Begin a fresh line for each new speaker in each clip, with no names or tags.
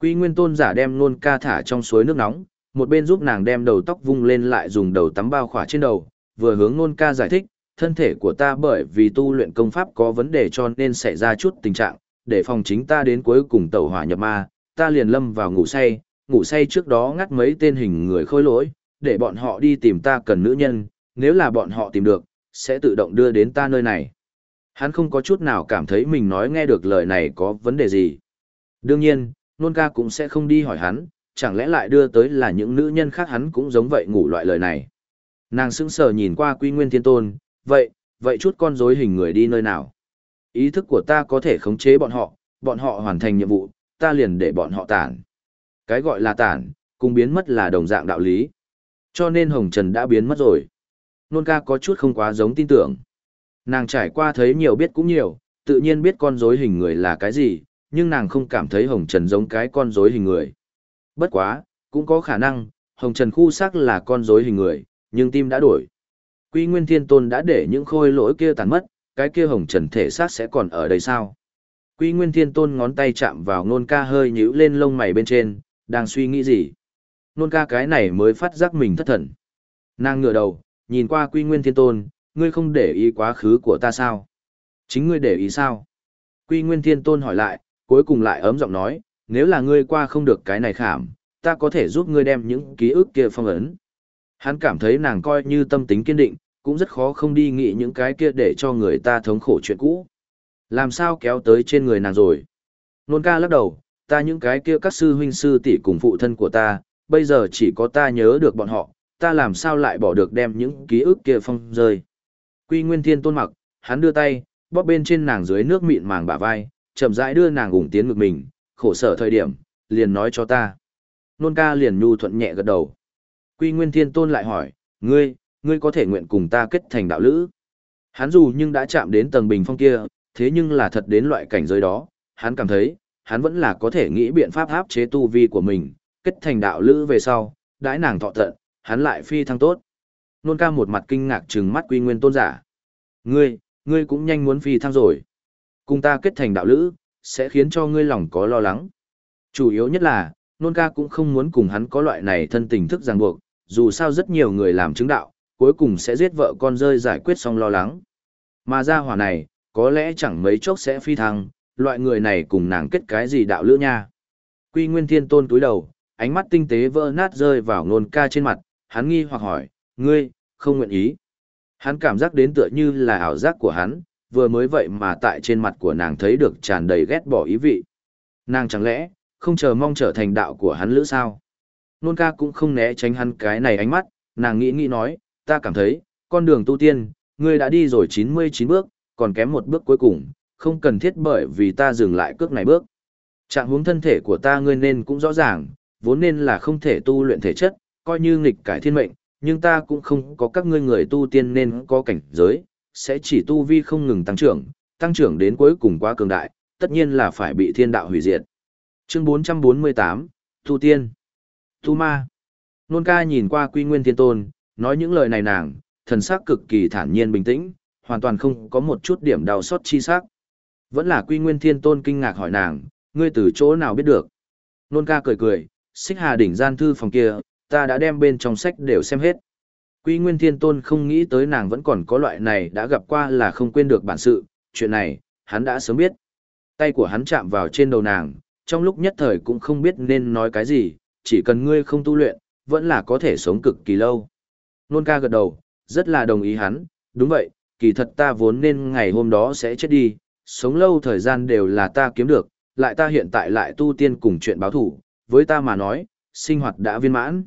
Quy Nguyên Tôn giả đem nôn ca thả trong suối nước nóng, một bên giúp nàng đem đầu tóc vung lên lại dùng đầu tắm bao khỏa trên đầu, vừa hướng nôn ca giải thích, thân thể của ta bởi vì tu luyện công pháp có vấn đề cho nên xảy ra chút tình trạng, để phòng chính ta đến cuối cùng tẩu hỏa nhập ma, ta liền lâm vào ngủ say, ngủ say trước đó ngắt mấy tên hình người khôi lỗi, để bọn họ đi tìm ta cần nữ nhân, nếu là bọn họ tìm được, sẽ tự động đưa đến ta nơi này. Hắn không có chút nào cảm thấy mình nói nghe được lời này có vấn đề gì. Đương nhiên, nôn ca cũng sẽ không đi hỏi hắn, chẳng lẽ lại đưa tới là những nữ nhân khác hắn cũng giống vậy ngủ loại lời này. Nàng sững sờ nhìn qua quy nguyên thiên tôn, vậy, vậy chút con rối hình người đi nơi nào? Ý thức của ta có thể khống chế bọn họ, bọn họ hoàn thành nhiệm vụ, ta liền để bọn họ tản. Cái gọi là tản, cùng biến mất là đồng dạng đạo lý. Cho nên Hồng Trần đã biến mất rồi. Nôn ca có chút không quá giống tin tưởng. Nàng trải qua thấy nhiều biết cũng nhiều, tự nhiên biết con rối hình người là cái gì, nhưng nàng không cảm thấy Hồng Trần giống cái con rối hình người. Bất quá, cũng có khả năng, Hồng Trần khu xác là con rối hình người, nhưng tim đã đổi. Quy Nguyên Thiên Tôn đã để những khôi lỗi kia tàn mất, cái kia Hồng Trần thể xác sẽ còn ở đây sao? Quy Nguyên Thiên Tôn ngón tay chạm vào nôn ca hơi nhíu lên lông mày bên trên, đang suy nghĩ gì? Nôn ca cái này mới phát giác mình thất thần. Nàng ngửa đầu, nhìn qua Quy Nguyên Thiên Tôn, ngươi không để ý quá khứ của ta sao? Chính ngươi để ý sao? Quy Nguyên Thiên Tôn hỏi lại, cuối cùng lại ấm giọng nói, nếu là ngươi qua không được cái này khảm, ta có thể giúp ngươi đem những ký ức kia phong ấn. Hắn cảm thấy nàng coi như tâm tính kiên định, cũng rất khó không đi nghĩ những cái kia để cho người ta thống khổ chuyện cũ. Làm sao kéo tới trên người nàng rồi? Nôn ca lắc đầu, ta những cái kia các sư huynh sư tỷ cùng phụ thân của ta, bây giờ chỉ có ta nhớ được bọn họ, ta làm sao lại bỏ được đem những ký ức kia phong rơi. Quy Nguyên Thiên tôn mặc, hắn đưa tay, bóp bên trên nàng dưới nước mịn màng bả vai, chậm rãi đưa nàng ủng tiến ngực mình, khổ sở thời điểm, liền nói cho ta. Nôn ca liền nhu thuận nhẹ gật đầu. Quy Nguyên Thiên tôn lại hỏi, ngươi, ngươi có thể nguyện cùng ta kết thành đạo lữ. Hắn dù nhưng đã chạm đến tầng bình phong kia, thế nhưng là thật đến loại cảnh giới đó, hắn cảm thấy, hắn vẫn là có thể nghĩ biện pháp áp chế tu vi của mình, kết thành đạo lữ về sau, đãi nàng thọ tận, hắn lại phi thăng tốt. Nôn ca một mặt kinh ngạc trừng mắt quy nguyên tôn giả. Ngươi, ngươi cũng nhanh muốn phi thăng rồi. Cùng ta kết thành đạo lữ, sẽ khiến cho ngươi lòng có lo lắng. Chủ yếu nhất là, nôn ca cũng không muốn cùng hắn có loại này thân tình thức ràng buộc, dù sao rất nhiều người làm chứng đạo, cuối cùng sẽ giết vợ con rơi giải quyết xong lo lắng. Mà ra hỏa này, có lẽ chẳng mấy chốc sẽ phi thăng, loại người này cùng nàng kết cái gì đạo lữ nha. Quy Nguyên Thiên Tôn túi đầu, ánh mắt tinh tế vỡ nát rơi vào nôn ca trên mặt, hắn nghi hoặc hỏi, ngươi, không nguyện ý. Hắn cảm giác đến tựa như là ảo giác của hắn, vừa mới vậy mà tại trên mặt của nàng thấy được tràn đầy ghét bỏ ý vị. Nàng chẳng lẽ, không chờ mong trở thành đạo của hắn lữ sao? Nôn ca cũng không né tránh hắn cái này ánh mắt, nàng nghĩ nghĩ nói, ta cảm thấy, con đường tu tiên, ngươi đã đi rồi 99 bước, còn kém một bước cuối cùng, không cần thiết bởi vì ta dừng lại cước này bước. Trạng huống thân thể của ta ngươi nên cũng rõ ràng, vốn nên là không thể tu luyện thể chất, coi như nghịch cải thiên mệnh, nhưng ta cũng không có các ngươi người tu tiên nên có cảnh giới, sẽ chỉ tu vi không ngừng tăng trưởng, tăng trưởng đến cuối cùng quá cường đại, tất nhiên là phải bị thiên đạo hủy diệt. Chương 448, Tu Tiên Tu Ma Nôn ca nhìn qua quy nguyên thiên tôn, nói những lời này nàng, thần sắc cực kỳ thản nhiên bình tĩnh, hoàn toàn không có một chút điểm đau xót chi sắc. Vẫn là quy nguyên thiên tôn kinh ngạc hỏi nàng, ngươi từ chỗ nào biết được. Nôn ca cười cười, xích hà đỉnh gian thư phòng kia, ta đã đem bên trong sách đều xem hết. Quy Nguyên Thiên Tôn không nghĩ tới nàng vẫn còn có loại này đã gặp qua là không quên được bản sự, chuyện này, hắn đã sớm biết. Tay của hắn chạm vào trên đầu nàng, trong lúc nhất thời cũng không biết nên nói cái gì, chỉ cần ngươi không tu luyện, vẫn là có thể sống cực kỳ lâu. Nôn ca gật đầu, rất là đồng ý hắn, đúng vậy, kỳ thật ta vốn nên ngày hôm đó sẽ chết đi, sống lâu thời gian đều là ta kiếm được, lại ta hiện tại lại tu tiên cùng chuyện báo thủ, với ta mà nói, sinh hoạt đã viên mãn.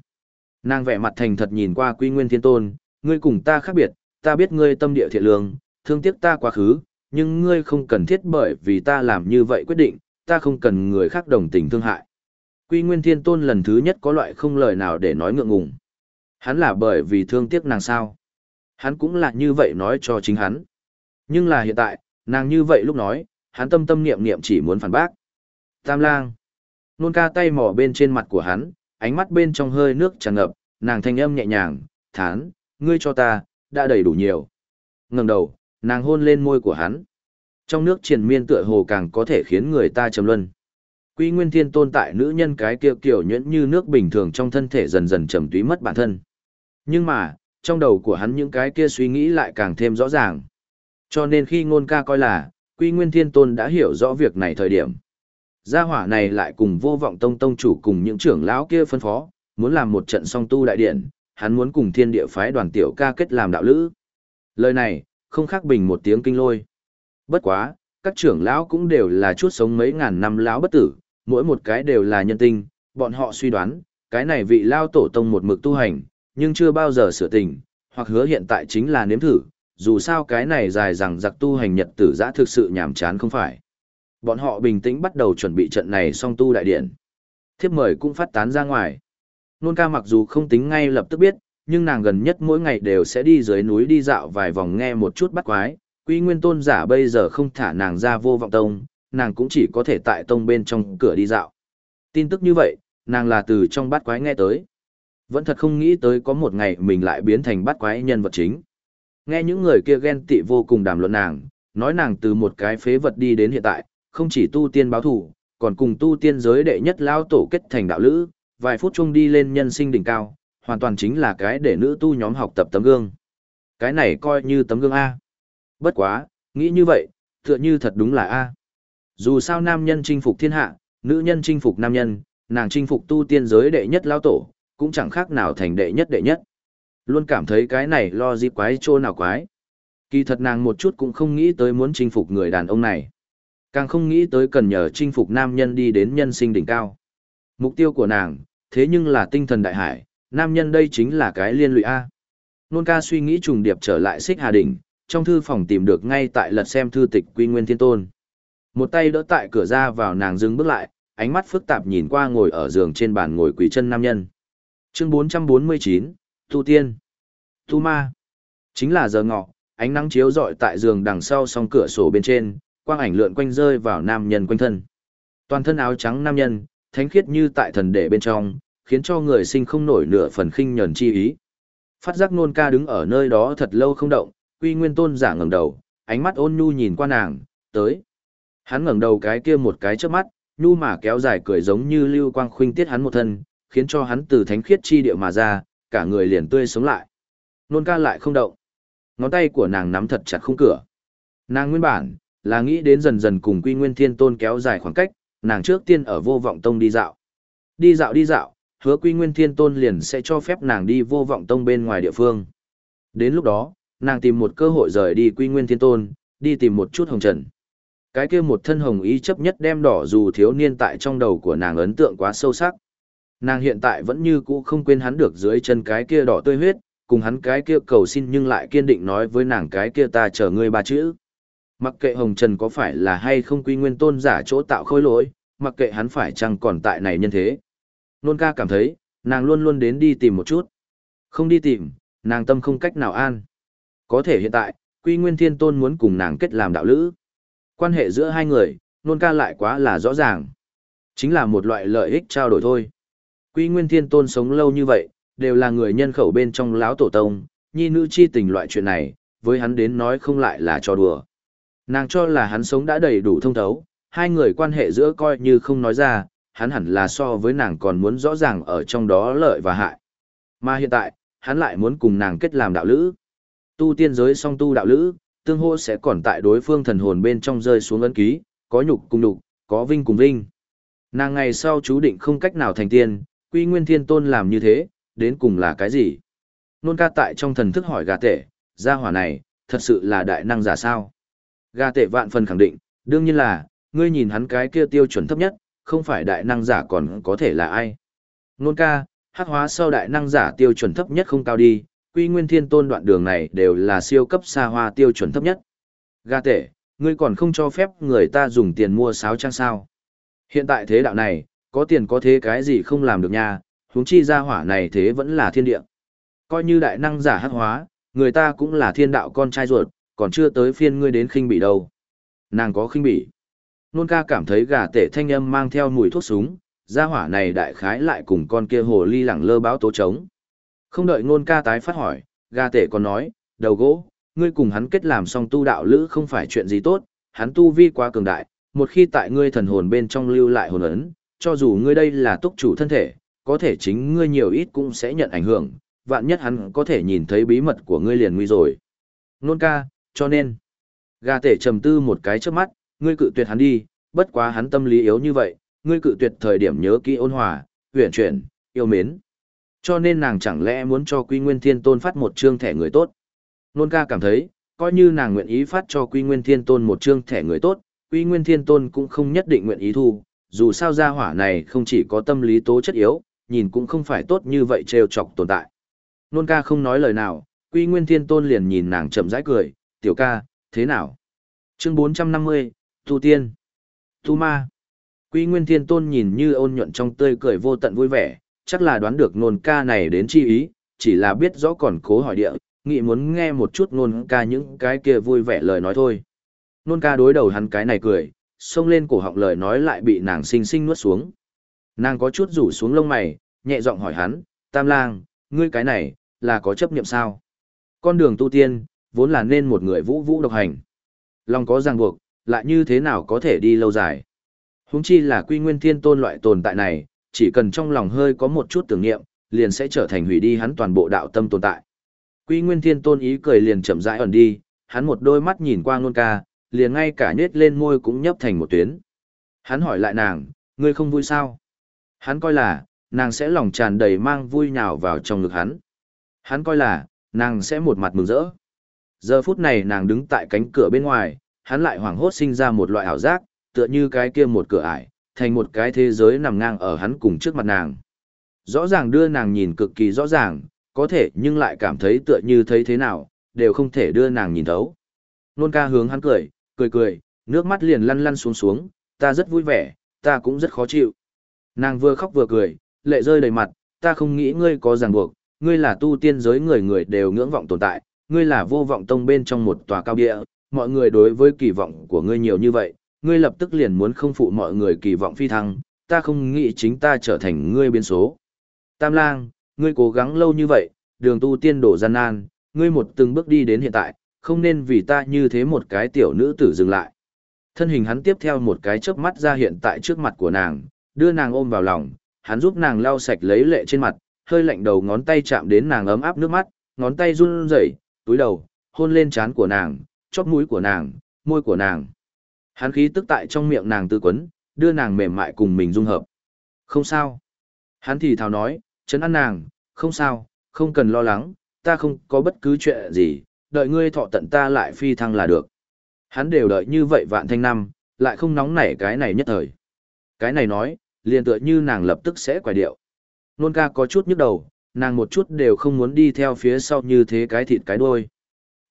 Nàng vẻ mặt thành thật nhìn qua Quy Nguyên Thiên Tôn, ngươi cùng ta khác biệt, ta biết ngươi tâm địa thiện lương, thương tiếc ta quá khứ, nhưng ngươi không cần thiết bởi vì ta làm như vậy quyết định, ta không cần người khác đồng tình thương hại. Quy Nguyên Thiên Tôn lần thứ nhất có loại không lời nào để nói ngượng ngùng. Hắn là bởi vì thương tiếc nàng sao. Hắn cũng là như vậy nói cho chính hắn. Nhưng là hiện tại, nàng như vậy lúc nói, hắn tâm tâm niệm niệm chỉ muốn phản bác. Tam lang. Nôn ca tay mỏ bên trên mặt của hắn, ánh mắt bên trong hơi nước tràn ngập, nàng thanh âm nhẹ nhàng, thán, ngươi cho ta, đã đầy đủ nhiều. ngẩng đầu, nàng hôn lên môi của hắn. Trong nước triền miên tựa hồ càng có thể khiến người ta trầm luân. Quy Nguyên Thiên Tôn tại nữ nhân cái kia kiểu nhuyễn như nước bình thường trong thân thể dần dần trầm túy mất bản thân. Nhưng mà, trong đầu của hắn những cái kia suy nghĩ lại càng thêm rõ ràng. Cho nên khi ngôn ca coi là, Quy Nguyên Thiên Tôn đã hiểu rõ việc này thời điểm. Gia hỏa này lại cùng vô vọng tông tông chủ cùng những trưởng lão kia phân phó, muốn làm một trận song tu đại điện, hắn muốn cùng thiên địa phái đoàn tiểu ca kết làm đạo lữ. Lời này, không khác bình một tiếng kinh lôi. Bất quá, các trưởng lão cũng đều là chút sống mấy ngàn năm lão bất tử, mỗi một cái đều là nhân tinh, bọn họ suy đoán, cái này vị lao tổ tông một mực tu hành, nhưng chưa bao giờ sửa tình, hoặc hứa hiện tại chính là nếm thử, dù sao cái này dài rằng giặc tu hành nhật tử giã thực sự nhàm chán không phải. Bọn họ bình tĩnh bắt đầu chuẩn bị trận này song tu đại điện. Thiếp mời cũng phát tán ra ngoài. Nôn ca mặc dù không tính ngay lập tức biết, nhưng nàng gần nhất mỗi ngày đều sẽ đi dưới núi đi dạo vài vòng nghe một chút bắt quái. Quy nguyên tôn giả bây giờ không thả nàng ra vô vọng tông, nàng cũng chỉ có thể tại tông bên trong cửa đi dạo. Tin tức như vậy, nàng là từ trong bắt quái nghe tới. Vẫn thật không nghĩ tới có một ngày mình lại biến thành bắt quái nhân vật chính. Nghe những người kia ghen tị vô cùng đàm luận nàng, nói nàng từ một cái phế vật đi đến hiện tại, không chỉ tu tiên báo thủ, còn cùng tu tiên giới đệ nhất lao tổ kết thành đạo lữ, vài phút chung đi lên nhân sinh đỉnh cao, hoàn toàn chính là cái để nữ tu nhóm học tập tấm gương. Cái này coi như tấm gương A. Bất quá, nghĩ như vậy, tựa như thật đúng là A. Dù sao nam nhân chinh phục thiên hạ, nữ nhân chinh phục nam nhân, nàng chinh phục tu tiên giới đệ nhất lao tổ, cũng chẳng khác nào thành đệ nhất đệ nhất. Luôn cảm thấy cái này lo gì quái trô nào quái. Kỳ thật nàng một chút cũng không nghĩ tới muốn chinh phục người đàn ông này. Càng không nghĩ tới cần nhờ chinh phục nam nhân đi đến nhân sinh đỉnh cao. Mục tiêu của nàng, thế nhưng là tinh thần đại hải, nam nhân đây chính là cái liên lụy A. Nôn ca suy nghĩ trùng điệp trở lại xích hà đỉnh, trong thư phòng tìm được ngay tại lật xem thư tịch quy nguyên thiên tôn. Một tay đỡ tại cửa ra vào nàng dừng bước lại, ánh mắt phức tạp nhìn qua ngồi ở giường trên bàn ngồi quỳ chân nam nhân. Chương 449, Tu Tiên. Tu Ma. Chính là giờ ngọ, ánh nắng chiếu rọi tại giường đằng sau song cửa sổ bên trên, quang ảnh lượn quanh rơi vào nam nhân quanh thân. Toàn thân áo trắng nam nhân, thánh khiết như tại thần đệ bên trong, khiến cho người sinh không nổi nửa phần khinh nhẫn chi ý. Phát giác nôn ca đứng ở nơi đó thật lâu không động, quy nguyên tôn giả ngẩng đầu, ánh mắt ôn nhu nhìn qua nàng, tới. Hắn ngẩng đầu cái kia một cái trước mắt, nhu mà kéo dài cười giống như lưu quang khuynh tiết hắn một thân, khiến cho hắn từ thánh khiết chi địa mà ra, cả người liền tươi sống lại. Nôn ca lại không động. Ngón tay của nàng nắm thật chặt khung cửa. Nàng nguyên bản, là nghĩ đến dần dần cùng quy nguyên thiên tôn kéo dài khoảng cách, nàng trước tiên ở vô vọng tông đi dạo. Đi dạo đi dạo, hứa quy nguyên thiên tôn liền sẽ cho phép nàng đi vô vọng tông bên ngoài địa phương. Đến lúc đó, nàng tìm một cơ hội rời đi quy nguyên thiên tôn, đi tìm một chút hồng trần. Cái kia một thân hồng ý chấp nhất đem đỏ dù thiếu niên tại trong đầu của nàng ấn tượng quá sâu sắc. Nàng hiện tại vẫn như cũ không quên hắn được dưới chân cái kia đỏ tươi huyết, cùng hắn cái kia cầu xin nhưng lại kiên định nói với nàng cái kia ta chờ ngươi ba chữ. Mặc kệ Hồng Trần có phải là hay không quy nguyên tôn giả chỗ tạo khôi lỗi, mặc kệ hắn phải chăng còn tại này nhân thế. Nôn ca cảm thấy, nàng luôn luôn đến đi tìm một chút. Không đi tìm, nàng tâm không cách nào an. Có thể hiện tại, quy nguyên thiên tôn muốn cùng nàng kết làm đạo lữ. Quan hệ giữa hai người, nôn ca lại quá là rõ ràng. Chính là một loại lợi ích trao đổi thôi. Quy nguyên thiên tôn sống lâu như vậy, đều là người nhân khẩu bên trong láo tổ tông, nhi nữ chi tình loại chuyện này, với hắn đến nói không lại là trò đùa. Nàng cho là hắn sống đã đầy đủ thông thấu, hai người quan hệ giữa coi như không nói ra, hắn hẳn là so với nàng còn muốn rõ ràng ở trong đó lợi và hại. Mà hiện tại, hắn lại muốn cùng nàng kết làm đạo lữ. Tu tiên giới song tu đạo lữ, tương hô sẽ còn tại đối phương thần hồn bên trong rơi xuống ấn ký, có nhục cùng nhục, có vinh cùng vinh. Nàng ngày sau chú định không cách nào thành tiên, quy nguyên thiên tôn làm như thế, đến cùng là cái gì? Nôn ca tại trong thần thức hỏi gà tể, gia hỏa này, thật sự là đại năng giả sao? Gà Tệ vạn phần khẳng định, đương nhiên là, ngươi nhìn hắn cái kia tiêu chuẩn thấp nhất, không phải đại năng giả còn có thể là ai. Nôn ca, hắc hóa sau đại năng giả tiêu chuẩn thấp nhất không cao đi, quy nguyên thiên tôn đoạn đường này đều là siêu cấp xa hoa tiêu chuẩn thấp nhất. Gà Tệ, ngươi còn không cho phép người ta dùng tiền mua sáo trang sao. Hiện tại thế đạo này, có tiền có thế cái gì không làm được nha, huống chi ra hỏa này thế vẫn là thiên địa. Coi như đại năng giả hắc hóa, người ta cũng là thiên đạo con trai ruột, còn chưa tới phiên ngươi đến khinh bị đâu. Nàng có khinh bị. Nôn ca cảm thấy gà tể thanh âm mang theo mùi thuốc súng, gia hỏa này đại khái lại cùng con kia hồ ly lẳng lơ báo tố trống. Không đợi nôn ca tái phát hỏi, gà tể còn nói, đầu gỗ, ngươi cùng hắn kết làm xong tu đạo lữ không phải chuyện gì tốt, hắn tu vi quá cường đại, một khi tại ngươi thần hồn bên trong lưu lại hồn ấn, cho dù ngươi đây là túc chủ thân thể, có thể chính ngươi nhiều ít cũng sẽ nhận ảnh hưởng, vạn nhất hắn có thể nhìn thấy bí mật của ngươi liền nguy rồi. Nôn ca, cho nên, gà tể trầm tư một cái trước mắt, ngươi cự tuyệt hắn đi, bất quá hắn tâm lý yếu như vậy, ngươi cự tuyệt thời điểm nhớ kỹ ôn hòa, uyển chuyển, yêu mến. Cho nên nàng chẳng lẽ muốn cho Quy Nguyên Thiên Tôn phát một chương thẻ người tốt. Nôn ca cảm thấy, coi như nàng nguyện ý phát cho Quy Nguyên Thiên Tôn một chương thẻ người tốt, Quy Nguyên Thiên Tôn cũng không nhất định nguyện ý thu, dù sao gia hỏa này không chỉ có tâm lý tố chất yếu, nhìn cũng không phải tốt như vậy trêu chọc tồn tại. Nôn ca không nói lời nào, Quy Nguyên Thiên Tôn liền nhìn nàng chậm rãi cười, tiểu ca, thế nào? Chương 450, Tu Tiên, Tu Ma. Quy Nguyên Thiên Tôn nhìn như ôn nhuận trong tươi cười vô tận vui vẻ, chắc là đoán được nôn ca này đến chi ý, chỉ là biết rõ còn cố hỏi địa, nghĩ muốn nghe một chút nôn ca những cái kia vui vẻ lời nói thôi. Nôn ca đối đầu hắn cái này cười, xông lên cổ họng lời nói lại bị nàng xinh xinh nuốt xuống. Nàng có chút rủ xuống lông mày, nhẹ giọng hỏi hắn, Tam lang, ngươi cái này, là có chấp niệm sao? Con đường tu tiên, vốn là nên một người vũ vũ độc hành. Lòng có ràng buộc, lại như thế nào có thể đi lâu dài? Húng chi là quy nguyên thiên tôn loại tồn tại này, chỉ cần trong lòng hơi có một chút tưởng niệm, liền sẽ trở thành hủy đi hắn toàn bộ đạo tâm tồn tại. Quy nguyên thiên tôn ý cười liền chậm rãi ẩn đi, hắn một đôi mắt nhìn qua ngôn ca, liền ngay cả nết lên môi cũng nhấp thành một tuyến. Hắn hỏi lại nàng, ngươi không vui sao? Hắn coi là, nàng sẽ lòng tràn đầy mang vui nhào vào trong ngực hắn. Hắn coi là, nàng sẽ một mặt mừng rỡ. Giờ phút này nàng đứng tại cánh cửa bên ngoài, hắn lại hoảng hốt sinh ra một loại ảo giác, tựa như cái kia một cửa ải, thành một cái thế giới nằm ngang ở hắn cùng trước mặt nàng. Rõ ràng đưa nàng nhìn cực kỳ rõ ràng, có thể nhưng lại cảm thấy tựa như thấy thế nào, đều không thể đưa nàng nhìn thấu. Nôn ca hướng hắn cười, cười cười, nước mắt liền lăn lăn xuống xuống, ta rất vui vẻ, ta cũng rất khó chịu. Nàng vừa khóc vừa cười, lệ rơi đầy mặt, ta không nghĩ ngươi có ràng buộc, ngươi là tu tiên giới người người đều ngưỡng vọng tồn tại, ngươi là vô vọng tông bên trong một tòa cao địa, mọi người đối với kỳ vọng của ngươi nhiều như vậy, ngươi lập tức liền muốn không phụ mọi người kỳ vọng phi thăng, ta không nghĩ chính ta trở thành ngươi biến số. Tam lang, ngươi cố gắng lâu như vậy, đường tu tiên đổ gian nan, ngươi một từng bước đi đến hiện tại, không nên vì ta như thế một cái tiểu nữ tử dừng lại. Thân hình hắn tiếp theo một cái chớp mắt ra hiện tại trước mặt của nàng, đưa nàng ôm vào lòng, hắn giúp nàng lau sạch lấy lệ trên mặt, hơi lạnh đầu ngón tay chạm đến nàng ấm áp nước mắt, ngón tay run rẩy, túi đầu, hôn lên trán của nàng, chóp mũi của nàng, môi của nàng. Hắn khí tức tại trong miệng nàng tư quấn, đưa nàng mềm mại cùng mình dung hợp. Không sao. Hắn thì thào nói, chấn an nàng, không sao, không cần lo lắng, ta không có bất cứ chuyện gì, đợi ngươi thọ tận ta lại phi thăng là được. Hắn đều đợi như vậy vạn thanh năm, lại không nóng nảy cái này nhất thời. Cái này nói, liền tựa như nàng lập tức sẽ quài điệu. Nôn ca có chút nhức đầu, nàng một chút đều không muốn đi theo phía sau như thế cái thịt cái đuôi.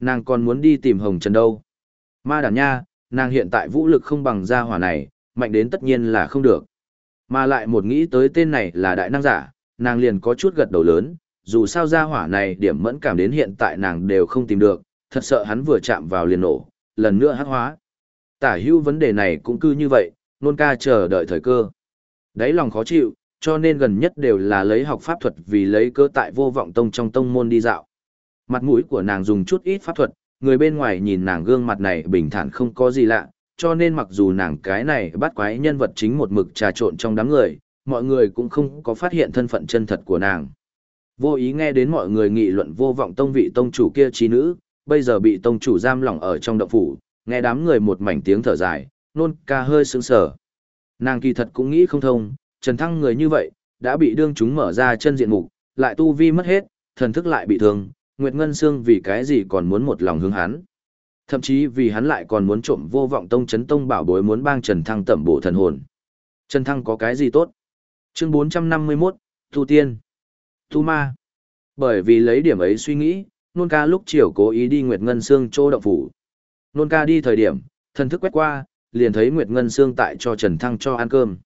Nàng còn muốn đi tìm Hồng Trần đâu. Ma đàn nha, nàng hiện tại vũ lực không bằng gia hỏa này, mạnh đến tất nhiên là không được. Mà lại một nghĩ tới tên này là đại năng giả, nàng liền có chút gật đầu lớn, dù sao gia hỏa này điểm mẫn cảm đến hiện tại nàng đều không tìm được, thật sợ hắn vừa chạm vào liền nổ, lần nữa hắc hóa. Tả hưu vấn đề này cũng cứ như vậy, nôn ca chờ đợi thời cơ. Đấy lòng khó chịu, cho nên gần nhất đều là lấy học pháp thuật vì lấy cơ tại vô vọng tông trong tông môn đi dạo. Mặt mũi của nàng dùng chút ít pháp thuật, người bên ngoài nhìn nàng gương mặt này bình thản không có gì lạ, cho nên mặc dù nàng cái này bắt quái nhân vật chính một mực trà trộn trong đám người, mọi người cũng không có phát hiện thân phận chân thật của nàng. Vô ý nghe đến mọi người nghị luận vô vọng tông vị tông chủ kia trí nữ, bây giờ bị tông chủ giam lỏng ở trong động phủ, nghe đám người một mảnh tiếng thở dài, nôn ca hơi sững sờ. Nàng kỳ thật cũng nghĩ không thông, Trần Thăng người như vậy, đã bị đương chúng mở ra chân diện mục, lại tu vi mất hết, thần thức lại bị thương, Nguyệt Ngân Sương vì cái gì còn muốn một lòng hướng hắn. Thậm chí vì hắn lại còn muốn trộm vô vọng tông chấn tông bảo bối muốn bang Trần Thăng tẩm bổ thần hồn. Trần Thăng có cái gì tốt? Chương 451, Tu Tiên. Tu Ma. Bởi vì lấy điểm ấy suy nghĩ, nôn ca lúc chiều cố ý đi Nguyệt Ngân Sương chỗ động phủ. Nôn ca đi thời điểm, thần thức quét qua, liền thấy Nguyệt Ngân Sương tại cho Trần Thăng cho ăn cơm.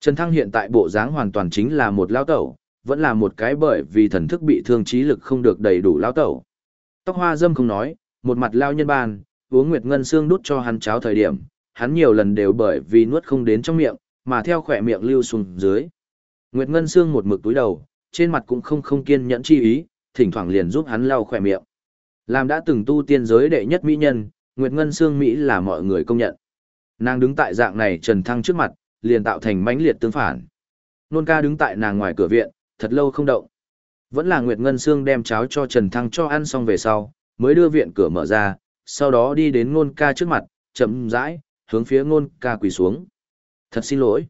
Trần Thăng hiện tại bộ dáng hoàn toàn chính là một lao tẩu, vẫn là một cái bởi vì thần thức bị thương trí lực không được đầy đủ lao tẩu. Tóc hoa dâm không nói, một mặt lao nhân bàn, uống Nguyệt Ngân Sương đút cho hắn cháo thời điểm, hắn nhiều lần đều bởi vì nuốt không đến trong miệng, mà theo khỏe miệng lưu xuống dưới. Nguyệt Ngân Sương một mực túi đầu, trên mặt cũng không không kiên nhẫn chi ý, thỉnh thoảng liền giúp hắn lau khỏe miệng. Làm đã từng tu tiên giới đệ nhất mỹ nhân, Nguyệt Ngân Sương Mỹ là mọi người công nhận. Nàng đứng tại dạng này trần thăng trước mặt, liền tạo thành mãnh liệt tương phản. Nôn ca đứng tại nàng ngoài cửa viện, thật lâu không động. Vẫn là Nguyệt Ngân Sương đem cháo cho Trần Thăng cho ăn xong về sau, mới đưa viện cửa mở ra, sau đó đi đến nôn ca trước mặt, chậm rãi, hướng phía nôn ca quỳ xuống. Thật xin lỗi.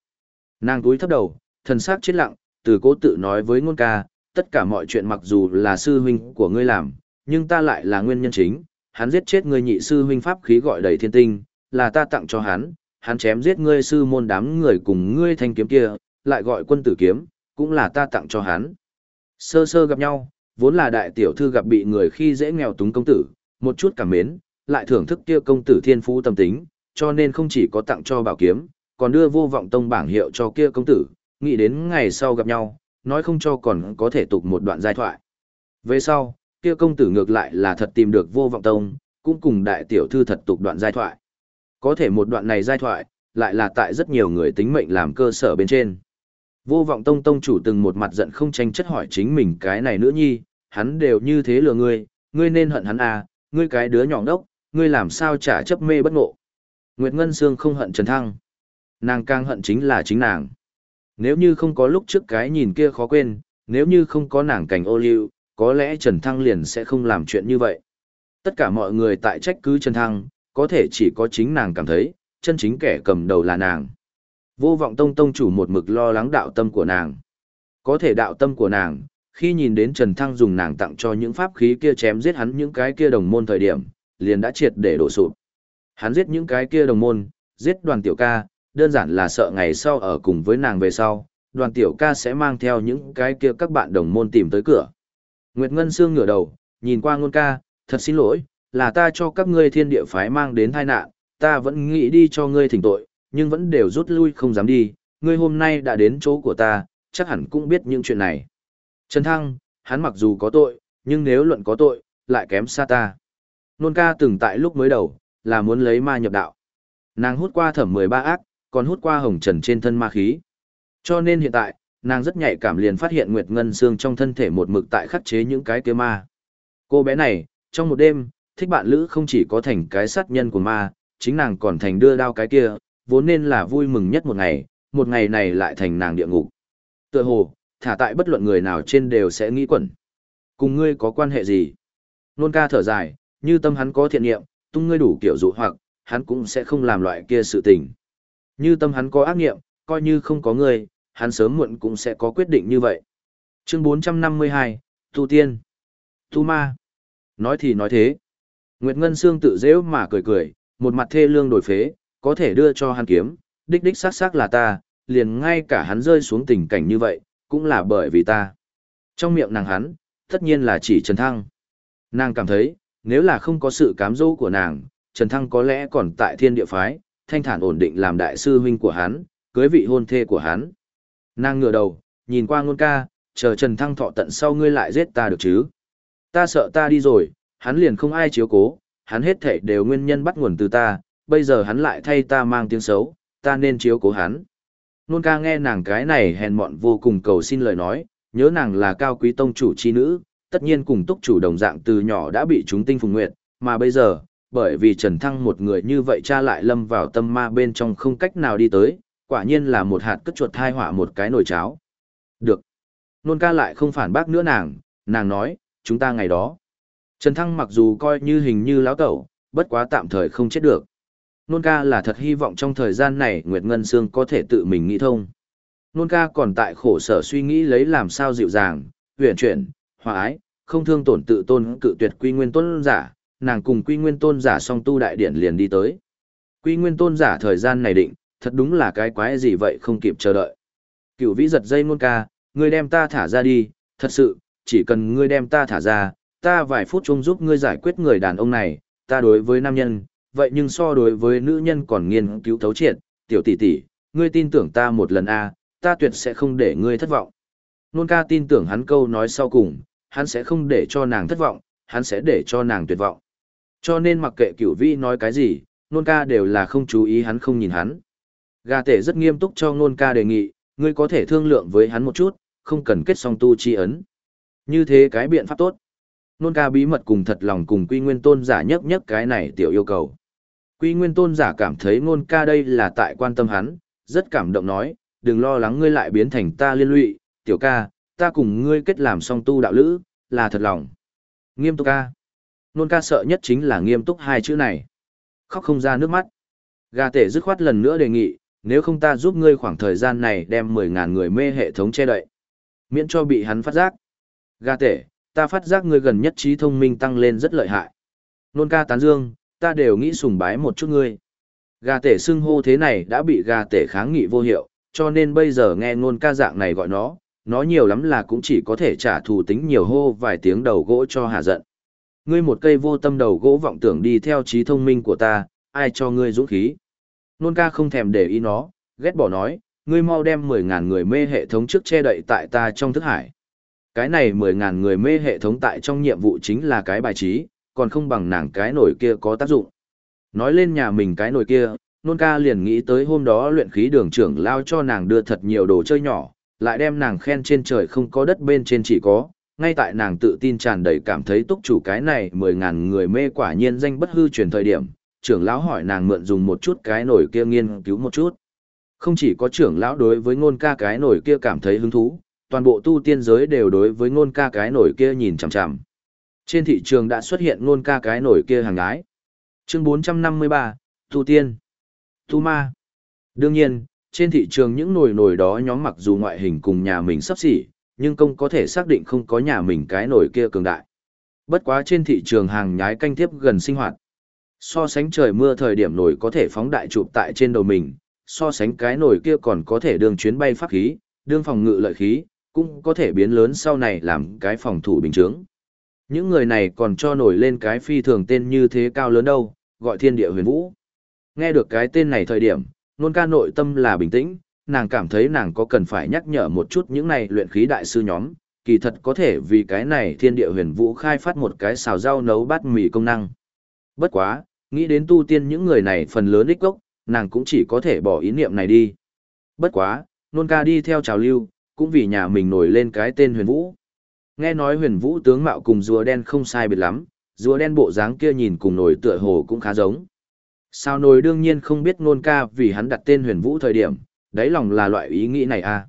Nàng túi thấp đầu, thần sắc chết lặng, từ cố tự nói với nôn ca, tất cả mọi chuyện mặc dù là sư huynh của ngươi làm, nhưng ta lại là nguyên nhân chính, hắn giết chết ngươi nhị sư huynh pháp khí gọi đầy thiên tinh, là ta tặng cho hắn, hắn chém giết ngươi sư môn đám người cùng ngươi thanh kiếm kia, lại gọi quân tử kiếm, cũng là ta tặng cho hắn. Sơ sơ gặp nhau, vốn là đại tiểu thư gặp bị người khi dễ nghèo túng công tử, một chút cảm mến, lại thưởng thức kia công tử thiên phú tâm tính, cho nên không chỉ có tặng cho bảo kiếm, còn đưa vô vọng tông bảng hiệu cho kia công tử, nghĩ đến ngày sau gặp nhau, nói không cho còn có thể tục một đoạn giai thoại. Về sau, kia công tử ngược lại là thật tìm được vô vọng tông, cũng cùng đại tiểu thư thật tục đoạn giai thoại. Có thể một đoạn này giai thoại, lại là tại rất nhiều người tính mệnh làm cơ sở bên trên. Vô vọng tông tông chủ từng một mặt giận không tranh chất hỏi chính mình cái này nữa nhi, hắn đều như thế lừa ngươi, ngươi nên hận hắn à, ngươi cái đứa nhỏ đốc, ngươi làm sao trả chấp mê bất ngộ. Nguyệt Ngân Sương không hận Trần Thăng. Nàng càng hận chính là chính nàng. Nếu như không có lúc trước cái nhìn kia khó quên, nếu như không có nàng cảnh ô liu, có lẽ Trần Thăng liền sẽ không làm chuyện như vậy. Tất cả mọi người tại trách cứ Trần Thăng, có thể chỉ có chính nàng cảm thấy, chân chính kẻ cầm đầu là nàng. Vô vọng tông tông chủ một mực lo lắng đạo tâm của nàng. Có thể đạo tâm của nàng, khi nhìn đến Trần Thăng dùng nàng tặng cho những pháp khí kia chém giết hắn những cái kia đồng môn thời điểm, liền đã triệt để đổ sụp. Hắn giết những cái kia đồng môn, giết đoàn tiểu ca, đơn giản là sợ ngày sau ở cùng với nàng về sau, đoàn tiểu ca sẽ mang theo những cái kia các bạn đồng môn tìm tới cửa. Nguyệt Ngân Sương ngửa đầu, nhìn qua ngôn ca, thật xin lỗi, là ta cho các ngươi thiên địa phái mang đến tai nạn, ta vẫn nghĩ đi cho ngươi thỉnh tội, nhưng vẫn đều rút lui không dám đi, ngươi hôm nay đã đến chỗ của ta, chắc hẳn cũng biết những chuyện này. Trần Thăng, hắn mặc dù có tội, nhưng nếu luận có tội, lại kém xa ta. Nôn ca từng tại lúc mới đầu, là muốn lấy ma nhập đạo. Nàng hút qua thẩm 13 ác, còn hút qua hồng trần trên thân ma khí. Cho nên hiện tại, nàng rất nhạy cảm liền phát hiện Nguyệt Ngân Xương trong thân thể một mực tại khắc chế những cái kia ma. Cô bé này, trong một đêm, thích bạn lữ không chỉ có thành cái sát nhân của ma, chính nàng còn thành đưa đao cái kia, vốn nên là vui mừng nhất một ngày, một ngày này lại thành nàng địa ngục. Tựa hồ, thả tại bất luận người nào trên đều sẽ nghĩ quẩn. Cùng ngươi có quan hệ gì? Nôn ca thở dài, như tâm hắn có thiện nghiệm, tung ngươi đủ kiểu dụ hoặc, hắn cũng sẽ không làm loại kia sự tình. Như tâm hắn có ác nghiệm, coi như không có ngươi, hắn sớm muộn cũng sẽ có quyết định như vậy. Chương 452, Tu Tiên. Tu Ma. Nói thì nói thế. Nguyệt Ngân Sương tự dễ mà cười cười, một mặt thê lương đổi phế, có thể đưa cho hắn kiếm, đích đích xác xác là ta, liền ngay cả hắn rơi xuống tình cảnh như vậy, cũng là bởi vì ta. Trong miệng nàng hắn, tất nhiên là chỉ Trần Thăng. Nàng cảm thấy, nếu là không có sự cám dỗ của nàng, Trần Thăng có lẽ còn tại thiên địa phái, thanh thản ổn định làm đại sư huynh của hắn, cưới vị hôn thê của hắn. Nàng ngửa đầu, nhìn qua ngôn ca, chờ Trần Thăng thọ tận sau ngươi lại giết ta được chứ. Ta sợ ta đi rồi, hắn liền không ai chiếu cố, hắn hết thể đều nguyên nhân bắt nguồn từ ta, bây giờ hắn lại thay ta mang tiếng xấu, ta nên chiếu cố hắn. Nôn ca nghe nàng cái này hèn mọn vô cùng cầu xin lời nói, nhớ nàng là cao quý tông chủ chi nữ, tất nhiên cùng túc chủ đồng dạng từ nhỏ đã bị chúng tinh phùng nguyệt, mà bây giờ, bởi vì Trần Thăng một người như vậy cha lại lâm vào tâm ma bên trong không cách nào đi tới, quả nhiên là một hạt cất chuột thai họa một cái nồi cháo. Được. Nôn ca lại không phản bác nữa nàng, nàng nói, chúng ta ngày đó. Trần Thăng mặc dù coi như hình như lão tẩu, bất quá tạm thời không chết được. Nôn ca là thật hy vọng trong thời gian này Nguyệt Ngân Sương có thể tự mình nghĩ thông. Nôn ca còn tại khổ sở suy nghĩ lấy làm sao dịu dàng, huyền chuyển, hòa ái, không thương tổn tự tôn cự tuyệt quy nguyên tôn giả, nàng cùng quy nguyên tôn giả song tu đại điển liền đi tới. Quy nguyên tôn giả thời gian này định, thật đúng là cái quái gì vậy không kịp chờ đợi. Cửu vĩ giật dây nôn ca, ngươi đem ta thả ra đi, thật sự, chỉ cần ngươi đem ta thả ra, ta vài phút chung giúp ngươi giải quyết người đàn ông này, ta đối với nam nhân, vậy nhưng so đối với nữ nhân còn nghiên cứu thấu triệt, tiểu tỷ tỷ, ngươi tin tưởng ta một lần a, ta tuyệt sẽ không để ngươi thất vọng. Nôn ca tin tưởng hắn câu nói sau cùng, hắn sẽ không để cho nàng thất vọng, hắn sẽ để cho nàng tuyệt vọng. Cho nên mặc kệ cửu vi nói cái gì, nôn ca đều là không chú ý hắn không nhìn hắn. Gà tể rất nghiêm túc cho nôn ca đề nghị, ngươi có thể thương lượng với hắn một chút, không cần kết song tu chi ấn. Như thế cái biện pháp tốt. Nôn ca bí mật cùng thật lòng cùng quy nguyên tôn giả nhất nhất cái này tiểu yêu cầu. Quy nguyên tôn giả cảm thấy nôn ca đây là tại quan tâm hắn, rất cảm động nói, đừng lo lắng ngươi lại biến thành ta liên lụy, tiểu ca, ta cùng ngươi kết làm song tu đạo lữ, là thật lòng. Nghiêm túc ca. Nôn ca sợ nhất chính là nghiêm túc hai chữ này. Khóc không ra nước mắt. Gà tể dứt khoát lần nữa đề nghị, nếu không ta giúp ngươi khoảng thời gian này đem 10.000 người mê hệ thống che đậy. Miễn cho bị hắn phát giác. Gà tể, ta phát giác ngươi gần nhất trí thông minh tăng lên rất lợi hại. Nôn ca tán dương, ta đều nghĩ sùng bái một chút ngươi. Gà tể xưng hô thế này đã bị gà tể kháng nghị vô hiệu, cho nên bây giờ nghe nôn ca dạng này gọi nó, nó nhiều lắm là cũng chỉ có thể trả thù tính nhiều hô vài tiếng đầu gỗ cho hạ giận. Ngươi một cây vô tâm đầu gỗ vọng tưởng đi theo trí thông minh của ta, ai cho ngươi dũng khí. Nôn ca không thèm để ý nó, ghét bỏ nói, ngươi mau đem 10.000 người mê hệ thống trước che đậy tại ta trong thức hải. Cái này mười ngàn người mê hệ thống tại trong nhiệm vụ chính là cái bài trí, còn không bằng nàng cái nổi kia có tác dụng. Nói lên nhà mình cái nổi kia, nôn ca liền nghĩ tới hôm đó luyện khí đường trưởng lao cho nàng đưa thật nhiều đồ chơi nhỏ, lại đem nàng khen trên trời không có đất bên trên chỉ có, ngay tại nàng tự tin tràn đầy cảm thấy túc chủ cái này mười ngàn người mê quả nhiên danh bất hư truyền thời điểm, trưởng lão hỏi nàng mượn dùng một chút cái nổi kia nghiên cứu một chút. Không chỉ có trưởng lão đối với ngôn ca cái nổi kia cảm thấy hứng thú, toàn bộ tu tiên giới đều đối với ngôn ca cái nổi kia nhìn chằm chằm. Trên thị trường đã xuất hiện ngôn ca cái nổi kia hàng gái. Chương 453, Tu Tiên, Tu Ma. Đương nhiên, trên thị trường những nồi nồi đó nhóm mặc dù ngoại hình cùng nhà mình sắp xỉ, nhưng công có thể xác định không có nhà mình cái nổi kia cường đại. Bất quá trên thị trường hàng nhái canh tiếp gần sinh hoạt. So sánh trời mưa thời điểm nổi có thể phóng đại chụp tại trên đầu mình, so sánh cái nổi kia còn có thể đường chuyến bay pháp khí, đương phòng ngự lợi khí, cũng có thể biến lớn sau này làm cái phòng thủ bình chướng. Những người này còn cho nổi lên cái phi thường tên như thế cao lớn đâu, gọi thiên địa huyền vũ. Nghe được cái tên này thời điểm, nôn ca nội tâm là bình tĩnh, nàng cảm thấy nàng có cần phải nhắc nhở một chút những này luyện khí đại sư nhóm, kỳ thật có thể vì cái này thiên địa huyền vũ khai phát một cái xào rau nấu bát mì công năng. Bất quá, nghĩ đến tu tiên những người này phần lớn ích gốc, nàng cũng chỉ có thể bỏ ý niệm này đi. Bất quá, nôn ca đi theo trào lưu, cũng vì nhà mình nổi lên cái tên huyền vũ. Nghe nói huyền vũ tướng mạo cùng rùa đen không sai biệt lắm, rùa đen bộ dáng kia nhìn cùng nổi tựa hồ cũng khá giống. Sao nổi đương nhiên không biết nôn ca vì hắn đặt tên huyền vũ thời điểm, đáy lòng là loại ý nghĩ này à.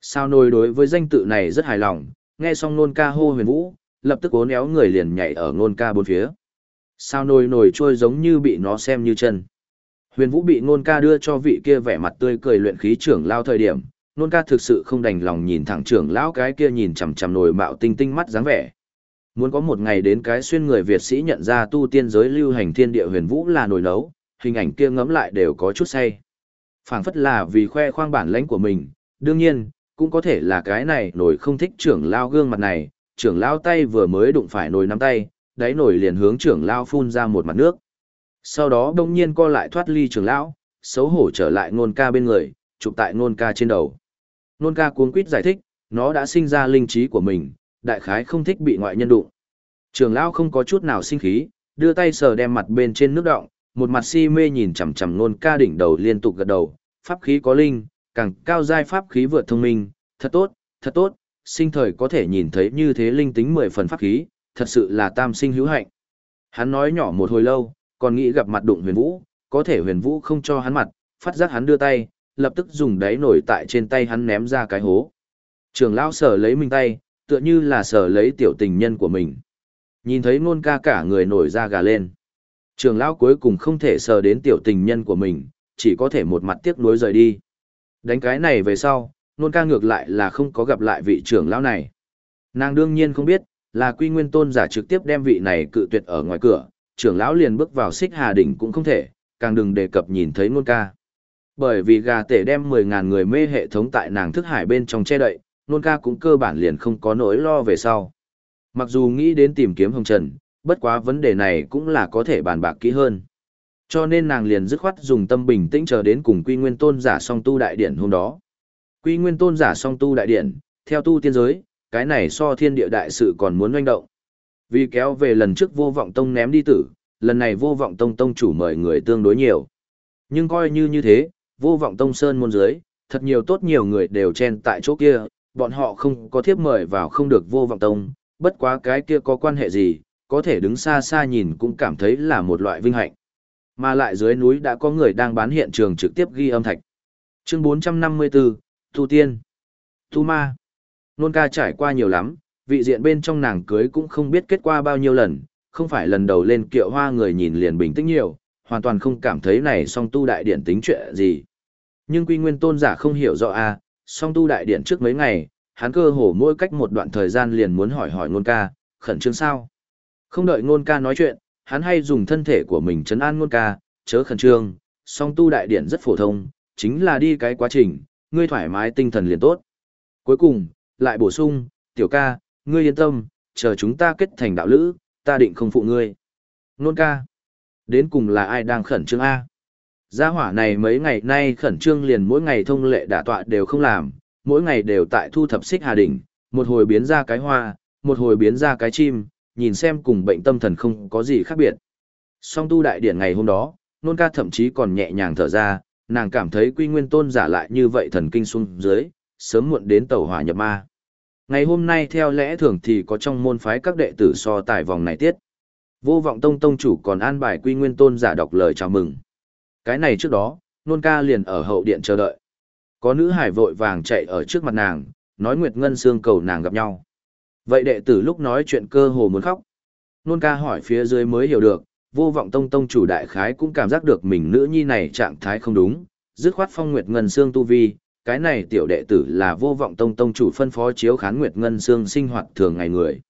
Sao nổi đối với danh tự này rất hài lòng, nghe xong nôn ca hô huyền vũ, lập tức uốn éo người liền nhảy ở nôn ca bốn phía. Sao nổi nổi trôi giống như bị nó xem như chân. Huyền vũ bị nôn ca đưa cho vị kia vẻ mặt tươi cười luyện khí trưởng lao thời điểm, nôn ca thực sự không đành lòng nhìn thẳng trưởng lão cái kia nhìn chằm chằm nổi mạo tinh tinh mắt dáng vẻ. Muốn có một ngày đến cái xuyên người Việt sĩ nhận ra tu tiên giới lưu hành thiên địa huyền vũ là nổi nấu, hình ảnh kia ngẫm lại đều có chút say. phảng phất là vì khoe khoang bản lãnh của mình, đương nhiên, cũng có thể là cái này nổi không thích trưởng lao gương mặt này, trưởng lao tay vừa mới đụng phải nồi nắm tay, đáy nổi liền hướng trưởng lao phun ra một mặt nước. Sau đó đông nhiên co lại thoát ly trưởng lão, xấu hổ trở lại ngôn ca bên người, chụp tại ngôn ca trên đầu. Nôn ca cuống quýt giải thích, nó đã sinh ra linh trí của mình, đại khái không thích bị ngoại nhân đụng. Trường lão không có chút nào sinh khí, đưa tay sờ đem mặt bên trên nước động, một mặt si mê nhìn chằm chằm nôn ca đỉnh đầu liên tục gật đầu, pháp khí có linh, càng cao giai pháp khí vượt thông minh, thật tốt, thật tốt, sinh thời có thể nhìn thấy như thế linh tính mười phần pháp khí, thật sự là tam sinh hữu hạnh. Hắn nói nhỏ một hồi lâu, còn nghĩ gặp mặt đụng huyền vũ, có thể huyền vũ không cho hắn mặt, phát giác hắn đưa tay, lập tức dùng đáy nổi tại trên tay hắn ném ra cái hố. Trường lão sở lấy mình tay, tựa như là sở lấy tiểu tình nhân của mình. Nhìn thấy ngôn ca cả người nổi ra gà lên. Trường lão cuối cùng không thể sờ đến tiểu tình nhân của mình, chỉ có thể một mặt tiếc nuối rời đi. Đánh cái này về sau, nôn ca ngược lại là không có gặp lại vị trưởng lão này. Nàng đương nhiên không biết, là quy nguyên tôn giả trực tiếp đem vị này cự tuyệt ở ngoài cửa, trưởng lão liền bước vào xích hà đỉnh cũng không thể, càng đừng đề cập nhìn thấy nôn ca. Bởi vì gà tể đem 10.000 người mê hệ thống tại nàng thức hải bên trong che đậy, nôn ca cũng cơ bản liền không có nỗi lo về sau. Mặc dù nghĩ đến tìm kiếm hồng trần, bất quá vấn đề này cũng là có thể bàn bạc kỹ hơn. Cho nên nàng liền dứt khoát dùng tâm bình tĩnh chờ đến cùng quy nguyên tôn giả song tu đại điển hôm đó. Quy nguyên tôn giả song tu đại điển, theo tu tiên giới, cái này so thiên địa đại sự còn muốn doanh động. Vì kéo về lần trước vô vọng tông ném đi tử, lần này vô vọng tông tông chủ mời người tương đối nhiều. Nhưng coi như như thế, vô vọng tông sơn môn dưới, thật nhiều tốt nhiều người đều chen tại chỗ kia, bọn họ không có thiếp mời vào không được vô vọng tông, bất quá cái kia có quan hệ gì, có thể đứng xa xa nhìn cũng cảm thấy là một loại vinh hạnh. Mà lại dưới núi đã có người đang bán hiện trường trực tiếp ghi âm thạch. Chương 454, Thu Tiên, Thu Ma. Nôn ca trải qua nhiều lắm, vị diện bên trong nàng cưới cũng không biết kết qua bao nhiêu lần, không phải lần đầu lên kiệu hoa người nhìn liền bình tĩnh nhiều, hoàn toàn không cảm thấy này song tu đại điển tính chuyện gì. Nhưng quy nguyên tôn giả không hiểu rõ a à, song tu đại điển trước mấy ngày, hắn cơ hồ mỗi cách một đoạn thời gian liền muốn hỏi hỏi ngôn ca, khẩn trương sao. Không đợi ngôn ca nói chuyện, hắn hay dùng thân thể của mình chấn an ngôn ca, chớ khẩn trương, song tu đại điển rất phổ thông, chính là đi cái quá trình, ngươi thoải mái tinh thần liền tốt. Cuối cùng, lại bổ sung, tiểu ca, ngươi yên tâm, chờ chúng ta kết thành đạo lữ, ta định không phụ ngươi. Nôn ca. Đến cùng là ai đang khẩn trương A? Gia hỏa này mấy ngày nay khẩn trương liền mỗi ngày thông lệ đả tọa đều không làm, mỗi ngày đều tại thu thập xích hà đỉnh, một hồi biến ra cái hoa, một hồi biến ra cái chim, nhìn xem cùng bệnh tâm thần không có gì khác biệt. Song tu đại điển ngày hôm đó, nôn ca thậm chí còn nhẹ nhàng thở ra, nàng cảm thấy quy nguyên tôn giả lại như vậy thần kinh xuống dưới, sớm muộn đến tàu hỏa nhập ma. Ngày hôm nay theo lẽ thường thì có trong môn phái các đệ tử so tài vòng này tiết. Vô vọng tông tông chủ còn an bài quy nguyên tôn giả đọc lời chào mừng. Cái này trước đó, nôn ca liền ở hậu điện chờ đợi. Có nữ hải vội vàng chạy ở trước mặt nàng, nói Nguyệt Ngân Sương cầu nàng gặp nhau. Vậy đệ tử lúc nói chuyện cơ hồ muốn khóc. Nôn ca hỏi phía dưới mới hiểu được, vô vọng tông tông chủ đại khái cũng cảm giác được mình nữ nhi này trạng thái không đúng, dứt khoát phong Nguyệt Ngân Sương tu vi, cái này tiểu đệ tử là vô vọng tông tông chủ phân phó chiếu khán Nguyệt Ngân Sương sinh hoạt thường ngày người.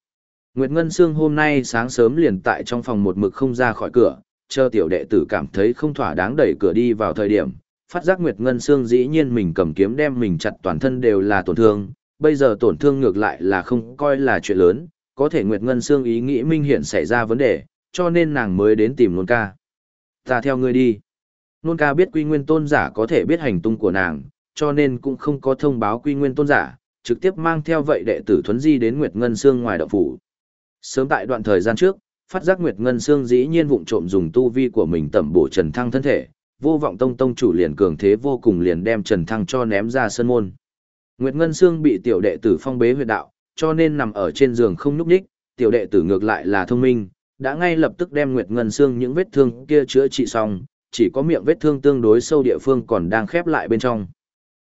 Nguyệt Ngân Sương hôm nay sáng sớm liền tại trong phòng một mực không ra khỏi cửa, chờ tiểu đệ tử cảm thấy không thỏa đáng đẩy cửa đi vào thời điểm, phát giác Nguyệt Ngân Sương dĩ nhiên mình cầm kiếm đem mình chặt toàn thân đều là tổn thương, bây giờ tổn thương ngược lại là không coi là chuyện lớn, có thể Nguyệt Ngân Sương ý nghĩ minh hiện xảy ra vấn đề, cho nên nàng mới đến tìm Nôn ca. Ta theo ngươi đi. Nôn ca biết quy nguyên tôn giả có thể biết hành tung của nàng, cho nên cũng không có thông báo quy nguyên tôn giả, trực tiếp mang theo vậy đệ tử thuấn di đến Nguyệt Ngân Sương ngoài động phủ. Sớm tại đoạn thời gian trước, phát giác Nguyệt Ngân Sương dĩ nhiên vụng trộm dùng tu vi của mình tẩm bổ Trần Thăng thân thể, vô vọng tông tông chủ liền cường thế vô cùng liền đem Trần Thăng cho ném ra sân môn. Nguyệt Ngân Sương bị tiểu đệ tử phong bế huyệt đạo, cho nên nằm ở trên giường không nhúc nhích, tiểu đệ tử ngược lại là thông minh, đã ngay lập tức đem Nguyệt Ngân Sương những vết thương kia chữa trị xong, chỉ có miệng vết thương tương đối sâu địa phương còn đang khép lại bên trong.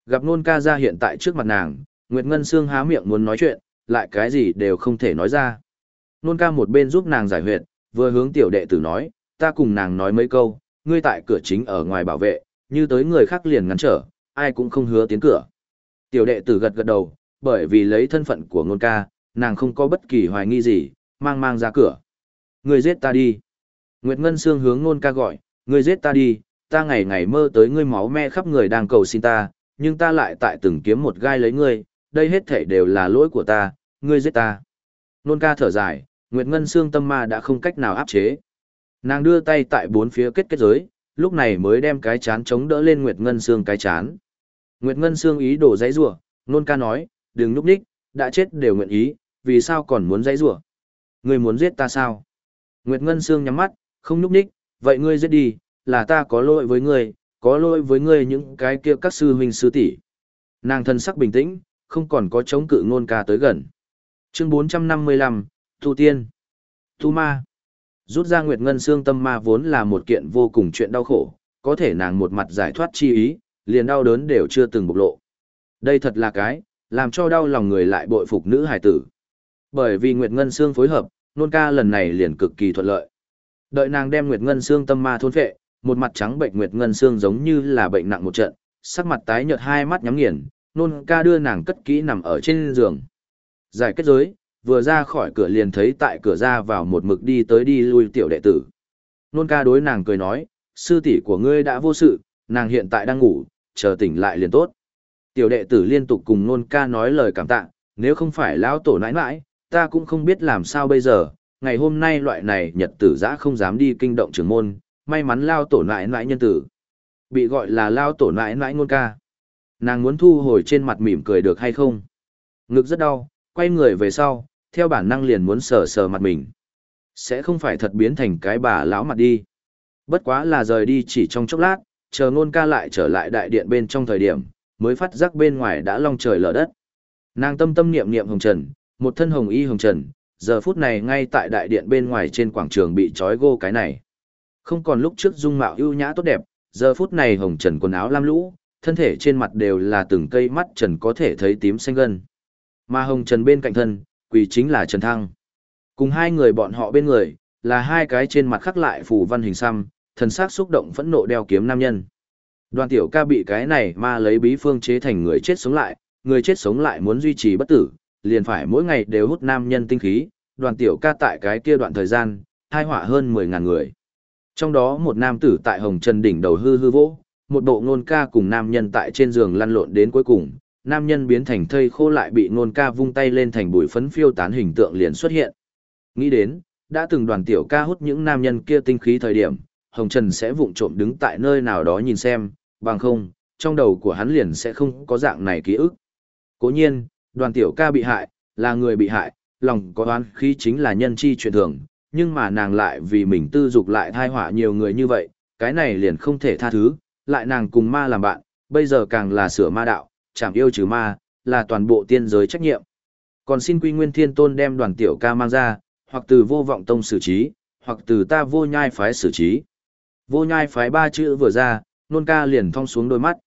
Gặp nôn ca ra hiện tại trước mặt nàng, Nguyệt Ngân Sương há miệng muốn nói chuyện, lại cái gì đều không thể nói ra. Nôn ca một bên giúp nàng giải huyệt, vừa hướng tiểu đệ tử nói, ta cùng nàng nói mấy câu, ngươi tại cửa chính ở ngoài bảo vệ, như tới người khác liền ngăn trở, ai cũng không hứa tiến cửa. Tiểu đệ tử gật gật đầu, bởi vì lấy thân phận của ngôn ca, nàng không có bất kỳ hoài nghi gì, mang mang ra cửa. Ngươi giết ta đi. Nguyệt Ngân Sương hướng ngôn ca gọi, ngươi giết ta đi, ta ngày ngày mơ tới ngươi máu me khắp người đang cầu xin ta, nhưng ta lại tại từng kiếm một gai lấy ngươi, đây hết thảy đều là lỗi của ta, ngươi giết ta. Nôn ca thở dài, Nguyệt Ngân Sương tâm ma đã không cách nào áp chế. Nàng đưa tay tại bốn phía kết kết giới, lúc này mới đem cái chán chống đỡ lên Nguyệt Ngân Sương cái chán. Nguyệt Ngân Sương ý đổ dãy rủa, nôn ca nói, đừng núp ních, đã chết đều nguyện ý, vì sao còn muốn dãy rủa? Ngươi muốn giết ta sao? Nguyệt Ngân Sương nhắm mắt, không núp ních, vậy ngươi giết đi, là ta có lỗi với ngươi, có lỗi với ngươi những cái kia các sư huynh sư tỷ. Nàng thân sắc bình tĩnh, không còn có chống cự Nôn ca tới gần. Chương 455, Tu Tiên, Tu Ma. Rút ra Nguyệt Ngân Sương tâm ma vốn là một kiện vô cùng chuyện đau khổ, có thể nàng một mặt giải thoát chi ý, liền đau đớn đều chưa từng bộc lộ. Đây thật là cái, làm cho đau lòng người lại bội phục nữ hải tử. Bởi vì Nguyệt Ngân Sương phối hợp, nôn ca lần này liền cực kỳ thuận lợi. Đợi nàng đem Nguyệt Ngân Sương tâm ma thôn phệ, một mặt trắng bệnh Nguyệt Ngân Sương giống như là bệnh nặng một trận, sắc mặt tái nhợt hai mắt nhắm nghiền, nôn ca đưa nàng cất kỹ nằm ở trên giường. Giải kết giới, vừa ra khỏi cửa liền thấy tại cửa ra vào một mực đi tới đi lui tiểu đệ tử. Nôn ca đối nàng cười nói, sư tỷ của ngươi đã vô sự, nàng hiện tại đang ngủ, chờ tỉnh lại liền tốt. Tiểu đệ tử liên tục cùng nôn ca nói lời cảm tạ, nếu không phải lão tổ nãi nãi, ta cũng không biết làm sao bây giờ, ngày hôm nay loại này nhật tử giã không dám đi kinh động trưởng môn, may mắn lao tổ nãi nãi nhân tử. Bị gọi là lao tổ nãi nãi nôn ca. Nàng muốn thu hồi trên mặt mỉm cười được hay không? Ngực rất đau, quay người về sau, theo bản năng liền muốn sờ sờ mặt mình. Sẽ không phải thật biến thành cái bà lão mặt đi. Bất quá là rời đi chỉ trong chốc lát, chờ ngôn ca lại trở lại đại điện bên trong thời điểm, mới phát giác bên ngoài đã long trời lở đất. Nàng tâm tâm niệm niệm hồng trần, một thân hồng y hồng trần, giờ phút này ngay tại đại điện bên ngoài trên quảng trường bị trói gô cái này. Không còn lúc trước dung mạo ưu nhã tốt đẹp, giờ phút này hồng trần quần áo lam lũ, thân thể trên mặt đều là từng cây mắt trần có thể thấy tím xanh gân. Mà hồng trần bên cạnh thân, quỳ chính là Trần Thăng. Cùng hai người bọn họ bên người, là hai cái trên mặt khắc lại phù văn hình xăm, thần sắc xúc động phẫn nộ đeo kiếm nam nhân. Đoàn tiểu ca bị cái này ma lấy bí phương chế thành người chết sống lại, người chết sống lại muốn duy trì bất tử, liền phải mỗi ngày đều hút nam nhân tinh khí, đoàn tiểu ca tại cái kia đoạn thời gian, hai họa hơn 10.000 người. Trong đó một nam tử tại hồng trần đỉnh đầu hư hư vỗ, một bộ ngôn ca cùng nam nhân tại trên giường lăn lộn đến cuối cùng, nam nhân biến thành thây khô lại bị nôn ca vung tay lên thành bụi phấn phiêu tán hình tượng liền xuất hiện. Nghĩ đến, đã từng đoàn tiểu ca hút những nam nhân kia tinh khí thời điểm, Hồng Trần sẽ vụng trộm đứng tại nơi nào đó nhìn xem, bằng không, trong đầu của hắn liền sẽ không có dạng này ký ức. Cố nhiên, đoàn tiểu ca bị hại, là người bị hại, lòng có oán khí chính là nhân chi truyền thường, nhưng mà nàng lại vì mình tư dục lại thai họa nhiều người như vậy, cái này liền không thể tha thứ, lại nàng cùng ma làm bạn, bây giờ càng là sửa ma đạo, chảm yêu trừ ma, là toàn bộ tiên giới trách nhiệm. Còn xin quy nguyên thiên tôn đem đoàn tiểu ca mang ra, hoặc từ vô vọng tông xử trí, hoặc từ ta vô nhai phái xử trí. Vô nhai phái ba chữ vừa ra, nôn ca liền thong xuống đôi mắt.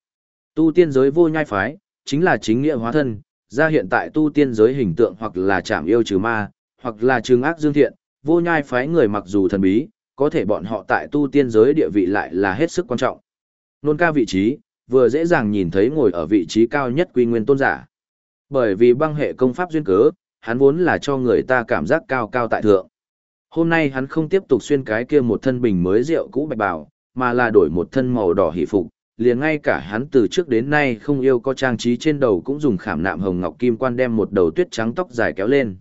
Tu tiên giới vô nhai phái, chính là chính nghĩa hóa thân, ra hiện tại tu tiên giới hình tượng hoặc là chạm yêu trừ ma, hoặc là trừng ác dương thiện, vô nhai phái người mặc dù thần bí, có thể bọn họ tại tu tiên giới địa vị lại là hết sức quan trọng. Nôn ca vị trí, vừa dễ dàng nhìn thấy ngồi ở vị trí cao nhất quy nguyên tôn giả. Bởi vì băng hệ công pháp duyên cớ, hắn vốn là cho người ta cảm giác cao cao tại thượng. Hôm nay hắn không tiếp tục xuyên cái kia một thân bình mới rượu cũ bạch bào, mà là đổi một thân màu đỏ hỷ phục, liền ngay cả hắn từ trước đến nay không yêu có trang trí trên đầu cũng dùng khảm nạm hồng ngọc kim quan đem một đầu tuyết trắng tóc dài kéo lên.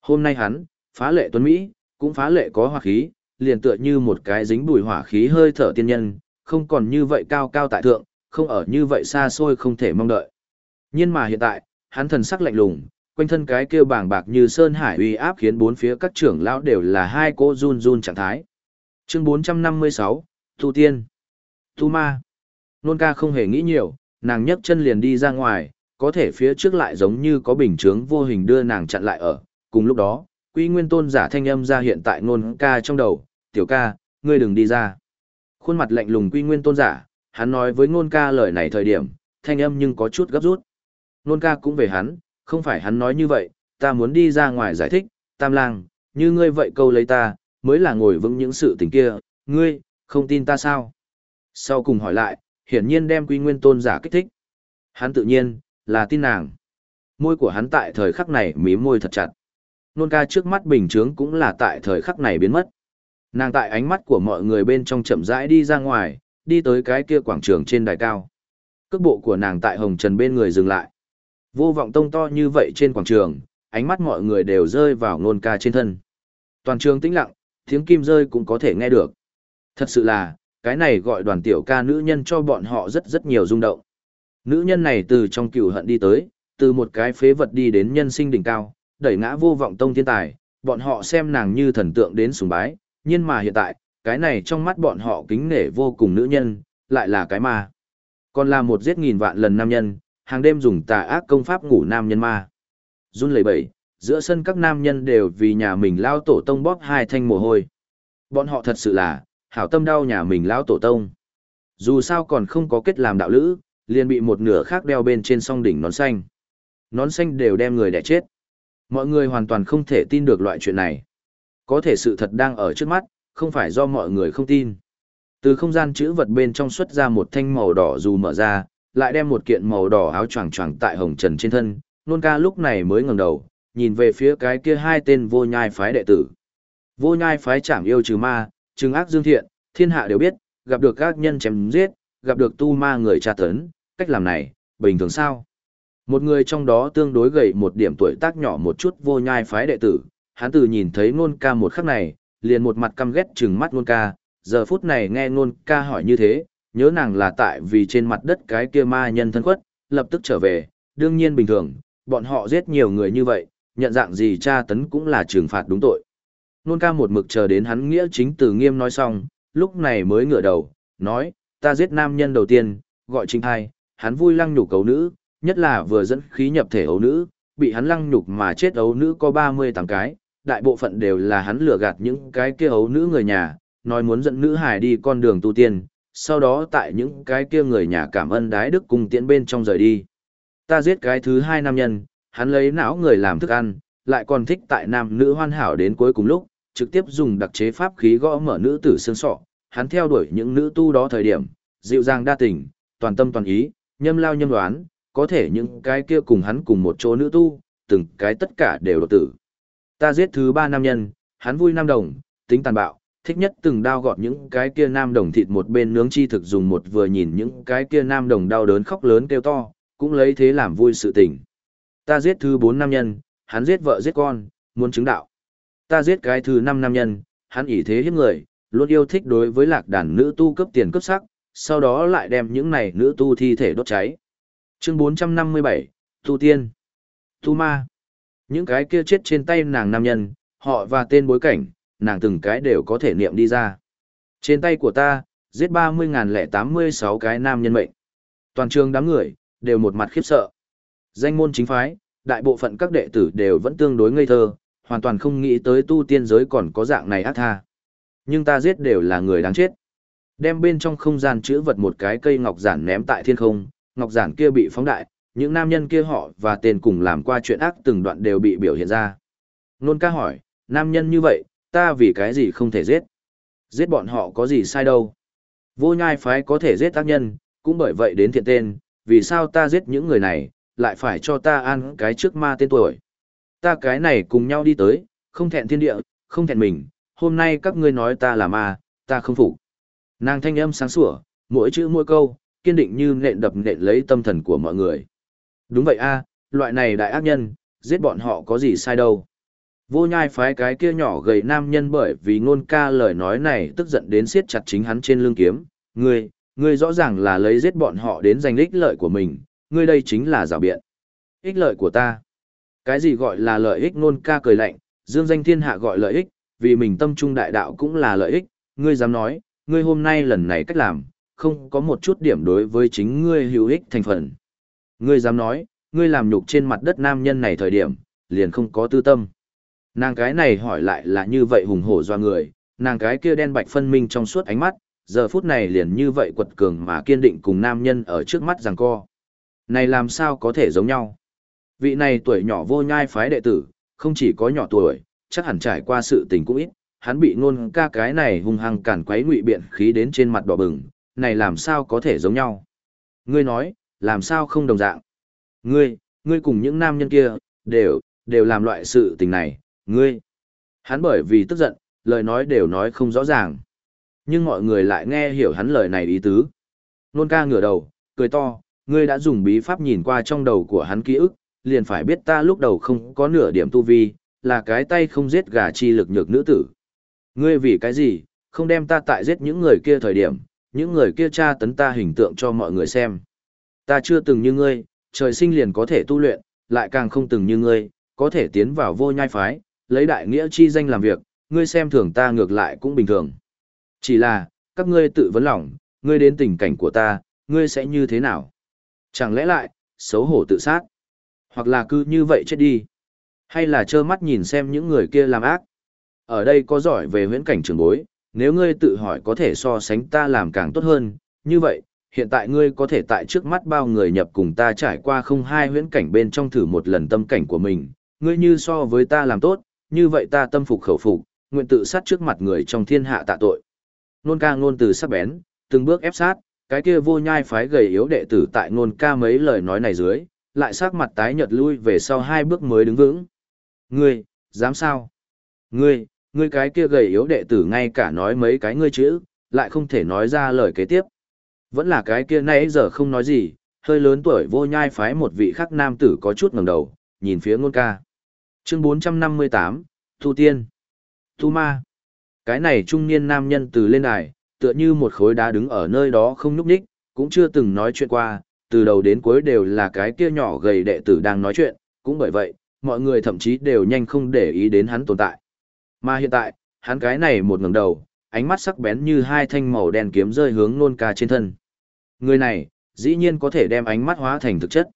Hôm nay hắn, phá lệ tuấn Mỹ, cũng phá lệ có hỏa khí, liền tựa như một cái dính bùi hỏa khí hơi thở tiên nhân, không còn như vậy cao cao tại thượng, không ở như vậy xa xôi không thể mong đợi. Nhưng mà hiện tại, hắn thần sắc lạnh lùng, quanh thân cái kia bàng bạc như sơn hải uy áp khiến bốn phía các trưởng lão đều là hai cô run run trạng thái. Chương 456, Tu Tiên Tu Ma Nôn ca không hề nghĩ nhiều, nàng nhấc chân liền đi ra ngoài, có thể phía trước lại giống như có bình chướng vô hình đưa nàng chặn lại ở. Cùng lúc đó, quy nguyên tôn giả thanh âm ra hiện tại nôn ca trong đầu, tiểu ca, ngươi đừng đi ra. Khuôn mặt lạnh lùng quy nguyên tôn giả, hắn nói với nôn ca lời này thời điểm, thanh âm nhưng có chút gấp rút. Nôn ca cũng về hắn, không phải hắn nói như vậy, ta muốn đi ra ngoài giải thích, tam lang, như ngươi vậy câu lấy ta, mới là ngồi vững những sự tình kia, ngươi, không tin ta sao? Sau cùng hỏi lại, hiển nhiên đem quy nguyên tôn giả kích thích. Hắn tự nhiên, là tin nàng. Môi của hắn tại thời khắc này mí môi thật chặt. Nôn ca trước mắt bình chướng cũng là tại thời khắc này biến mất. Nàng tại ánh mắt của mọi người bên trong chậm rãi đi ra ngoài, đi tới cái kia quảng trường trên đài cao. Cước bộ của nàng tại hồng trần bên người dừng lại. Vô vọng tông to như vậy trên quảng trường, ánh mắt mọi người đều rơi vào nôn ca trên thân. Toàn trường tĩnh lặng, tiếng kim rơi cũng có thể nghe được. Thật sự là, cái này gọi đoàn tiểu ca nữ nhân cho bọn họ rất rất nhiều rung động. Nữ nhân này từ trong cựu hận đi tới, từ một cái phế vật đi đến nhân sinh đỉnh cao, đẩy ngã vô vọng tông thiên tài, bọn họ xem nàng như thần tượng đến sùng bái, nhưng mà hiện tại, cái này trong mắt bọn họ kính nể vô cùng nữ nhân, lại là cái ma. Còn là một giết nghìn vạn lần nam nhân, hàng đêm dùng tà ác công pháp ngủ nam nhân ma. Run lẩy bẩy, giữa sân các nam nhân đều vì nhà mình lao tổ tông bóp hai thanh mồ hôi. Bọn họ thật sự là, hảo tâm đau nhà mình lao tổ tông. Dù sao còn không có kết làm đạo lữ, liền bị một nửa khác đeo bên trên song đỉnh nón xanh. Nón xanh đều đem người đẻ chết. Mọi người hoàn toàn không thể tin được loại chuyện này. Có thể sự thật đang ở trước mắt, không phải do mọi người không tin. Từ không gian chữ vật bên trong xuất ra một thanh màu đỏ dù mở ra, lại đem một kiện màu đỏ áo choàng choàng tại hồng trần trên thân, nôn ca lúc này mới ngẩng đầu, nhìn về phía cái kia hai tên vô nhai phái đệ tử. Vô nhai phái chảm yêu trừ ma, trừng ác dương thiện, thiên hạ đều biết, gặp được các nhân chém giết, gặp được tu ma người tra tấn, cách làm này, bình thường sao? Một người trong đó tương đối gầy một điểm tuổi tác nhỏ một chút vô nhai phái đệ tử, hắn từ nhìn thấy nôn ca một khắc này, liền một mặt căm ghét chừng mắt nôn ca, giờ phút này nghe nôn ca hỏi như thế, nhớ nàng là tại vì trên mặt đất cái kia ma nhân thân khuất, lập tức trở về, đương nhiên bình thường, bọn họ giết nhiều người như vậy, nhận dạng gì tra tấn cũng là trừng phạt đúng tội. Nôn ca một mực chờ đến hắn nghĩa chính từ nghiêm nói xong, lúc này mới ngửa đầu, nói, ta giết nam nhân đầu tiên, gọi chính thai, hắn vui lăng nhục ấu nữ, nhất là vừa dẫn khí nhập thể ấu nữ, bị hắn lăng nhục mà chết ấu nữ có 38 cái, đại bộ phận đều là hắn lừa gạt những cái kia ấu nữ người nhà, nói muốn dẫn nữ hài đi con đường tu tiên, sau đó tại những cái kia người nhà cảm ơn đái đức cùng tiễn bên trong rời đi. Ta giết cái thứ hai nam nhân, hắn lấy não người làm thức ăn, lại còn thích tại nam nữ hoàn hảo đến cuối cùng lúc, trực tiếp dùng đặc chế pháp khí gõ mở nữ tử xương sọ, hắn theo đuổi những nữ tu đó thời điểm, dịu dàng đa tình, toàn tâm toàn ý, nhâm lao nhâm đoán, có thể những cái kia cùng hắn cùng một chỗ nữ tu, từng cái tất cả đều đột tử. Ta giết thứ ba nam nhân, hắn vui nam đồng, tính tàn bạo, thích nhất từng đao gọt những cái kia nam đồng thịt một bên nướng chi thực dùng một vừa nhìn những cái kia nam đồng đau đớn khóc lớn kêu to, cũng lấy thế làm vui sự tình. Ta giết thứ bốn nam nhân, hắn giết vợ giết con, muốn chứng đạo. Ta giết cái thứ năm nam nhân, hắn ỷ thế hiếp người, luôn yêu thích đối với lạc đàn nữ tu cấp tiền cấp sắc, sau đó lại đem những này nữ tu thi thể đốt cháy. Chương 457, Tu Tiên, Tu Ma. Những cái kia chết trên tay nàng nam nhân, họ và tên bối cảnh, nàng từng cái đều có thể niệm đi ra. Trên tay của ta, giết 30.086 cái nam nhân mệnh. Toàn trường đám người, đều một mặt khiếp sợ. Danh môn chính phái, đại bộ phận các đệ tử đều vẫn tương đối ngây thơ, hoàn toàn không nghĩ tới tu tiên giới còn có dạng này ác tha. Nhưng ta giết đều là người đáng chết. Đem bên trong không gian chữ vật một cái cây ngọc giản ném tại thiên không, ngọc giản kia bị phóng đại, những nam nhân kia họ và tên cùng làm qua chuyện ác từng đoạn đều bị biểu hiện ra. Nôn ca hỏi, nam nhân như vậy, ta vì cái gì không thể giết? Giết bọn họ có gì sai đâu? Vô nhai phái có thể giết tác nhân, cũng bởi vậy đến thiện tên, vì sao ta giết những người này, lại phải cho ta ăn cái trước ma tên tuổi? Ta cái này cùng nhau đi tới, không thẹn thiên địa, không thẹn mình, hôm nay các ngươi nói ta là ma, ta không phục. Nàng thanh âm sáng sủa, mỗi chữ mỗi câu, kiên định như nện đập nện lấy tâm thần của mọi người. Đúng vậy a, loại này đại ác nhân, giết bọn họ có gì sai đâu. Vô nhai phái cái kia nhỏ gầy nam nhân bởi vì ngôn ca lời nói này tức giận đến siết chặt chính hắn trên lưng kiếm. Ngươi, ngươi rõ ràng là lấy giết bọn họ đến giành ích lợi của mình, ngươi đây chính là rào biện. Ích lợi của ta. Cái gì gọi là lợi ích ngôn ca cười lạnh, dương danh thiên hạ gọi lợi ích, vì mình tâm trung đại đạo cũng là lợi ích, ngươi dám nói, ngươi hôm nay lần này cách làm, không có một chút điểm đối với chính ngươi hữu ích thành phần. Ngươi dám nói, ngươi làm nhục trên mặt đất nam nhân này thời điểm, liền không có tư tâm. Nàng cái này hỏi lại là như vậy hùng hổ do người, nàng cái kia đen bạch phân minh trong suốt ánh mắt, giờ phút này liền như vậy quật cường mà kiên định cùng nam nhân ở trước mắt rằng co. Này làm sao có thể giống nhau? Vị này tuổi nhỏ vô nhai phái đệ tử, không chỉ có nhỏ tuổi, chắc hẳn trải qua sự tình cũng ít, hắn bị ngôn ca cái này hung hăng cản quấy ngụy biện khí đến trên mặt đỏ bừng, này làm sao có thể giống nhau? Ngươi nói, làm sao không đồng dạng? Ngươi, ngươi cùng những nam nhân kia, đều, đều làm loại sự tình này, ngươi. Hắn bởi vì tức giận, lời nói đều nói không rõ ràng. Nhưng mọi người lại nghe hiểu hắn lời này ý tứ. Nôn ca ngửa đầu, cười to, ngươi đã dùng bí pháp nhìn qua trong đầu của hắn ký ức, liền phải biết ta lúc đầu không có nửa điểm tu vi, là cái tay không giết gà chi lực nhược nữ tử. Ngươi vì cái gì, không đem ta tại giết những người kia thời điểm, những người kia tra tấn ta hình tượng cho mọi người xem. Ta chưa từng như ngươi, trời sinh liền có thể tu luyện, lại càng không từng như ngươi, có thể tiến vào vô nhai phái, lấy đại nghĩa chi danh làm việc, ngươi xem thường ta ngược lại cũng bình thường. Chỉ là, các ngươi tự vấn lòng, ngươi đến tình cảnh của ta, ngươi sẽ như thế nào? Chẳng lẽ lại, xấu hổ tự sát? Hoặc là cứ như vậy chết đi? Hay là trơ mắt nhìn xem những người kia làm ác? Ở đây có giỏi về huyễn cảnh trường bối, nếu ngươi tự hỏi có thể so sánh ta làm càng tốt hơn, như vậy, hiện tại ngươi có thể tại trước mắt bao người nhập cùng ta trải qua không hai huyễn cảnh bên trong thử một lần tâm cảnh của mình, ngươi như so với ta làm tốt, như vậy ta tâm phục khẩu phục, nguyện tự sát trước mặt người trong thiên hạ tạ tội. Nôn ca ngôn từ sắc bén, từng bước ép sát, cái kia vô nhai phái gầy yếu đệ tử tại nôn ca mấy lời nói này dưới, lại sắc mặt tái nhợt lui về sau hai bước mới đứng vững. Ngươi, dám sao? Ngươi, ngươi cái kia gầy yếu đệ tử ngay cả nói mấy cái ngươi chữ, lại không thể nói ra lời kế tiếp. Vẫn là cái kia nãy giờ không nói gì, hơi lớn tuổi vô nhai phái một vị khắc nam tử có chút ngẩng đầu, nhìn phía ngôn ca. Chương 458, Thu Tiên. Thu Ma. Cái này trung niên nam nhân từ lên đài, tựa như một khối đá đứng ở nơi đó không nhúc nhích, cũng chưa từng nói chuyện qua, từ đầu đến cuối đều là cái kia nhỏ gầy đệ tử đang nói chuyện, cũng bởi vậy, mọi người thậm chí đều nhanh không để ý đến hắn tồn tại. Mà hiện tại, hắn cái này một ngẩng đầu, ánh mắt sắc bén như hai thanh màu đen kiếm rơi hướng nôn ca trên thân. Người này, dĩ nhiên có thể đem ánh mắt hóa thành thực chất.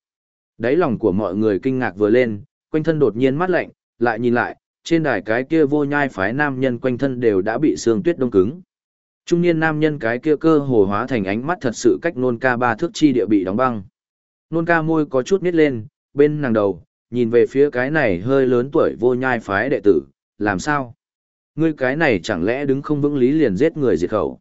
Đáy lòng của mọi người kinh ngạc vừa lên, quanh thân đột nhiên mắt lạnh, lại nhìn lại, trên đài cái kia vô nhai phái nam nhân quanh thân đều đã bị xương tuyết đông cứng. Trung niên nam nhân cái kia cơ hồ hóa thành ánh mắt thật sự cách nôn ca ba thước chi địa bị đóng băng. Nôn ca môi có chút nít lên, bên nàng đầu, nhìn về phía cái này hơi lớn tuổi vô nhai phái đệ tử, làm sao? Ngươi cái này chẳng lẽ đứng không vững lý liền giết người diệt khẩu.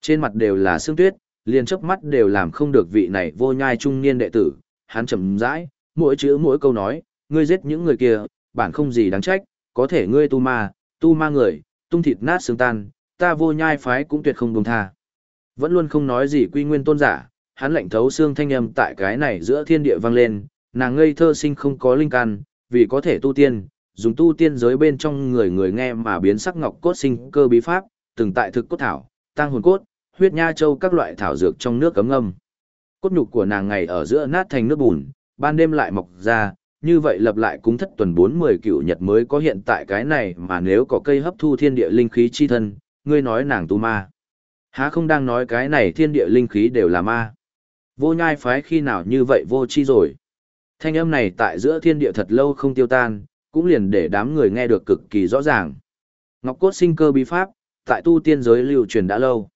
Trên mặt đều là sương tuyết, liền chớp mắt đều làm không được vị này vô nhai trung niên đệ tử, hắn chậm rãi, mỗi chữ mỗi câu nói, ngươi giết những người kia, bản không gì đáng trách, có thể ngươi tu ma, tu ma người, tung thịt nát xương tan, ta vô nhai phái cũng tuyệt không buông tha. Vẫn luôn không nói gì quy nguyên tôn giả, hắn lạnh thấu xương thanh âm tại cái này giữa thiên địa vang lên, nàng ngây thơ sinh không có linh căn, vì có thể tu tiên, dùng tu tiên giới bên trong người người nghe mà biến sắc ngọc cốt sinh cơ bí pháp, từng tại thực cốt thảo, tăng hồn cốt, huyết nha châu các loại thảo dược trong nước cấm ngâm. Cốt nhục của nàng ngày ở giữa nát thành nước bùn, ban đêm lại mọc ra, như vậy lập lại cúng thất tuần bốn mười cựu nhật mới có hiện tại cái này mà nếu có cây hấp thu thiên địa linh khí chi thân, ngươi nói nàng tu ma. Há không đang nói cái này thiên địa linh khí đều là ma. Vô nhai phái khi nào như vậy vô chi rồi. Thanh âm này tại giữa thiên địa thật lâu không tiêu tan, cũng liền để đám người nghe được cực kỳ rõ ràng. Ngọc cốt sinh cơ bí pháp, tại tu tiên giới lưu truyền đã lâu.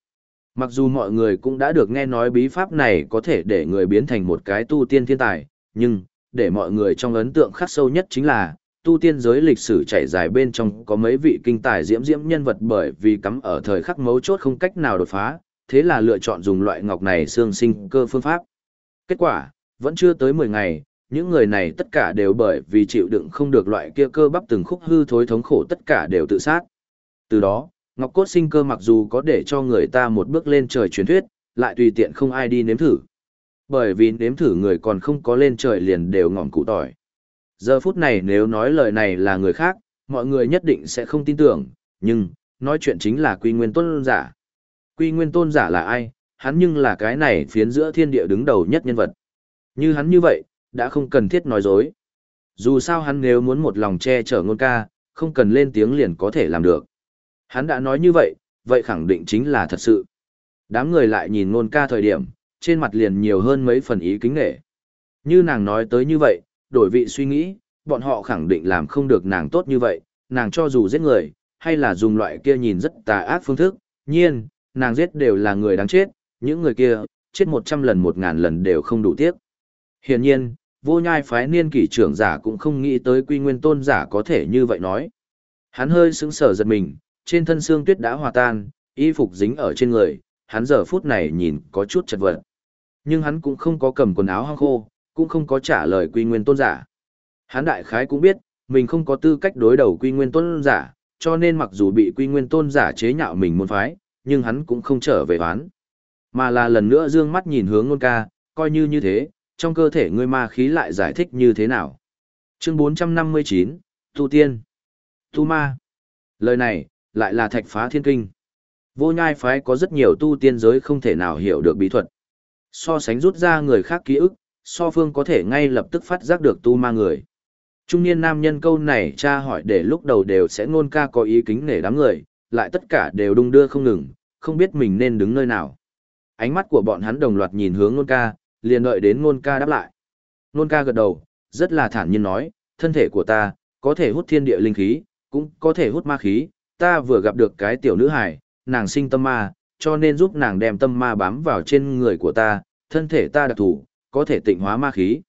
Mặc dù mọi người cũng đã được nghe nói bí pháp này có thể để người biến thành một cái tu tiên thiên tài, nhưng, để mọi người trong ấn tượng khắc sâu nhất chính là, tu tiên giới lịch sử chảy dài bên trong có mấy vị kinh tài diễm diễm nhân vật bởi vì cắm ở thời khắc mấu chốt không cách nào đột phá, thế là lựa chọn dùng loại ngọc này xương sinh cơ phương pháp. Kết quả, vẫn chưa tới 10 ngày, những người này tất cả đều bởi vì chịu đựng không được loại kia cơ bắp từng khúc hư thối thống khổ tất cả đều tự sát. Từ đó, Ngọc Cốt sinh cơ mặc dù có để cho người ta một bước lên trời truyền thuyết, lại tùy tiện không ai đi nếm thử. Bởi vì nếm thử người còn không có lên trời liền đều ngỏm cụ tỏi. Giờ phút này nếu nói lời này là người khác, mọi người nhất định sẽ không tin tưởng, nhưng, nói chuyện chính là quy nguyên tôn giả. Quy nguyên tôn giả là ai, hắn nhưng là cái này phiến giữa thiên địa đứng đầu nhất nhân vật. Như hắn như vậy, đã không cần thiết nói dối. Dù sao hắn nếu muốn một lòng che chở ngôn ca, không cần lên tiếng liền có thể làm được. Hắn đã nói như vậy, vậy khẳng định chính là thật sự. Đám người lại nhìn nôn ca thời điểm, trên mặt liền nhiều hơn mấy phần ý kính nghệ. Như nàng nói tới như vậy, đổi vị suy nghĩ, bọn họ khẳng định làm không được nàng tốt như vậy, nàng cho dù giết người, hay là dùng loại kia nhìn rất tà ác phương thức, nhiên, nàng giết đều là người đáng chết, những người kia, chết một trăm lần một ngàn lần đều không đủ tiếc. Hiển nhiên, vô nhai phái niên kỷ trưởng giả cũng không nghĩ tới quy nguyên tôn giả có thể như vậy nói. Hắn hơi sững sờ giật mình, trên thân xương tuyết đã hòa tan, y phục dính ở trên người, hắn giờ phút này nhìn có chút chật vật. Nhưng hắn cũng không có cầm quần áo hang khô, cũng không có trả lời quy nguyên tôn giả. Hắn đại khái cũng biết, mình không có tư cách đối đầu quy nguyên tôn giả, cho nên mặc dù bị quy nguyên tôn giả chế nhạo mình muốn phái, nhưng hắn cũng không trở về hoán. Mà là lần nữa dương mắt nhìn hướng ngôn ca, coi như như thế, trong cơ thể ngươi ma khí lại giải thích như thế nào. Chương 459, Tu Tiên Tu Ma Lời này, lại là thạch phá thiên kinh. Vô nhai phái có rất nhiều tu tiên giới không thể nào hiểu được bí thuật. So sánh rút ra người khác ký ức, so phương có thể ngay lập tức phát giác được tu ma người. Trung niên nam nhân câu này cha hỏi để lúc đầu đều sẽ ngôn ca có ý kính nể đám người, lại tất cả đều đung đưa không ngừng, không biết mình nên đứng nơi nào. Ánh mắt của bọn hắn đồng loạt nhìn hướng ngôn ca, liền đợi đến ngôn ca đáp lại. Ngôn ca gật đầu, rất là thản nhiên nói, thân thể của ta, có thể hút thiên địa linh khí, cũng có thể hút ma khí, ta vừa gặp được cái tiểu nữ hài, nàng sinh tâm ma, cho nên giúp nàng đem tâm ma bám vào trên người của ta, thân thể ta đặc thủ, có thể tịnh hóa ma khí.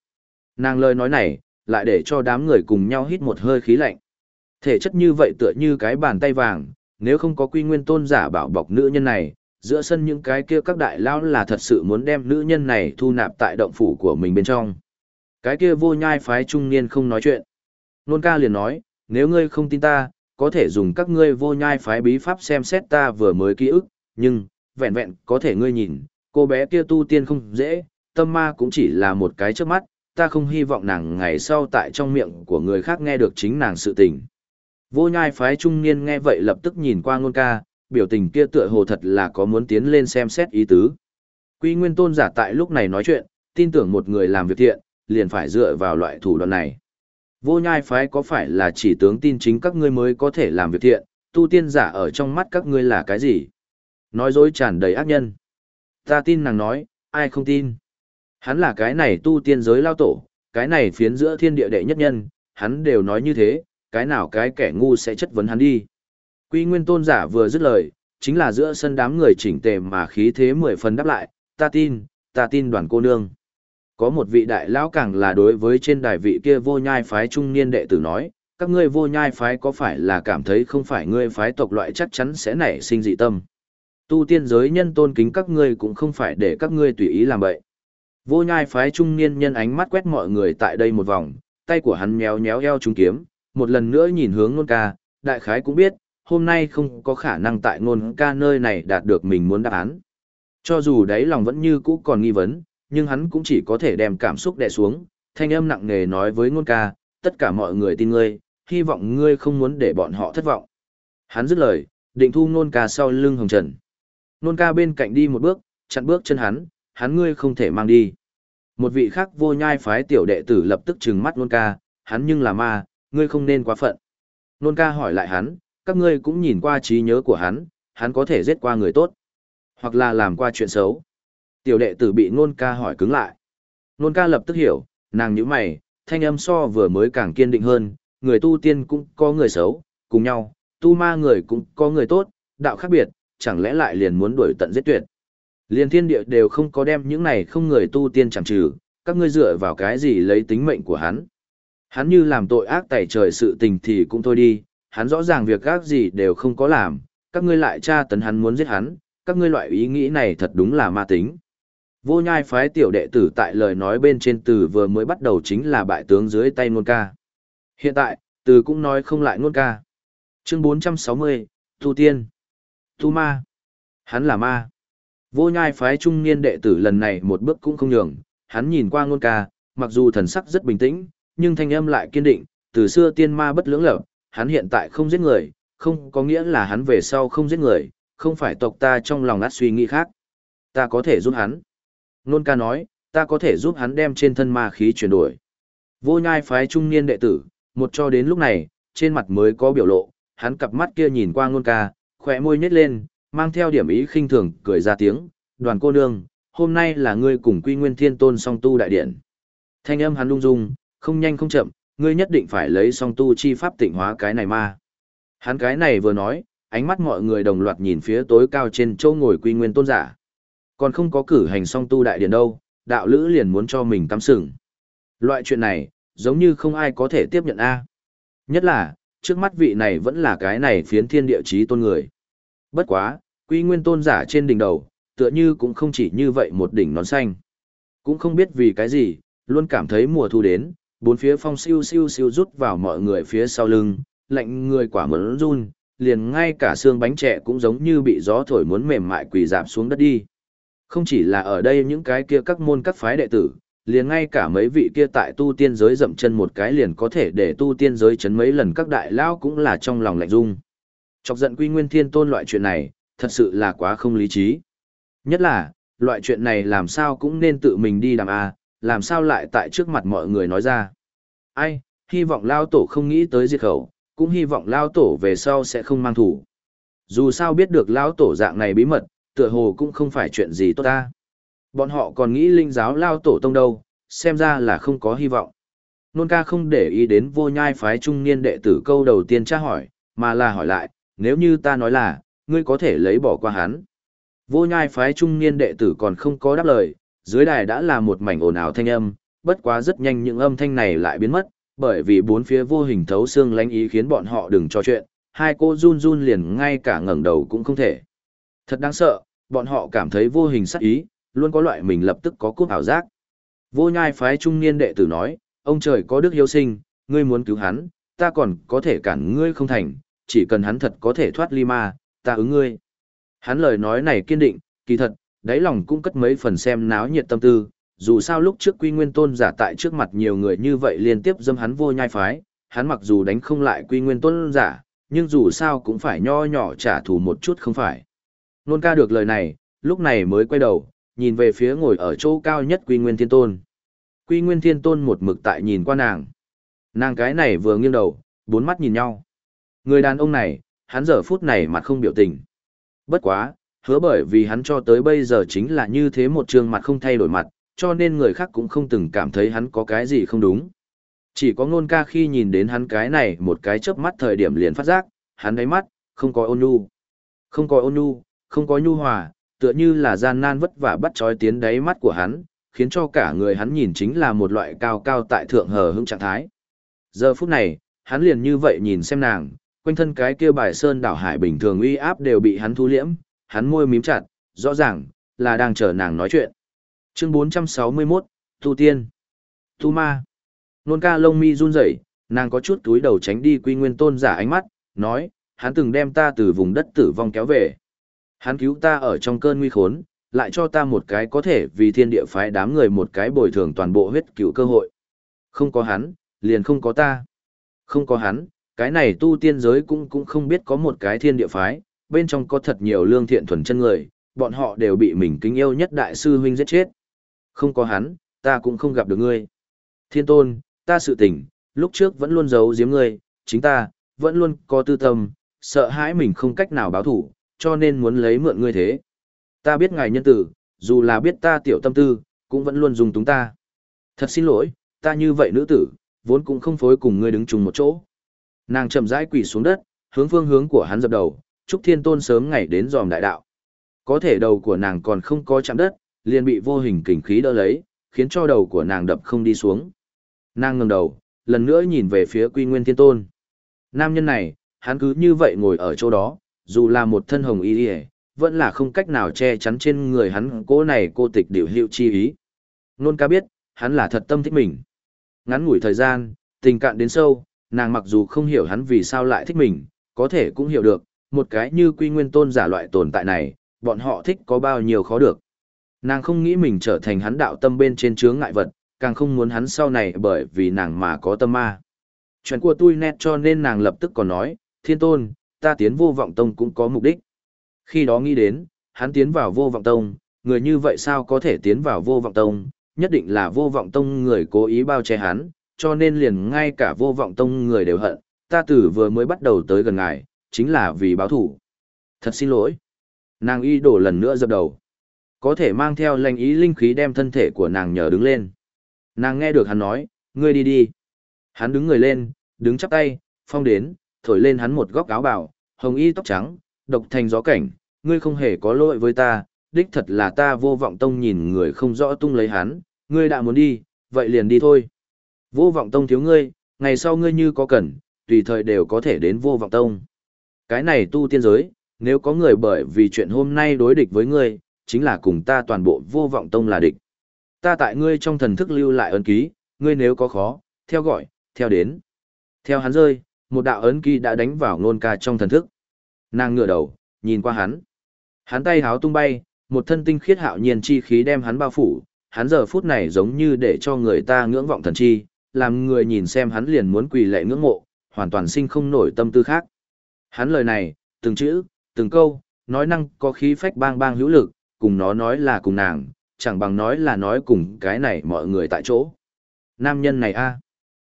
Nàng lời nói này, lại để cho đám người cùng nhau hít một hơi khí lạnh. Thể chất như vậy tựa như cái bàn tay vàng, nếu không có quy nguyên tôn giả bảo bọc nữ nhân này, giữa sân những cái kia các đại lão là thật sự muốn đem nữ nhân này thu nạp tại động phủ của mình bên trong. Cái kia vô nhai phái trung niên không nói chuyện. Nôn ca liền nói, nếu ngươi không tin ta, có thể dùng các ngươi vô nhai phái bí pháp xem xét ta vừa mới ký ức, nhưng, vẹn vẹn có thể ngươi nhìn, cô bé kia tu tiên không dễ, tâm ma cũng chỉ là một cái trước mắt, ta không hy vọng nàng ngày sau tại trong miệng của người khác nghe được chính nàng sự tình. Vô nhai phái trung niên nghe vậy lập tức nhìn qua ngôn ca, biểu tình kia tựa hồ thật là có muốn tiến lên xem xét ý tứ. Quy nguyên tôn giả tại lúc này nói chuyện, tin tưởng một người làm việc thiện, liền phải dựa vào loại thủ đoạn này. Vô nhai phái có phải là chỉ tướng tin chính các ngươi mới có thể làm việc thiện, tu tiên giả ở trong mắt các ngươi là cái gì? Nói dối tràn đầy ác nhân. Ta tin nàng nói, ai không tin? Hắn là cái này tu tiên giới lao tổ, cái này phiến giữa thiên địa đệ nhất nhân, hắn đều nói như thế, cái nào cái kẻ ngu sẽ chất vấn hắn đi. Quy nguyên tôn giả vừa dứt lời, chính là giữa sân đám người chỉnh tề mà khí thế mười phần đáp lại, ta tin, ta tin đoàn cô nương. Có một vị đại lão càng là đối với trên đài vị kia vô nhai phái trung niên đệ tử nói, các ngươi vô nhai phái có phải là cảm thấy không phải ngươi phái tộc loại chắc chắn sẽ nảy sinh dị tâm. Tu tiên giới nhân tôn kính các ngươi cũng không phải để các ngươi tùy ý làm vậy. Vô nhai phái trung niên nhân ánh mắt quét mọi người tại đây một vòng, tay của hắn méo méo eo trung kiếm, một lần nữa nhìn hướng nôn ca, đại khái cũng biết, hôm nay không có khả năng tại nôn ca nơi này đạt được mình muốn đáp án. Cho dù đáy lòng vẫn như cũ còn nghi vấn, nhưng hắn cũng chỉ có thể đem cảm xúc đè xuống, thanh âm nặng nề nói với nôn ca, tất cả mọi người tin ngươi, hy vọng ngươi không muốn để bọn họ thất vọng. Hắn dứt lời, định thu nôn ca sau lưng hồng trần. Nôn ca bên cạnh đi một bước, chặn bước chân hắn, hắn ngươi không thể mang đi. Một vị khác vô nhai phái tiểu đệ tử lập tức trừng mắt nôn ca, hắn nhưng là ma, ngươi không nên quá phận. Nôn ca hỏi lại hắn, các ngươi cũng nhìn qua trí nhớ của hắn, hắn có thể giết qua người tốt, hoặc là làm qua chuyện xấu. Tiểu đệ tử bị nôn ca hỏi cứng lại. Nôn ca lập tức hiểu, nàng nhíu mày, thanh âm so vừa mới càng kiên định hơn, người tu tiên cũng có người xấu, cùng nhau, tu ma người cũng có người tốt, đạo khác biệt, chẳng lẽ lại liền muốn đuổi tận giết tuyệt. Liên thiên địa đều không có đem những này không người tu tiên chẳng trừ, các ngươi dựa vào cái gì lấy tính mệnh của hắn. Hắn như làm tội ác tẩy trời sự tình thì cũng thôi đi, hắn rõ ràng việc ác gì đều không có làm, các ngươi lại tra tấn hắn muốn giết hắn, các ngươi loại ý nghĩ này thật đúng là ma tính. Vô nhai phái tiểu đệ tử tại lời nói bên trên từ vừa mới bắt đầu chính là bại tướng dưới tay nôn ca. Hiện tại, từ cũng nói không lại nôn ca. Chương 460, Tu Tiên. Tu Ma. Hắn là ma. Vô nhai phái trung niên đệ tử lần này một bước cũng không nhường, hắn nhìn qua nôn ca, mặc dù thần sắc rất bình tĩnh, nhưng thanh âm lại kiên định, từ xưa tiên ma bất lưỡng lập, hắn hiện tại không giết người, không có nghĩa là hắn về sau không giết người, không phải tộc ta trong lòng át suy nghĩ khác. Ta có thể giúp hắn. Nôn ca nói, ta có thể giúp hắn đem trên thân ma khí chuyển đổi. Vô nhai phái trung niên đệ tử, một cho đến lúc này, trên mặt mới có biểu lộ, hắn cặp mắt kia nhìn qua nôn ca, khỏe môi nhếch lên, mang theo điểm ý khinh thường, cười ra tiếng, đoàn cô nương, hôm nay là ngươi cùng quy nguyên thiên tôn song tu đại điện. Thanh âm hắn lung dung, không nhanh không chậm, ngươi nhất định phải lấy song tu chi pháp tịnh hóa cái này ma. Hắn cái này vừa nói, ánh mắt mọi người đồng loạt nhìn phía tối cao trên châu ngồi quy nguyên tôn giả. Còn không có cử hành song tu đại điển đâu, đạo lữ liền muốn cho mình cắm sừng. Loại chuyện này, giống như không ai có thể tiếp nhận a. Nhất là, trước mắt vị này vẫn là cái này phiến thiên địa chí tôn người. Bất quá, quy nguyên tôn giả trên đỉnh đầu, tựa như cũng không chỉ như vậy một đỉnh nón xanh. Cũng không biết vì cái gì, luôn cảm thấy mùa thu đến, bốn phía phong siêu siêu siêu rút vào mọi người phía sau lưng, lạnh người quả mẫn run, liền ngay cả xương bánh trẻ cũng giống như bị gió thổi muốn mềm mại quỳ dạp xuống đất đi. Không chỉ là ở đây những cái kia các môn các phái đệ tử, liền ngay cả mấy vị kia tại tu tiên giới dậm chân một cái liền có thể để tu tiên giới chấn mấy lần các đại lao cũng là trong lòng lạnh dung. Chọc giận quy nguyên thiên tôn loại chuyện này, thật sự là quá không lý trí. Nhất là, loại chuyện này làm sao cũng nên tự mình đi đàm a, à, làm sao lại tại trước mặt mọi người nói ra. Ai, hy vọng lao tổ không nghĩ tới diệt khẩu, cũng hy vọng lao tổ về sau sẽ không mang thủ. Dù sao biết được lao tổ dạng này bí mật, tựa hồ cũng không phải chuyện gì tốt ta. Bọn họ còn nghĩ linh giáo lao tổ tông đâu, xem ra là không có hy vọng. Nôn ca không để ý đến vô nhai phái trung niên đệ tử câu đầu tiên tra hỏi, mà là hỏi lại, nếu như ta nói là, ngươi có thể lấy bỏ qua hắn. Vô nhai phái trung niên đệ tử còn không có đáp lời, dưới đài đã là một mảnh ồn ào thanh âm, bất quá rất nhanh những âm thanh này lại biến mất, bởi vì bốn phía vô hình thấu xương lánh ý khiến bọn họ đừng trò chuyện, hai cô run run liền ngay cả ngẩng đầu cũng không thể. Thật đáng sợ, bọn họ cảm thấy vô hình sắc ý, luôn có loại mình lập tức có cúp ảo giác. Vô nhai phái trung niên đệ tử nói, ông trời có đức hiếu sinh, ngươi muốn cứu hắn, ta còn có thể cản ngươi không thành, chỉ cần hắn thật có thể thoát ly ma, ta ứng ngươi. Hắn lời nói này kiên định, kỳ thật, đáy lòng cũng cất mấy phần xem náo nhiệt tâm tư, dù sao lúc trước quy nguyên tôn giả tại trước mặt nhiều người như vậy liên tiếp dâm hắn vô nhai phái, hắn mặc dù đánh không lại quy nguyên tôn giả, nhưng dù sao cũng phải nho nhỏ trả thù một chút không phải. Nôn ca được lời này, lúc này mới quay đầu, nhìn về phía ngồi ở chỗ cao nhất quy nguyên thiên tôn. Quy nguyên thiên tôn một mực tại nhìn qua nàng. Nàng cái này vừa nghiêng đầu, bốn mắt nhìn nhau. Người đàn ông này, hắn giờ phút này mặt không biểu tình. Bất quá, hứa bởi vì hắn cho tới bây giờ chính là như thế một trường mặt không thay đổi mặt, cho nên người khác cũng không từng cảm thấy hắn có cái gì không đúng. Chỉ có ngôn ca khi nhìn đến hắn cái này một cái chớp mắt thời điểm liền phát giác, hắn đáy mắt, không có ôn nhu. Không có ôn nhu, không có nhu hòa, tựa như là gian nan vất vả bắt trói tiến đáy mắt của hắn, khiến cho cả người hắn nhìn chính là một loại cao cao tại thượng hờ hững trạng thái. Giờ phút này, hắn liền như vậy nhìn xem nàng, quanh thân cái kia bài sơn đảo hải bình thường uy áp đều bị hắn thu liễm, hắn môi mím chặt, rõ ràng, là đang chờ nàng nói chuyện. Chương 461, Tu Tiên Tu Ma Nôn ca lông mi run rẩy, nàng có chút túi đầu tránh đi quy nguyên tôn giả ánh mắt, nói, hắn từng đem ta từ vùng đất tử vong kéo về. Hắn cứu ta ở trong cơn nguy khốn, lại cho ta một cái có thể vì thiên địa phái đám người một cái bồi thường toàn bộ huyết cựu cơ hội. Không có hắn, liền không có ta. Không có hắn, cái này tu tiên giới cũng cũng không biết có một cái thiên địa phái, bên trong có thật nhiều lương thiện thuần chân người, bọn họ đều bị mình kính yêu nhất đại sư huynh giết chết. Không có hắn, ta cũng không gặp được ngươi. Thiên tôn, ta sự tình, lúc trước vẫn luôn giấu giếm ngươi, chính ta, vẫn luôn có tư tâm, sợ hãi mình không cách nào báo thủ, cho nên muốn lấy mượn ngươi thế. Ta biết ngài nhân tử, dù là biết ta tiểu tâm tư, cũng vẫn luôn dùng túng ta. Thật xin lỗi, ta như vậy nữ tử, vốn cũng không phối cùng ngươi đứng chung một chỗ. Nàng chậm rãi quỳ xuống đất, hướng phương hướng của hắn dập đầu, chúc thiên tôn sớm ngày đến dòm đại đạo. Có thể đầu của nàng còn không có chạm đất, liền bị vô hình kình khí đỡ lấy, khiến cho đầu của nàng đập không đi xuống. Nàng ngẩng đầu, lần nữa nhìn về phía quy nguyên thiên tôn. Nam nhân này, hắn cứ như vậy ngồi ở chỗ đó, dù là một thân hồng y vẫn là không cách nào che chắn trên người hắn cố này cô tịch điều hiệu chi ý. Nôn ca biết, hắn là thật tâm thích mình. Ngắn ngủi thời gian, tình cạn đến sâu, nàng mặc dù không hiểu hắn vì sao lại thích mình, có thể cũng hiểu được, một cái như quy nguyên tôn giả loại tồn tại này, bọn họ thích có bao nhiêu khó được. Nàng không nghĩ mình trở thành hắn đạo tâm bên trên chướng ngại vật, càng không muốn hắn sau này bởi vì nàng mà có tâm ma. Chuyện của tôi nét cho nên nàng lập tức còn nói, thiên tôn, ta tiến vô vọng tông cũng có mục đích. Khi đó nghĩ đến, hắn tiến vào vô vọng tông, người như vậy sao có thể tiến vào vô vọng tông, nhất định là vô vọng tông người cố ý bao che hắn, cho nên liền ngay cả vô vọng tông người đều hận, ta tử vừa mới bắt đầu tới gần ngài, chính là vì báo thủ. Thật xin lỗi. Nàng y đổ lần nữa dập đầu. Có thể mang theo lành ý linh khí đem thân thể của nàng nhờ đứng lên. Nàng nghe được hắn nói, ngươi đi đi. Hắn đứng người lên, đứng chắp tay, phong đến, thổi lên hắn một góc áo bào, hồng y tóc trắng, độc thành gió cảnh, ngươi không hề có lỗi với ta, đích thật là ta vô vọng tông nhìn người không rõ tung lấy hắn, ngươi đã muốn đi, vậy liền đi thôi. Vô vọng tông thiếu ngươi, ngày sau ngươi như có cần, tùy thời đều có thể đến vô vọng tông. Cái này tu tiên giới, nếu có người bởi vì chuyện hôm nay đối địch với ngươi, chính là cùng ta toàn bộ vô vọng tông là địch. Ta tại ngươi trong thần thức lưu lại ấn ký, ngươi nếu có khó, theo gọi, theo đến. Theo hắn rơi, một đạo ấn ký đã đánh vào nôn ca trong thần thức. Nàng ngửa đầu, nhìn qua hắn. Hắn tay háo tung bay, một thân tinh khiết hạo nhiên chi khí đem hắn bao phủ, hắn giờ phút này giống như để cho người ta ngưỡng vọng thần chi, làm người nhìn xem hắn liền muốn quỳ lệ ngưỡng mộ, hoàn toàn sinh không nổi tâm tư khác. Hắn lời này, từng chữ, từng câu, nói năng có khí phách bang bang hữu lực, cùng nó nói là cùng nàng, chẳng bằng nói là nói cùng cái này mọi người tại chỗ. Nam nhân này a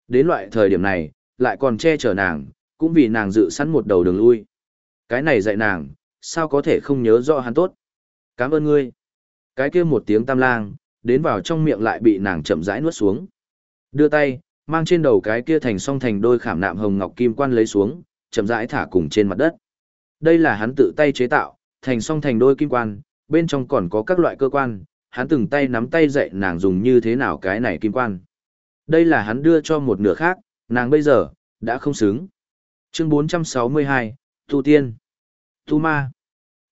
Đến loại thời điểm này, lại còn che chở nàng, cũng vì nàng dự sẵn một đầu đường lui. Cái này dạy nàng, sao có thể không nhớ rõ hắn tốt. Cảm ơn ngươi. Cái kia một tiếng tam lang, đến vào trong miệng lại bị nàng chậm rãi nuốt xuống. Đưa tay, mang trên đầu cái kia thành song thành đôi khảm nạm hồng ngọc kim quan lấy xuống, chậm rãi thả cùng trên mặt đất. Đây là hắn tự tay chế tạo, thành song thành đôi kim quan, bên trong còn có các loại cơ quan, hắn từng tay nắm tay dạy nàng dùng như thế nào cái này kim quan. Đây là hắn đưa cho một nửa khác, nàng bây giờ, đã không xứng. Chương 462, Tu Tiên, Tu Ma.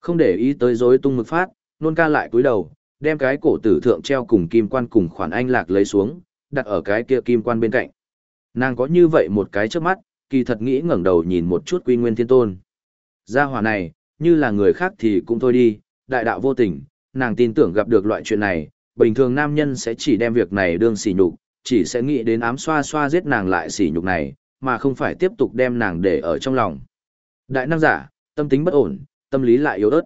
Không để ý tới dối tung mực phát, nôn ca lại cúi đầu, đem cái cổ tử thượng treo cùng kim quan cùng khoản anh lạc lấy xuống, đặt ở cái kia kim quan bên cạnh. Nàng có như vậy một cái trước mắt, kỳ thật nghĩ ngẩng đầu nhìn một chút quy nguyên thiên tôn. Gia hỏa này, như là người khác thì cũng thôi đi, đại đạo vô tình, nàng tin tưởng gặp được loại chuyện này, bình thường nam nhân sẽ chỉ đem việc này đương xỉ nhục, chỉ sẽ nghĩ đến ám xoa xoa giết nàng lại sỉ nhục này, mà không phải tiếp tục đem nàng để ở trong lòng. Đại năng giả, tâm tính bất ổn, tâm lý lại yếu ớt.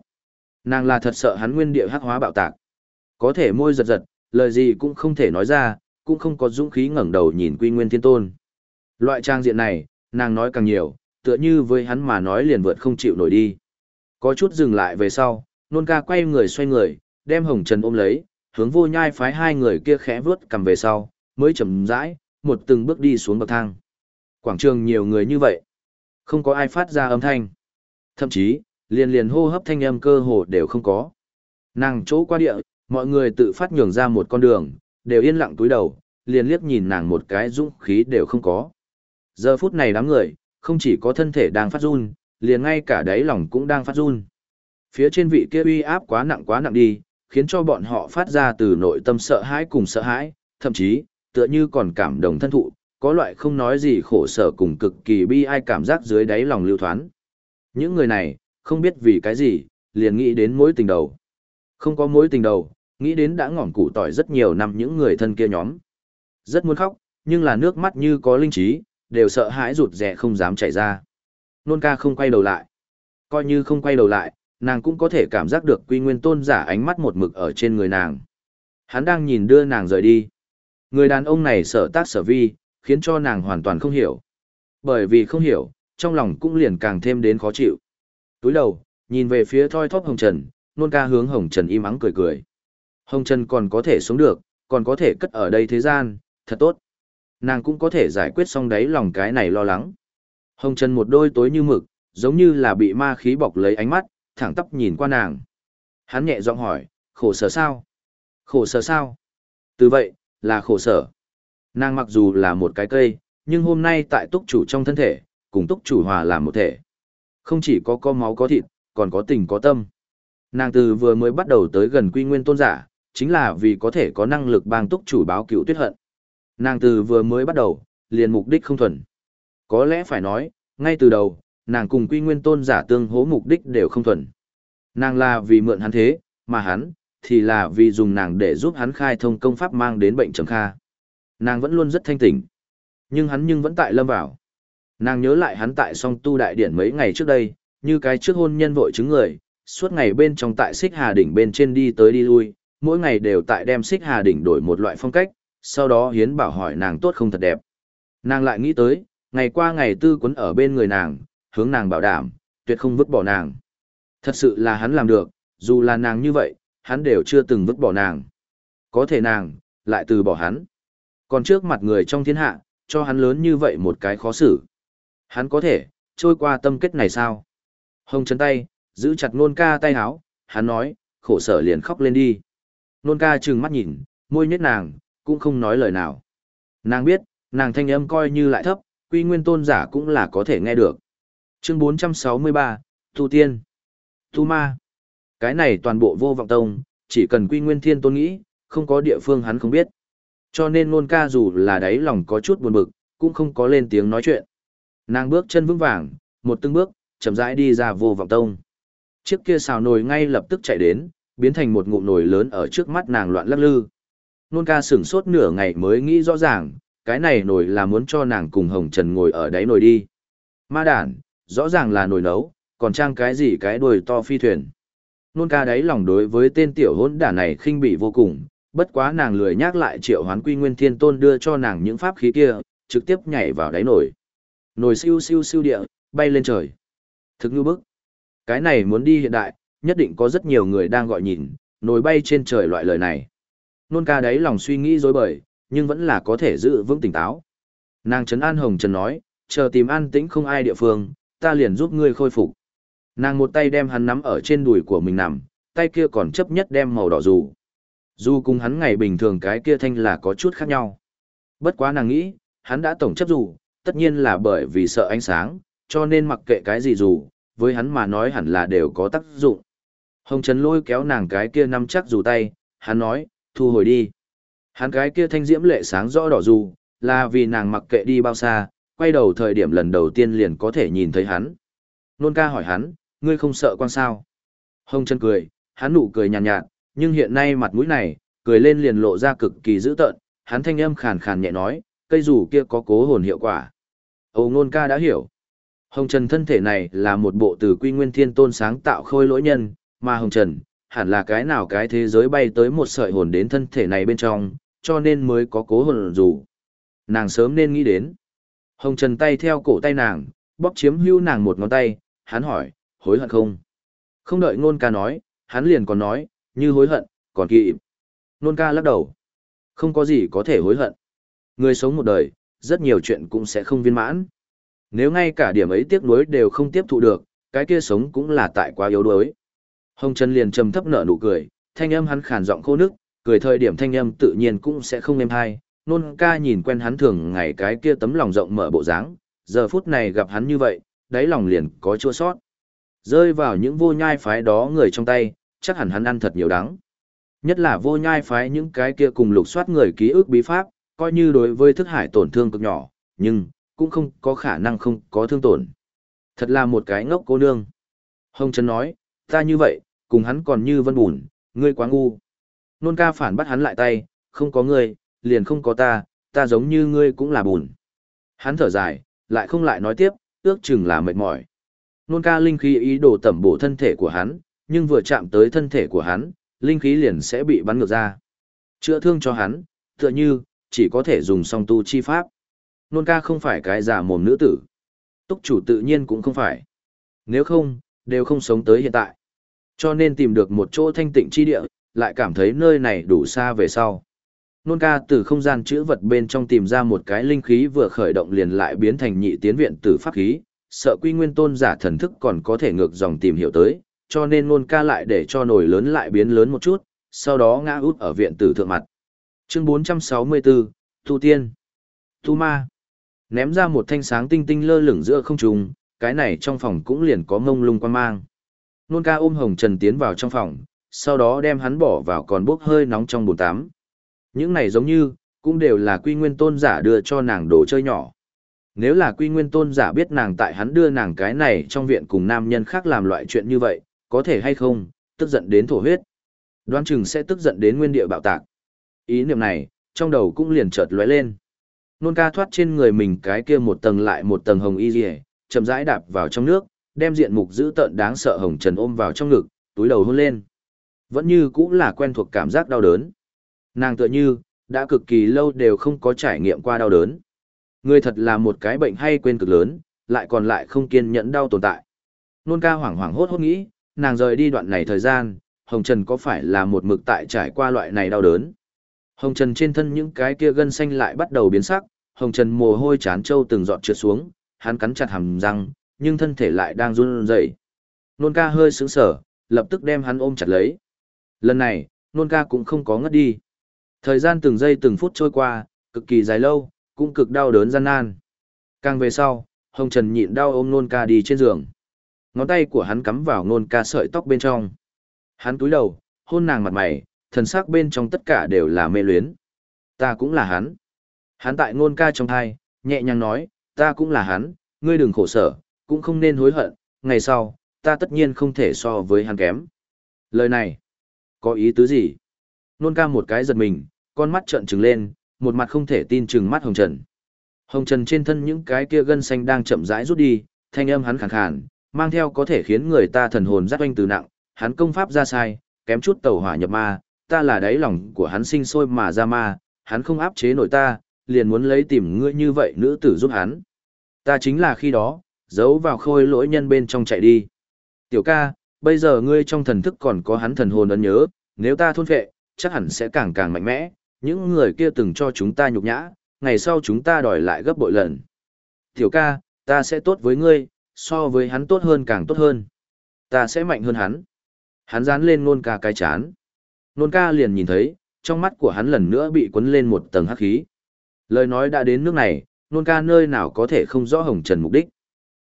Nàng là thật sợ hắn nguyên địa hắc hóa bạo tạc. Có thể môi giật giật, lời gì cũng không thể nói ra, cũng không có dũng khí ngẩng đầu nhìn Quy Nguyên Thiên Tôn. Loại trang diện này, nàng nói càng nhiều, tựa như với hắn mà nói liền vượt không chịu nổi đi. Có chút dừng lại về sau, nôn ca quay người xoay người, đem Hồng Trần ôm lấy, hướng vô nhai phái hai người kia khẽ vướt cầm về sau, mới chậm rãi, một từng bước đi xuống bậc thang. Quảng trường nhiều người như vậy, không có ai phát ra âm thanh. Thậm chí, liền liền hô hấp thanh âm cơ hồ đều không có. Nàng chỗ qua địa, mọi người tự phát nhường ra một con đường, đều yên lặng túi đầu, liền liếc nhìn nàng một cái dũng khí đều không có. Giờ phút này đám người, không chỉ có thân thể đang phát run, liền ngay cả đáy lòng cũng đang phát run. Phía trên vị kia uy áp quá nặng quá nặng đi, khiến cho bọn họ phát ra từ nội tâm sợ hãi cùng sợ hãi, thậm chí, tựa như còn cảm động thân thụ, có loại không nói gì khổ sở cùng cực kỳ bi ai cảm giác dưới đáy lòng lưu thoán. Những người này, không biết vì cái gì, liền nghĩ đến mối tình đầu. Không có mối tình đầu, nghĩ đến đã ngỏm củ tỏi rất nhiều năm những người thân kia nhóm. Rất muốn khóc, nhưng là nước mắt như có linh trí, đều sợ hãi rụt rè không dám chảy ra. Nôn ca không quay đầu lại. Coi như không quay đầu lại, nàng cũng có thể cảm giác được quy nguyên tôn giả ánh mắt một mực ở trên người nàng. Hắn đang nhìn đưa nàng rời đi. Người đàn ông này sợ tác sở vi, khiến cho nàng hoàn toàn không hiểu. Bởi vì không hiểu, trong lòng cũng liền càng thêm đến khó chịu. Túi đầu, nhìn về phía thoi thóp Hồng Trần, nôn ca hướng Hồng Trần im ắng cười cười. Hồng Trần còn có thể sống được, còn có thể cất ở đây thế gian, thật tốt. Nàng cũng có thể giải quyết xong đấy lòng cái này lo lắng. Hồng Trần một đôi tối như mực, giống như là bị ma khí bọc lấy ánh mắt, thẳng tắp nhìn qua nàng. Hắn nhẹ giọng hỏi, khổ sở sao? Khổ sở sao? Từ vậy, là khổ sở. Nàng mặc dù là một cái cây, nhưng hôm nay tại túc chủ trong thân thể, cùng túc chủ hòa làm một thể. Không chỉ có có máu có thịt, còn có tình có tâm. Nàng từ vừa mới bắt đầu tới gần quy nguyên tôn giả, chính là vì có thể có năng lực bang túc chủ báo cựu tuyết hận. Nàng từ vừa mới bắt đầu, liền mục đích không thuần. Có lẽ phải nói, ngay từ đầu, nàng cùng quy nguyên tôn giả tương hố mục đích đều không thuần. Nàng là vì mượn hắn thế, mà hắn, thì là vì dùng nàng để giúp hắn khai thông công pháp mang đến bệnh trầm kha. Nàng vẫn luôn rất thanh tỉnh. Nhưng hắn nhưng vẫn tại lâm vào. Nàng nhớ lại hắn tại song tu đại điển mấy ngày trước đây, như cái trước hôn nhân vội chứng người, suốt ngày bên trong tại xích hà đỉnh bên trên đi tới đi lui, mỗi ngày đều tại đem xích hà đỉnh đổi một loại phong cách, sau đó hiến bảo hỏi nàng tốt không thật đẹp. Nàng lại nghĩ tới, ngày qua ngày tư quấn ở bên người nàng, hướng nàng bảo đảm, tuyệt không vứt bỏ nàng. Thật sự là hắn làm được, dù là nàng như vậy, hắn đều chưa từng vứt bỏ nàng. Có thể nàng, lại từ bỏ hắn. Còn trước mặt người trong thiên hạ, cho hắn lớn như vậy một cái khó xử. Hắn có thể, trôi qua tâm kết này sao? Hồng chấn tay, giữ chặt nôn ca tay háo, hắn nói, khổ sở liền khóc lên đi. Nôn ca trừng mắt nhìn, môi nhếch nàng, cũng không nói lời nào. Nàng biết, nàng thanh âm coi như lại thấp, quy nguyên tôn giả cũng là có thể nghe được. Chương 463, Tu Tiên, Tu Ma. Cái này toàn bộ vô vọng tông, chỉ cần quy nguyên thiên tôn nghĩ, không có địa phương hắn không biết. Cho nên nôn ca dù là đáy lòng có chút buồn bực, cũng không có lên tiếng nói chuyện. Nàng bước chân vững vàng, một từng bước, chậm rãi đi ra vô vọng tông. Chiếc kia xào nồi ngay lập tức chạy đến, biến thành một ngụm nồi lớn ở trước mắt nàng loạn lắc lư. Nôn ca sửng sốt nửa ngày mới nghĩ rõ ràng, cái này nồi là muốn cho nàng cùng Hồng Trần ngồi ở đáy nồi đi. Ma đản, rõ ràng là nồi nấu, còn trang cái gì cái đồi to phi thuyền. Nôn ca đáy lòng đối với tên tiểu hỗn đản này khinh bỉ vô cùng, bất quá nàng lười nhắc lại triệu hoán quy nguyên thiên tôn đưa cho nàng những pháp khí kia, trực tiếp nhảy vào đáy nồi. Nồi siêu siêu siêu địa, bay lên trời. Thực như bức. Cái này muốn đi hiện đại, nhất định có rất nhiều người đang gọi nhìn, nồi bay trên trời loại lời này. Nôn ca đáy lòng suy nghĩ dối bời, nhưng vẫn là có thể giữ vững tỉnh táo. Nàng Trấn An Hồng Trần nói, chờ tìm an tĩnh không ai địa phương, ta liền giúp ngươi khôi phục. Nàng một tay đem hắn nắm ở trên đùi của mình nằm, tay kia còn chấp nhất đem màu đỏ dù. Dù cùng hắn ngày bình thường cái kia thanh là có chút khác nhau. Bất quá nàng nghĩ, hắn đã tổng chấp dù, tất nhiên là bởi vì sợ ánh sáng, cho nên mặc kệ cái gì dù, với hắn mà nói hẳn là đều có tác dụng. Hồng Trần lôi kéo nàng cái kia nắm chắc dù tay, hắn nói, thu hồi đi. Hắn cái kia thanh diễm lệ sáng rõ đỏ dù, là vì nàng mặc kệ đi bao xa, quay đầu thời điểm lần đầu tiên liền có thể nhìn thấy hắn. Nôn ca hỏi hắn, ngươi không sợ quan sao? Hồng Trần cười, hắn nụ cười nhàn nhạt, nhạt, nhưng hiện nay mặt mũi này, cười lên liền lộ ra cực kỳ dữ tợn, hắn thanh âm khàn khàn nhẹ nói, cây dù kia có cố hồn hiệu quả. Âu nôn ca đã hiểu. Hồng Trần thân thể này là một bộ từ quy nguyên thiên tôn sáng tạo khôi lỗi nhân, mà Hồng Trần, hẳn là cái nào cái thế giới bay tới một sợi hồn đến thân thể này bên trong, cho nên mới có cố hồn dù. Nàng sớm nên nghĩ đến. Hồng Trần tay theo cổ tay nàng, bóp chiếm hưu nàng một ngón tay, hắn hỏi, hối hận không? Không đợi ngôn ca nói, hắn liền còn nói, như hối hận, còn kỵ. Nôn ca lắc đầu. Không có gì có thể hối hận. Người sống một đời, rất nhiều chuyện cũng sẽ không viên mãn. Nếu ngay cả điểm ấy tiếc nuối đều không tiếp thụ được, cái kia sống cũng là tại quá yếu đuối. Hồng Trần liền trầm thấp nở nụ cười, thanh âm hắn khàn giọng khô nức, cười thời điểm thanh âm tự nhiên cũng sẽ không êm hay. Nôn ca nhìn quen hắn thường ngày cái kia tấm lòng rộng mở bộ dáng, giờ phút này gặp hắn như vậy, đáy lòng liền có chua sót. Rơi vào những vô nhai phái đó người trong tay, chắc hẳn hắn ăn thật nhiều đắng. Nhất là vô nhai phái những cái kia cùng lục soát người ký ức bí pháp, coi như đối với thức hải tổn thương cực nhỏ, nhưng, cũng không có khả năng không có thương tổn. Thật là một cái ngốc cô nương. Hồng Trấn nói, ta như vậy, cùng hắn còn như vân bùn, ngươi quá ngu. Nôn ca phản bắt hắn lại tay, không có ngươi, liền không có ta, ta giống như ngươi cũng là bùn. Hắn thở dài, lại không lại nói tiếp, ước chừng là mệt mỏi. Nôn ca linh khí ý đồ tẩm bổ thân thể của hắn, nhưng vừa chạm tới thân thể của hắn, linh khí liền sẽ bị bắn ngược ra. Chữa thương cho hắn, tựa như, chỉ có thể dùng song tu chi pháp. Nôn ca không phải cái giả mồm nữ tử. Túc chủ tự nhiên cũng không phải. Nếu không, đều không sống tới hiện tại. Cho nên tìm được một chỗ thanh tịnh chi địa, lại cảm thấy nơi này đủ xa về sau. Nôn ca từ không gian chữ vật bên trong tìm ra một cái linh khí vừa khởi động liền lại biến thành nhị tiến viện tử pháp khí, sợ quy nguyên tôn giả thần thức còn có thể ngược dòng tìm hiểu tới, cho nên nôn ca lại để cho nồi lớn lại biến lớn một chút, sau đó ngã út ở viện tử thượng mặt. Chương 464, Tu Tiên Tu Ma Ném ra một thanh sáng tinh tinh lơ lửng giữa không trung, cái này trong phòng cũng liền có ngông lung quan mang. Nôn ca ôm Hồng Trần tiến vào trong phòng, sau đó đem hắn bỏ vào còn bốc hơi nóng trong bồn tắm. Những này giống như, cũng đều là quy nguyên tôn giả đưa cho nàng đồ chơi nhỏ. Nếu là quy nguyên tôn giả biết nàng tại hắn đưa nàng cái này trong viện cùng nam nhân khác làm loại chuyện như vậy, có thể hay không, tức giận đến thổ huyết. Đoán chừng sẽ tức giận đến nguyên địa bạo tạc. Ý niệm này, trong đầu cũng liền chợt lóe lên. Nôn ca thoát trên người mình cái kia một tầng lại một tầng hồng y rìa, chậm rãi đạp vào trong nước, đem diện mục dữ tợn đáng sợ hồng trần ôm vào trong ngực, túi đầu hôn lên. Vẫn như cũng là quen thuộc cảm giác đau đớn. Nàng tựa như, đã cực kỳ lâu đều không có trải nghiệm qua đau đớn. Người thật là một cái bệnh hay quên cực lớn, lại còn lại không kiên nhẫn đau tồn tại. Nôn ca hoảng hoảng hốt hốt nghĩ, nàng rời đi đoạn này thời gian, Hồng Trần có phải là một mực tại trải qua loại này đau đớn. Hồng Trần trên thân những cái kia gân xanh lại bắt đầu biến sắc, Hồng Trần mồ hôi chán trâu từng giọt trượt xuống, hắn cắn chặt hàm răng, nhưng thân thể lại đang run rẩy. Nôn ca hơi sững sờ, lập tức đem hắn ôm chặt lấy. Lần này, nôn ca cũng không có ngất đi. Thời gian từng giây từng phút trôi qua, cực kỳ dài lâu, cũng cực đau đớn gian nan. Càng về sau, Hồng Trần nhịn đau ôm nôn ca đi trên giường. Ngón tay của hắn cắm vào nôn ca sợi tóc bên trong. Hắn túi đầu, hôn nàng mặt mày, thần sắc bên trong tất cả đều là mê luyến. Ta cũng là hắn. Hắn tại nôn ca trong thai, nhẹ nhàng nói, ta cũng là hắn, ngươi đừng khổ sở, cũng không nên hối hận, ngày sau, ta tất nhiên không thể so với hắn kém. Lời này, có ý tứ gì? Nôn ca một cái giật mình, con mắt trợn trừng lên, một mặt không thể tin chừng mắt Hồng Trần. Hồng Trần trên thân những cái kia gân xanh đang chậm rãi rút đi, thanh âm hắn khàn khàn, mang theo có thể khiến người ta thần hồn giác oanh từ nặng, hắn công pháp ra sai, kém chút tẩu hỏa nhập ma, ta là đáy lòng của hắn sinh sôi mà ra ma, hắn không áp chế nổi ta, liền muốn lấy tìm ngươi như vậy nữ tử giúp hắn. Ta chính là khi đó, giấu vào khôi lỗi nhân bên trong chạy đi. Tiểu ca, bây giờ ngươi trong thần thức còn có hắn thần hồn ấn nhớ, nếu ta thôn phệ, chắc hẳn sẽ càng càng mạnh mẽ, những người kia từng cho chúng ta nhục nhã, ngày sau chúng ta đòi lại gấp bội lần. Tiểu ca, ta sẽ tốt với ngươi, so với hắn tốt hơn càng tốt hơn. Ta sẽ mạnh hơn hắn. Hắn dán lên nôn ca cái chán. Nôn ca liền nhìn thấy, trong mắt của hắn lần nữa bị cuốn lên một tầng hắc khí. Lời nói đã đến nước này, nôn ca nơi nào có thể không rõ Hồng Trần mục đích.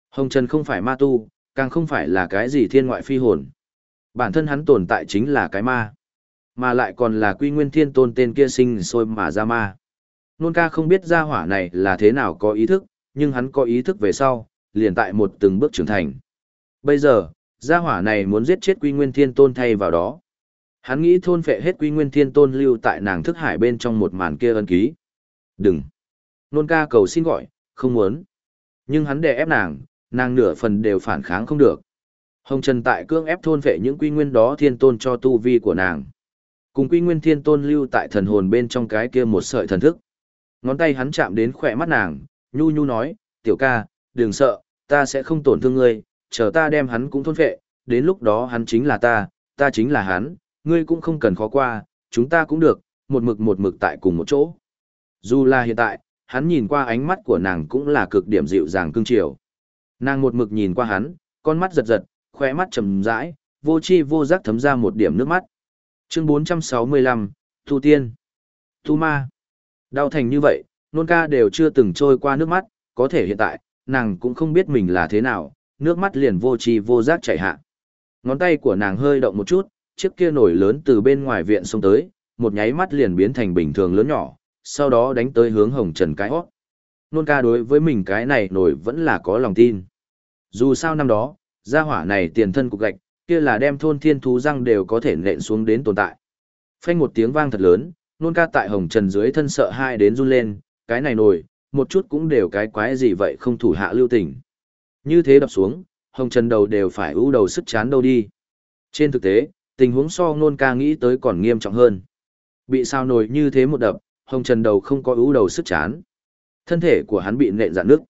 Hồng Trần không phải ma tu, càng không phải là cái gì thiên ngoại phi hồn. Bản thân hắn tồn tại chính là cái ma. Mà lại còn là quy nguyên thiên tôn tên kia sinh sôi mà ra ma. Nôn ca không biết ra hỏa này là thế nào có ý thức, nhưng hắn có ý thức về sau, liền tại một từng bước trưởng thành. Bây giờ, gia hỏa này muốn giết chết quy nguyên thiên tôn thay vào đó. Hắn nghĩ thôn phệ hết quy nguyên thiên tôn lưu tại nàng thức hải bên trong một màn kia ân ký. Đừng. Nôn ca cầu xin gọi, không muốn. Nhưng hắn đè ép nàng, nàng nửa phần đều phản kháng không được. Hồng Trần tại cương ép thôn phệ những quy nguyên đó thiên tôn cho tu vi của nàng. Cùng quy nguyên thiên tôn lưu tại thần hồn bên trong cái kia một sợi thần thức. Ngón tay hắn chạm đến khỏe mắt nàng, nhu nhu nói, tiểu ca, đừng sợ, ta sẽ không tổn thương ngươi, chờ ta đem hắn cũng thôn phệ, đến lúc đó hắn chính là ta, ta chính là hắn, ngươi cũng không cần khó qua, chúng ta cũng được, một mực một mực tại cùng một chỗ. Dù là hiện tại, hắn nhìn qua ánh mắt của nàng cũng là cực điểm dịu dàng cương chiều. Nàng một mực nhìn qua hắn, con mắt giật giật, khóe mắt trầm rãi, vô chi vô giác thấm ra một điểm nước mắt. Chương 465, Tu Tiên. Tu Ma. Đau thành như vậy, nôn ca đều chưa từng trôi qua nước mắt, có thể hiện tại, nàng cũng không biết mình là thế nào, nước mắt liền vô trì vô giác chảy hạ. Ngón tay của nàng hơi động một chút, chiếc kia nổi lớn từ bên ngoài viện xông tới, một nháy mắt liền biến thành bình thường lớn nhỏ, sau đó đánh tới hướng hồng trần cái hót. Nôn ca đối với mình cái này nổi vẫn là có lòng tin. Dù sao năm đó, gia hỏa này tiền thân cục gạch, kia là đem thôn thiên thú răng đều có thể nện xuống đến tồn tại. Phanh một tiếng vang thật lớn, nôn ca tại hồng trần dưới thân sợ hai đến run lên, cái này nổi, một chút cũng đều cái quái gì vậy không thủ hạ lưu tình. Như thế đập xuống, hồng trần đầu đều phải ưu đầu sức chán đâu đi. Trên thực tế, tình huống so nôn ca nghĩ tới còn nghiêm trọng hơn. Bị sao nổi như thế một đập, hồng trần đầu không có ưu đầu sức chán. Thân thể của hắn bị nện dạn nước.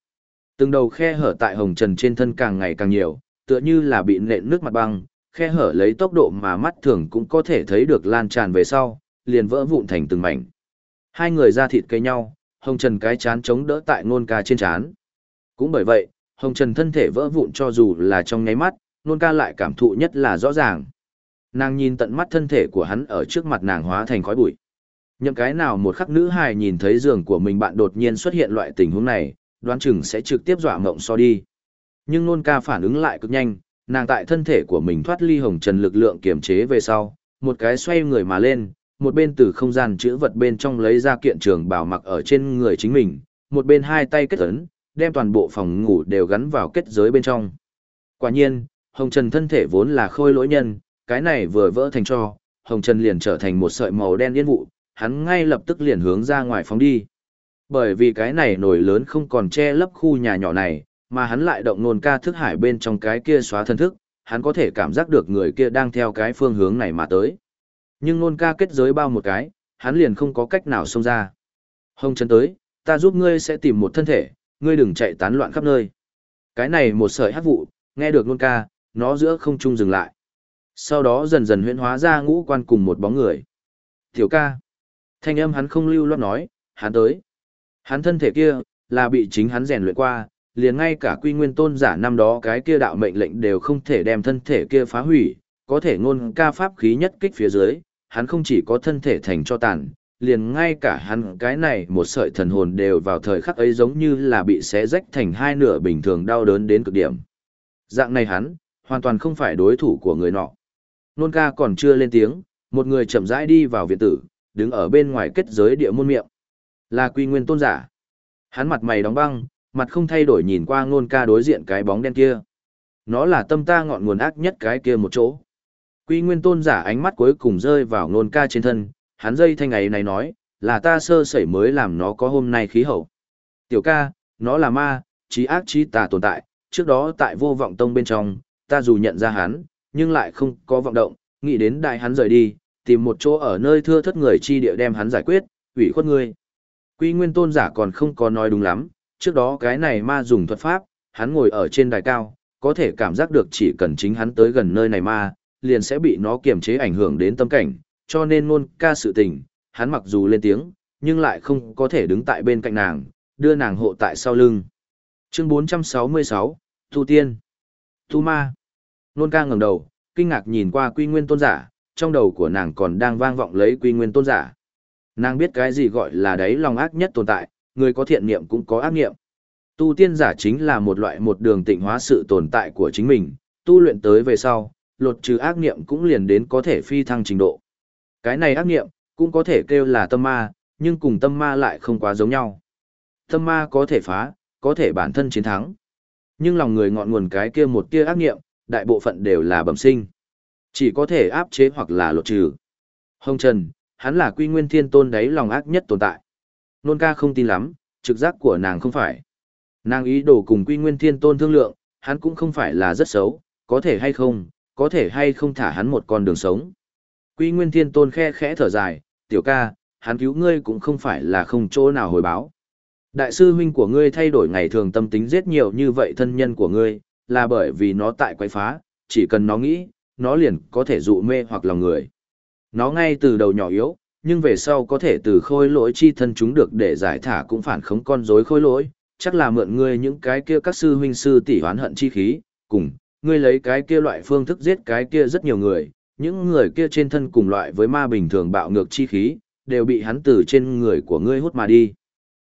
Từng đầu khe hở tại hồng trần trên thân càng ngày càng nhiều, tựa như là bị nện nước mặt băng, khe hở lấy tốc độ mà mắt thường cũng có thể thấy được lan tràn về sau, liền vỡ vụn thành từng mảnh. Hai người ra thịt cây nhau, hồng trần cái chán chống đỡ tại nôn ca trên chán. Cũng bởi vậy, hồng trần thân thể vỡ vụn cho dù là trong nháy mắt, nôn ca lại cảm thụ nhất là rõ ràng. Nàng nhìn tận mắt thân thể của hắn ở trước mặt nàng hóa thành khói bụi. Nhậm cái nào một khắc nữ hài nhìn thấy giường của mình bạn đột nhiên xuất hiện loại tình huống này, đoán chừng sẽ trực tiếp dọa ngộng so đi. Nhưng nôn ca phản ứng lại cực nhanh, nàng tại thân thể của mình thoát ly hồng trần lực lượng kiềm chế về sau, một cái xoay người mà lên, một bên từ không gian chữ vật bên trong lấy ra kiện trường bảo mặc ở trên người chính mình, một bên hai tay kết ấn, đem toàn bộ phòng ngủ đều gắn vào kết giới bên trong. Quả nhiên, hồng trần thân thể vốn là khôi lỗi nhân, cái này vừa vỡ thành cho, hồng trần liền trở thành một sợi màu đen yên vụ, hắn ngay lập tức liền hướng ra ngoài phóng đi. Bởi vì cái này nổi lớn không còn che lấp khu nhà nhỏ này, mà hắn lại động nôn ca thức hải bên trong cái kia xóa thân thức, hắn có thể cảm giác được người kia đang theo cái phương hướng này mà tới. Nhưng nôn ca kết giới bao một cái, hắn liền không có cách nào xông ra. Hồng chân tới, ta giúp ngươi sẽ tìm một thân thể, ngươi đừng chạy tán loạn khắp nơi. Cái này một sợi hát vụ, nghe được nôn ca, nó giữa không trung dừng lại. Sau đó dần dần huyễn hóa ra ngũ quan cùng một bóng người. Tiểu ca. Thanh âm hắn không lưu loát nói, hắn tới. Hắn thân thể kia, là bị chính hắn rèn luyện qua, liền ngay cả quy nguyên tôn giả năm đó cái kia đạo mệnh lệnh đều không thể đem thân thể kia phá hủy, có thể ngôn ca pháp khí nhất kích phía dưới, hắn không chỉ có thân thể thành cho tàn, liền ngay cả hắn cái này một sợi thần hồn đều vào thời khắc ấy giống như là bị xé rách thành hai nửa bình thường đau đớn đến cực điểm. Dạng này hắn, hoàn toàn không phải đối thủ của người nọ. Nôn ca còn chưa lên tiếng, một người chậm rãi đi vào viện tử, đứng ở bên ngoài kết giới địa môn miệng. Là quy nguyên tôn giả. Hắn mặt mày đóng băng, mặt không thay đổi nhìn qua ngôn ca đối diện cái bóng đen kia. Nó là tâm ta ngọn nguồn ác nhất cái kia một chỗ. Quy nguyên tôn giả ánh mắt cuối cùng rơi vào ngôn ca trên thân, hắn dây thanh ấy này nói, là ta sơ sẩy mới làm nó có hôm nay khí hậu. Tiểu ca, nó là ma, trí ác trí tà tồn tại, trước đó tại vô vọng tông bên trong, ta dù nhận ra hắn, nhưng lại không có vọng động, nghĩ đến đại hắn rời đi, tìm một chỗ ở nơi thưa thất người chi địa đem hắn giải quyết, ủy khuất ngươi. Quy nguyên tôn giả còn không có nói đúng lắm, trước đó cái này ma dùng thuật pháp, hắn ngồi ở trên đài cao, có thể cảm giác được chỉ cần chính hắn tới gần nơi này ma, liền sẽ bị nó kiềm chế ảnh hưởng đến tâm cảnh, cho nên ngôn ca sự tình, hắn mặc dù lên tiếng, nhưng lại không có thể đứng tại bên cạnh nàng, đưa nàng hộ tại sau lưng. Chương 466, Tu Tiên Tu Ma Nôn ca ngẩng đầu, kinh ngạc nhìn qua quy nguyên tôn giả, trong đầu của nàng còn đang vang vọng lấy quy nguyên tôn giả. Nàng biết cái gì gọi là đấy lòng ác nhất tồn tại, người có thiện niệm cũng có ác niệm. Tu tiên giả chính là một loại một đường tịnh hóa sự tồn tại của chính mình, tu luyện tới về sau, lột trừ ác niệm cũng liền đến có thể phi thăng trình độ. Cái này ác niệm, cũng có thể kêu là tâm ma, nhưng cùng tâm ma lại không quá giống nhau. Tâm ma có thể phá, có thể bản thân chiến thắng. Nhưng lòng người ngọn nguồn cái kia một tia ác niệm, đại bộ phận đều là bẩm sinh. Chỉ có thể áp chế hoặc là lột trừ. Hồng Trần, hắn là quy nguyên thiên tôn đấy lòng ác nhất tồn tại. Nôn ca không tin lắm, trực giác của nàng không phải. Nàng ý đồ cùng quy nguyên thiên tôn thương lượng, hắn cũng không phải là rất xấu, có thể hay không, có thể hay không thả hắn một con đường sống. Quy nguyên thiên tôn khe khẽ thở dài, tiểu ca, hắn cứu ngươi cũng không phải là không chỗ nào hồi báo. Đại sư huynh của ngươi thay đổi ngày thường tâm tính giết nhiều như vậy thân nhân của ngươi, là bởi vì nó tại quay phá, chỉ cần nó nghĩ, nó liền có thể dụ mê hoặc lòng người. Nó ngay từ đầu nhỏ yếu, nhưng về sau có thể từ khôi lỗi chi thân chúng được để giải thả cũng phản khống con rối khôi lỗi, chắc là mượn ngươi những cái kia các sư huynh sư tỷ hoán hận chi khí, cùng, ngươi lấy cái kia loại phương thức giết cái kia rất nhiều người, những người kia trên thân cùng loại với ma bình thường bạo ngược chi khí, đều bị hắn từ trên người của ngươi hút mà đi.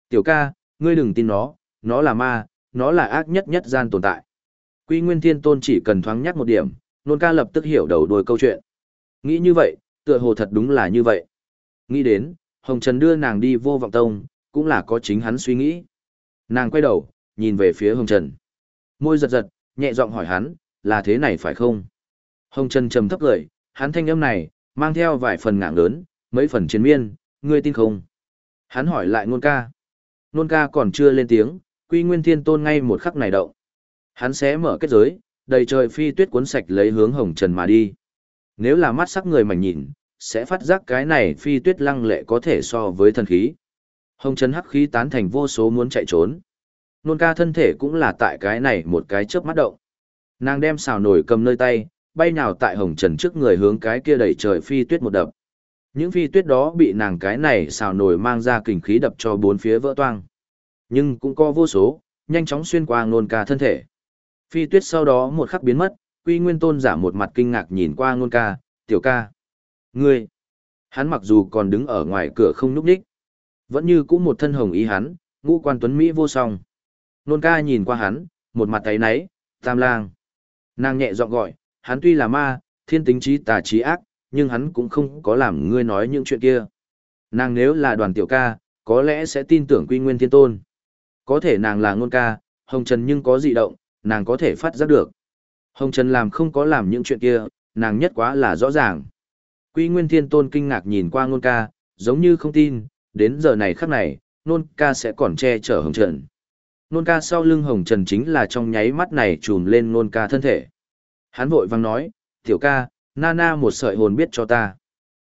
Tiểu ca, ngươi đừng tin nó, nó là ma, nó là ác nhất nhất gian tồn tại. Quy Nguyên Thiên Tôn chỉ cần thoáng nhắc một điểm, nôn ca lập tức hiểu đầu đuôi câu chuyện. Nghĩ như vậy, tựa hồ thật đúng là như vậy. Nghĩ đến, Hồng Trần đưa nàng đi vô vọng tông, cũng là có chính hắn suy nghĩ. Nàng quay đầu, nhìn về phía Hồng Trần. Môi giật giật, nhẹ giọng hỏi hắn, là thế này phải không? Hồng Trần trầm thấp cười, hắn thanh âm này, mang theo vài phần ngạng lớn, mấy phần chiến miên, ngươi tin không? Hắn hỏi lại nôn ca. Nôn ca còn chưa lên tiếng, quy nguyên thiên tôn ngay một khắc này động. Hắn sẽ mở kết giới, đầy trời phi tuyết cuốn sạch lấy hướng hồng trần mà đi. Nếu là mắt sắc người mảnh nhìn, sẽ phát giác cái này phi tuyết lăng lệ có thể so với thần khí. Hồng trần hắc khí tán thành vô số muốn chạy trốn. Nôn ca thân thể cũng là tại cái này một cái chớp mắt động. Nàng đem xào nổi cầm nơi tay, bay nhào tại hồng trần trước người hướng cái kia đẩy trời phi tuyết một đập. Những phi tuyết đó bị nàng cái này xào nổi mang ra kình khí đập cho bốn phía vỡ toang. Nhưng cũng có vô số, nhanh chóng xuyên qua nôn ca thân thể. Phi tuyết sau đó một khắc biến mất, quy nguyên tôn giả một mặt kinh ngạc nhìn qua nôn ca, tiểu ca. Ngươi! Hắn mặc dù còn đứng ở ngoài cửa không núp đích, vẫn như cũng một thân hồng ý hắn, ngũ quan tuấn Mỹ vô song. Nôn ca nhìn qua hắn, một mặt tay náy, tam lang. Nàng nhẹ giọng gọi, hắn tuy là ma, thiên tính trí tà trí ác, nhưng hắn cũng không có làm ngươi nói những chuyện kia. Nàng nếu là đoàn tiểu ca, có lẽ sẽ tin tưởng quy nguyên thiên tôn. Có thể nàng là ngôn ca, hồng trần nhưng có dị động, nàng có thể phát giác được. Hồng trần làm không có làm những chuyện kia, nàng nhất quá là rõ ràng. Quy nguyên thiên tôn kinh ngạc nhìn qua Nôn ca, giống như không tin, đến giờ này khắc này, nôn ca sẽ còn che chở hồng trần. Nôn ca sau lưng hồng trần chính là trong nháy mắt này trùm lên nôn ca thân thể. Hắn vội vang nói, tiểu ca, Nana một sợi hồn biết cho ta.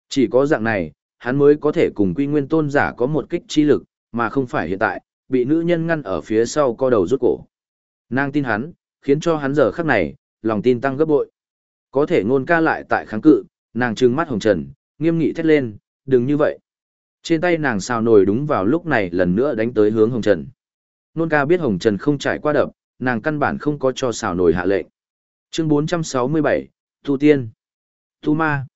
Chỉ có dạng này, hắn mới có thể cùng quy nguyên tôn giả có một kích chi lực, mà không phải hiện tại, bị nữ nhân ngăn ở phía sau co đầu rút cổ. Nàng tin hắn, khiến cho hắn giờ khắc này, lòng tin tăng gấp bội. Có thể ngôn ca lại tại kháng cự, nàng trừng mắt hồng trần, nghiêm nghị thét lên, đừng như vậy. Trên tay nàng xào nổi đúng vào lúc này lần nữa đánh tới hướng hồng trần. Nôn ca biết hồng trần không trải qua đập, nàng căn bản không có cho xào nổi hạ lệnh. Chương 467, Tu Tiên Tu Ma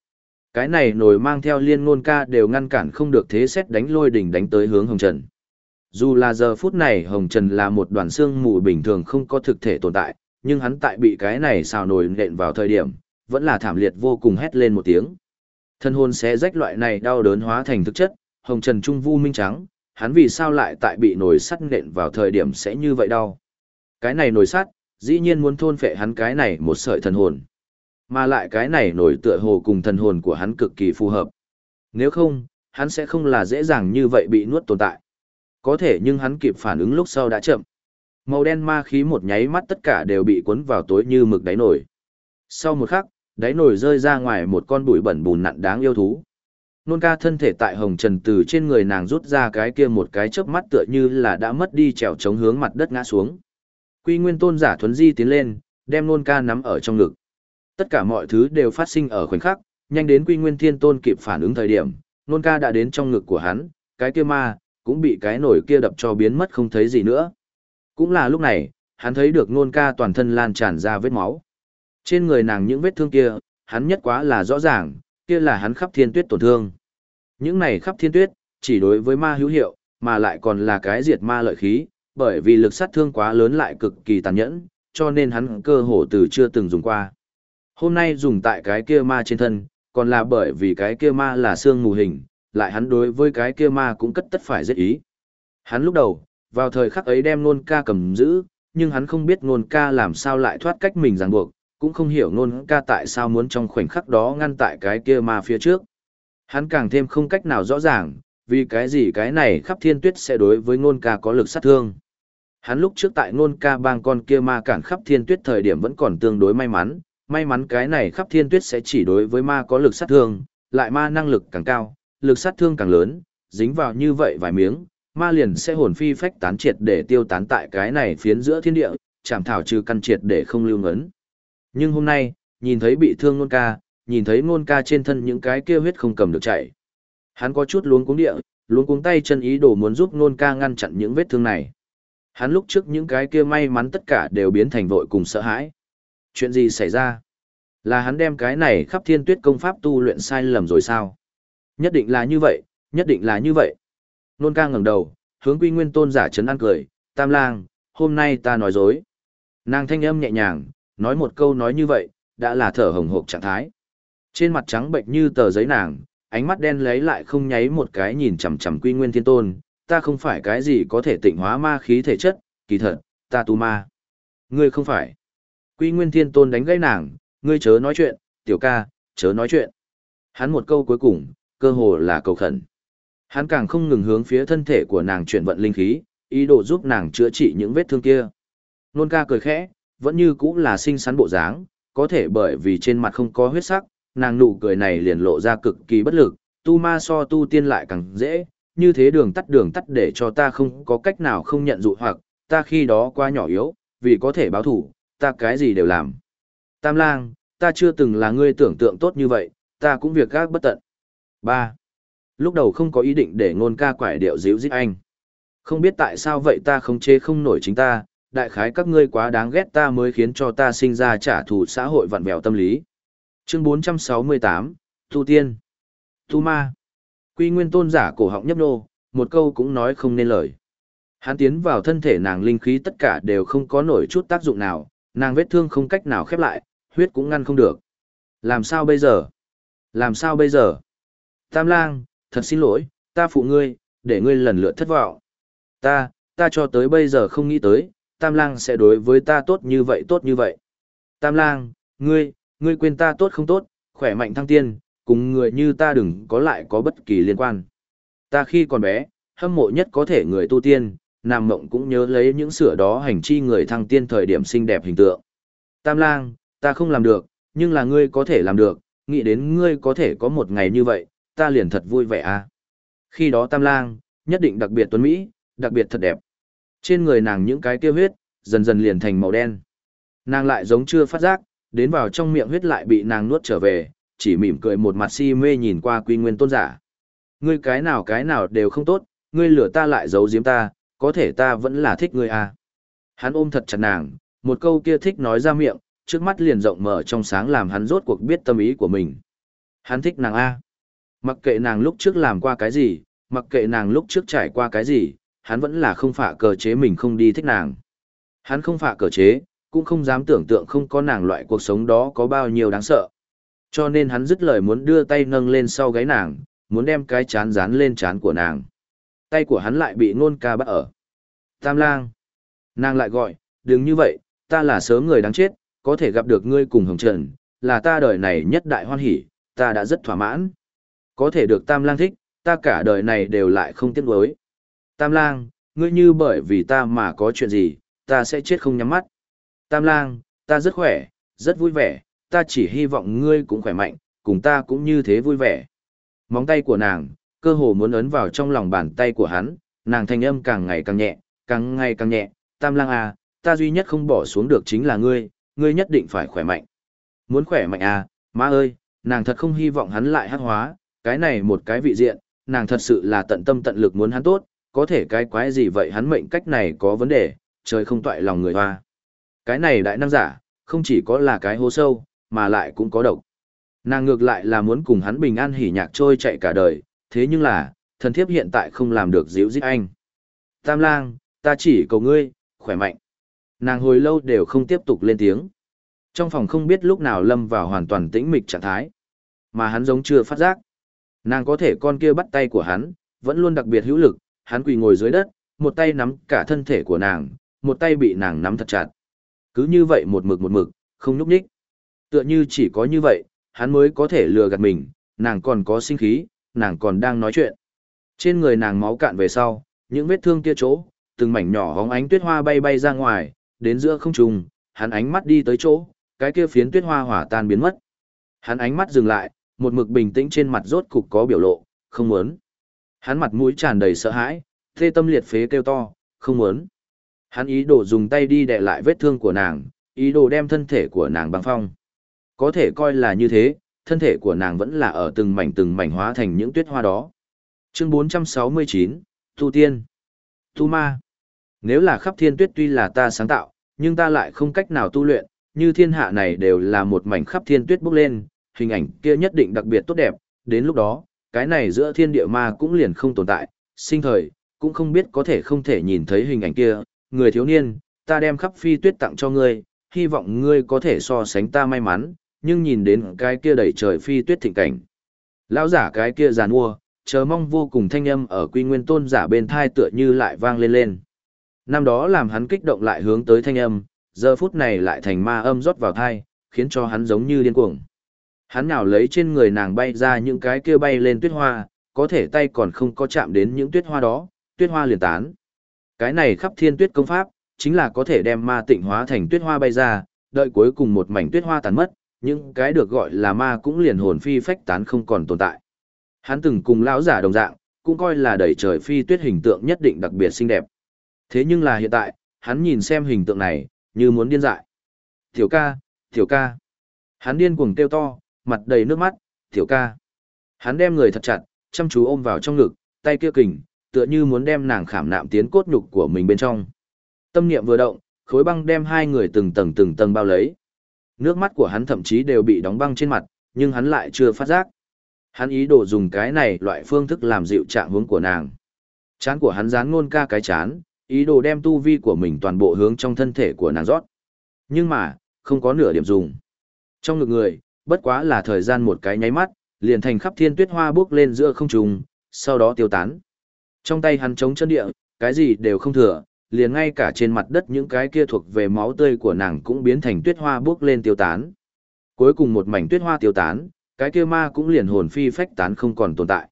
Cái này nổi mang theo liên ngôn ca đều ngăn cản không được thế xét đánh lôi đỉnh đánh tới hướng hồng trần. Dù là giờ phút này Hồng Trần là một đoàn xương mù bình thường không có thực thể tồn tại, nhưng hắn tại bị cái này xào nổi nện vào thời điểm, vẫn là thảm liệt vô cùng hét lên một tiếng. Thân hồn sẽ rách loại này đau đớn hóa thành thực chất, Hồng Trần Trung Vu Minh Trắng, hắn vì sao lại tại bị nồi sắt nện vào thời điểm sẽ như vậy đau. Cái này nồi sắt, dĩ nhiên muốn thôn phệ hắn cái này một sợi thần hồn. Mà lại cái này nổi tựa hồ cùng thần hồn của hắn cực kỳ phù hợp. Nếu không, hắn sẽ không là dễ dàng như vậy bị nuốt tồn tại. Có thể nhưng hắn kịp phản ứng lúc sau đã chậm. Màu đen ma khí một nháy mắt tất cả đều bị cuốn vào tối như mực đáy nổi. Sau một khắc, đáy nổi rơi ra ngoài một con bụi bẩn bùn nặn đáng yêu thú. Nôn ca thân thể tại hồng trần từ trên người nàng rút ra cái kia một cái chớp mắt tựa như là đã mất đi trèo chống hướng mặt đất ngã xuống. Quy nguyên tôn giả thuấn di tiến lên, đem nôn ca nắm ở trong ngực. Tất cả mọi thứ đều phát sinh ở khoảnh khắc, nhanh đến quy nguyên thiên tôn kịp phản ứng thời điểm, nôn ca đã đến trong ngực của hắn, cái kia ma, cũng bị cái nổi kia đập cho biến mất không thấy gì nữa. Cũng là lúc này, hắn thấy được nôn ca toàn thân lan tràn ra vết máu. Trên người nàng những vết thương kia, hắn nhất quá là rõ ràng, kia là hắn khắp thiên tuyết tổn thương. Những này khắp thiên tuyết, chỉ đối với ma hữu hiệu, mà lại còn là cái diệt ma lợi khí, bởi vì lực sát thương quá lớn lại cực kỳ tàn nhẫn, cho nên hắn cơ hồ từ chưa từng dùng qua. Hôm nay dùng tại cái kia ma trên thân, còn là bởi vì cái kia ma là xương mù hình, lại hắn đối với cái kia ma cũng cất tất phải rất ý. Hắn lúc đầu, vào thời khắc ấy đem nôn ca cầm giữ, nhưng hắn không biết nôn ca làm sao lại thoát cách mình ràng buộc, cũng không hiểu nôn ca tại sao muốn trong khoảnh khắc đó ngăn tại cái kia ma phía trước. Hắn càng thêm không cách nào rõ ràng, vì cái gì cái này khắp thiên tuyết sẽ đối với nôn ca có lực sát thương. Hắn lúc trước tại nôn ca bang con kia ma cản khắp thiên tuyết thời điểm vẫn còn tương đối may mắn, may mắn cái này khắp thiên tuyết sẽ chỉ đối với ma có lực sát thương, lại ma năng lực càng cao, lực sát thương càng lớn, dính vào như vậy vài miếng, ma liền sẽ hồn phi phách tán triệt để tiêu tán tại cái này phiến giữa thiên địa, chảm thảo trừ căn triệt để không lưu ngấn. Nhưng hôm nay, nhìn thấy bị thương Nôn ca, nhìn thấy Nôn ca trên thân những cái kia huyết không cầm được chảy. Hắn có chút luống cuống địa, luống cuống tay chân ý đồ muốn giúp Nôn ca ngăn chặn những vết thương này. Hắn lúc trước những cái kia may mắn tất cả đều biến thành vội cùng sợ hãi. Chuyện gì xảy ra? Là hắn đem cái này khắp thiên tuyết công pháp tu luyện sai lầm rồi sao? Nhất định là như vậy, nhất định là như vậy. Nôn ca ngẩng đầu, hướng quy nguyên tôn giả chấn an cười, tam lang, hôm nay ta nói dối. Nàng thanh âm nhẹ nhàng, nói một câu nói như vậy, đã là thở hồng hộc trạng thái. Trên mặt trắng bệnh như tờ giấy nàng, ánh mắt đen lấy lại không nháy một cái nhìn chằm chằm quy nguyên thiên tôn, ta không phải cái gì có thể tịnh hóa ma khí thể chất, kỳ thật, ta tu ma. Ngươi không phải. Quy nguyên thiên tôn đánh gãy nàng, ngươi chớ nói chuyện, tiểu ca, chớ nói chuyện. Hắn một câu cuối cùng, cơ hồ là cầu khẩn. Hắn càng không ngừng hướng phía thân thể của nàng chuyển vận linh khí, ý đồ giúp nàng chữa trị những vết thương kia. Nôn ca cười khẽ, vẫn như cũng là xinh xắn bộ dáng, có thể bởi vì trên mặt không có huyết sắc, nàng nụ cười này liền lộ ra cực kỳ bất lực, tu ma so tu tiên lại càng dễ, như thế đường tắt đường tắt để cho ta không có cách nào không nhận dụ hoặc, ta khi đó quá nhỏ yếu, vì có thể báo thủ, ta cái gì đều làm. Tam lang, ta chưa từng là ngươi tưởng tượng tốt như vậy, ta cũng việc gác bất tận. 3. Lúc đầu không có ý định để ngôn ca quải điệu díu dít anh. Không biết tại sao vậy ta không chê không nổi chính ta, đại khái các ngươi quá đáng ghét ta mới khiến cho ta sinh ra trả thù xã hội vặn vẹo tâm lý. Chương 468, Tu Tiên, Tu Ma. Quy nguyên tôn giả cổ họng nhấp nô, một câu cũng nói không nên lời. Hắn tiến vào thân thể nàng linh khí tất cả đều không có nổi chút tác dụng nào, nàng vết thương không cách nào khép lại, huyết cũng ngăn không được. Làm sao bây giờ? Làm sao bây giờ? Tam lang, thật xin lỗi, ta phụ ngươi, để ngươi lần lượt thất vọng. Ta, ta cho tới bây giờ không nghĩ tới, Tam lang sẽ đối với ta tốt như vậy tốt như vậy. Tam lang, ngươi, ngươi quên ta tốt không tốt, khỏe mạnh thăng tiên, cùng người như ta đừng có lại có bất kỳ liên quan. Ta khi còn bé, hâm mộ nhất có thể người tu tiên, Nam Mộng cũng nhớ lấy những sửa đó hành chi người thăng tiên thời điểm xinh đẹp hình tượng. Tam lang, ta không làm được, nhưng là ngươi có thể làm được, nghĩ đến ngươi có thể có một ngày như vậy, ta liền thật vui vẻ à. Khi đó Tam lang, nhất định đặc biệt tuấn Mỹ, đặc biệt thật đẹp. Trên người nàng những cái tiêu huyết, dần dần liền thành màu đen. Nàng lại giống chưa phát giác, đến vào trong miệng huyết lại bị nàng nuốt trở về, chỉ mỉm cười một mặt si mê nhìn qua quy nguyên tôn giả. Ngươi cái nào cái nào đều không tốt, ngươi lửa ta lại giấu giếm ta, có thể ta vẫn là thích ngươi à. Hắn ôm thật chặt nàng, một câu kia thích nói ra miệng, trước mắt liền rộng mở trong sáng làm hắn rốt cuộc biết tâm ý của mình. Hắn thích nàng A. Mặc kệ nàng lúc trước làm qua cái gì, mặc kệ nàng lúc trước trải qua cái gì, hắn vẫn là không phạ cờ chế mình không đi thích nàng. Hắn không phạ cờ chế, cũng không dám tưởng tượng không có nàng loại cuộc sống đó có bao nhiêu đáng sợ. Cho nên hắn dứt lời muốn đưa tay nâng lên sau gáy nàng, muốn đem cái chán dán lên chán của nàng. Tay của hắn lại bị nôn ca bắt ở. Tam lang. Nàng lại gọi, đừng như vậy, ta là sớm người đáng chết, có thể gặp được ngươi cùng hồng trần, là ta đời này nhất đại hoan hỷ, ta đã rất thỏa mãn. Có thể được tam lang thích, ta cả đời này đều lại không tiếc nuối. Tam lang, ngươi như bởi vì ta mà có chuyện gì, ta sẽ chết không nhắm mắt. Tam lang, ta rất khỏe, rất vui vẻ, ta chỉ hy vọng ngươi cũng khỏe mạnh, cùng ta cũng như thế vui vẻ. Móng tay của nàng, cơ hồ muốn ấn vào trong lòng bàn tay của hắn, nàng thanh âm càng ngày càng nhẹ, càng ngày càng nhẹ, tam lang à, ta duy nhất không bỏ xuống được chính là ngươi, ngươi nhất định phải khỏe mạnh. Muốn khỏe mạnh à, má ơi, nàng thật không hy vọng hắn lại hát hóa, cái này một cái vị diện, nàng thật sự là tận tâm tận lực muốn hắn tốt, có thể cái quái gì vậy hắn mệnh cách này có vấn đề, trời không toại lòng người hoa. Cái này đại năng giả, không chỉ có là cái hố sâu, mà lại cũng có độc. Nàng ngược lại là muốn cùng hắn bình an hỉ nhạc trôi chạy cả đời, thế nhưng là, thần thiếp hiện tại không làm được dịu dít anh. Tam lang, ta chỉ cầu ngươi, khỏe mạnh. Nàng hồi lâu đều không tiếp tục lên tiếng. Trong phòng không biết lúc nào lâm vào hoàn toàn tĩnh mịch trạng thái. Mà hắn giống chưa phát giác. Nàng có thể con kia bắt tay của hắn, vẫn luôn đặc biệt hữu lực, hắn quỳ ngồi dưới đất, một tay nắm cả thân thể của nàng, một tay bị nàng nắm thật chặt. Cứ như vậy một mực một mực, không nhúc nhích. Tựa như chỉ có như vậy, hắn mới có thể lừa gạt mình, nàng còn có sinh khí, nàng còn đang nói chuyện. Trên người nàng máu cạn về sau, những vết thương kia chỗ, từng mảnh nhỏ hóng ánh tuyết hoa bay bay ra ngoài, đến giữa không trung, hắn ánh mắt đi tới chỗ, cái kia phiến tuyết hoa hỏa tan biến mất. Hắn ánh mắt dừng lại, một mực bình tĩnh trên mặt rốt cục có biểu lộ, không muốn. Hắn mặt mũi tràn đầy sợ hãi, thê tâm liệt phế kêu to, không muốn. Hắn ý đồ dùng tay đi đè lại vết thương của nàng, ý đồ đem thân thể của nàng băng phong. Có thể coi là như thế, thân thể của nàng vẫn là ở từng mảnh từng mảnh hóa thành những tuyết hoa đó. Chương 469, Tu Tiên, Tu Ma. Nếu là khắp thiên tuyết tuy là ta sáng tạo, nhưng ta lại không cách nào tu luyện, như thiên hạ này đều là một mảnh khắp thiên tuyết bốc lên, hình ảnh kia nhất định đặc biệt tốt đẹp, đến lúc đó, cái này giữa thiên địa ma cũng liền không tồn tại, sinh thời, cũng không biết có thể không thể nhìn thấy hình ảnh kia, người thiếu niên, ta đem khắp phi tuyết tặng cho ngươi, hy vọng ngươi có thể so sánh ta may mắn, nhưng nhìn đến cái kia đầy trời phi tuyết thịnh cảnh. Lão giả cái kia giàn mua, chờ mong vô cùng thanh âm ở quy nguyên tôn giả bên thai tựa như lại vang lên lên. Năm đó làm hắn kích động lại hướng tới thanh âm, giờ phút này lại thành ma âm rót vào thai, khiến cho hắn giống như điên cuồng. Hắn nào lấy trên người nàng bay ra những cái kia bay lên tuyết hoa, có thể tay còn không có chạm đến những tuyết hoa đó, tuyết hoa liền tán. Cái này khắp thiên tuyết công pháp, chính là có thể đem ma tịnh hóa thành tuyết hoa bay ra, đợi cuối cùng một mảnh tuyết hoa tàn mất, những cái được gọi là ma cũng liền hồn phi phách tán không còn tồn tại. Hắn từng cùng lão giả đồng dạng, cũng coi là đẩy trời phi tuyết hình tượng nhất định đặc biệt xinh đẹp. Thế nhưng là hiện tại, hắn nhìn xem hình tượng này, như muốn điên dại. Tiểu ca, tiểu ca. Hắn điên cuồng kêu to, mặt đầy nước mắt, tiểu ca. Hắn đem người thật chặt, chăm chú ôm vào trong ngực, tay kia kình, tựa như muốn đem nàng khảm nạm tiến cốt nhục của mình bên trong. Tâm niệm vừa động, khối băng đem hai người từng tầng từng tầng bao lấy. Nước mắt của hắn thậm chí đều bị đóng băng trên mặt, nhưng hắn lại chưa phát giác. Hắn ý đồ dùng cái này loại phương thức làm dịu trạng hướng của nàng. Chán của hắn dán ngôn ca cái chán, ý đồ đem tu vi của mình toàn bộ hướng trong thân thể của nàng rót. Nhưng mà, không có nửa điểm dùng. Trong ngực người, bất quá là thời gian một cái nháy mắt, liền thành khắp thiên tuyết hoa bước lên giữa không trung, sau đó tiêu tán. Trong tay hắn chống chân địa, cái gì đều không thừa, liền ngay cả trên mặt đất những cái kia thuộc về máu tươi của nàng cũng biến thành tuyết hoa bước lên tiêu tán. Cuối cùng một mảnh tuyết hoa tiêu tán, cái kia ma cũng liền hồn phi phách tán không còn tồn tại.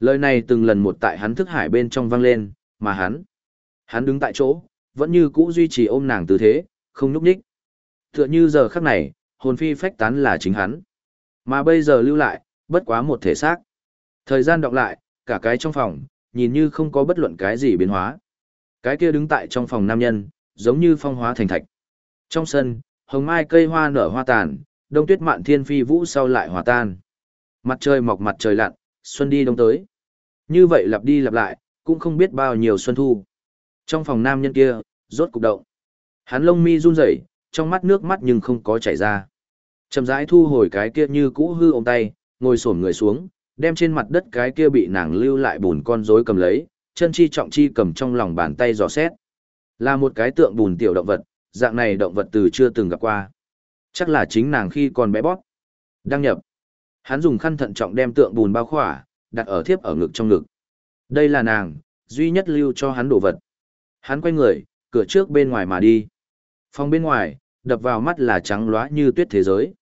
Lời này từng lần một tại hắn thức hải bên trong vang lên, mà hắn, hắn đứng tại chỗ, vẫn như cũ duy trì ôm nàng tư thế, không nhúc nhích. Tựa như giờ khắc này, hồn phi phách tán là chính hắn. Mà bây giờ lưu lại, bất quá một thể xác. Thời gian đọc lại, cả cái trong phòng, nhìn như không có bất luận cái gì biến hóa. Cái kia đứng tại trong phòng nam nhân, giống như phong hóa thành thạch. Trong sân, hồng mai cây hoa nở hoa tàn, đông tuyết mạn thiên phi vũ sau lại hòa tan. Mặt trời mọc mặt trời lặn, xuân đi đông tới. Như vậy lặp đi lặp lại, cũng không biết bao nhiêu xuân thu. Trong phòng nam nhân kia, rốt cục động. Hắn lông mi run rẩy, trong mắt nước mắt nhưng không có chảy ra. Chậm rãi thu hồi cái kia như cũ hư ôm tay, ngồi xổm người xuống, đem trên mặt đất cái kia bị nàng lưu lại bùn con rối cầm lấy, chân chi trọng chi cầm trong lòng bàn tay dò xét. Là một cái tượng bùn tiểu động vật, dạng này động vật từ chưa từng gặp qua. Chắc là chính nàng khi còn bé bóp. Đăng nhập. Hắn dùng khăn thận trọng đem tượng bùn bao khỏa, đặt ở thiếp ở ngực trong ngực. Đây là nàng, duy nhất lưu cho hắn đồ vật. Hắn quay người, cửa trước bên ngoài mà đi. Phòng bên ngoài, đập vào mắt là trắng loá như tuyết thế giới.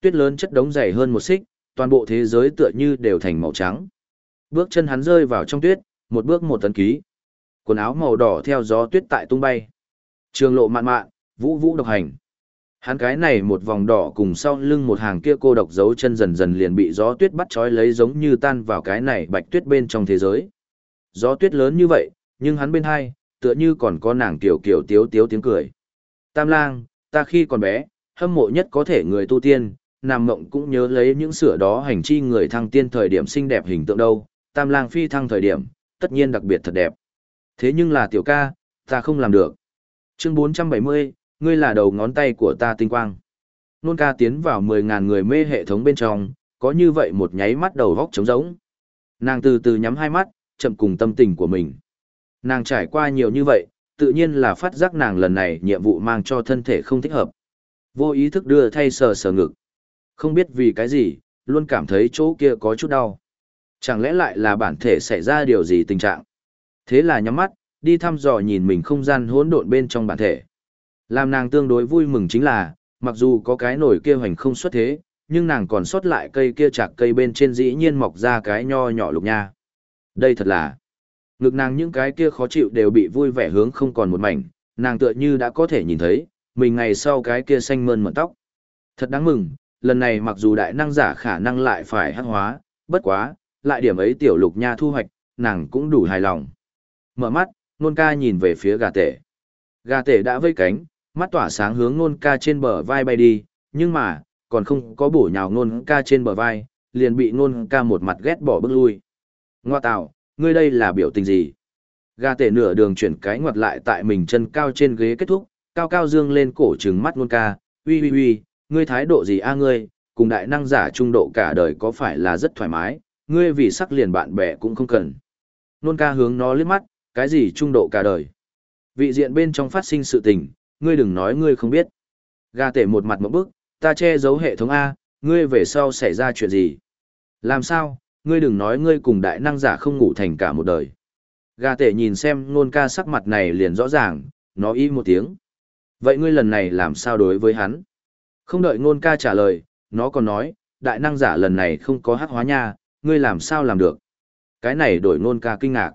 Tuyết lớn chất đống dày hơn một xích, toàn bộ thế giới tựa như đều thành màu trắng. Bước chân hắn rơi vào trong tuyết, một bước một tấn ký. Quần áo màu đỏ theo gió tuyết tại tung bay. Trường lộ mạn mạn, vũ vũ độc hành. Hắn cái này một vòng đỏ cùng sau lưng một hàng kia cô độc dấu chân dần dần liền bị gió tuyết bắt trói lấy giống như tan vào cái này bạch tuyết bên trong thế giới. Gió tuyết lớn như vậy, nhưng hắn bên hai, tựa như còn có nàng kiểu kiểu tiếu tiếu tiếng cười. Tam lang, ta khi còn bé, hâm mộ nhất có thể người tu tiên, Nam Mộng cũng nhớ lấy những sửa đó hành chi người thăng tiên thời điểm xinh đẹp hình tượng đâu, Tam lang phi thăng thời điểm, tất nhiên đặc biệt thật đẹp. Thế nhưng là tiểu ca, ta không làm được. Chương 470, ngươi là đầu ngón tay của ta tinh quang. Nôn ca tiến vào 10.000 người mê hệ thống bên trong, có như vậy một nháy mắt đầu vóc trống rỗng. Nàng từ từ nhắm hai mắt, chậm cùng tâm tình của mình. Nàng trải qua nhiều như vậy, tự nhiên là phát giác nàng lần này nhiệm vụ mang cho thân thể không thích hợp. Vô ý thức đưa thay sờ sờ ngực. Không biết vì cái gì, luôn cảm thấy chỗ kia có chút đau. Chẳng lẽ lại là bản thể xảy ra điều gì tình trạng? Thế là nhắm mắt, đi thăm dò nhìn mình không gian hỗn độn bên trong bản thể. Làm nàng tương đối vui mừng chính là, mặc dù có cái nổi kia hoành không xuất thế, nhưng nàng còn sót lại cây kia chạc cây bên trên dĩ nhiên mọc ra cái nho nhỏ lục nha. Đây thật là, ngực nàng những cái kia khó chịu đều bị vui vẻ hướng không còn một mảnh, nàng tựa như đã có thể nhìn thấy, mình ngày sau cái kia xanh mơn mận tóc. Thật đáng mừng, lần này mặc dù đại năng giả khả năng lại phải hắc hóa, bất quá, lại điểm ấy tiểu lục nha thu hoạch, nàng cũng đủ hài lòng. Mở mắt, nôn ca nhìn về phía gà tể. Gà tể đã vây cánh, mắt tỏa sáng hướng nôn ca trên bờ vai bay đi, nhưng mà, còn không có bổ nhào nôn ca trên bờ vai, liền bị nôn ca một mặt ghét bỏ bước lui. Ngoa tạo, ngươi đây là biểu tình gì? Gà tể nửa đường chuyển cái ngoặt lại tại mình chân cao trên ghế kết thúc, cao cao dương lên cổ trừng mắt nôn ca, uy uy uy, ngươi thái độ gì a ngươi, cùng đại năng giả trung độ cả đời có phải là rất thoải mái, ngươi vì sắc liền bạn bè cũng không cần. Nôn ca hướng nó liếc mắt, cái gì trung độ cả đời. Vị diện bên trong phát sinh sự tình, ngươi đừng nói ngươi không biết. Gà tể một mặt một bức, ta che giấu hệ thống A, ngươi về sau xảy ra chuyện gì? Làm sao, ngươi đừng nói ngươi cùng đại năng giả không ngủ thành cả một đời. Gà tể nhìn xem nôn ca sắc mặt này liền rõ ràng, nó y một tiếng. Vậy ngươi lần này làm sao đối với hắn? Không đợi nôn ca trả lời, nó còn nói, đại năng giả lần này không có hắc hóa nha, ngươi làm sao làm được? Cái này đổi nôn ca kinh ngạc.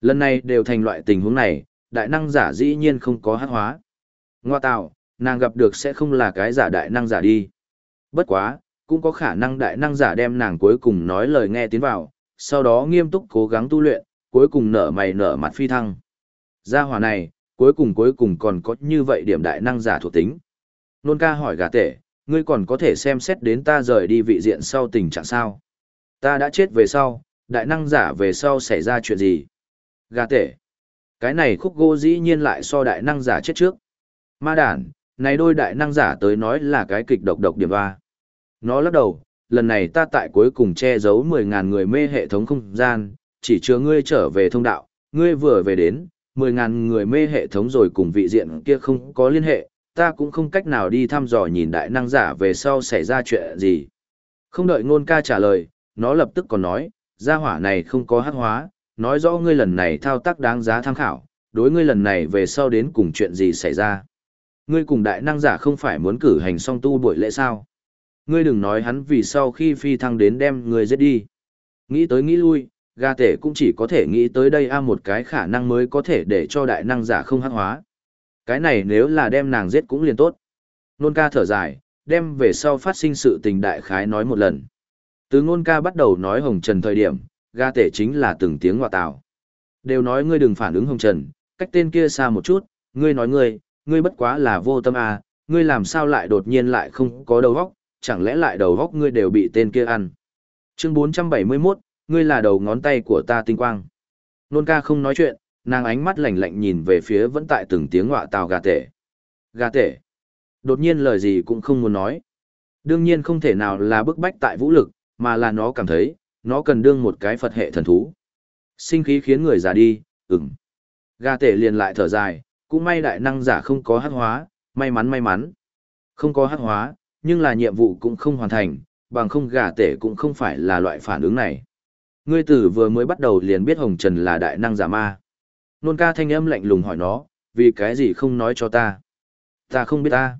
Lần này đều thành loại tình huống này, đại năng giả dĩ nhiên không có hắc hóa. Ngoa tạo, nàng gặp được sẽ không là cái giả đại năng giả đi. Bất quá, cũng có khả năng đại năng giả đem nàng cuối cùng nói lời nghe tiến vào, sau đó nghiêm túc cố gắng tu luyện, cuối cùng nở mày nở mặt phi thăng. Gia hỏa này, cuối cùng cuối cùng còn có như vậy điểm đại năng giả thuộc tính. Nôn ca hỏi gà tể, ngươi còn có thể xem xét đến ta rời đi vị diện sau tình trạng sao? Ta đã chết về sau, đại năng giả về sau xảy ra chuyện gì? Gà tể. Cái này khúc gỗ dĩ nhiên lại so đại năng giả chết trước. Ma đản, này đôi đại năng giả tới nói là cái kịch độc độc điểm ba. Nó lắc đầu, lần này ta tại cuối cùng che giấu 10.000 người mê hệ thống không gian, chỉ chứa ngươi trở về thông đạo, ngươi vừa về đến, 10.000 người mê hệ thống rồi cùng vị diện kia không có liên hệ, ta cũng không cách nào đi thăm dò nhìn đại năng giả về sau xảy ra chuyện gì. Không đợi ngôn ca trả lời, nó lập tức còn nói, gia hỏa này không có hắc hóa, nói rõ ngươi lần này thao tác đáng giá tham khảo, đối ngươi lần này về sau đến cùng chuyện gì xảy ra. Ngươi cùng đại năng giả không phải muốn cử hành song tu buổi lễ sao? Ngươi đừng nói hắn vì sau khi phi thăng đến đem ngươi giết đi. Nghĩ tới nghĩ lui, gà tể cũng chỉ có thể nghĩ tới đây a một cái khả năng mới có thể để cho đại năng giả không hắc hóa. Cái này nếu là đem nàng giết cũng liền tốt. Nôn ca thở dài, đem về sau phát sinh sự tình đại khái nói một lần. Từ ngôn ca bắt đầu nói hồng trần thời điểm, gà tể chính là từng tiếng ngoại tạo. Đều nói ngươi đừng phản ứng hồng trần, cách tên kia xa một chút, ngươi nói ngươi, ngươi bất quá là vô tâm à, ngươi làm sao lại đột nhiên lại không có đầu óc, chẳng lẽ lại đầu góc ngươi đều bị tên kia ăn. Chương 471, ngươi là đầu ngón tay của ta tinh quang. Nôn ca không nói chuyện, nàng ánh mắt lạnh lạnh nhìn về phía vẫn tại từng tiếng ngọa tào gà tể. Gà tể. Đột nhiên lời gì cũng không muốn nói. Đương nhiên không thể nào là bức bách tại vũ lực, mà là nó cảm thấy, nó cần đương một cái Phật hệ thần thú. Sinh khí khiến người già đi, ừm. Gà tể liền lại thở dài, cũng may đại năng giả không có hát hóa, may mắn may mắn. Không có hát hóa, nhưng là nhiệm vụ cũng không hoàn thành, bằng không gà tể cũng không phải là loại phản ứng này. Ngươi tử vừa mới bắt đầu liền biết Hồng Trần là đại năng giả ma. Nôn ca thanh âm lạnh lùng hỏi nó, vì cái gì không nói cho ta? Ta không biết ta.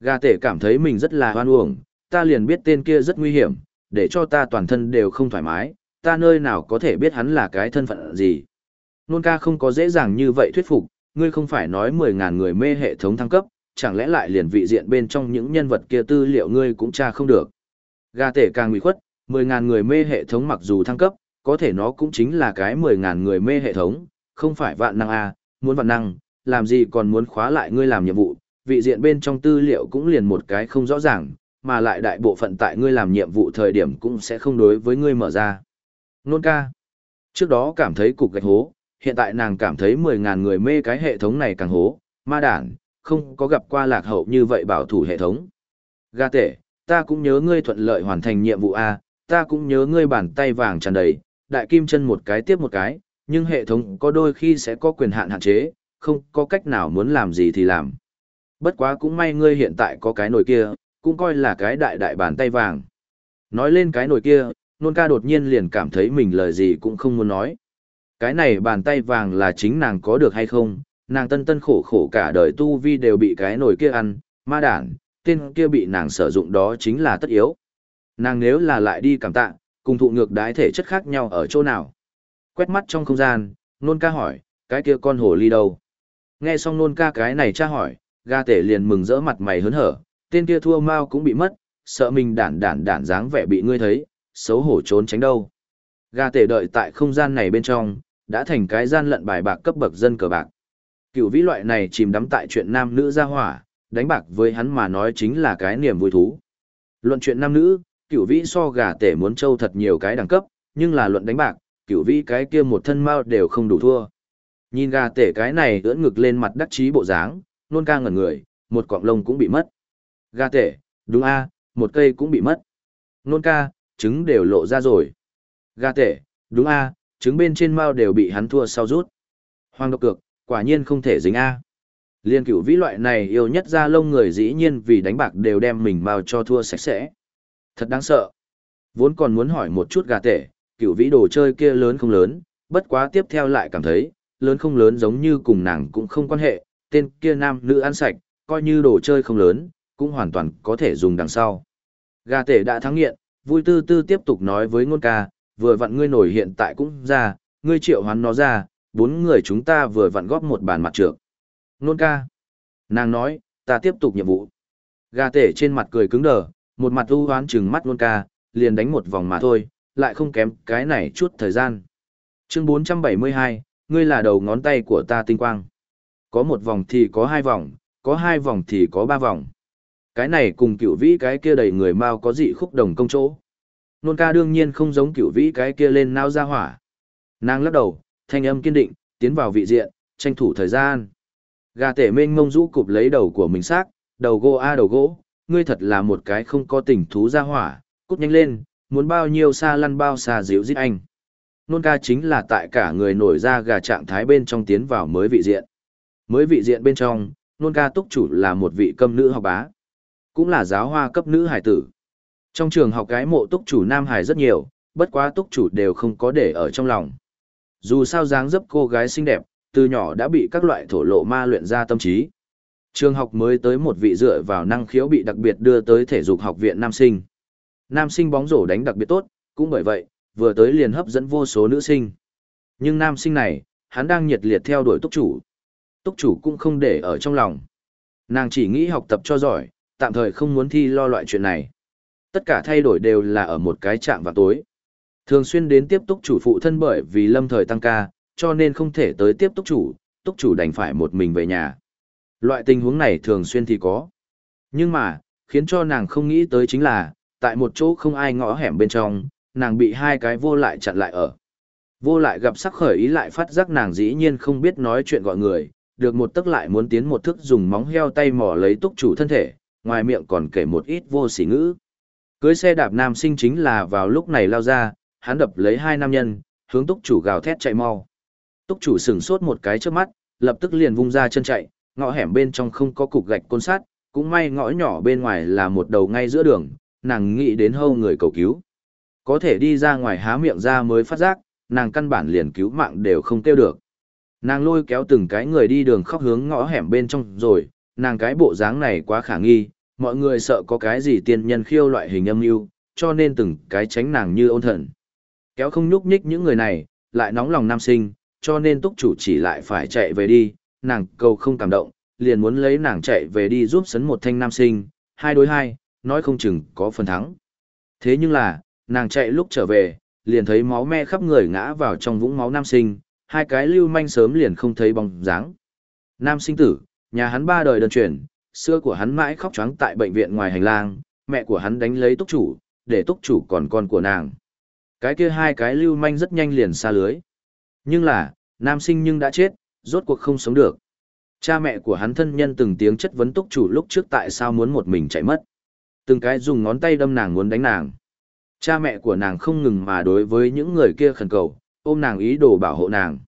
Gà tể cảm thấy mình rất là hoan uổng, ta liền biết tên kia rất nguy hiểm, để cho ta toàn thân đều không thoải mái, ta nơi nào có thể biết hắn là cái thân phận gì. Nôn ca không có dễ dàng như vậy thuyết phục, ngươi không phải nói 10.000 người mê hệ thống thăng cấp, chẳng lẽ lại liền vị diện bên trong những nhân vật kia tư liệu ngươi cũng tra không được. Gà tể càng nguy khuất, 10.000 người mê hệ thống mặc dù thăng cấp, có thể nó cũng chính là cái 10.000 người mê hệ thống, không phải vạn năng à muốn vạn năng, làm gì còn muốn khóa lại ngươi làm nhiệm vụ, vị diện bên trong tư liệu cũng liền một cái không rõ ràng, mà lại đại bộ phận tại ngươi làm nhiệm vụ thời điểm cũng sẽ không đối với ngươi mở ra. Nôn ca. Trước đó cảm thấy cục gạch hố, hiện tại nàng cảm thấy 10.000 người mê cái hệ thống này càng hố, ma đản, không có gặp qua lạc hậu như vậy bảo thủ hệ thống. Ga tể, ta cũng nhớ ngươi thuận lợi hoàn thành nhiệm vụ A, ta cũng nhớ ngươi bàn tay vàng tràn đầy, đại kim chân một cái tiếp một cái, nhưng hệ thống có đôi khi sẽ có quyền hạn hạn chế, không có cách nào muốn làm gì thì làm. Bất quá cũng may ngươi hiện tại có cái nồi kia, cũng coi là cái đại đại bàn tay vàng. Nói lên cái nồi kia, nôn ca đột nhiên liền cảm thấy mình lời gì cũng không muốn nói. Cái này bàn tay vàng là chính nàng có được hay không, nàng tân tân khổ khổ cả đời tu vi đều bị cái nồi kia ăn, ma đản, tên kia bị nàng sử dụng đó chính là tất yếu. Nàng nếu là lại đi cảm tạ, cùng thụ ngược đái thể chất khác nhau ở chỗ nào. Quét mắt trong không gian, nôn ca hỏi, cái kia con hồ ly đâu? Nghe xong nôn ca cái này tra hỏi, ga tể liền mừng rỡ mặt mày hớn hở, tên kia thua mau cũng bị mất, sợ mình đản đản đản dáng vẻ bị ngươi thấy, xấu hổ trốn tránh đâu. Ga tể đợi tại không gian này bên trong, đã thành cái gian lận bài bạc cấp bậc dân cờ bạc. Cựu vĩ loại này chìm đắm tại chuyện nam nữ gia hỏa, đánh bạc với hắn mà nói chính là cái niềm vui thú. Luận chuyện nam nữ, cựu vĩ so gà tể muốn trâu thật nhiều cái đẳng cấp, nhưng là luận đánh bạc, cựu vĩ cái kia một thân mao đều không đủ thua. Nhìn gà tể cái này ưỡn ngực lên mặt đắc chí bộ dáng, nôn ca ngẩn người, một cọng lông cũng bị mất. Gà tể, đúng a, một cây cũng bị mất. Nôn ca, trứng đều lộ ra rồi. Gà tể, đúng a, trứng bên trên mao đều bị hắn thua sau rút. Hoàng độc cược, quả nhiên không thể dính a. Liên cửu vĩ loại này yêu nhất ra lông người dĩ nhiên vì đánh bạc đều đem mình vào cho thua sạch sẽ. Thật đáng sợ. Vốn còn muốn hỏi một chút gà tể, cửu vĩ đồ chơi kia lớn không lớn, bất quá tiếp theo lại cảm thấy, lớn không lớn giống như cùng nàng cũng không quan hệ, tên kia nam nữ ăn sạch, coi như đồ chơi không lớn, cũng hoàn toàn có thể dùng đằng sau. Gà tể đã thắng nghiện, vui tư tư tiếp tục nói với ngôn ca, vừa vặn ngươi nổi hiện tại cũng ra, ngươi triệu hoán nó ra, bốn người chúng ta vừa vặn góp một bàn mặt trược. nôn ca. Nàng nói, ta tiếp tục nhiệm vụ. Gà tể trên mặt cười cứng đờ, một mặt u hoán chừng mắt nôn ca, liền đánh một vòng mà thôi, lại không kém cái này chút thời gian. Chương 472, ngươi là đầu ngón tay của ta tinh quang. Có một vòng thì có hai vòng, có hai vòng thì có ba vòng. Cái này cùng cửu vĩ cái kia đầy người mau có dị khúc đồng công chỗ. Nôn ca đương nhiên không giống cửu vĩ cái kia lên nao ra hỏa. Nàng lắc đầu, thanh âm kiên định, tiến vào vị diện, tranh thủ thời gian. Gà tể mênh mông rũ cụp lấy đầu của mình xác, đầu gỗ a đầu gỗ, ngươi thật là một cái không có tình thú ra hỏa, cút nhanh lên, muốn bao nhiêu xa lăn bao xa dịu giết anh. Nôn ca chính là tại cả người nổi ra gà trạng thái bên trong tiến vào mới vị diện. Mới vị diện bên trong, nôn ca túc chủ là một vị câm nữ học bá. Cũng là giáo hoa cấp nữ hải tử. Trong trường học cái mộ túc chủ nam hải rất nhiều, bất quá túc chủ đều không có để ở trong lòng. Dù sao dáng dấp cô gái xinh đẹp, từ nhỏ đã bị các loại thổ lộ ma luyện ra tâm trí. Trường học mới tới một vị dựa vào năng khiếu bị đặc biệt đưa tới thể dục học viện nam sinh. Nam sinh bóng rổ đánh đặc biệt tốt, cũng bởi vậy, vừa tới liền hấp dẫn vô số nữ sinh. Nhưng nam sinh này, hắn đang nhiệt liệt theo đuổi túc chủ. Túc chủ cũng không để ở trong lòng. Nàng chỉ nghĩ học tập cho giỏi, tạm thời không muốn thi lo loại chuyện này. Tất cả thay đổi đều là ở một cái chạm vào tối. Thường xuyên đến tiếp túc chủ phụ thân bởi vì lâm thời tăng ca, cho nên không thể tới tiếp túc chủ, túc chủ đành phải một mình về nhà. Loại tình huống này thường xuyên thì có. Nhưng mà, khiến cho nàng không nghĩ tới chính là, tại một chỗ không ai ngõ hẻm bên trong, nàng bị hai cái vô lại chặn lại ở. Vô lại gặp sắc khởi ý lại phát giác nàng dĩ nhiên không biết nói chuyện gọi người, được một tức lại muốn tiến một thức dùng móng heo tay mò lấy túc chủ thân thể, ngoài miệng còn kể một ít vô sỉ ngữ. Cưới xe đạp nam sinh chính là vào lúc này lao ra, hắn đập lấy hai nam nhân, hướng túc chủ gào thét chạy mau. Túc chủ sửng sốt một cái trước mắt, lập tức liền vung ra chân chạy, ngõ hẻm bên trong không có cục gạch côn sắt, cũng may ngõ nhỏ bên ngoài là một đầu ngay giữa đường, nàng nghĩ đến hâu người cầu cứu. Có thể đi ra ngoài há miệng ra mới phát giác, nàng căn bản liền cứu mạng đều không kêu được. Nàng lôi kéo từng cái người đi đường khóc hướng ngõ hẻm bên trong rồi, nàng cái bộ dáng này quá khả nghi, mọi người sợ có cái gì tiên nhân khiêu loại hình âm mưu, cho nên từng cái tránh nàng như ôn thần. Kéo không nhúc nhích những người này, lại nóng lòng nam sinh, cho nên túc chủ chỉ lại phải chạy về đi, nàng cầu không cảm động, liền muốn lấy nàng chạy về đi giúp sấn một thanh nam sinh, hai đối hai, nói không chừng có phần thắng. Thế nhưng là, nàng chạy lúc trở về, liền thấy máu me khắp người ngã vào trong vũng máu nam sinh, hai cái lưu manh sớm liền không thấy bóng dáng. Nam sinh tử, nhà hắn ba đời đơn chuyển, xưa của hắn mãi khóc choáng tại bệnh viện ngoài hành lang, mẹ của hắn đánh lấy túc chủ, để túc chủ còn con của nàng. Cái kia hai cái lưu manh rất nhanh liền xa lưới. Nhưng là, nam sinh nhưng đã chết, rốt cuộc không sống được. Cha mẹ của hắn thân nhân từng tiếng chất vấn túc chủ lúc trước tại sao muốn một mình chạy mất. Từng cái dùng ngón tay đâm nàng muốn đánh nàng. Cha mẹ của nàng không ngừng mà đối với những người kia khẩn cầu, ôm nàng ý đồ bảo hộ nàng.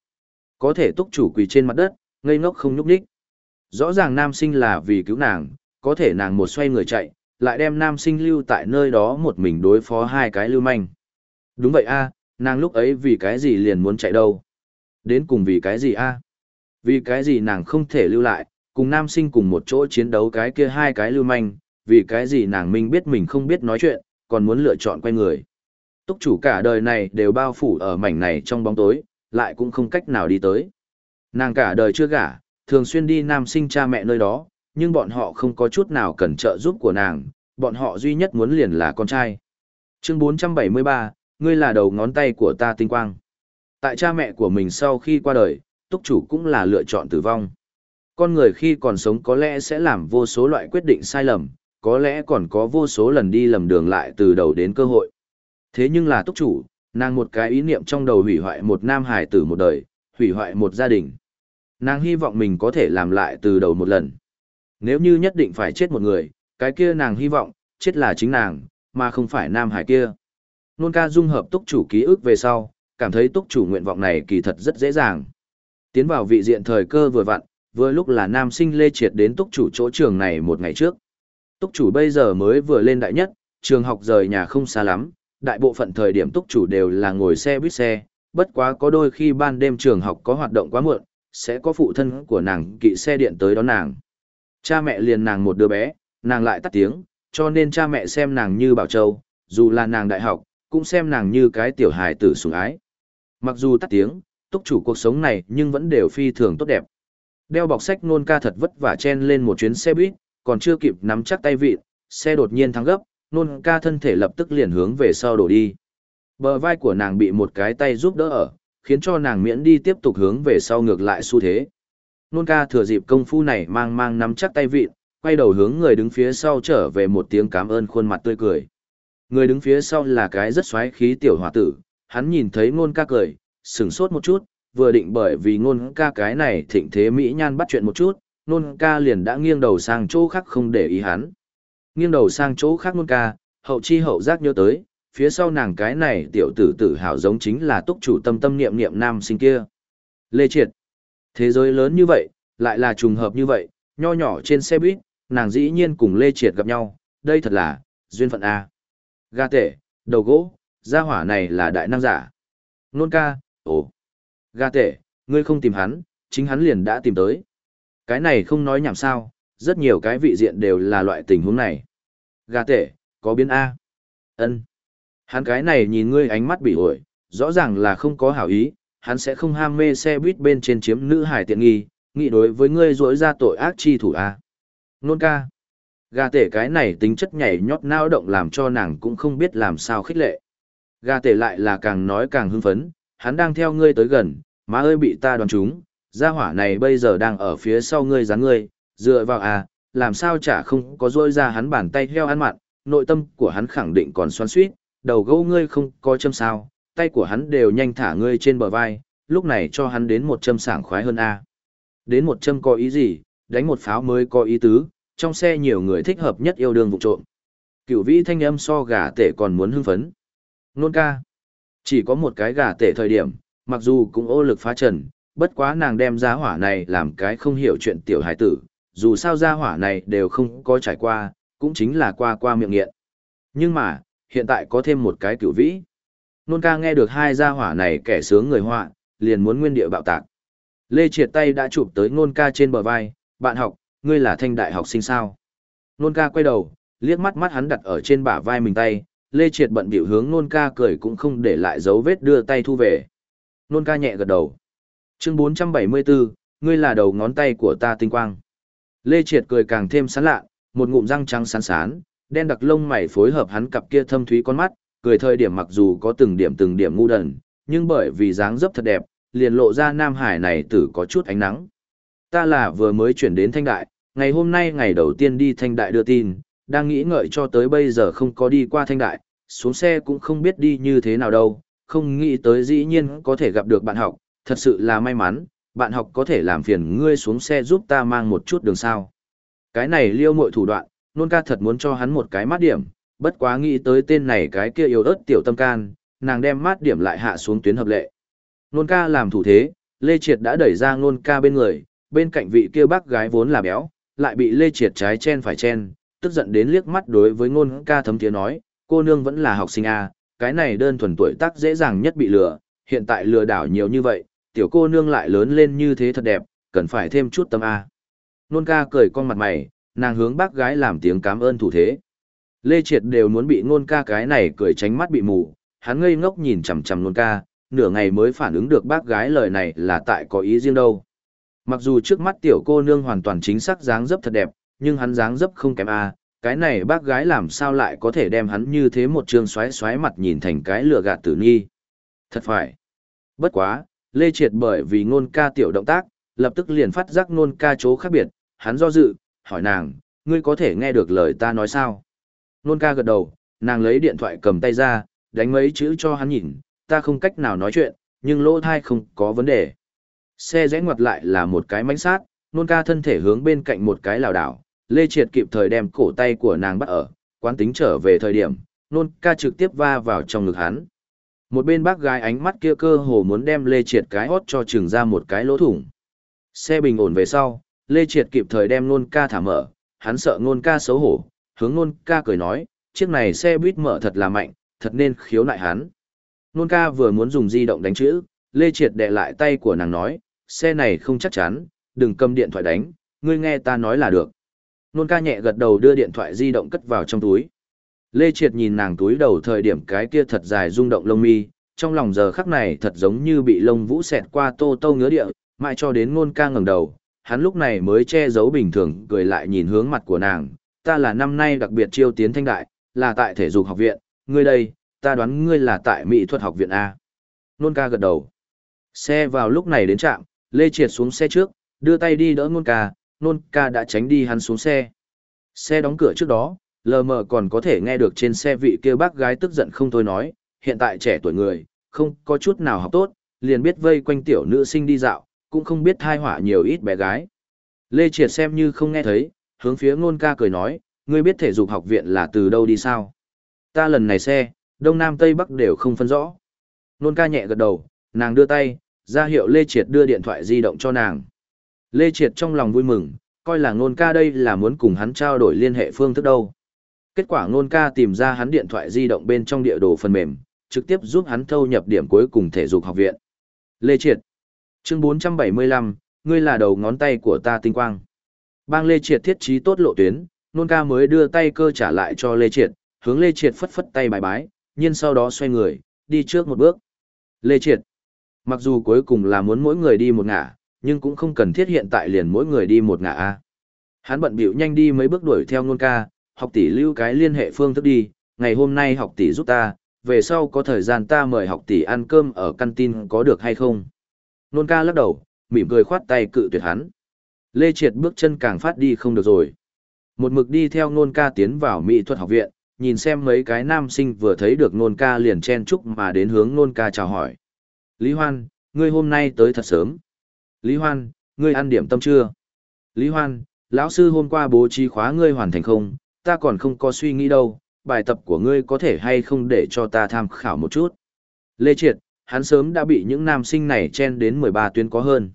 Có thể túc chủ quỳ trên mặt đất, ngây ngốc không nhúc nhích. Rõ ràng nam sinh là vì cứu nàng, có thể nàng một xoay người chạy, lại đem nam sinh lưu tại nơi đó một mình đối phó hai cái lưu manh. Đúng vậy a, nàng lúc ấy vì cái gì liền muốn chạy đâu? Đến cùng vì cái gì a? Vì cái gì nàng không thể lưu lại, cùng nam sinh cùng một chỗ chiến đấu cái kia hai cái lưu manh, vì cái gì nàng minh biết mình không biết nói chuyện, còn muốn lựa chọn quay người. Túc chủ cả đời này đều bao phủ ở mảnh này trong bóng tối, lại cũng không cách nào đi tới. Nàng cả đời chưa gả, thường xuyên đi nam sinh cha mẹ nơi đó, nhưng bọn họ không có chút nào cần trợ giúp của nàng, bọn họ duy nhất muốn liền là con trai. Chương 473, ngươi là đầu ngón tay của ta tinh quang. Tại cha mẹ của mình sau khi qua đời, túc chủ cũng là lựa chọn tử vong. Con người khi còn sống có lẽ sẽ làm vô số loại quyết định sai lầm, có lẽ còn có vô số lần đi lầm đường lại từ đầu đến cơ hội. Thế nhưng là túc chủ, nàng một cái ý niệm trong đầu hủy hoại một nam hải tử một đời, hủy hoại một gia đình. Nàng hy vọng mình có thể làm lại từ đầu một lần. Nếu như nhất định phải chết một người, Cái kia nàng hy vọng, chết là chính nàng, mà không phải nam hải kia. Nôn ca dung hợp túc chủ ký ức về sau, cảm thấy túc chủ nguyện vọng này kỳ thật rất dễ dàng. Tiến vào vị diện thời cơ vừa vặn, vừa lúc là nam sinh lê triệt đến túc chủ chỗ trường này một ngày trước. Túc chủ bây giờ mới vừa lên đại nhất, trường học rời nhà không xa lắm, đại bộ phận thời điểm túc chủ đều là ngồi xe buýt xe, bất quá có đôi khi ban đêm trường học có hoạt động quá muộn, sẽ có phụ thân của nàng kỵ xe điện tới đón nàng. Cha mẹ liền nàng một đứa bé, nàng lại tắt tiếng, cho nên cha mẹ xem nàng như bảo châu, dù là nàng đại học, cũng xem nàng như cái tiểu hài tử sủng ái. Mặc dù tắt tiếng, túc chủ cuộc sống này nhưng vẫn đều phi thường tốt đẹp. Đeo bọc sách nôn ca thật vất vả chen lên một chuyến xe buýt, còn chưa kịp nắm chắc tay vịt, xe đột nhiên thắng gấp, nôn ca thân thể lập tức liền hướng về sau đổ đi. Bờ vai của nàng bị một cái tay giúp đỡ ở, khiến cho nàng miễn đi tiếp tục hướng về sau ngược lại xu thế. Nôn ca thừa dịp công phu này mang mang nắm chắc tay vịt, quay đầu hướng người đứng phía sau trở về một tiếng cảm ơn khuôn mặt tươi cười. Người đứng phía sau là cái rất xoáy khí tiểu hòa tử, hắn nhìn thấy ngôn ca cười, sửng sốt một chút, vừa định bởi vì ngôn ca cái này thịnh thế mỹ nhan bắt chuyện một chút, ngôn ca liền đã nghiêng đầu sang chỗ khác không để ý hắn. Nghiêng đầu sang chỗ khác ngôn ca, hậu chi hậu giác nhớ tới, phía sau nàng cái này tiểu tử tử hào giống chính là túc chủ tâm tâm niệm niệm nam sinh kia. Lê Triệt. Thế giới lớn như vậy, lại là trùng hợp như vậy, nho nhỏ trên xe buýt, nàng dĩ nhiên cùng Lê Triệt gặp nhau, đây thật là, duyên phận A. Ga tể, đầu gỗ, gia hỏa này là đại năng giả. Nôn ca, ồ. Ga tể, ngươi không tìm hắn, chính hắn liền đã tìm tới. Cái này không nói nhảm sao, rất nhiều cái vị diện đều là loại tình huống này. Ga tể, có biến A. ân Hắn cái này nhìn ngươi ánh mắt bị ổi, rõ ràng là không có hảo ý, hắn sẽ không ham mê xe buýt bên trên chiếm nữ hải tiện nghi, nghĩ đối với ngươi dối ra tội ác chi thủ A. Nôn ca. Gà tể cái này tính chất nhảy nhót nao động làm cho nàng cũng không biết làm sao khích lệ. Gà tể lại là càng nói càng hưng phấn, hắn đang theo ngươi tới gần, má ơi bị ta đoán trúng, gia hỏa này bây giờ đang ở phía sau ngươi dáng ngươi, dựa vào à, làm sao chả không có rôi ra hắn bàn tay heo ăn mặn, nội tâm của hắn khẳng định còn xoan suýt, đầu gấu ngươi không có châm sao, tay của hắn đều nhanh thả ngươi trên bờ vai, lúc này cho hắn đến một châm sảng khoái hơn a. Đến một châm có ý gì, đánh một pháo mới có ý tứ, trong xe nhiều người thích hợp nhất yêu đương vụ trộm. Cửu vĩ thanh âm so gà tể còn muốn hưng phấn. Nôn ca. Chỉ có một cái gà tể thời điểm, mặc dù cũng ô lực phá trần, bất quá nàng đem giá hỏa này làm cái không hiểu chuyện tiểu hải tử, dù sao gia hỏa này đều không có trải qua, cũng chính là qua qua miệng nghiện. Nhưng mà, hiện tại có thêm một cái cửu vĩ. Nôn ca nghe được hai gia hỏa này kẻ sướng người họa, liền muốn nguyên địa bạo tạc. Lê Triệt tay đã chụp tới nôn ca trên bờ vai, bạn học, ngươi là thanh đại học sinh sao? Nôn ca quay đầu, liếc mắt mắt hắn đặt ở trên bả vai mình tay, Lê Triệt bận biểu hướng nôn ca cười cũng không để lại dấu vết đưa tay thu về. Nôn ca nhẹ gật đầu. Chương 474, ngươi là đầu ngón tay của ta tinh quang. Lê Triệt cười càng thêm sán lạ, một ngụm răng trắng sán sán, đen đặc lông mày phối hợp hắn cặp kia thâm thúy con mắt, cười thời điểm mặc dù có từng điểm từng điểm ngu đần, nhưng bởi vì dáng dấp thật đẹp, liền lộ ra Nam Hải này tử có chút ánh nắng. Ta là vừa mới chuyển đến Thanh Đại, ngày hôm nay ngày đầu tiên đi Thanh Đại đưa tin, đang nghĩ ngợi cho tới bây giờ không có đi qua Thanh Đại, xuống xe cũng không biết đi như thế nào đâu, không nghĩ tới dĩ nhiên có thể gặp được bạn học, thật sự là may mắn, bạn học có thể làm phiền ngươi xuống xe giúp ta mang một chút đường sao. Cái này liêu mội thủ đoạn, nôn ca thật muốn cho hắn một cái mát điểm, bất quá nghĩ tới tên này cái kia yếu ớt tiểu tâm can, nàng đem mát điểm lại hạ xuống tuyến hợp lệ. Nôn ca làm thủ thế, Lê Triệt đã đẩy ra nôn ca bên người, bên cạnh vị kia bác gái vốn là béo, lại bị Lê Triệt trái chen phải chen, tức giận đến liếc mắt đối với ngôn ca thấm tiếng nói, cô nương vẫn là học sinh A, cái này đơn thuần tuổi tác dễ dàng nhất bị lừa, hiện tại lừa đảo nhiều như vậy, tiểu cô nương lại lớn lên như thế thật đẹp, cần phải thêm chút tâm A. Nôn ca cười con mặt mày, nàng hướng bác gái làm tiếng cảm ơn thủ thế. Lê Triệt đều muốn bị nôn ca cái này cười tránh mắt bị mù, hắn ngây ngốc nhìn chằm chằm nôn ca, nửa ngày mới phản ứng được bác gái lời này là tại có ý riêng đâu. Mặc dù trước mắt tiểu cô nương hoàn toàn chính xác dáng dấp thật đẹp, nhưng hắn dáng dấp không kém a, cái này bác gái làm sao lại có thể đem hắn như thế một trường xoáy xoáy mặt nhìn thành cái lừa gạt tử nghi. Thật phải. Bất quá, Lê Triệt bởi vì ngôn ca tiểu động tác, lập tức liền phát giác ngôn ca chỗ khác biệt, hắn do dự, hỏi nàng, ngươi có thể nghe được lời ta nói sao? Ngôn ca gật đầu, nàng lấy điện thoại cầm tay ra, đánh mấy chữ cho hắn nhìn, ta không cách nào nói chuyện, nhưng lỗ thai không có vấn đề. Xe rẽ ngoặt lại là một cái mánh sát, nôn ca thân thể hướng bên cạnh một cái lào đảo, Lê Triệt kịp thời đem cổ tay của nàng bắt ở, quán tính trở về thời điểm, nôn ca trực tiếp va vào trong ngực hắn. Một bên bác gái ánh mắt kia cơ hồ muốn đem Lê Triệt cái hót cho trường ra một cái lỗ thủng. Xe bình ổn về sau, Lê Triệt kịp thời đem nôn ca thả mở, hắn sợ nôn ca xấu hổ, hướng nôn ca cười nói, chiếc này xe buýt mở thật là mạnh, thật nên khiếu nại hắn. Nôn ca vừa muốn dùng di động đánh chữ, Lê Triệt đè lại tay của nàng nói, xe này không chắc chắn, đừng cầm điện thoại đánh, ngươi nghe ta nói là được. Nôn ca nhẹ gật đầu đưa điện thoại di động cất vào trong túi. Lê Triệt nhìn nàng túi đầu thời điểm cái kia thật dài rung động lông mi, trong lòng giờ khắc này thật giống như bị lông vũ xẹt qua tô tô ngứa địa, mãi cho đến nôn ca ngẩng đầu, hắn lúc này mới che giấu bình thường cười lại nhìn hướng mặt của nàng, ta là năm nay đặc biệt chiêu tiến thanh đại, là tại thể dục học viện, ngươi đây, ta đoán ngươi là tại mỹ thuật học viện A. Nôn ca gật đầu. Xe vào lúc này đến trạm, Lê Triệt xuống xe trước, đưa tay đi đỡ nôn ca, nôn ca đã tránh đi hắn xuống xe. Xe đóng cửa trước đó, lờ mờ còn có thể nghe được trên xe vị kia bác gái tức giận không thôi nói, hiện tại trẻ tuổi người, không có chút nào học tốt, liền biết vây quanh tiểu nữ sinh đi dạo, cũng không biết thai họa nhiều ít bé gái. Lê Triệt xem như không nghe thấy, hướng phía ngôn ca cười nói, ngươi biết thể dục học viện là từ đâu đi sao? Ta lần này xe, đông nam tây bắc đều không phân rõ. Nôn ca nhẹ gật đầu, nàng đưa tay, ra hiệu Lê Triệt đưa điện thoại di động cho nàng. Lê Triệt trong lòng vui mừng, coi là ngôn ca đây là muốn cùng hắn trao đổi liên hệ phương thức đâu. Kết quả ngôn ca tìm ra hắn điện thoại di động bên trong địa đồ phần mềm, trực tiếp giúp hắn thâu nhập điểm cuối cùng thể dục học viện. Lê Triệt Chương 475, ngươi là đầu ngón tay của ta tinh quang. Bang Lê Triệt thiết trí tốt lộ tuyến, nôn ca mới đưa tay cơ trả lại cho Lê Triệt, hướng Lê Triệt phất phất tay bài bái, nhưng sau đó xoay người, đi trước một bước. Lê Triệt Mặc dù cuối cùng là muốn mỗi người đi một ngả, nhưng cũng không cần thiết hiện tại liền mỗi người đi một ngả a. Hắn bận bịu nhanh đi mấy bước đuổi theo nôn ca, học tỷ lưu cái liên hệ phương thức đi, ngày hôm nay học tỷ giúp ta, về sau có thời gian ta mời học tỷ ăn cơm ở căn tin có được hay không? Nôn ca lắc đầu, mỉm cười khoát tay cự tuyệt hắn. Lê Triệt bước chân càng phát đi không được rồi. Một mực đi theo nôn ca tiến vào mỹ thuật học viện, nhìn xem mấy cái nam sinh vừa thấy được nôn ca liền chen chúc mà đến hướng nôn ca chào hỏi. Lý Hoan, ngươi hôm nay tới thật sớm. Lý Hoan, ngươi ăn điểm tâm chưa? Lý Hoan, lão sư hôm qua bố trí khóa ngươi hoàn thành không, ta còn không có suy nghĩ đâu, bài tập của ngươi có thể hay không để cho ta tham khảo một chút. Lê Triệt, hắn sớm đã bị những nam sinh này chen đến 13 tuyến có hơn.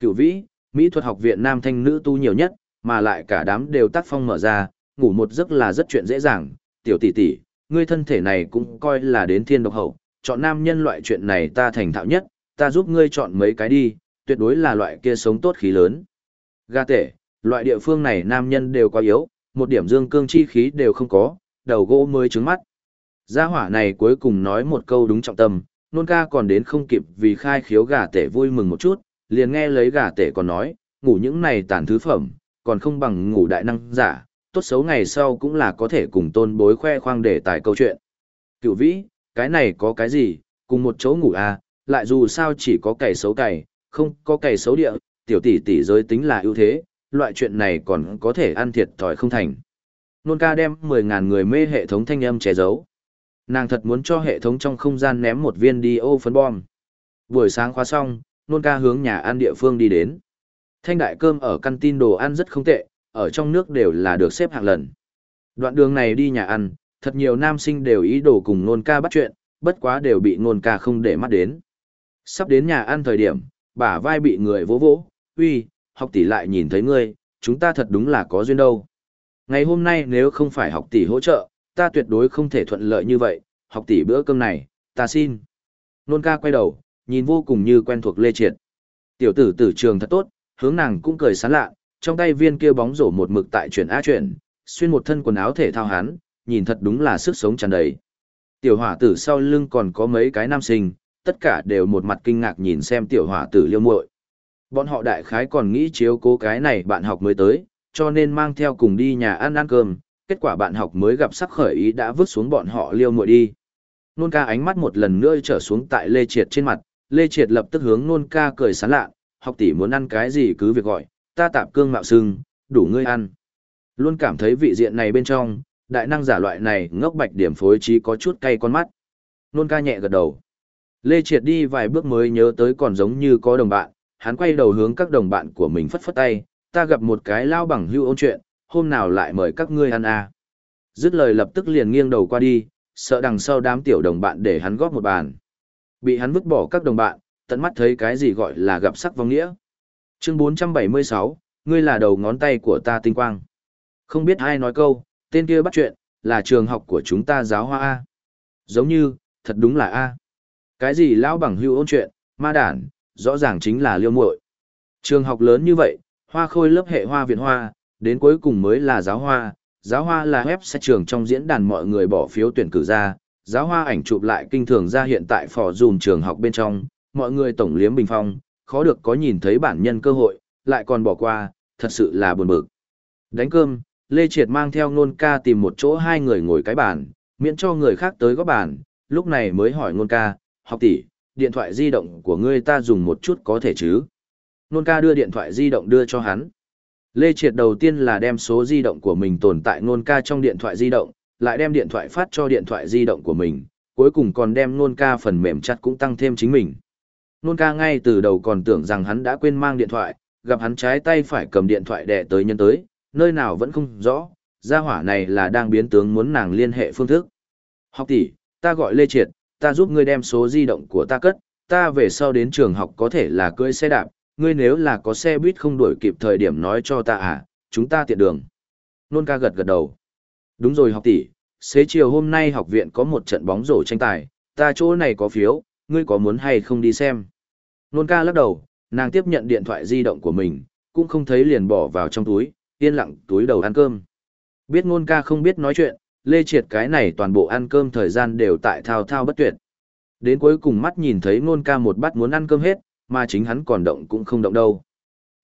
Cửu vĩ, Mỹ thuật học viện nam thanh nữ tu nhiều nhất, mà lại cả đám đều tác phong mở ra, ngủ một giấc là rất chuyện dễ dàng, tiểu tỷ tỷ, ngươi thân thể này cũng coi là đến thiên độc hậu, chọn nam nhân loại chuyện này ta thành thạo nhất, ta giúp ngươi chọn mấy cái đi, tuyệt đối là loại kia sống tốt khí lớn. Ga tể, loại địa phương này nam nhân đều quá yếu, một điểm dương cương chi khí đều không có, đầu gỗ mới trứng mắt. Gia hỏa này cuối cùng nói một câu đúng trọng tâm, nôn ca còn đến không kịp vì khai khiếu gà tể vui mừng một chút, liền nghe lấy gà tể còn nói, ngủ những này tàn thứ phẩm, còn không bằng ngủ đại năng giả, tốt xấu ngày sau cũng là có thể cùng tôn bối khoe khoang để tài câu chuyện. Cựu vĩ, cái này có cái gì, cùng một chỗ ngủ à, lại dù sao chỉ có cày xấu cày, không có cày xấu địa, tiểu tỷ tỷ giới tính là ưu thế, loại chuyện này còn có thể ăn thiệt thòi không thành. Nôn ca đem 10.000 người mê hệ thống thanh âm che giấu. Nàng thật muốn cho hệ thống trong không gian ném một viên đi ô phấn bom. Buổi sáng khóa xong, nôn ca hướng nhà ăn địa phương đi đến. Thanh đại cơm ở căn tin đồ ăn rất không tệ, ở trong nước đều là được xếp hạng lần. Đoạn đường này đi nhà ăn, thật nhiều nam sinh đều ý đồ cùng nôn ca bắt chuyện, bất quá đều bị nôn ca không để mắt đến. Sắp đến nhà ăn thời điểm, bả vai bị người vỗ vỗ, uy, học tỷ lại nhìn thấy ngươi, chúng ta thật đúng là có duyên đâu. Ngày hôm nay nếu không phải học tỷ hỗ trợ, ta tuyệt đối không thể thuận lợi như vậy, học tỷ bữa cơm này, ta xin. Nôn ca quay đầu, nhìn vô cùng như quen thuộc Lê Triệt. Tiểu tử tử trường thật tốt, hướng nàng cũng cười sán lạ, trong tay viên kia bóng rổ một mực tại chuyển á chuyển, xuyên một thân quần áo thể thao hắn, nhìn thật đúng là sức sống tràn đầy. Tiểu hỏa tử sau lưng còn có mấy cái nam sinh, tất cả đều một mặt kinh ngạc nhìn xem tiểu hỏa tử liêu muội. Bọn họ đại khái còn nghĩ chiếu cố cái này bạn học mới tới, cho nên mang theo cùng đi nhà ăn ăn cơm, kết quả bạn học mới gặp sắc khởi ý đã vứt xuống bọn họ liêu muội đi. Nôn ca ánh mắt một lần nữa trở xuống tại Lê Triệt trên mặt, Lê Triệt lập tức hướng nôn ca cười sán lạ, học tỷ muốn ăn cái gì cứ việc gọi, ta tạp cương mạo sưng, đủ ngươi ăn. Luôn cảm thấy vị diện này bên trong, đại năng giả loại này ngốc bạch điểm phối trí có chút cay con mắt. Nôn ca nhẹ gật đầu. Lê Triệt đi vài bước mới nhớ tới còn giống như có đồng bạn, hắn quay đầu hướng các đồng bạn của mình phất phất tay, ta gặp một cái lao bằng hưu ôn chuyện, hôm nào lại mời các ngươi ăn à. Dứt lời lập tức liền nghiêng đầu qua đi, sợ đằng sau đám tiểu đồng bạn để hắn góp một bàn. Bị hắn vứt bỏ các đồng bạn, tận mắt thấy cái gì gọi là gặp sắc vong nghĩa. Chương 476, ngươi là đầu ngón tay của ta tinh quang. Không biết ai nói câu, tên kia bắt chuyện, là trường học của chúng ta giáo hoa A. Giống như, thật đúng là A. Cái gì lão bằng hưu ôn chuyện, ma đản, rõ ràng chính là liêu muội. Trường học lớn như vậy, hoa khôi lớp hệ hoa viện hoa, đến cuối cùng mới là giáo hoa. Giáo hoa là web sẽ trường trong diễn đàn mọi người bỏ phiếu tuyển cử ra, giáo hoa ảnh chụp lại kinh thường ra hiện tại phò dùm trường học bên trong, mọi người tổng liếm bình phong, khó được có nhìn thấy bản nhân cơ hội, lại còn bỏ qua, thật sự là buồn bực. Đánh cơm, Lê Triệt mang theo nôn ca tìm một chỗ hai người ngồi cái bàn, miễn cho người khác tới góp bàn, lúc này mới hỏi nôn ca, học tỷ, điện thoại di động của ngươi ta dùng một chút có thể chứ? Nôn ca đưa điện thoại di động đưa cho hắn. Lê Triệt đầu tiên là đem số di động của mình tồn tại nôn ca trong điện thoại di động, lại đem điện thoại phát cho điện thoại di động của mình, cuối cùng còn đem nôn ca phần mềm chặt cũng tăng thêm chính mình. Nôn ca ngay từ đầu còn tưởng rằng hắn đã quên mang điện thoại, gặp hắn trái tay phải cầm điện thoại đè tới nhân tới, nơi nào vẫn không rõ, gia hỏa này là đang biến tướng muốn nàng liên hệ phương thức. Học tỷ, ta gọi Lê Triệt, ta giúp ngươi đem số di động của ta cất, ta về sau đến trường học có thể là cưỡi xe đạp, ngươi nếu là có xe buýt không đuổi kịp thời điểm nói cho ta à, chúng ta tiện đường. Nôn ca gật gật đầu. Đúng rồi học tỷ, xế chiều hôm nay học viện có một trận bóng rổ tranh tài, ta chỗ này có phiếu, ngươi có muốn hay không đi xem? Nôn ca lắc đầu, nàng tiếp nhận điện thoại di động của mình, cũng không thấy liền bỏ vào trong túi, yên lặng túi đầu ăn cơm. Biết ngôn ca không biết nói chuyện, Lê Triệt cái này toàn bộ ăn cơm thời gian đều tại thao thao bất tuyệt. Đến cuối cùng mắt nhìn thấy ngôn ca một bát muốn ăn cơm hết, mà chính hắn còn động cũng không động đâu.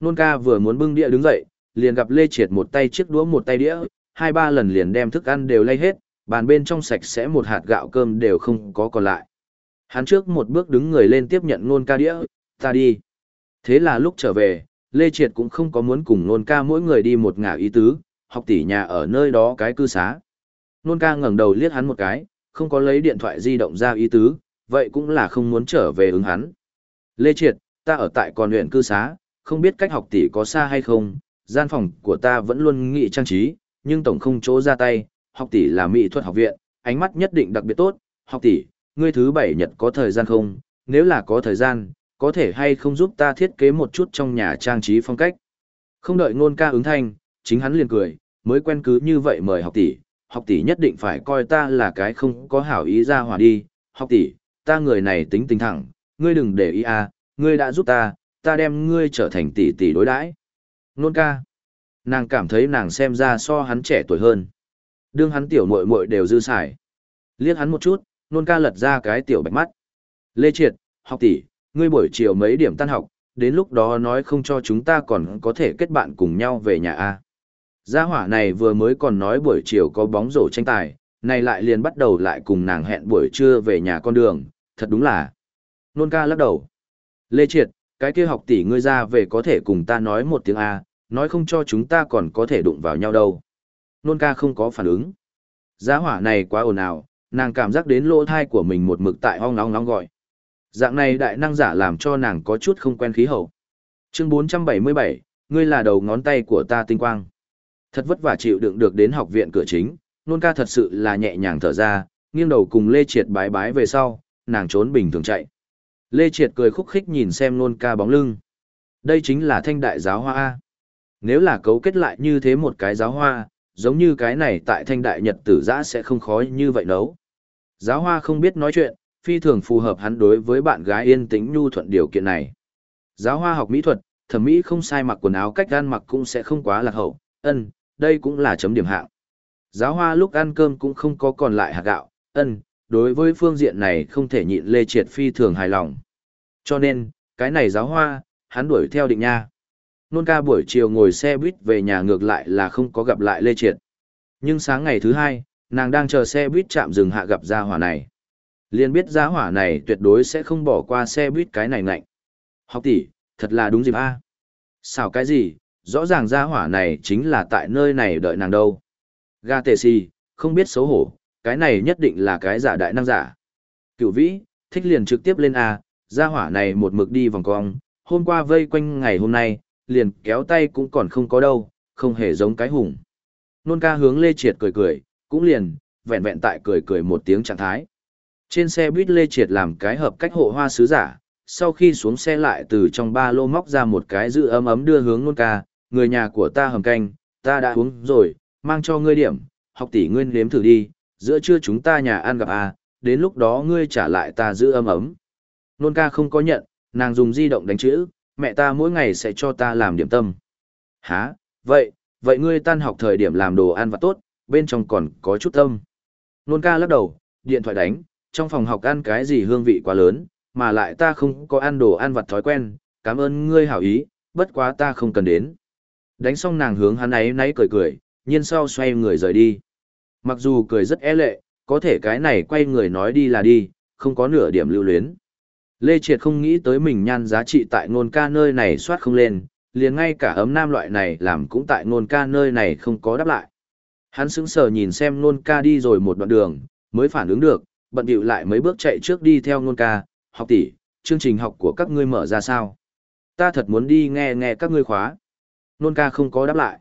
Ngôn ca vừa muốn bưng đĩa đứng dậy, liền gặp Lê Triệt một tay chiếc đũa một tay đĩa, hai ba lần liền đem thức ăn đều lay hết, bàn bên trong sạch sẽ một hạt gạo cơm đều không có còn lại. Hắn trước một bước đứng người lên tiếp nhận ngôn ca đĩa, ta đi. Thế là lúc trở về, Lê Triệt cũng không có muốn cùng nôn ca mỗi người đi một ngả ý tứ, học tỷ nhà ở nơi đó cái cư xá. Nôn ca ngẩng đầu liếc hắn một cái, không có lấy điện thoại di động ra ý tứ, vậy cũng là không muốn trở về ứng hắn. Lê Triệt, ta ở tại còn huyện cư xá, không biết cách học tỷ có xa hay không, gian phòng của ta vẫn luôn nghị trang trí, nhưng tổng không chỗ ra tay, học tỷ là mỹ thuật học viện, ánh mắt nhất định đặc biệt tốt, học tỷ, ngươi thứ bảy nhật có thời gian không, nếu là có thời gian, có thể hay không giúp ta thiết kế một chút trong nhà trang trí phong cách. Không đợi ngôn ca ứng thanh, chính hắn liền cười, mới quen cứ như vậy mời học tỷ, học tỷ nhất định phải coi ta là cái không có hảo ý ra hòa đi, học tỷ, ta người này tính tình thẳng, ngươi đừng để ý à, ngươi đã giúp ta, ta đem ngươi trở thành tỷ tỷ đối đãi. Nôn ca. Nàng cảm thấy nàng xem ra so hắn trẻ tuổi hơn. Đương hắn tiểu muội muội đều dư xài. Liếc hắn một chút, nôn ca lật ra cái tiểu bạch mắt. Lê Triệt, học tỷ, ngươi buổi chiều mấy điểm tan học, đến lúc đó nói không cho chúng ta còn có thể kết bạn cùng nhau về nhà A. Gia hỏa này vừa mới còn nói buổi chiều có bóng rổ tranh tài, này lại liền bắt đầu lại cùng nàng hẹn buổi trưa về nhà con đường, thật đúng là. Nôn ca lắc đầu. Lê Triệt, cái kia học tỷ ngươi ra về có thể cùng ta nói một tiếng A, nói không cho chúng ta còn có thể đụng vào nhau đâu. Nôn ca không có phản ứng. Gia hỏa này quá ồn ào, nàng cảm giác đến lỗ thai của mình một mực tại hoang ong ong gọi. Dạng này đại năng giả làm cho nàng có chút không quen khí hậu. Chương 477, ngươi là đầu ngón tay của ta tinh quang. Thật vất vả chịu đựng được đến học viện cửa chính, nôn ca thật sự là nhẹ nhàng thở ra, nghiêng đầu cùng Lê Triệt bái bái về sau, nàng trốn bình thường chạy. Lê Triệt cười khúc khích nhìn xem nôn ca bóng lưng. Đây chính là thanh đại giáo hoa A. Nếu là cấu kết lại như thế một cái giáo hoa, giống như cái này tại thanh đại nhật tử giã sẽ không khó như vậy nấu. Giáo hoa không biết nói chuyện, phi thường phù hợp hắn đối với bạn gái yên tĩnh nhu thuận điều kiện này. Giáo hoa học mỹ thuật, thẩm mỹ không sai mặc quần áo cách ăn mặc cũng sẽ không quá lạc hậu, ân, đây cũng là chấm điểm hạng. Giáo hoa lúc ăn cơm cũng không có còn lại hạt gạo, ân, đối với phương diện này không thể nhịn Lê Triệt phi thường hài lòng. Cho nên, cái này giáo hoa, hắn đuổi theo định nha. Nôn ca buổi chiều ngồi xe buýt về nhà ngược lại là không có gặp lại Lê Triệt. Nhưng sáng ngày thứ hai, nàng đang chờ xe buýt chạm dừng hạ gặp gia hỏa này liền biết giá hỏa này tuyệt đối sẽ không bỏ qua xe buýt cái này ngạnh. Học tỷ, thật là đúng dịp a. Sao cái gì, rõ ràng giá hỏa này chính là tại nơi này đợi nàng đâu. Ga tề si, không biết xấu hổ, cái này nhất định là cái giả đại năng giả. Cửu vĩ, thích liền trực tiếp lên A, gia hỏa này một mực đi vòng cong, hôm qua vây quanh ngày hôm nay, liền kéo tay cũng còn không có đâu, không hề giống cái hùng. Nôn ca hướng Lê Triệt cười cười, cũng liền, vẹn vẹn tại cười cười một tiếng trạng thái. Trên xe buýt Lê Triệt làm cái hợp cách hộ hoa sứ giả, sau khi xuống xe lại từ trong ba lô móc ra một cái giữ ấm ấm đưa hướng nôn ca, người nhà của ta hầm canh, ta đã uống rồi, mang cho ngươi điểm, học tỷ nguyên nếm thử đi, giữa trưa chúng ta nhà ăn gặp à, đến lúc đó ngươi trả lại ta giữ ấm ấm. Nôn ca không có nhận, nàng dùng di động đánh chữ, mẹ ta mỗi ngày sẽ cho ta làm điểm tâm. Hả, vậy, vậy ngươi tan học thời điểm làm đồ ăn và tốt, bên trong còn có chút tâm. Nôn ca lắc đầu, điện thoại đánh, trong phòng học ăn cái gì hương vị quá lớn, mà lại ta không có ăn đồ ăn vặt thói quen, cảm ơn ngươi hảo ý, bất quá ta không cần đến. Đánh xong nàng hướng hắn ấy nãy cười cười, nhiên sau xoay người rời đi. Mặc dù cười rất e lệ, có thể cái này quay người nói đi là đi, không có nửa điểm lưu luyến. Lê Triệt không nghĩ tới mình nhan giá trị tại ngôn ca nơi này soát không lên, liền ngay cả ấm nam loại này làm cũng tại ngôn ca nơi này không có đáp lại. Hắn sững sờ nhìn xem ngôn ca đi rồi một đoạn đường, mới phản ứng được, bận bịu lại mấy bước chạy trước đi theo ngôn ca, học tỷ, chương trình học của các ngươi mở ra sao? Ta thật muốn đi nghe nghe các ngươi khóa. Nôn ca không có đáp lại.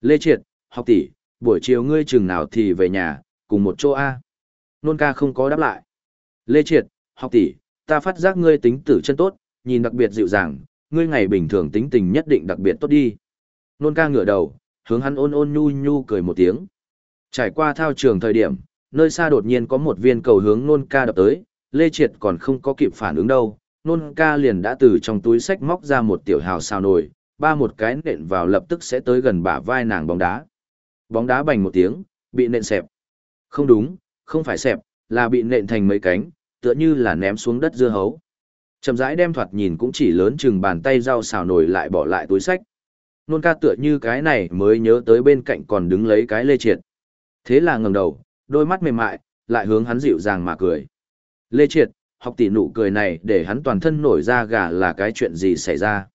Lê Triệt, học tỷ, buổi chiều ngươi chừng nào thì về nhà, cùng một chỗ A. Nôn ca không có đáp lại. Lê Triệt, học tỷ, ta phát giác ngươi tính tử chân tốt, nhìn đặc biệt dịu dàng, ngươi ngày bình thường tính tình nhất định đặc biệt tốt đi. Nôn ca ngửa đầu, hướng hắn ôn ôn nhu nhu cười một tiếng. Trải qua thao trường thời điểm, nơi xa đột nhiên có một viên cầu hướng nôn ca đập tới, Lê Triệt còn không có kịp phản ứng đâu. Nôn ca liền đã từ trong túi sách móc ra một tiểu hào xào nồi, ba một cái nện vào lập tức sẽ tới gần bả vai nàng bóng đá. Bóng đá bành một tiếng, bị nện xẹp. Không đúng, không phải xẹp, là bị nện thành mấy cánh, tựa như là ném xuống đất dưa hấu. Chậm rãi đem thoạt nhìn cũng chỉ lớn chừng bàn tay rau xào nổi lại bỏ lại túi sách. Nôn ca tựa như cái này mới nhớ tới bên cạnh còn đứng lấy cái lê triệt. Thế là ngẩng đầu, đôi mắt mềm mại, lại hướng hắn dịu dàng mà cười. Lê triệt, học tỷ nụ cười này để hắn toàn thân nổi ra gà là cái chuyện gì xảy ra.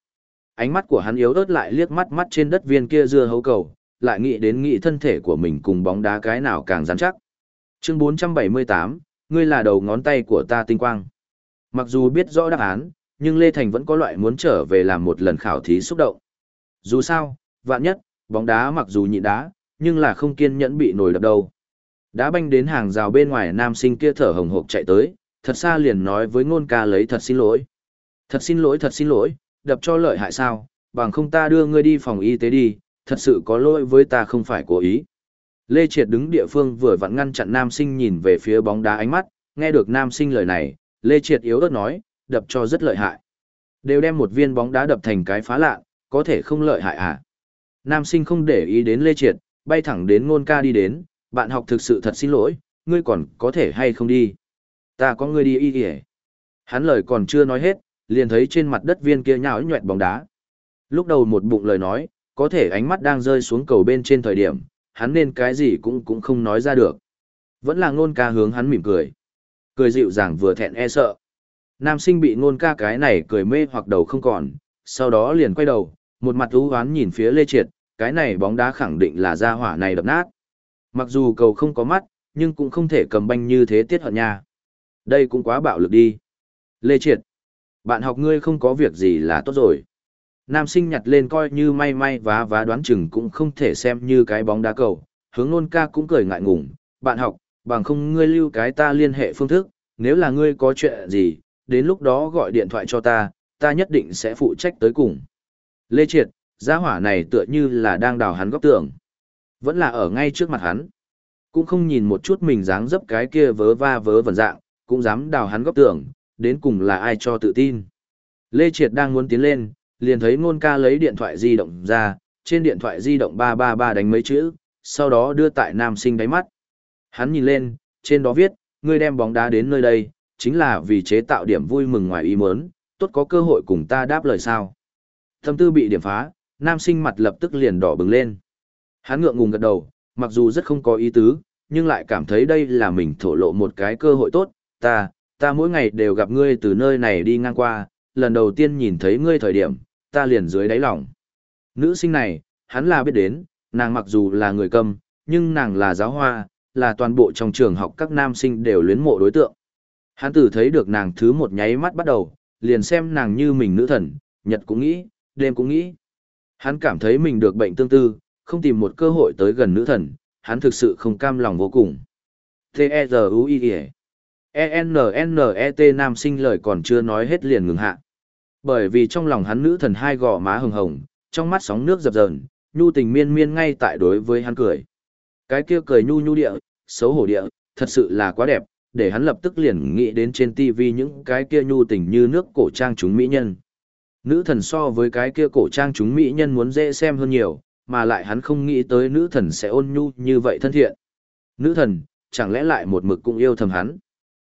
Ánh mắt của hắn yếu ớt lại liếc mắt mắt trên đất viên kia dưa hấu cầu, lại nghĩ đến nghĩ thân thể của mình cùng bóng đá cái nào càng rắn chắc. Chương 478, ngươi là đầu ngón tay của ta tinh quang. Mặc dù biết rõ đáp án, nhưng Lê Thành vẫn có loại muốn trở về làm một lần khảo thí xúc động. Dù sao, vạn nhất, bóng đá mặc dù nhịn đá, nhưng là không kiên nhẫn bị nổi đập đầu đã banh đến hàng rào bên ngoài nam sinh kia thở hồng hộc chạy tới, thật xa liền nói với ngôn ca lấy thật xin lỗi. Thật xin lỗi thật xin lỗi, đập cho lợi hại sao, bằng không ta đưa ngươi đi phòng y tế đi, thật sự có lỗi với ta không phải cố ý. Lê Triệt đứng địa phương vừa vặn ngăn chặn nam sinh nhìn về phía bóng đá ánh mắt, nghe được nam sinh lời này, Lê Triệt yếu ớt nói, đập cho rất lợi hại. Đều đem một viên bóng đá đập thành cái phá lạ, có thể không lợi hại à? Nam sinh không để ý đến Lê Triệt, bay thẳng đến ngôn ca đi đến, bạn học thực sự thật xin lỗi, ngươi còn có thể hay không đi? Ta có ngươi đi y kìa. Hắn lời còn chưa nói hết, liền thấy trên mặt đất viên kia nhão nhuẹt bóng đá. Lúc đầu một bụng lời nói, có thể ánh mắt đang rơi xuống cầu bên trên thời điểm, hắn nên cái gì cũng cũng không nói ra được. Vẫn là ngôn ca hướng hắn mỉm cười. Cười dịu dàng vừa thẹn e sợ. Nam sinh bị ngôn ca cái này cười mê hoặc đầu không còn, sau đó liền quay đầu, một mặt ú hoán nhìn phía Lê Triệt, cái này bóng đá khẳng định là ra hỏa này đập nát. Mặc dù cầu không có mắt, nhưng cũng không thể cầm banh như thế tiết hận nha. Đây cũng quá bạo lực đi. Lê Triệt, bạn học ngươi không có việc gì là tốt rồi nam sinh nhặt lên coi như may may vá vá đoán chừng cũng không thể xem như cái bóng đá cầu. Hướng nôn ca cũng cười ngại ngùng, bạn học, bằng không ngươi lưu cái ta liên hệ phương thức, nếu là ngươi có chuyện gì, đến lúc đó gọi điện thoại cho ta, ta nhất định sẽ phụ trách tới cùng. Lê Triệt, gia hỏa này tựa như là đang đào hắn góc tường. Vẫn là ở ngay trước mặt hắn. Cũng không nhìn một chút mình dáng dấp cái kia vớ va vớ vẩn dạng, cũng dám đào hắn góc tưởng, đến cùng là ai cho tự tin. Lê Triệt đang muốn tiến lên, liền thấy ngôn ca lấy điện thoại di động ra, trên điện thoại di động 333 đánh mấy chữ, sau đó đưa tại nam sinh đáy mắt. Hắn nhìn lên, trên đó viết, ngươi đem bóng đá đến nơi đây, chính là vì chế tạo điểm vui mừng ngoài ý muốn, tốt có cơ hội cùng ta đáp lời sao. Tâm tư bị điểm phá, nam sinh mặt lập tức liền đỏ bừng lên. Hắn ngượng ngùng gật đầu, mặc dù rất không có ý tứ, nhưng lại cảm thấy đây là mình thổ lộ một cái cơ hội tốt, ta, ta mỗi ngày đều gặp ngươi từ nơi này đi ngang qua, lần đầu tiên nhìn thấy ngươi thời điểm, ta liền dưới đáy lòng. Nữ sinh này, hắn là biết đến, nàng mặc dù là người câm, nhưng nàng là giáo hoa, là toàn bộ trong trường học các nam sinh đều luyến mộ đối tượng. Hắn từ thấy được nàng thứ một nháy mắt bắt đầu, liền xem nàng như mình nữ thần, nhật cũng nghĩ, đêm cũng nghĩ. Hắn cảm thấy mình được bệnh tương tư, không tìm một cơ hội tới gần nữ thần, hắn thực sự không cam lòng vô cùng. T-E-Z-U-I-E E-N-N-E-T nam sinh lời còn chưa nói hết liền ngừng hạ. Bởi vì trong lòng hắn nữ thần hai gò má hồng hồng, trong mắt sóng nước dập dờn, nhu tình miên miên ngay tại đối với hắn cười. Cái kia cười nhu nhu địa, xấu hổ địa, thật sự là quá đẹp, để hắn lập tức liền nghĩ đến trên TV những cái kia nhu tình như nước cổ trang chúng mỹ nhân. Nữ thần so với cái kia cổ trang chúng mỹ nhân muốn dễ xem hơn nhiều, mà lại hắn không nghĩ tới nữ thần sẽ ôn nhu như vậy thân thiện. Nữ thần, chẳng lẽ lại một mực cũng yêu thầm hắn.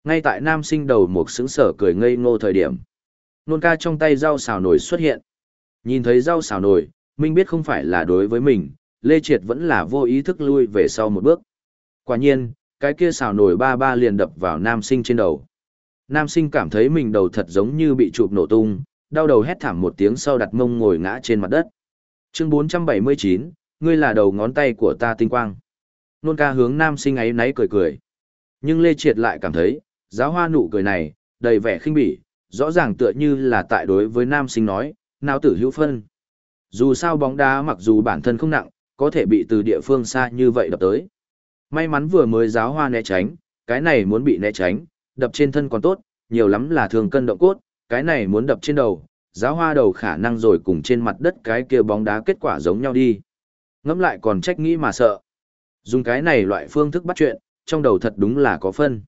Ngay tại nam sinh đầu một sững sở cười ngây ngô thời điểm. Nôn ca trong tay rau xào nổi xuất hiện. Nhìn thấy rau xào nổi, Minh biết không phải là đối với mình, Lê Triệt vẫn là vô ý thức lui về sau một bước. Quả nhiên, cái kia xào nổi ba ba liền đập vào nam sinh trên đầu. Nam sinh cảm thấy mình đầu thật giống như bị chụp nổ tung, đau đầu hét thảm một tiếng sau đặt mông ngồi ngã trên mặt đất. Chương 479, ngươi là đầu ngón tay của ta tinh quang. Nôn ca hướng nam sinh ấy náy cười cười. Nhưng Lê Triệt lại cảm thấy, giáo hoa nụ cười này, đầy vẻ khinh bỉ, rõ ràng tựa như là tại đối với nam sinh nói, nào tử hữu phân. Dù sao bóng đá mặc dù bản thân không nặng, có thể bị từ địa phương xa như vậy đập tới. May mắn vừa mới giáo hoa né tránh, cái này muốn bị né tránh, đập trên thân còn tốt, nhiều lắm là thường cân động cốt, cái này muốn đập trên đầu, giáo hoa đầu khả năng rồi cùng trên mặt đất cái kia bóng đá kết quả giống nhau đi. Ngẫm lại còn trách nghĩ mà sợ. Dùng cái này loại phương thức bắt chuyện, trong đầu thật đúng là có phân.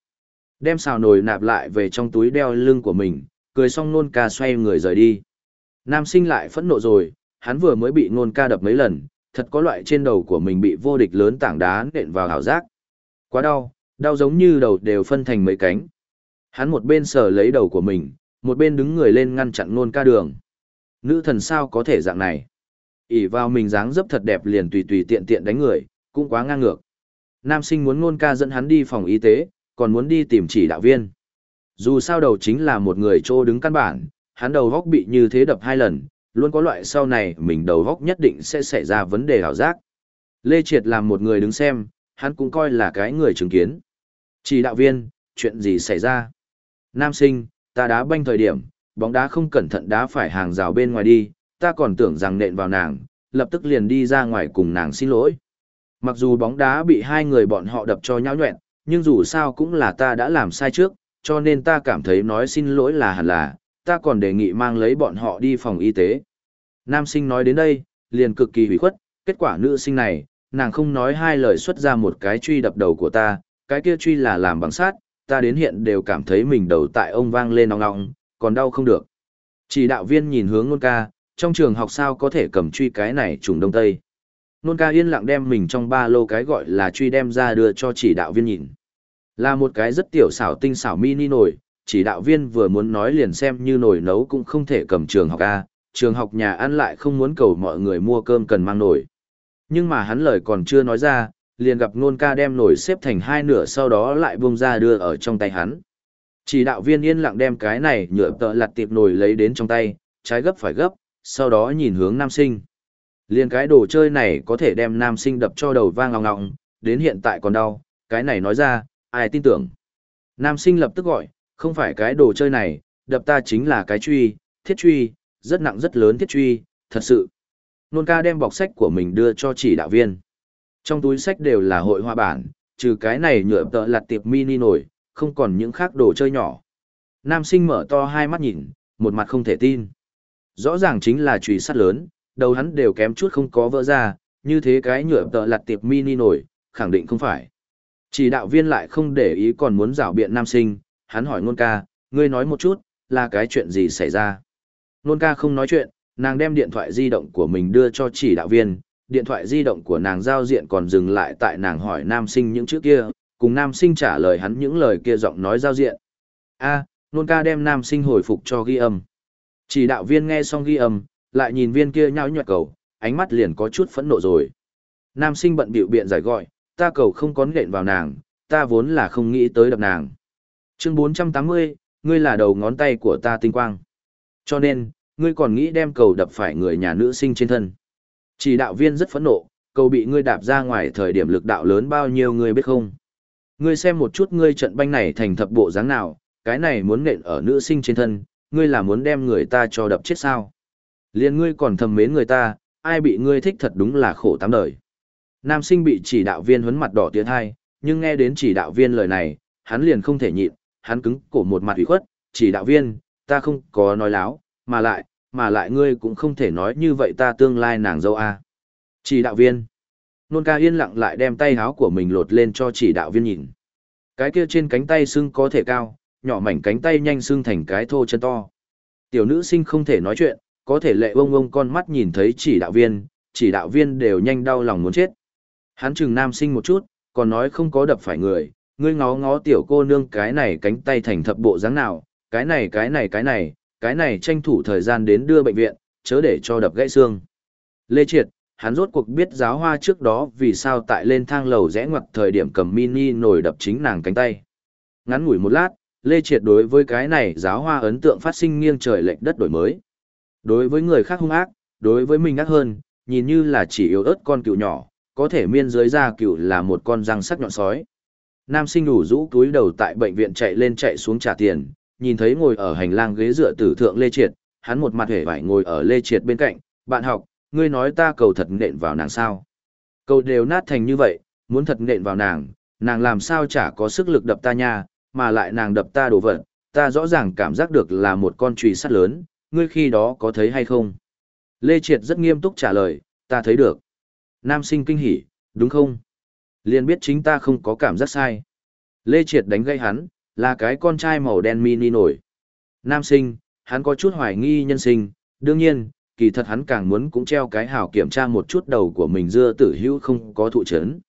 Đem xào nồi nạp lại về trong túi đeo lưng của mình, cười xong nôn ca xoay người rời đi. Nam sinh lại phẫn nộ rồi, hắn vừa mới bị nôn ca đập mấy lần, thật có loại trên đầu của mình bị vô địch lớn tảng đá nện vào hảo giác. Quá đau, đau giống như đầu đều phân thành mấy cánh. Hắn một bên sờ lấy đầu của mình, một bên đứng người lên ngăn chặn nôn ca đường. Nữ thần sao có thể dạng này? ỉ vào mình dáng dấp thật đẹp liền tùy tùy tiện tiện đánh người, cũng quá ngang ngược. Nam sinh muốn nôn ca dẫn hắn đi phòng y tế, còn muốn đi tìm chỉ đạo viên. Dù sao đầu chính là một người trô đứng căn bản, hắn đầu góc bị như thế đập hai lần, luôn có loại sau này mình đầu góc nhất định sẽ xảy ra vấn đề hảo giác. Lê Triệt làm một người đứng xem, hắn cũng coi là cái người chứng kiến. Chỉ đạo viên, chuyện gì xảy ra? Nam sinh, ta đá banh thời điểm, bóng đá không cẩn thận đá phải hàng rào bên ngoài đi, ta còn tưởng rằng nện vào nàng, lập tức liền đi ra ngoài cùng nàng xin lỗi. Mặc dù bóng đá bị hai người bọn họ đập cho nhão nhuẹn, nhưng dù sao cũng là ta đã làm sai trước, cho nên ta cảm thấy nói xin lỗi là hẳn là, ta còn đề nghị mang lấy bọn họ đi phòng y tế. Nam sinh nói đến đây, liền cực kỳ hủy khuất, kết quả nữ sinh này, nàng không nói hai lời xuất ra một cái truy đập đầu của ta, cái kia truy là làm bằng sát, ta đến hiện đều cảm thấy mình đầu tại ông vang lên nóng nóng, còn đau không được. Chỉ đạo viên nhìn hướng nôn ca, trong trường học sao có thể cầm truy cái này trùng đông tây. Nôn ca yên lặng đem mình trong ba lô cái gọi là truy đem ra đưa cho chỉ đạo viên nhìn. Là một cái rất tiểu xảo tinh xảo mini nồi, chỉ đạo viên vừa muốn nói liền xem như nồi nấu cũng không thể cầm trường học A, trường học nhà ăn lại không muốn cầu mọi người mua cơm cần mang nồi. Nhưng mà hắn lời còn chưa nói ra, liền gặp nôn ca đem nồi xếp thành hai nửa sau đó lại bung ra đưa ở trong tay hắn. Chỉ đạo viên yên lặng đem cái này nhựa tợ lặt tiệp nồi lấy đến trong tay, trái gấp phải gấp, sau đó nhìn hướng nam sinh. Liên cái đồ chơi này có thể đem nam sinh đập cho đầu vang ngọng ngọng, đến hiện tại còn đau, cái này nói ra, ai tin tưởng. Nam sinh lập tức gọi, không phải cái đồ chơi này, đập ta chính là cái truy, thiết truy, rất nặng rất lớn thiết truy, thật sự. Nôn ca đem bọc sách của mình đưa cho chỉ đạo viên. Trong túi sách đều là hội hoa bản, trừ cái này nhựa tợ lặt tiệp mini nổi, không còn những khác đồ chơi nhỏ. Nam sinh mở to hai mắt nhìn, một mặt không thể tin. Rõ ràng chính là chùy sắt lớn, đầu hắn đều kém chút không có vỡ ra, như thế cái nhựa tợ lặt tiệp mini nổi, khẳng định không phải. Chỉ đạo viên lại không để ý còn muốn rảo biện nam sinh, hắn hỏi nôn ca, ngươi nói một chút, là cái chuyện gì xảy ra. Nôn ca không nói chuyện, nàng đem điện thoại di động của mình đưa cho chỉ đạo viên, điện thoại di động của nàng giao diện còn dừng lại tại nàng hỏi nam sinh những chữ kia, cùng nam sinh trả lời hắn những lời kia giọng nói giao diện. A, nôn ca đem nam sinh hồi phục cho ghi âm. Chỉ đạo viên nghe xong ghi âm, lại nhìn viên kia nhão nhọt cầu, ánh mắt liền có chút phẫn nộ rồi. Nam sinh bận bịu biện giải gọi, ta cầu không có nện vào nàng, ta vốn là không nghĩ tới đập nàng. Chương 480, ngươi là đầu ngón tay của ta tinh quang. Cho nên, ngươi còn nghĩ đem cầu đập phải người nhà nữ sinh trên thân. Chỉ đạo viên rất phẫn nộ, cầu bị ngươi đạp ra ngoài thời điểm lực đạo lớn bao nhiêu ngươi biết không. Ngươi xem một chút ngươi trận banh này thành thập bộ dáng nào, cái này muốn nện ở nữ sinh trên thân, ngươi là muốn đem người ta cho đập chết sao. Liên ngươi còn thầm mến người ta, ai bị ngươi thích thật đúng là khổ tám đời. Nam sinh bị chỉ đạo viên huấn mặt đỏ tiến hai, nhưng nghe đến chỉ đạo viên lời này, hắn liền không thể nhịn, hắn cứng cổ một mặt ủy khuất, chỉ đạo viên, ta không có nói láo, mà lại, mà lại ngươi cũng không thể nói như vậy ta tương lai nàng dâu a. À. Chỉ đạo viên. Nôn ca yên lặng lại đem tay háo của mình lột lên cho chỉ đạo viên nhìn. Cái kia trên cánh tay xương có thể cao, nhỏ mảnh cánh tay nhanh xương thành cái thô chân to. Tiểu nữ sinh không thể nói chuyện, có thể lệ ông ông con mắt nhìn thấy chỉ đạo viên, chỉ đạo viên đều nhanh đau lòng muốn chết. Hắn chừng nam sinh một chút, còn nói không có đập phải người, ngươi ngó ngó tiểu cô nương cái này cánh tay thành thập bộ dáng nào, cái này cái này cái này, cái này tranh thủ thời gian đến đưa bệnh viện, chớ để cho đập gãy xương. Lê Triệt, hắn rốt cuộc biết giáo hoa trước đó vì sao tại lên thang lầu rẽ ngoặt thời điểm cầm mini nổi đập chính nàng cánh tay. Ngắn ngủi một lát, Lê Triệt đối với cái này giáo hoa ấn tượng phát sinh nghiêng trời lệch đất đổi mới. Đối với người khác hung ác, đối với mình ác hơn, nhìn như là chỉ yếu ớt con cựu nhỏ, có thể miên dưới da cựu là một con răng sắc nhọn sói. Nam sinh đủ rũ túi đầu tại bệnh viện chạy lên chạy xuống trả tiền, nhìn thấy ngồi ở hành lang ghế dựa tử thượng Lê Triệt, hắn một mặt hề vải ngồi ở Lê Triệt bên cạnh, bạn học, ngươi nói ta cầu thật nện vào nàng sao. Cầu đều nát thành như vậy, muốn thật nện vào nàng, nàng làm sao chả có sức lực đập ta nha, mà lại nàng đập ta đổ vật, ta rõ ràng cảm giác được là một con trùy sắt lớn, ngươi khi đó có thấy hay không? Lê Triệt rất nghiêm túc trả lời, ta thấy được. Nam sinh kinh hỉ, đúng không? Liền biết chính ta không có cảm giác sai. Lê Triệt đánh gây hắn, là cái con trai màu đen mini nổi. Nam sinh, hắn có chút hoài nghi nhân sinh, đương nhiên, kỳ thật hắn càng muốn cũng treo cái hảo kiểm tra một chút đầu của mình dưa tử hữu không có thụ chấn.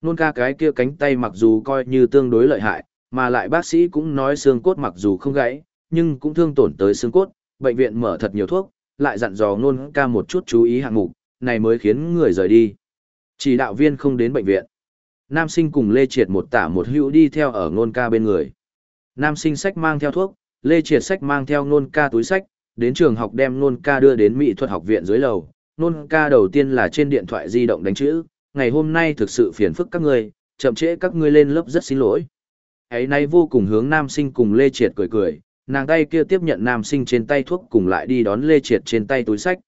Nôn ca cái kia cánh tay mặc dù coi như tương đối lợi hại, mà lại bác sĩ cũng nói xương cốt mặc dù không gãy, nhưng cũng thương tổn tới xương cốt, bệnh viện mở thật nhiều thuốc, lại dặn dò nôn ca một chút chú ý hạng mục, này mới khiến người rời đi. Chỉ đạo viên không đến bệnh viện. Nam sinh cùng Lê Triệt một tả một hữu đi theo ở nôn ca bên người. Nam sinh sách mang theo thuốc, Lê Triệt sách mang theo nôn ca túi sách, đến trường học đem nôn ca đưa đến mỹ thuật học viện dưới lầu. Nôn ca đầu tiên là trên điện thoại di động đánh chữ, ngày hôm nay thực sự phiền phức các ngươi, chậm trễ các ngươi lên lớp rất xin lỗi. Ấy nay vô cùng hướng nam sinh cùng Lê Triệt cười cười, nàng tay kia tiếp nhận nam sinh trên tay thuốc cùng lại đi đón Lê Triệt trên tay túi sách.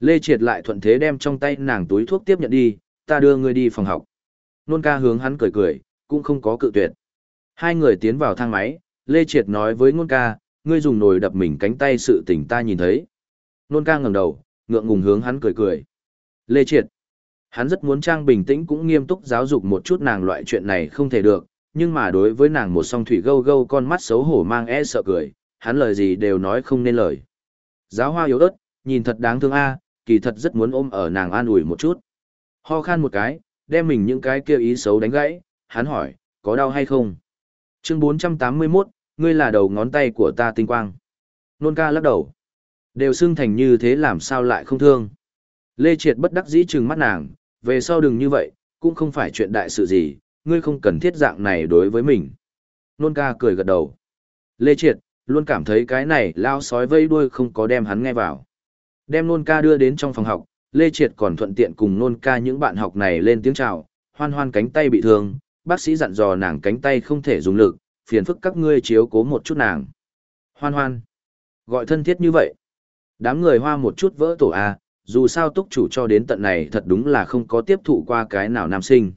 Lê Triệt lại thuận thế đem trong tay nàng túi thuốc tiếp nhận đi, ta đưa ngươi đi phòng học. Nôn ca hướng hắn cười cười, cũng không có cự tuyệt. Hai người tiến vào thang máy, Lê Triệt nói với Nôn ca, ngươi dùng nồi đập mình cánh tay sự tình ta nhìn thấy. Nôn ca ngẩng đầu, ngượng ngùng hướng hắn cười cười. Lê Triệt. Hắn rất muốn trang bình tĩnh cũng nghiêm túc giáo dục một chút nàng loại chuyện này không thể được, nhưng mà đối với nàng một song thủy gâu gâu con mắt xấu hổ mang e sợ cười, hắn lời gì đều nói không nên lời. Giáo hoa yếu ớt, nhìn thật đáng thương a, kỳ thật rất muốn ôm ở nàng an ủi một chút. Ho khan một cái, đem mình những cái kia ý xấu đánh gãy, hắn hỏi, có đau hay không? Chương 481, ngươi là đầu ngón tay của ta tinh quang. Nôn ca lắc đầu. Đều xưng thành như thế làm sao lại không thương. Lê Triệt bất đắc dĩ trừng mắt nàng, về sau đừng như vậy, cũng không phải chuyện đại sự gì, ngươi không cần thiết dạng này đối với mình. Nôn ca cười gật đầu. Lê Triệt, luôn cảm thấy cái này lao sói vây đuôi không có đem hắn nghe vào. Đem nôn ca đưa đến trong phòng học, Lê Triệt còn thuận tiện cùng nôn ca những bạn học này lên tiếng chào, hoan hoan cánh tay bị thương, bác sĩ dặn dò nàng cánh tay không thể dùng lực, phiền phức các ngươi chiếu cố một chút nàng. Hoan hoan. Gọi thân thiết như vậy. Đám người hoa một chút vỡ tổ A, dù sao túc chủ cho đến tận này thật đúng là không có tiếp thụ qua cái nào nam sinh.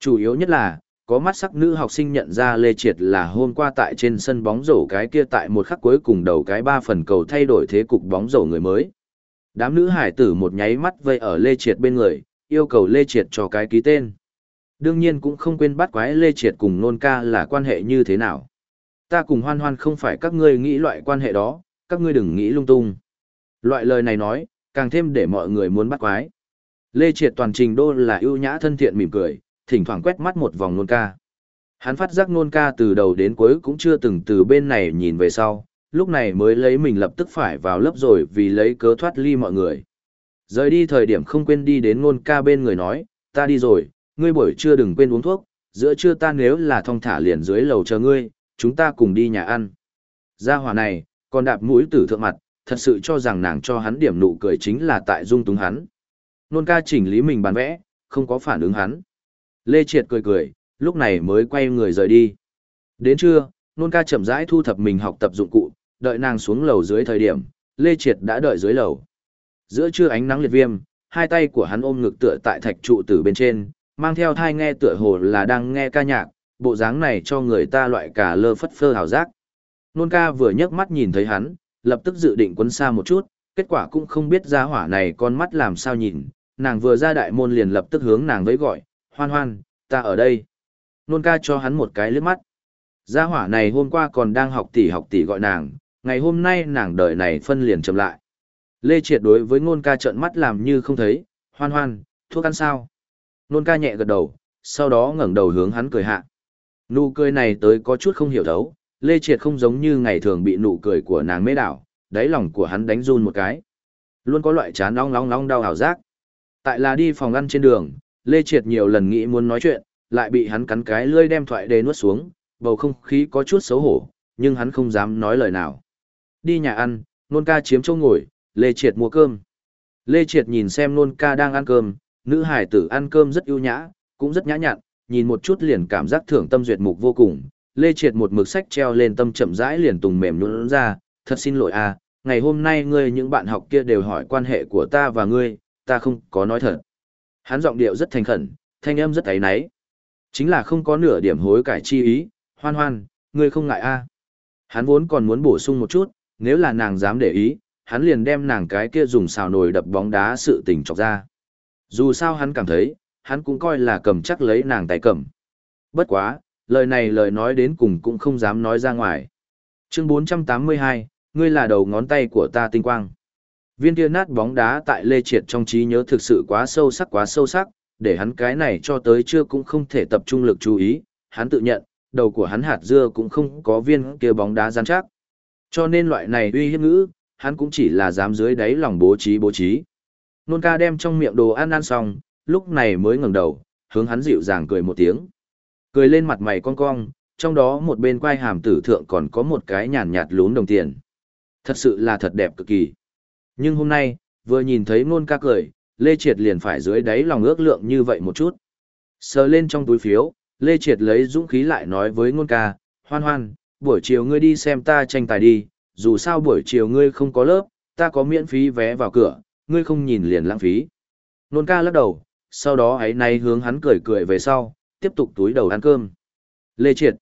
Chủ yếu nhất là, có mắt sắc nữ học sinh nhận ra Lê Triệt là hôm qua tại trên sân bóng rổ cái kia tại một khắc cuối cùng đầu cái ba phần cầu thay đổi thế cục bóng rổ người mới. Đám nữ hải tử một nháy mắt vây ở Lê Triệt bên người, yêu cầu Lê Triệt cho cái ký tên. Đương nhiên cũng không quên bắt quái Lê Triệt cùng nôn ca là quan hệ như thế nào. Ta cùng hoan hoan không phải các ngươi nghĩ loại quan hệ đó, các ngươi đừng nghĩ lung tung. Loại lời này nói, càng thêm để mọi người muốn bắt quái. Lê Triệt toàn trình đô là ưu nhã thân thiện mỉm cười, thỉnh thoảng quét mắt một vòng nôn ca. Hắn phát giác nôn ca từ đầu đến cuối cũng chưa từng từ bên này nhìn về sau, lúc này mới lấy mình lập tức phải vào lớp rồi vì lấy cớ thoát ly mọi người. Rời đi thời điểm không quên đi đến nôn ca bên người nói, ta đi rồi, ngươi buổi trưa đừng quên uống thuốc, giữa trưa ta nếu là thong thả liền dưới lầu chờ ngươi, chúng ta cùng đi nhà ăn. Gia hỏa này, còn đạp mũi tử thượng mặt, thật sự cho rằng nàng cho hắn điểm nụ cười chính là tại dung túng hắn. Nôn ca chỉnh lý mình bán vẽ, không có phản ứng hắn. Lê Triệt cười cười, lúc này mới quay người rời đi. Đến trưa, nôn ca chậm rãi thu thập mình học tập dụng cụ, đợi nàng xuống lầu dưới thời điểm, Lê Triệt đã đợi dưới lầu. Giữa trưa ánh nắng liệt viêm, hai tay của hắn ôm ngực tựa tại thạch trụ tử bên trên, mang theo thai nghe tựa hồ là đang nghe ca nhạc, bộ dáng này cho người ta loại cả lơ phất phơ hào giác. Nôn ca vừa nhấc mắt nhìn thấy hắn, lập tức dự định quấn xa một chút, kết quả cũng không biết ra hỏa này con mắt làm sao nhìn, nàng vừa ra đại môn liền lập tức hướng nàng với gọi, hoan hoan, ta ở đây. Nôn ca cho hắn một cái lướt mắt. Gia hỏa này hôm qua còn đang học tỷ học tỷ gọi nàng, ngày hôm nay nàng đợi này phân liền chậm lại. Lê Triệt đối với ngôn ca trợn mắt làm như không thấy, hoan hoan, thuốc ăn sao? Nôn ca nhẹ gật đầu, sau đó ngẩng đầu hướng hắn cười hạ. Nụ cười này tới có chút không hiểu thấu, Lê Triệt không giống như ngày thường bị nụ cười của nàng mê đảo, đáy lòng của hắn đánh run một cái. Luôn có loại chán long long long đau ảo giác. Tại là đi phòng ăn trên đường, Lê Triệt nhiều lần nghĩ muốn nói chuyện, lại bị hắn cắn cái lưỡi đem thoại đê nuốt xuống, bầu không khí có chút xấu hổ, nhưng hắn không dám nói lời nào. Đi nhà ăn, nôn ca chiếm chỗ ngồi, Lê Triệt mua cơm. Lê Triệt nhìn xem nôn ca đang ăn cơm, nữ hải tử ăn cơm rất ưu nhã, cũng rất nhã nhặn, nhìn một chút liền cảm giác thưởng tâm duyệt mục vô cùng. Lê Triệt một mực sách treo lên tâm chậm rãi liền tùng mềm nhũn ra, thật xin lỗi à, ngày hôm nay ngươi những bạn học kia đều hỏi quan hệ của ta và ngươi, ta không có nói thật. Hắn giọng điệu rất thành khẩn, thanh âm rất ấy náy. Chính là không có nửa điểm hối cải chi ý, hoan hoan, ngươi không ngại a à. Hắn vốn còn muốn bổ sung một chút, nếu là nàng dám để ý, hắn liền đem nàng cái kia dùng xào nồi đập bóng đá sự tình chọc ra. Dù sao hắn cảm thấy, hắn cũng coi là cầm chắc lấy nàng tay cầm. Bất quá, lời này lời nói đến cùng cũng không dám nói ra ngoài. Chương 482, ngươi là đầu ngón tay của ta tinh quang. Viên kia nát bóng đá tại Lê Triệt trong trí nhớ thực sự quá sâu sắc quá sâu sắc, để hắn cái này cho tới chưa cũng không thể tập trung lực chú ý, hắn tự nhận, đầu của hắn hạt dưa cũng không có viên kia bóng đá gian chắc. Cho nên loại này uy hiếp ngữ, hắn cũng chỉ là dám dưới đáy lòng bố trí bố trí. Nôn ca đem trong miệng đồ ăn ăn xong, lúc này mới ngẩng đầu, hướng hắn dịu dàng cười một tiếng. Cười lên mặt mày cong cong, trong đó một bên quai hàm tử thượng còn có một cái nhàn nhạt lún đồng tiền. Thật sự là thật đẹp cực kỳ. Nhưng hôm nay, vừa nhìn thấy nôn ca cười, Lê Triệt liền phải dưới đáy lòng ước lượng như vậy một chút. Sờ lên trong túi phiếu, Lê Triệt lấy dũng khí lại nói với ngôn ca, hoan hoan, buổi chiều ngươi đi xem ta tranh tài đi, dù sao buổi chiều ngươi không có lớp, ta có miễn phí vé vào cửa, ngươi không nhìn liền lãng phí. Nôn ca lắc đầu, sau đó ấy nay hướng hắn cười cười về sau, tiếp tục túi đầu ăn cơm. Lê Triệt.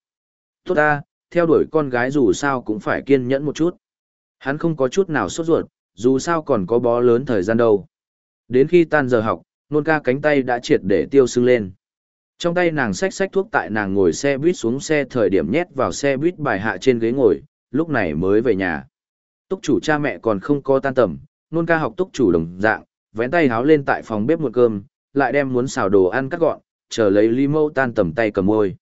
Tốt ta, theo đuổi con gái dù sao cũng phải kiên nhẫn một chút. Hắn không có chút nào sốt ruột, dù sao còn có bó lớn thời gian đâu. Đến khi tan giờ học, nôn ca cánh tay đã triệt để tiêu sưng lên. Trong tay nàng xách xách thuốc tại nàng ngồi xe buýt xuống xe thời điểm nhét vào xe buýt bài hạ trên ghế ngồi, lúc này mới về nhà. Túc chủ cha mẹ còn không có tan tầm, nôn ca học túc chủ đồng dạng, vén tay háo lên tại phòng bếp một cơm, lại đem muốn xào đồ ăn cắt gọn, chờ lấy ly mẫu tan tầm tay cầm môi.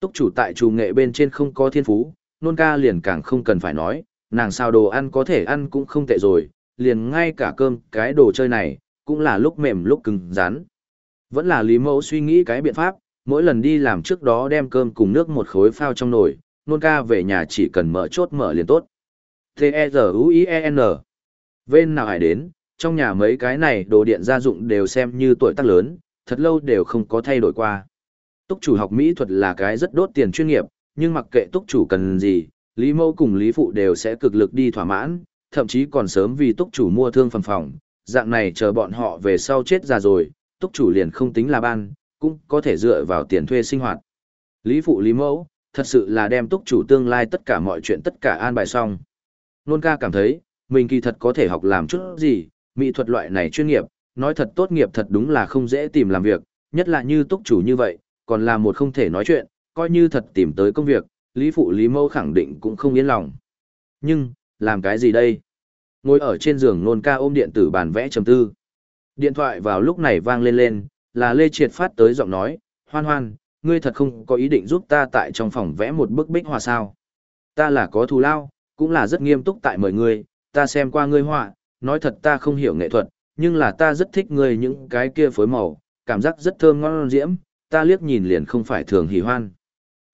Túc chủ tại chủ nghệ bên trên không có thiên phú, nôn ca liền càng không cần phải nói, nàng xào đồ ăn có thể ăn cũng không tệ rồi, liền ngay cả cơm, cái đồ chơi này, cũng là lúc mềm lúc cứng rắn. Vẫn là Lý Mẫu suy nghĩ cái biện pháp, mỗi lần đi làm trước đó đem cơm cùng nước một khối phao trong nồi, nôn ca về nhà chỉ cần mở chốt mở liền tốt. T-E-Z-U-I-E-N Vên nào hải đến, trong nhà mấy cái này đồ điện gia dụng đều xem như tuổi tác lớn, thật lâu đều không có thay đổi qua. Túc chủ học mỹ thuật là cái rất đốt tiền chuyên nghiệp, nhưng mặc kệ túc chủ cần gì, Lý Mẫu cùng Lý Phụ đều sẽ cực lực đi thỏa mãn, thậm chí còn sớm vì túc chủ mua thương phần phòng, dạng này chờ bọn họ về sau chết già rồi, túc chủ liền không tính là ban, cũng có thể dựa vào tiền thuê sinh hoạt. Lý phụ lý mẫu, thật sự là đem túc chủ tương lai tất cả mọi chuyện tất cả an bài xong. Nôn ca cảm thấy, mình kỳ thật có thể học làm chút gì, mỹ thuật loại này chuyên nghiệp, nói thật tốt nghiệp thật đúng là không dễ tìm làm việc, nhất là như túc chủ như vậy, còn là một không thể nói chuyện, coi như thật tìm tới công việc, Lý Phụ Lý mâu khẳng định cũng không yên lòng. Nhưng, làm cái gì đây? Ngồi ở trên giường nôn ca ôm điện tử bàn vẽ trầm tư. Điện thoại vào lúc này vang lên lên, là Lê Triệt phát tới giọng nói, hoan hoan, ngươi thật không có ý định giúp ta tại trong phòng vẽ một bức bích họa sao. Ta là có thù lao, cũng là rất nghiêm túc tại mời ngươi, ta xem qua ngươi họa, nói thật ta không hiểu nghệ thuật, nhưng là ta rất thích ngươi những cái kia phối màu, cảm giác rất thơm ngon diễm, ta liếc nhìn liền không phải thường hỉ hoan.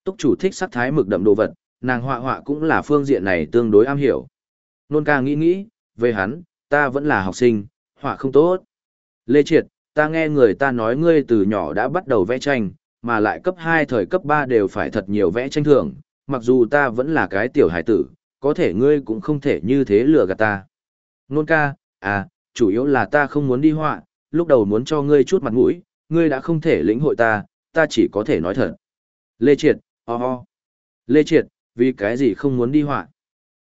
Túc chủ thích sắc thái mực đậm đồ vật, nàng họa họa cũng là phương diện này tương đối am hiểu. Nôn ca nghĩ nghĩ, về hắn, ta vẫn là học sinh, họa không tốt. Lê Triệt, ta nghe người ta nói ngươi từ nhỏ đã bắt đầu vẽ tranh, mà lại cấp 2 thời cấp 3 đều phải thật nhiều vẽ tranh thường, mặc dù ta vẫn là cái tiểu hải tử, có thể ngươi cũng không thể như thế lừa gạt ta. Nôn ca, à, chủ yếu là ta không muốn đi họa, lúc đầu muốn cho ngươi chút mặt mũi, ngươi đã không thể lĩnh hội ta, ta chỉ có thể nói thật. Lê Triệt, ho oh ho. Lê Triệt, vì cái gì không muốn đi họa?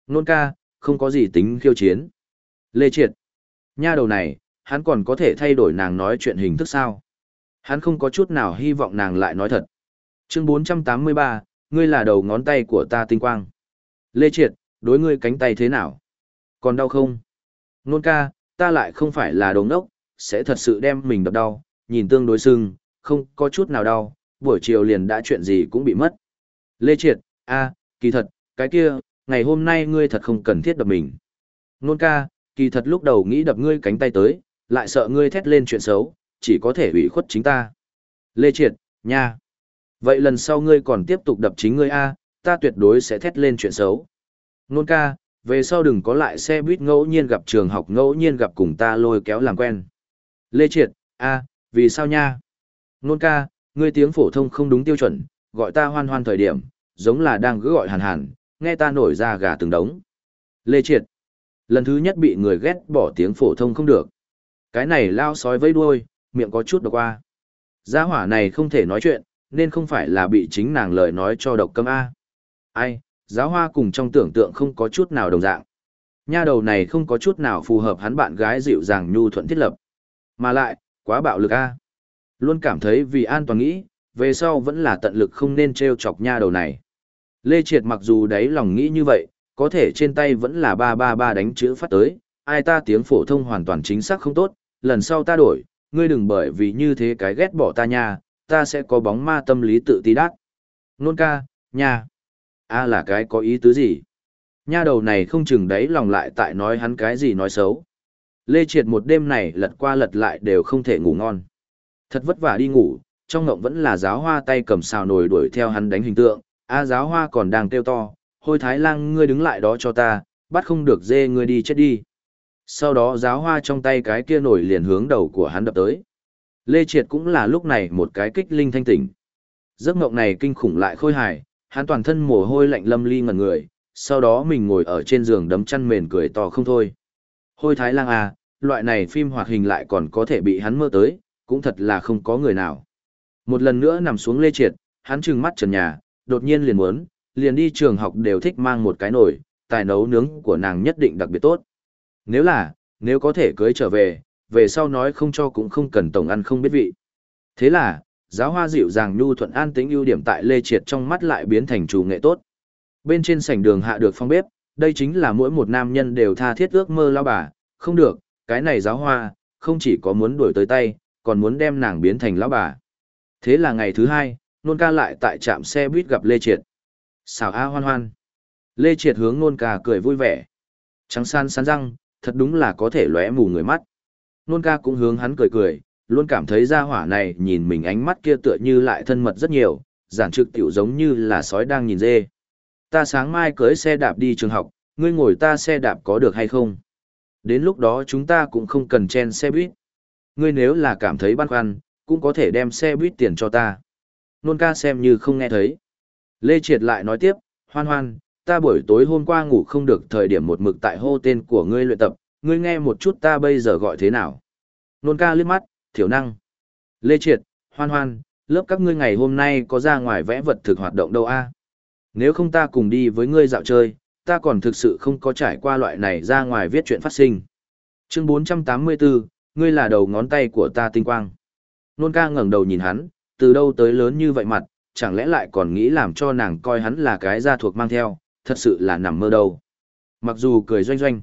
Nôn ca, không có gì tính khiêu chiến. Lê Triệt, nha đầu này, hắn còn có thể thay đổi nàng nói chuyện hình thức sao? Hắn không có chút nào hy vọng nàng lại nói thật. Chương 483, ngươi là đầu ngón tay của ta tinh quang. Lê Triệt, đối ngươi cánh tay thế nào? Còn đau không? Nôn ca, ta lại không phải là đồ ngốc, sẽ thật sự đem mình đập đau, nhìn tương đối sưng, không có chút nào đau, buổi chiều liền đã chuyện gì cũng bị mất. Lê Triệt, a, kỳ thật, cái kia, ngày hôm nay ngươi thật không cần thiết đập mình. Nôn ca, kỳ thật lúc đầu nghĩ đập ngươi cánh tay tới, lại sợ ngươi thét lên chuyện xấu, chỉ có thể ủy khuất chính ta. Lê Triệt, nha. Vậy lần sau ngươi còn tiếp tục đập chính ngươi a, ta tuyệt đối sẽ thét lên chuyện xấu. Nôn ca, về sau đừng có lại xe buýt ngẫu nhiên gặp trường học ngẫu nhiên gặp cùng ta lôi kéo làm quen. Lê Triệt, a, vì sao nha? Nôn ca, ngươi tiếng phổ thông không đúng tiêu chuẩn, gọi ta hoan hoan thời điểm, giống là đang cứ gọi hàn hàn, nghe ta nổi ra gà từng đống. Lê Triệt, lần thứ nhất bị người ghét bỏ tiếng phổ thông không được. Cái này lao sói vây đuôi, miệng có chút độc qua. Gia hỏa này không thể nói chuyện, nên không phải là bị chính nàng lời nói cho độc câm A. Ai, giáo hoa cùng trong tưởng tượng không có chút nào đồng dạng. Nha đầu này không có chút nào phù hợp hắn bạn gái dịu dàng nhu thuận thiết lập. Mà lại, quá bạo lực A. Luôn cảm thấy vì an toàn nghĩ, về sau vẫn là tận lực không nên treo chọc nha đầu này. Lê Triệt mặc dù đấy lòng nghĩ như vậy, có thể trên tay vẫn là ba ba ba đánh chữ phát tới, ai ta tiếng phổ thông hoàn toàn chính xác không tốt, lần sau ta đổi, ngươi đừng bởi vì như thế cái ghét bỏ ta nha, ta sẽ có bóng ma tâm lý tự ti đắc. Nôn ca, nha a là cái có ý tứ gì? Nha đầu này không chừng đấy lòng lại tại nói hắn cái gì nói xấu. Lê Triệt một đêm này lật qua lật lại đều không thể ngủ ngon. Thật vất vả đi ngủ, trong ngộng vẫn là giáo hoa tay cầm xào nồi đuổi theo hắn đánh hình tượng, a giáo hoa còn đang kêu to, hôi thái lang ngươi đứng lại đó cho ta, bắt không được dê ngươi đi chết đi. Sau đó giáo hoa trong tay cái kia nổi liền hướng đầu của hắn đập tới. Lê Triệt cũng là lúc này một cái kích linh thanh tỉnh. Giấc mộng này kinh khủng lại khôi hài, hắn toàn thân mồ hôi lạnh lâm ly ngẩn người, sau đó mình ngồi ở trên giường đấm chăn mền cười to không thôi. Hôi thái lang à, loại này phim hoạt hình lại còn có thể bị hắn mơ tới, cũng thật là không có người nào. Một lần nữa nằm xuống Lê Triệt, hắn trừng mắt trần nhà, đột nhiên liền muốn, liền đi trường học đều thích mang một cái nồi, tài nấu nướng của nàng nhất định đặc biệt tốt. Nếu là, nếu có thể cưới trở về, về sau nói không cho cũng không cần tổng ăn không biết vị. Thế là, giáo hoa dịu dàng nhu thuận an tính ưu điểm tại Lê Triệt trong mắt lại biến thành chủ nghệ tốt. Bên trên sảnh đường hạ được phong bếp, đây chính là mỗi một nam nhân đều tha thiết ước mơ lao bà, không được, cái này giáo hoa, không chỉ có muốn đuổi tới tay, còn muốn đem nàng biến thành lão bà. Thế là ngày thứ hai, nôn ca lại tại trạm xe buýt gặp Lê Triệt. Xào A hoan hoan. Lê Triệt hướng nôn ca cười vui vẻ. Trắng san san răng, thật đúng là có thể lóe mù người mắt. Nôn ca cũng hướng hắn cười cười, luôn cảm thấy ra hỏa này nhìn mình ánh mắt kia tựa như lại thân mật rất nhiều, giản trực tiểu giống như là sói đang nhìn dê. Ta sáng mai cưới xe đạp đi trường học, ngươi ngồi ta xe đạp có được hay không? Đến lúc đó chúng ta cũng không cần chen xe buýt. Ngươi nếu là cảm thấy băn khoăn, cũng có thể đem xe buýt tiền cho ta. Nôn ca xem như không nghe thấy. Lê Triệt lại nói tiếp, hoan hoan, ta buổi tối hôm qua ngủ không được thời điểm một mực tại hô tên của ngươi luyện tập, ngươi nghe một chút ta bây giờ gọi thế nào. Nôn ca liếc mắt, thiểu năng. Lê Triệt, hoan hoan, lớp các ngươi ngày hôm nay có ra ngoài vẽ vật thực hoạt động đâu a? Nếu không ta cùng đi với ngươi dạo chơi, ta còn thực sự không có trải qua loại này ra ngoài viết chuyện phát sinh. Chương 484, ngươi là đầu ngón tay của ta tinh quang. Nôn ca ngẩng đầu nhìn hắn, từ đâu tới lớn như vậy mặt, chẳng lẽ lại còn nghĩ làm cho nàng coi hắn là cái gia thuộc mang theo, thật sự là nằm mơ đâu. Mặc dù cười doanh doanh,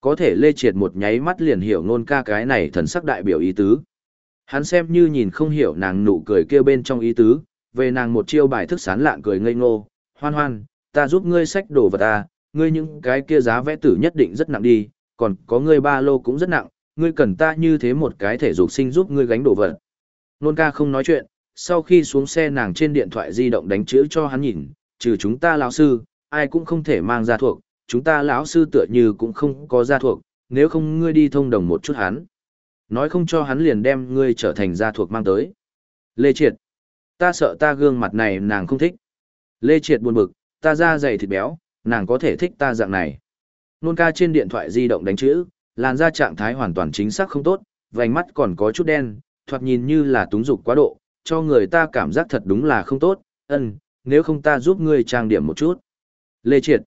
có thể lê triệt một nháy mắt liền hiểu nôn ca cái này thần sắc đại biểu ý tứ. Hắn xem như nhìn không hiểu nàng nụ cười kia bên trong ý tứ, về nàng một chiêu bài thức sán lạn cười ngây ngô, hoan hoan, ta giúp ngươi sách đồ vật ta, ngươi những cái kia giá vẽ tử nhất định rất nặng đi, còn có ngươi ba lô cũng rất nặng, ngươi cần ta như thế một cái thể dục sinh giúp ngươi gánh đồ vật. Nôn ca không nói chuyện, sau khi xuống xe nàng trên điện thoại di động đánh chữ cho hắn nhìn, trừ chúng ta lão sư, ai cũng không thể mang ra thuộc, chúng ta lão sư tựa như cũng không có gia thuộc, nếu không ngươi đi thông đồng một chút hắn. Nói không cho hắn liền đem ngươi trở thành gia thuộc mang tới. Lê Triệt. Ta sợ ta gương mặt này nàng không thích. Lê Triệt buồn bực, ta da dày thịt béo, nàng có thể thích ta dạng này. Nôn ca trên điện thoại di động đánh chữ, làn da trạng thái hoàn toàn chính xác không tốt, vành mắt còn có chút đen, thoạt nhìn như là túng dục quá độ, cho người ta cảm giác thật đúng là không tốt, ân, nếu không ta giúp ngươi trang điểm một chút. Lê Triệt,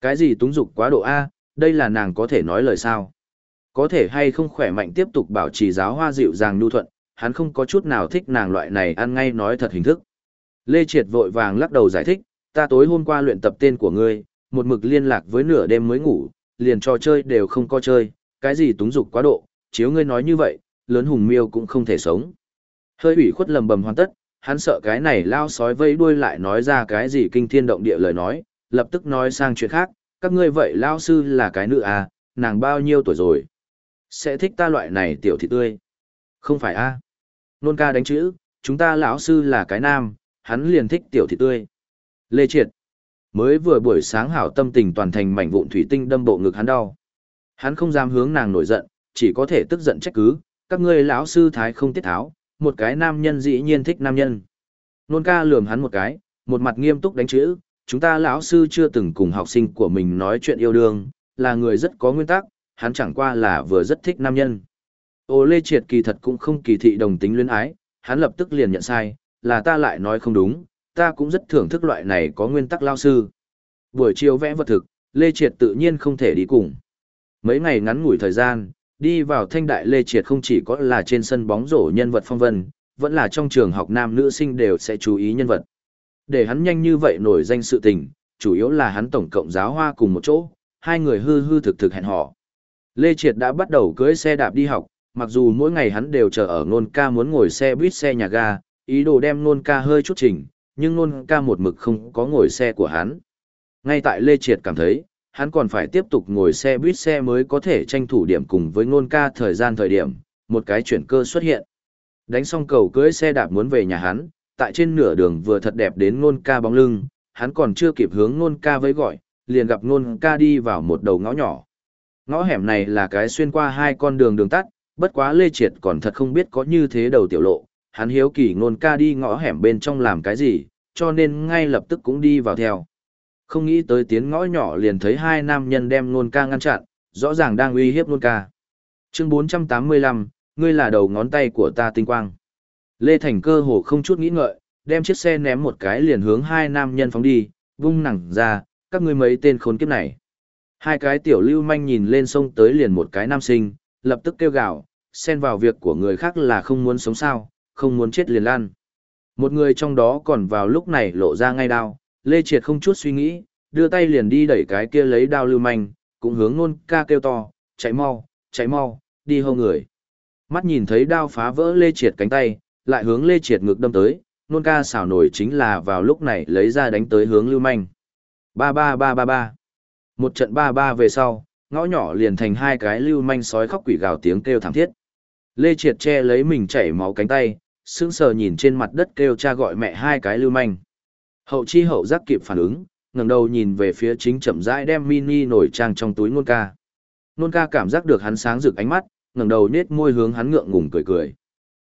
cái gì túng dục quá độ A, đây là nàng có thể nói lời sao? Có thể hay không khỏe mạnh tiếp tục bảo trì giáo hoa dịu dàng nhu thuận, hắn không có chút nào thích nàng loại này ăn ngay nói thật hình thức. Lê Triệt vội vàng lắc đầu giải thích, ta tối hôm qua luyện tập tên của ngươi, một mực liên lạc với nửa đêm mới ngủ, liền trò chơi đều không có chơi, cái gì túng dục quá độ, chiếu ngươi nói như vậy, lớn hùng miêu cũng không thể sống. Hơi ủy khuất lầm bầm hoàn tất, hắn sợ cái này lao sói vây đuôi lại nói ra cái gì kinh thiên động địa lời nói, lập tức nói sang chuyện khác, các ngươi vậy lao sư là cái nữ à, nàng bao nhiêu tuổi rồi? Sẽ thích ta loại này tiểu thị tươi. Không phải a Nôn ca đánh chữ, chúng ta lão sư là cái nam, hắn liền thích tiểu thị tươi. Lê Triệt. Mới vừa buổi sáng hảo tâm tình toàn thành mảnh vụn thủy tinh đâm bộ ngực hắn đau. Hắn không dám hướng nàng nổi giận, chỉ có thể tức giận trách cứ, các ngươi lão sư thái không tiết tháo, một cái nam nhân dĩ nhiên thích nam nhân. Nôn ca lườm hắn một cái, một mặt nghiêm túc đánh chữ, chúng ta lão sư chưa từng cùng học sinh của mình nói chuyện yêu đương, là người rất có nguyên tắc, hắn chẳng qua là vừa rất thích nam nhân. Ô Lê Triệt kỳ thật cũng không kỳ thị đồng tính luyến ái, hắn lập tức liền nhận sai, là ta lại nói không đúng, ta cũng rất thưởng thức loại này có nguyên tắc lao sư. Buổi chiều vẽ vật thực, Lê Triệt tự nhiên không thể đi cùng. Mấy ngày ngắn ngủi thời gian, đi vào thanh đại Lê Triệt không chỉ có là trên sân bóng rổ nhân vật phong vân, vẫn là trong trường học nam nữ sinh đều sẽ chú ý nhân vật. Để hắn nhanh như vậy nổi danh sự tình, chủ yếu là hắn tổng cộng giáo hoa cùng một chỗ, hai người hư hư thực thực hẹn họ. Lê Triệt đã bắt đầu cưới xe đạp đi học, mặc dù mỗi ngày hắn đều chờ ở nôn ca muốn ngồi xe buýt xe nhà ga, ý đồ đem nôn ca hơi chút chỉnh, nhưng nôn ca một mực không có ngồi xe của hắn. Ngay tại Lê Triệt cảm thấy, hắn còn phải tiếp tục ngồi xe buýt xe mới có thể tranh thủ điểm cùng với nôn ca thời gian thời điểm, một cái chuyển cơ xuất hiện. Đánh xong cầu cưới xe đạp muốn về nhà hắn, tại trên nửa đường vừa thật đẹp đến nôn ca bóng lưng, hắn còn chưa kịp hướng nôn ca với gọi, liền gặp nôn ca đi vào một đầu ngõ nhỏ. Ngõ hẻm này là cái xuyên qua hai con đường đường tắt, bất quá Lê Triệt còn thật không biết có như thế đầu tiểu lộ, hắn hiếu kỳ nôn ca đi ngõ hẻm bên trong làm cái gì, cho nên ngay lập tức cũng đi vào theo. Không nghĩ tới tiến ngõ nhỏ liền thấy hai nam nhân đem nôn ca ngăn chặn, rõ ràng đang uy hiếp nôn ca. Chương 485, ngươi là đầu ngón tay của ta tinh quang. Lê Thành cơ hồ không chút nghĩ ngợi, đem chiếc xe ném một cái liền hướng hai nam nhân phóng đi, vung nặng ra, các ngươi mấy tên khốn kiếp này. Hai cái tiểu lưu manh nhìn lên sông tới liền một cái nam sinh, lập tức kêu gào, xen vào việc của người khác là không muốn sống sao, không muốn chết liền lan. Một người trong đó còn vào lúc này lộ ra ngay đao, Lê Triệt không chút suy nghĩ, đưa tay liền đi đẩy cái kia lấy đao lưu manh, cũng hướng nôn ca kêu to, chạy mau, chạy mau, đi hô người. Mắt nhìn thấy đao phá vỡ Lê Triệt cánh tay, lại hướng Lê Triệt ngược đâm tới, nôn ca xảo nổi chính là vào lúc này lấy ra đánh tới hướng lưu manh. Ba ba ba ba ba. Một trận ba ba về sau, ngõ nhỏ liền thành hai cái lưu manh sói khóc quỷ gào tiếng kêu thảm thiết. Lê Triệt che lấy mình chảy máu cánh tay, sững sờ nhìn trên mặt đất kêu cha gọi mẹ hai cái lưu manh. Hậu chi hậu giác kịp phản ứng, ngẩng đầu nhìn về phía chính chậm rãi đem mini nổi trang trong túi nôn ca. Nôn ca cảm giác được hắn sáng rực ánh mắt, ngẩng đầu nết môi hướng hắn ngượng ngùng cười cười.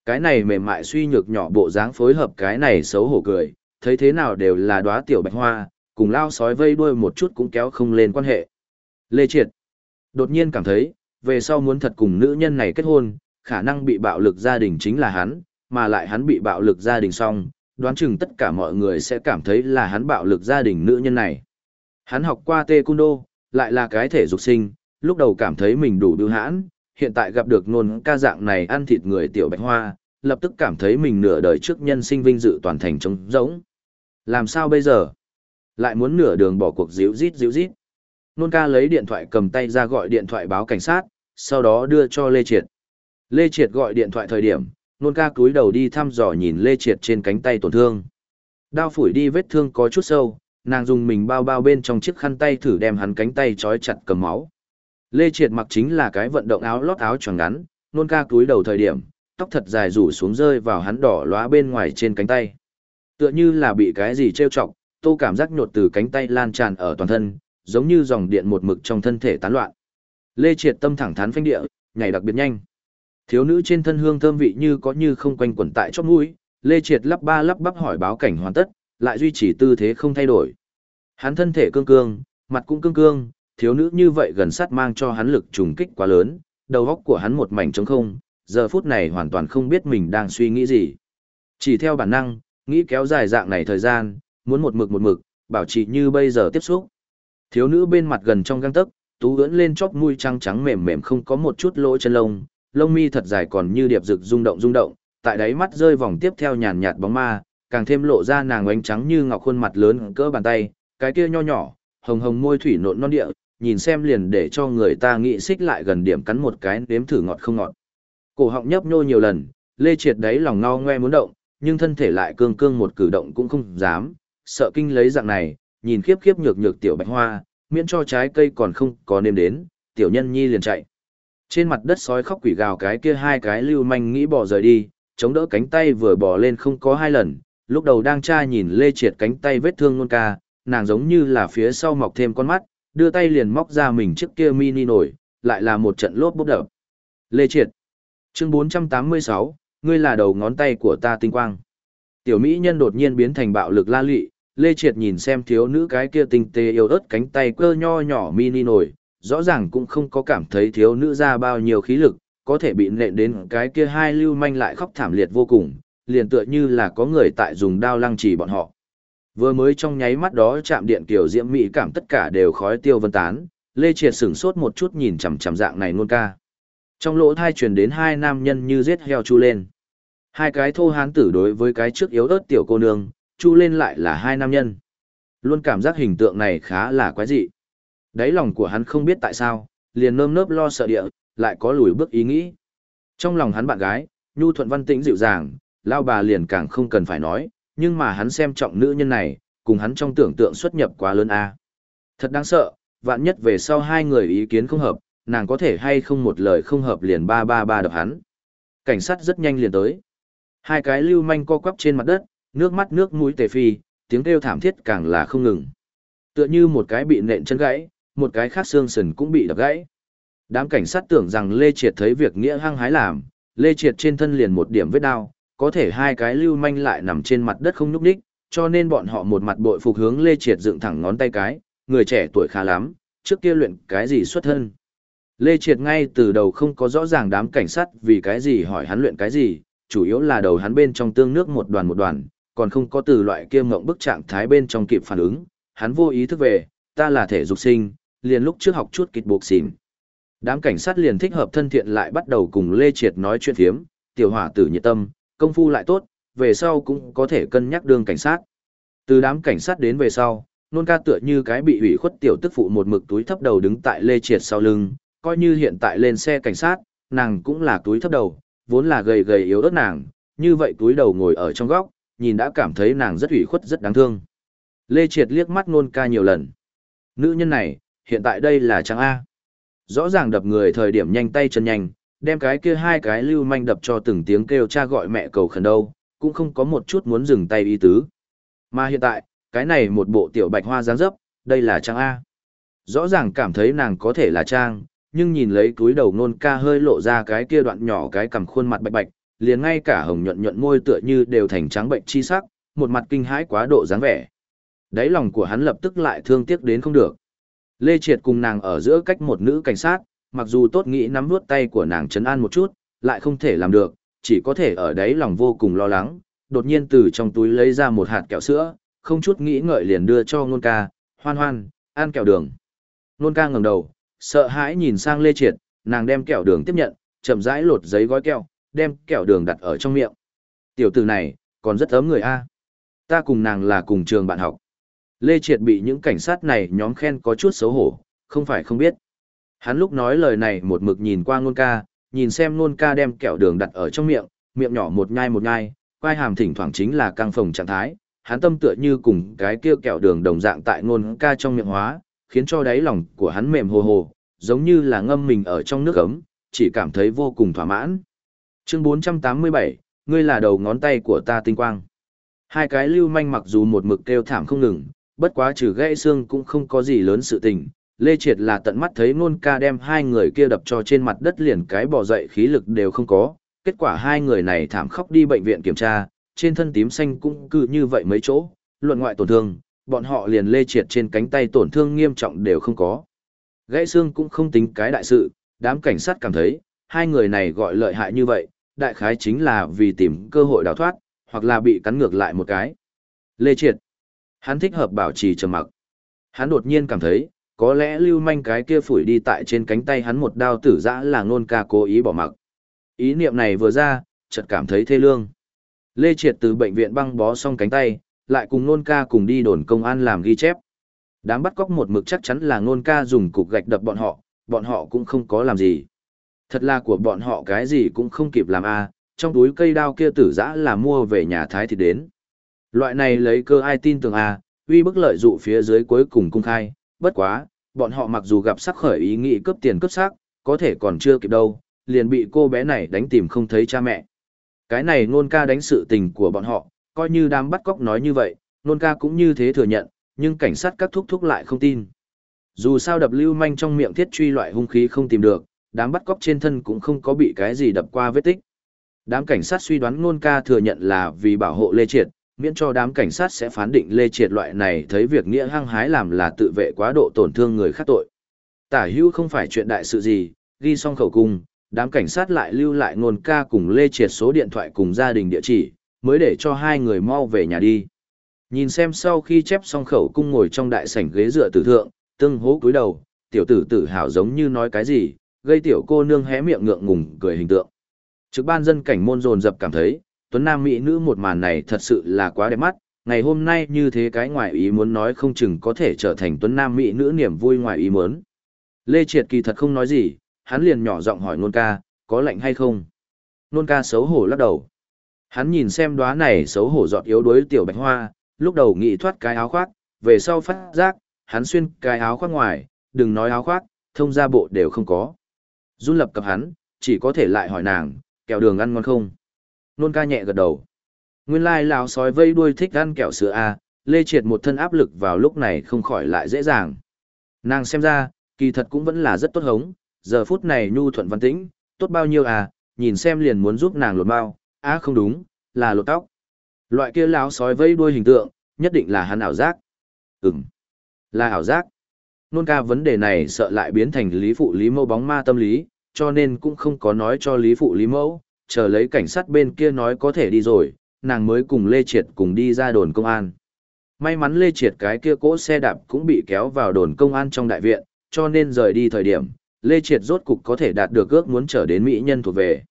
Cái này mềm mại suy nhược nhỏ bộ dáng phối hợp cái này xấu hổ cười, thấy thế nào đều là đóa tiểu bạch hoa, cùng lao sói vây đuôi một chút cũng kéo không lên quan hệ. Lê Triệt đột nhiên cảm thấy, về sau muốn thật cùng nữ nhân này kết hôn, khả năng bị bạo lực gia đình chính là hắn, mà lại hắn bị bạo lực gia đình xong, đoán chừng tất cả mọi người sẽ cảm thấy là hắn bạo lực gia đình nữ nhân này. Hắn học qua taekwondo, lại là cái thể dục sinh, lúc đầu cảm thấy mình đủ bưu hãn, hiện tại gặp được nôn ca dạng này ăn thịt người tiểu bạch hoa, lập tức cảm thấy mình nửa đời trước nhân sinh vinh dự toàn thành trống rỗng. Làm sao bây giờ? Lại muốn nửa đường bỏ cuộc díu rít díu rít. Nôn ca lấy điện thoại cầm tay ra gọi điện thoại báo cảnh sát, sau đó đưa cho Lê Triệt. Lê Triệt gọi điện thoại thời điểm, nôn ca cúi đầu đi thăm dò nhìn Lê Triệt trên cánh tay tổn thương. Đao phủi đi vết thương có chút sâu, nàng dùng mình bao bao bên trong chiếc khăn tay thử đem hắn cánh tay trói chặt cầm máu. Lê Triệt mặc chính là cái vận động áo lót áo choàng ngắn, nôn ca cúi đầu thời điểm, tóc thật dài rủ xuống rơi vào hắn đỏ lóa bên ngoài trên cánh tay. Tựa như là bị cái gì trêu chọc, tô cảm giác nhột từ cánh tay lan tràn ở toàn thân, giống như dòng điện một mực trong thân thể tán loạn. Lê Triệt tâm thẳng thắn phanh địa, nhảy đặc biệt nhanh. Thiếu nữ trên thân hương thơm vị như có như không quanh quẩn tại chóp mũi, Lê Triệt lắp ba lắp bắp hỏi báo cảnh hoàn tất, lại duy trì tư thế không thay đổi. Hắn thân thể cương cương, mặt cũng cương cương, thiếu nữ như vậy gần sát mang cho hắn lực trùng kích quá lớn, đầu óc của hắn một mảnh trống không, giờ phút này hoàn toàn không biết mình đang suy nghĩ gì. Chỉ theo bản năng, nghĩ kéo dài dạng này thời gian, muốn một mực một mực, bảo trì như bây giờ tiếp xúc. Thiếu nữ bên mặt gần trong găng tấc, tú ưỡn lên chóp mũi trắng trắng mềm mềm không có một chút lỗ chân lông, lông mi thật dài còn như điệp rực rung động rung động, tại đáy mắt rơi vòng tiếp theo nhàn nhạt bóng ma, càng thêm lộ ra nàng ánh trắng như ngọc khuôn mặt lớn cỡ bàn tay, cái kia nho nhỏ, hồng hồng môi thủy nộn non địa, nhìn xem liền để cho người ta nghĩ xích lại gần điểm cắn một cái nếm thử ngọt không ngọt. Cổ họng nhấp nhô nhiều lần, Lê Triệt đấy lòng ngao ngoe muốn động, nhưng thân thể lại cương cương một cử động cũng không dám, sợ kinh lấy dạng này, nhìn khiếp khiếp nhược nhược tiểu bạch hoa, miễn cho trái cây còn không có nêm đến, tiểu nhân nhi liền chạy. Trên mặt đất sói khóc quỷ gào cái kia hai cái lưu manh nghĩ bỏ rời đi, chống đỡ cánh tay vừa bỏ lên không có hai lần, lúc đầu đang tra nhìn lê triệt cánh tay vết thương nôn ca, nàng giống như là phía sau mọc thêm con mắt, đưa tay liền móc ra mình trước kia mini nổi, lại là một trận lốp bốc đập. Lê triệt. Chương 486, ngươi là đầu ngón tay của ta tinh quang. Tiểu mỹ nhân đột nhiên biến thành bạo lực la lị, Lê Triệt nhìn xem thiếu nữ cái kia tinh tế yêu ớt cánh tay cơ nho nhỏ mini nổi, rõ ràng cũng không có cảm thấy thiếu nữ ra bao nhiêu khí lực, có thể bị nện đến cái kia hai lưu manh lại khóc thảm liệt vô cùng, liền tựa như là có người tại dùng đao lăng trì bọn họ. Vừa mới trong nháy mắt đó chạm điện kiểu diễm mỹ cảm tất cả đều khói tiêu vân tán, Lê Triệt sửng sốt một chút nhìn chằm chằm dạng này nôn ca. Trong lỗ thai truyền đến hai nam nhân như giết heo chu lên. Hai cái thô hán tử đối với cái trước yếu ớt tiểu cô nương, chu lên lại là hai nam nhân. Luôn cảm giác hình tượng này khá là quái dị. Đáy lòng của hắn không biết tại sao, liền nơm nớp lo sợ địa, lại có lùi bước ý nghĩ. Trong lòng hắn bạn gái, nhu thuận văn tĩnh dịu dàng, lao bà liền càng không cần phải nói, nhưng mà hắn xem trọng nữ nhân này, cùng hắn trong tưởng tượng xuất nhập quá lớn a. Thật đáng sợ, vạn nhất về sau hai người ý kiến không hợp, nàng có thể hay không một lời không hợp liền ba ba ba đập hắn. Cảnh sát rất nhanh liền tới. Hai cái lưu manh co quắp trên mặt đất, nước mắt nước mũi tề phi, tiếng kêu thảm thiết càng là không ngừng. Tựa như một cái bị nện chân gãy, một cái khác xương sườn cũng bị đập gãy. Đám cảnh sát tưởng rằng Lê Triệt thấy việc nghĩa hăng hái làm, Lê Triệt trên thân liền một điểm vết đau, có thể hai cái lưu manh lại nằm trên mặt đất không nhúc đích, cho nên bọn họ một mặt bội phục hướng Lê Triệt dựng thẳng ngón tay cái, người trẻ tuổi khá lắm, trước kia luyện cái gì xuất thân. Lê Triệt ngay từ đầu không có rõ ràng đám cảnh sát vì cái gì hỏi hắn luyện cái gì, chủ yếu là đầu hắn bên trong tương nước một đoàn một đoàn, còn không có từ loại kia ngộng bức trạng thái bên trong kịp phản ứng, hắn vô ý thức về, ta là thể dục sinh, liền lúc trước học chút kịch buộc xìm. Đám cảnh sát liền thích hợp thân thiện lại bắt đầu cùng Lê Triệt nói chuyện thiếm, tiểu hỏa tử nhiệt tâm, công phu lại tốt, về sau cũng có thể cân nhắc đường cảnh sát. Từ đám cảnh sát đến về sau, nôn ca tựa như cái bị hủy khuất tiểu tức phụ một mực túi thấp đầu đứng tại Lê Triệt sau lưng, coi như hiện tại lên xe cảnh sát, nàng cũng là túi thấp đầu, vốn là gầy gầy yếu ớt nàng, như vậy túi đầu ngồi ở trong góc, nhìn đã cảm thấy nàng rất ủy khuất rất đáng thương. Lê Triệt liếc mắt nôn ca nhiều lần. Nữ nhân này, hiện tại đây là trang A. Rõ ràng đập người thời điểm nhanh tay chân nhanh, đem cái kia hai cái lưu manh đập cho từng tiếng kêu cha gọi mẹ cầu khẩn đâu, cũng không có một chút muốn dừng tay ý tứ. Mà hiện tại, cái này một bộ tiểu bạch hoa dáng dấp, đây là trang A. Rõ ràng cảm thấy nàng có thể là trang, nhưng nhìn lấy túi đầu nôn ca hơi lộ ra cái kia đoạn nhỏ cái cầm khuôn mặt bạch bạch, liền ngay cả hồng nhuận nhuận môi tựa như đều thành trắng bệnh chi sắc, một mặt kinh hãi quá độ dáng vẻ. Đáy lòng của hắn lập tức lại thương tiếc đến không được. Lê Triệt cùng nàng ở giữa cách một nữ cảnh sát, mặc dù tốt nghĩ nắm nuốt tay của nàng chấn an một chút, lại không thể làm được, chỉ có thể ở đáy lòng vô cùng lo lắng, đột nhiên từ trong túi lấy ra một hạt kẹo sữa, không chút nghĩ ngợi liền đưa cho Nôn ca, hoan hoan, ăn kẹo đường. Nôn ca ngẩng đầu, sợ hãi nhìn sang Lê Triệt, nàng đem kẹo đường tiếp nhận, chậm rãi lột giấy gói kẹo, đem kẹo đường đặt ở trong miệng. Tiểu tử này, còn rất ấm người a. Ta cùng nàng là cùng trường bạn học. Lê Triệt bị những cảnh sát này nhóm khen có chút xấu hổ, không phải không biết. Hắn lúc nói lời này một mực nhìn qua ngôn ca, nhìn xem ngôn ca đem kẹo đường đặt ở trong miệng, miệng nhỏ một nhai một nhai, quai hàm thỉnh thoảng chính là căng phồng trạng thái. Hắn tâm tựa như cùng cái kia kẹo đường đồng dạng tại ngôn ca trong miệng hóa, khiến cho đáy lòng của hắn mềm hồ hồ, giống như là ngâm mình ở trong nước ấm, chỉ cảm thấy vô cùng thỏa mãn. Chương 487, ngươi là đầu ngón tay của ta tinh quang. Hai cái lưu manh mặc dù một mực kêu thảm không ngừng, bất quá trừ gãy xương cũng không có gì lớn sự tình. Lê Triệt là tận mắt thấy nôn ca đem hai người kia đập cho trên mặt đất liền cái bỏ dậy khí lực đều không có. Kết quả hai người này thảm khóc đi bệnh viện kiểm tra, trên thân tím xanh cũng cứ như vậy mấy chỗ, luận ngoại tổn thương, bọn họ liền Lê Triệt trên cánh tay tổn thương nghiêm trọng đều không có. Gãy xương cũng không tính cái đại sự, đám cảnh sát cảm thấy, hai người này gọi lợi hại như vậy, đại khái chính là vì tìm cơ hội đào thoát, hoặc là bị cắn ngược lại một cái. Lê Triệt. Hắn thích hợp bảo trì trầm mặc. Hắn đột nhiên cảm thấy, có lẽ lưu manh cái kia phủi đi tại trên cánh tay hắn một đao tử dã là ngôn ca cố ý bỏ mặc. Ý niệm này vừa ra, chợt cảm thấy thê lương. Lê Triệt từ bệnh viện băng bó xong cánh tay, lại cùng ngôn ca cùng đi đồn công an làm ghi chép. Đám bắt cóc một mực chắc chắn là ngôn ca dùng cục gạch đập bọn họ, bọn họ cũng không có làm gì. Thật là của bọn họ cái gì cũng không kịp làm a trong túi cây đao kia tử dã là mua về nhà thái thì đến. Loại này lấy cơ ai tin tưởng a uy bức lợi dụ phía dưới cuối cùng cung khai, bất quá, bọn họ mặc dù gặp sắc khởi ý nghĩ cướp tiền cướp sắc, có thể còn chưa kịp đâu, liền bị cô bé này đánh tìm không thấy cha mẹ. Cái này nôn ca đánh sự tình của bọn họ, coi như đám bắt cóc nói như vậy, nôn ca cũng như thế thừa nhận, nhưng cảnh sát các thúc thúc lại không tin. Dù sao đập lưu manh trong miệng thiết truy loại hung khí không tìm được, đám bắt cóc trên thân cũng không có bị cái gì đập qua vết tích. Đám cảnh sát suy đoán nôn ca thừa nhận là vì bảo hộ Lê Triệt, miễn cho đám cảnh sát sẽ phán định Lê Triệt loại này thấy việc nghĩa hăng hái làm là tự vệ quá độ tổn thương người khác tội. Tả hữu không phải chuyện đại sự gì, ghi xong khẩu cung, đám cảnh sát lại lưu lại ngôn ca cùng Lê Triệt số điện thoại cùng gia đình địa chỉ, mới để cho hai người mau về nhà đi. Nhìn xem sau khi chép xong khẩu cung ngồi trong đại sảnh ghế dựa tử thượng, tương hố cúi đầu, tiểu tử tử hào giống như nói cái gì, gây tiểu cô nương hé miệng ngượng ngùng cười hình tượng. Trực ban dân cảnh môn dồn dập cảm thấy, tuấn nam mỹ nữ một màn này thật sự là quá đẹp mắt, ngày hôm nay như thế cái ngoài ý muốn nói không chừng có thể trở thành tuấn nam mỹ nữ niềm vui ngoài ý muốn. Lê Triệt kỳ thật không nói gì, hắn liền nhỏ giọng hỏi nôn ca, có lạnh hay không? Nôn ca xấu hổ lắc đầu. Hắn nhìn xem đóa này xấu hổ giọt yếu đuối tiểu bạch hoa, lúc đầu nghĩ thoát cái áo khoác, về sau phát giác, hắn xuyên cái áo khoác ngoài, đừng nói áo khoác, thông ra bộ đều không có. Run lập cập hắn, chỉ có thể lại hỏi nàng, kẹo đường ăn ngon không? Nôn ca nhẹ gật đầu. Nguyên lai lão sói vây đuôi thích ăn kẹo sữa A, lê triệt một thân áp lực vào lúc này không khỏi lại dễ dàng. Nàng xem ra, kỳ thật cũng vẫn là rất tốt hống, giờ phút này nhu thuận văn tĩnh, tốt bao nhiêu à, nhìn xem liền muốn giúp nàng lột bao, á à không đúng, là lột tóc. Loại kia lão sói vây đuôi hình tượng, nhất định là hắn ảo giác. Ừm, là ảo giác. Nôn ca vấn đề này sợ lại biến thành lý phụ lý mẫu bóng ma tâm lý, cho nên cũng không có nói cho lý phụ lý mẫu, chờ lấy cảnh sát bên kia nói có thể đi rồi, nàng mới cùng Lê Triệt cùng đi ra đồn công an. May mắn Lê Triệt cái kia cỗ xe đạp cũng bị kéo vào đồn công an trong đại viện, cho nên rời đi thời điểm, Lê Triệt rốt cục có thể đạt được ước muốn trở đến Mỹ nhân thuộc về.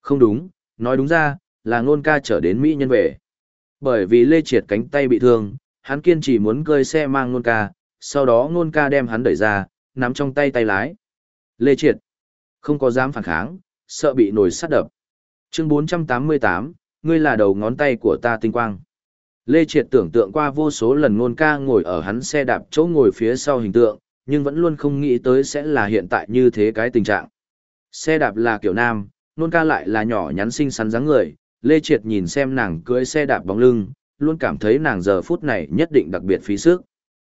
Không đúng, nói đúng ra, là ngôn ca trở đến Mỹ nhân về. Bởi vì Lê Triệt cánh tay bị thương, hắn kiên trì muốn cơi xe mang ngôn ca, sau đó ngôn ca đem hắn đẩy ra, nắm trong tay tay lái. Lê Triệt, không có dám phản kháng, sợ bị nổi sắt đập. Chương 488, ngươi là đầu ngón tay của ta tinh quang. Lê Triệt tưởng tượng qua vô số lần ngôn ca ngồi ở hắn xe đạp chỗ ngồi phía sau hình tượng, nhưng vẫn luôn không nghĩ tới sẽ là hiện tại như thế cái tình trạng. Xe đạp là kiểu nam, ngôn ca lại là nhỏ nhắn xinh xắn dáng người, Lê Triệt nhìn xem nàng cưỡi xe đạp bóng lưng, luôn cảm thấy nàng giờ phút này nhất định đặc biệt phí sức.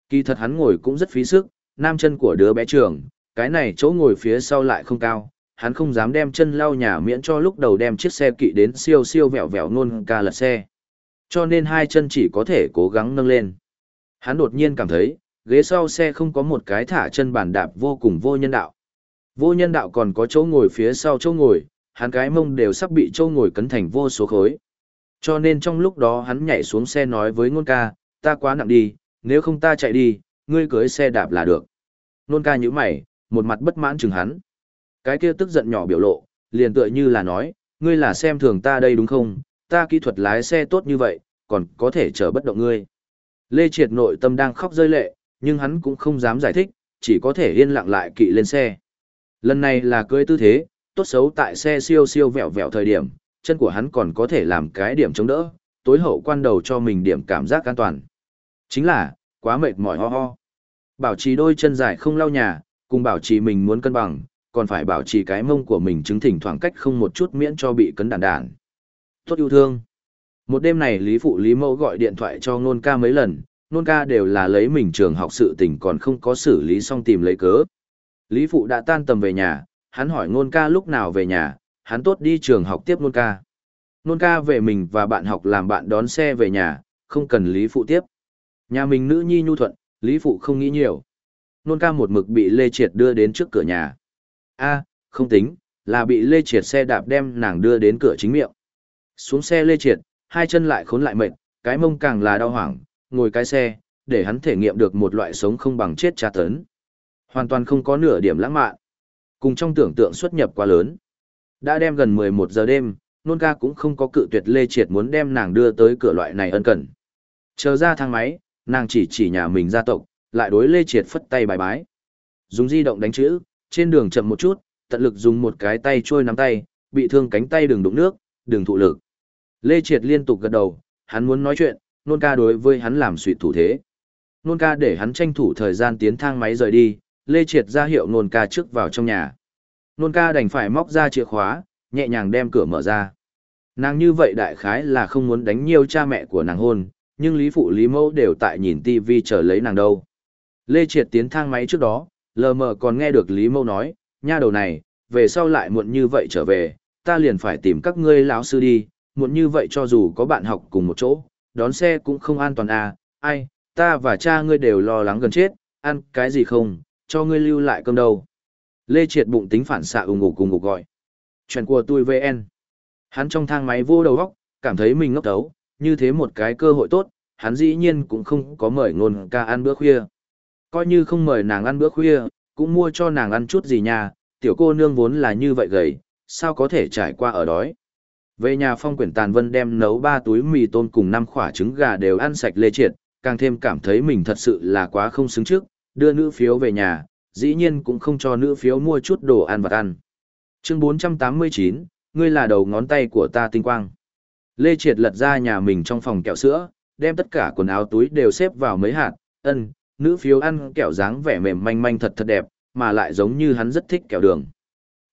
Kỳ thật hắn ngồi cũng rất phí sức, nam chân của đứa bé trường, cái này chỗ ngồi phía sau lại không cao, hắn không dám đem chân lau nhà miễn cho lúc đầu đem chiếc xe kỵ đến siêu siêu vẹo vẹo nôn ca lật xe. Cho nên hai chân chỉ có thể cố gắng nâng lên. Hắn đột nhiên cảm thấy, ghế sau xe không có một cái thả chân bàn đạp vô cùng vô nhân đạo. Vô nhân đạo còn có chỗ ngồi phía sau chỗ ngồi, hắn cái mông đều sắp bị chỗ ngồi cấn thành vô số khối. Cho nên trong lúc đó hắn nhảy xuống xe nói với ngôn ca, ta quá nặng đi, nếu không ta chạy đi, ngươi cưới xe đạp là được. Nôn ca như mày, một mặt bất mãn chừng hắn. Cái kia tức giận nhỏ biểu lộ, liền tựa như là nói, ngươi là xem thường ta đây đúng không, ta kỹ thuật lái xe tốt như vậy, còn có thể chở bất động ngươi. Lê Triệt nội tâm đang khóc rơi lệ, nhưng hắn cũng không dám giải thích, chỉ có thể yên lặng lại kỵ lên xe. Lần này là cưới tư thế, tốt xấu tại xe siêu siêu vẹo vẹo thời điểm, chân của hắn còn có thể làm cái điểm chống đỡ, tối hậu quan đầu cho mình điểm cảm giác an toàn. Chính là, quá mệt mỏi ho ho. Bảo trì đôi chân dài không lau nhà, cùng bảo trì mình muốn cân bằng, còn phải bảo trì cái mông của mình chứng thỉnh thoảng cách không một chút miễn cho bị cấn đàn đàn. Tốt yêu thương. Một đêm này Lý Phụ Lý Mẫu gọi điện thoại cho Nôn ca mấy lần, Nôn ca đều là lấy mình trường học sự tình còn không có xử lý xong tìm lấy cớ. Lý Phụ đã tan tầm về nhà, hắn hỏi Nôn ca lúc nào về nhà, hắn tốt đi trường học tiếp Nôn ca. Nôn ca về mình và bạn học làm bạn đón xe về nhà, không cần Lý Phụ tiếp. Nhà mình nữ nhi nhu thuận, Lý Phụ không nghĩ nhiều. Nôn ca một mực bị Lê Triệt đưa đến trước cửa nhà. a không tính, là bị Lê Triệt xe đạp đem nàng đưa đến cửa chính miệng. Xuống xe Lê Triệt, hai chân lại khốn lại mệt, cái mông càng là đau hoảng, ngồi cái xe, để hắn thể nghiệm được một loại sống không bằng chết tra tấn. Hoàn toàn không có nửa điểm lãng mạn. Cùng trong tưởng tượng xuất nhập quá lớn. Đã đem gần 11 giờ đêm, nôn ca cũng không có cự tuyệt Lê Triệt muốn đem nàng đưa tới cửa loại này ân cần. Chờ ra thang máy, nàng chỉ chỉ nhà mình gia tộc, lại đối Lê Triệt phất tay bài bái. Dùng di động đánh chữ, trên đường chậm một chút, tận lực dùng một cái tay trôi nắm tay, bị thương cánh tay đừng đụng nước, đừng thụ lực. Lê Triệt liên tục gật đầu, hắn muốn nói chuyện, nôn ca đối với hắn làm suy thủ thế. Nôn ca để hắn tranh thủ thời gian tiến thang máy rời đi, Lê Triệt ra hiệu nôn ca trước vào trong nhà. Nôn ca đành phải móc ra chìa khóa, nhẹ nhàng đem cửa mở ra. Nàng như vậy đại khái là không muốn đánh nhiều cha mẹ của nàng hôn, nhưng Lý Phụ Lý Mẫu đều tại nhìn TV chờ lấy nàng đâu. Lê Triệt tiến thang máy trước đó, lờ mờ còn nghe được Lý Mẫu nói, nha đầu này, về sau lại muộn như vậy trở về, ta liền phải tìm các ngươi lão sư đi, muộn như vậy cho dù có bạn học cùng một chỗ, đón xe cũng không an toàn à, ai, ta và cha ngươi đều lo lắng gần chết, ăn cái gì không, cho ngươi lưu lại cơm đâu. Lê Triệt bụng tính phản xạ ủng ngủ cùng ngủ gọi. Chuyện của tôi VN. Hắn trong thang máy vô đầu góc, cảm thấy mình ngốc tấu, như thế một cái cơ hội tốt, hắn dĩ nhiên cũng không có mời ngôn ca ăn bữa khuya. Coi như không mời nàng ăn bữa khuya, cũng mua cho nàng ăn chút gì nha, tiểu cô nương vốn là như vậy gầy, sao có thể trải qua ở đói. Về nhà phong quyển tàn vân đem nấu ba túi mì tôm cùng năm quả trứng gà đều ăn sạch lê triệt, càng thêm cảm thấy mình thật sự là quá không xứng trước, đưa nữ phiếu về nhà, dĩ nhiên cũng không cho nữ phiếu mua chút đồ ăn vặt ăn. Chương 489, ngươi là đầu ngón tay của ta tinh quang. Lê Triệt lật ra nhà mình trong phòng kẹo sữa, đem tất cả quần áo túi đều xếp vào mấy hạt, ân, nữ phiếu ăn kẹo dáng vẻ mềm manh manh thật thật đẹp, mà lại giống như hắn rất thích kẹo đường.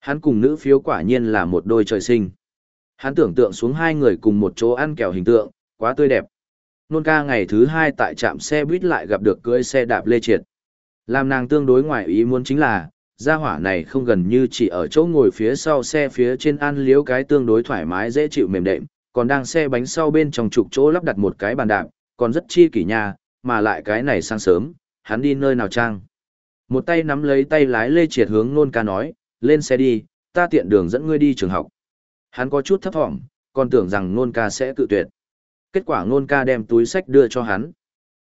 Hắn cùng nữ phiếu quả nhiên là một đôi trời sinh. Hắn tưởng tượng xuống hai người cùng một chỗ ăn kẹo hình tượng, quá tươi đẹp. Nôn ca ngày thứ hai tại trạm xe buýt lại gặp được cưỡi xe đạp Lê Triệt. Làm nàng tương đối ngoài ý muốn chính là, gia hỏa này không gần như chỉ ở chỗ ngồi phía sau xe phía trên ăn liếu cái tương đối thoải mái dễ chịu mềm đệm, còn đang xe bánh sau bên trong trục chỗ lắp đặt một cái bàn đạp, còn rất chi kỷ nha, mà lại cái này sang sớm, hắn đi nơi nào trang. Một tay nắm lấy tay lái lê triệt hướng nôn ca nói, lên xe đi, ta tiện đường dẫn ngươi đi trường học. Hắn có chút thấp thỏm, còn tưởng rằng nôn ca sẽ cự tuyệt. Kết quả nôn ca đem túi sách đưa cho hắn.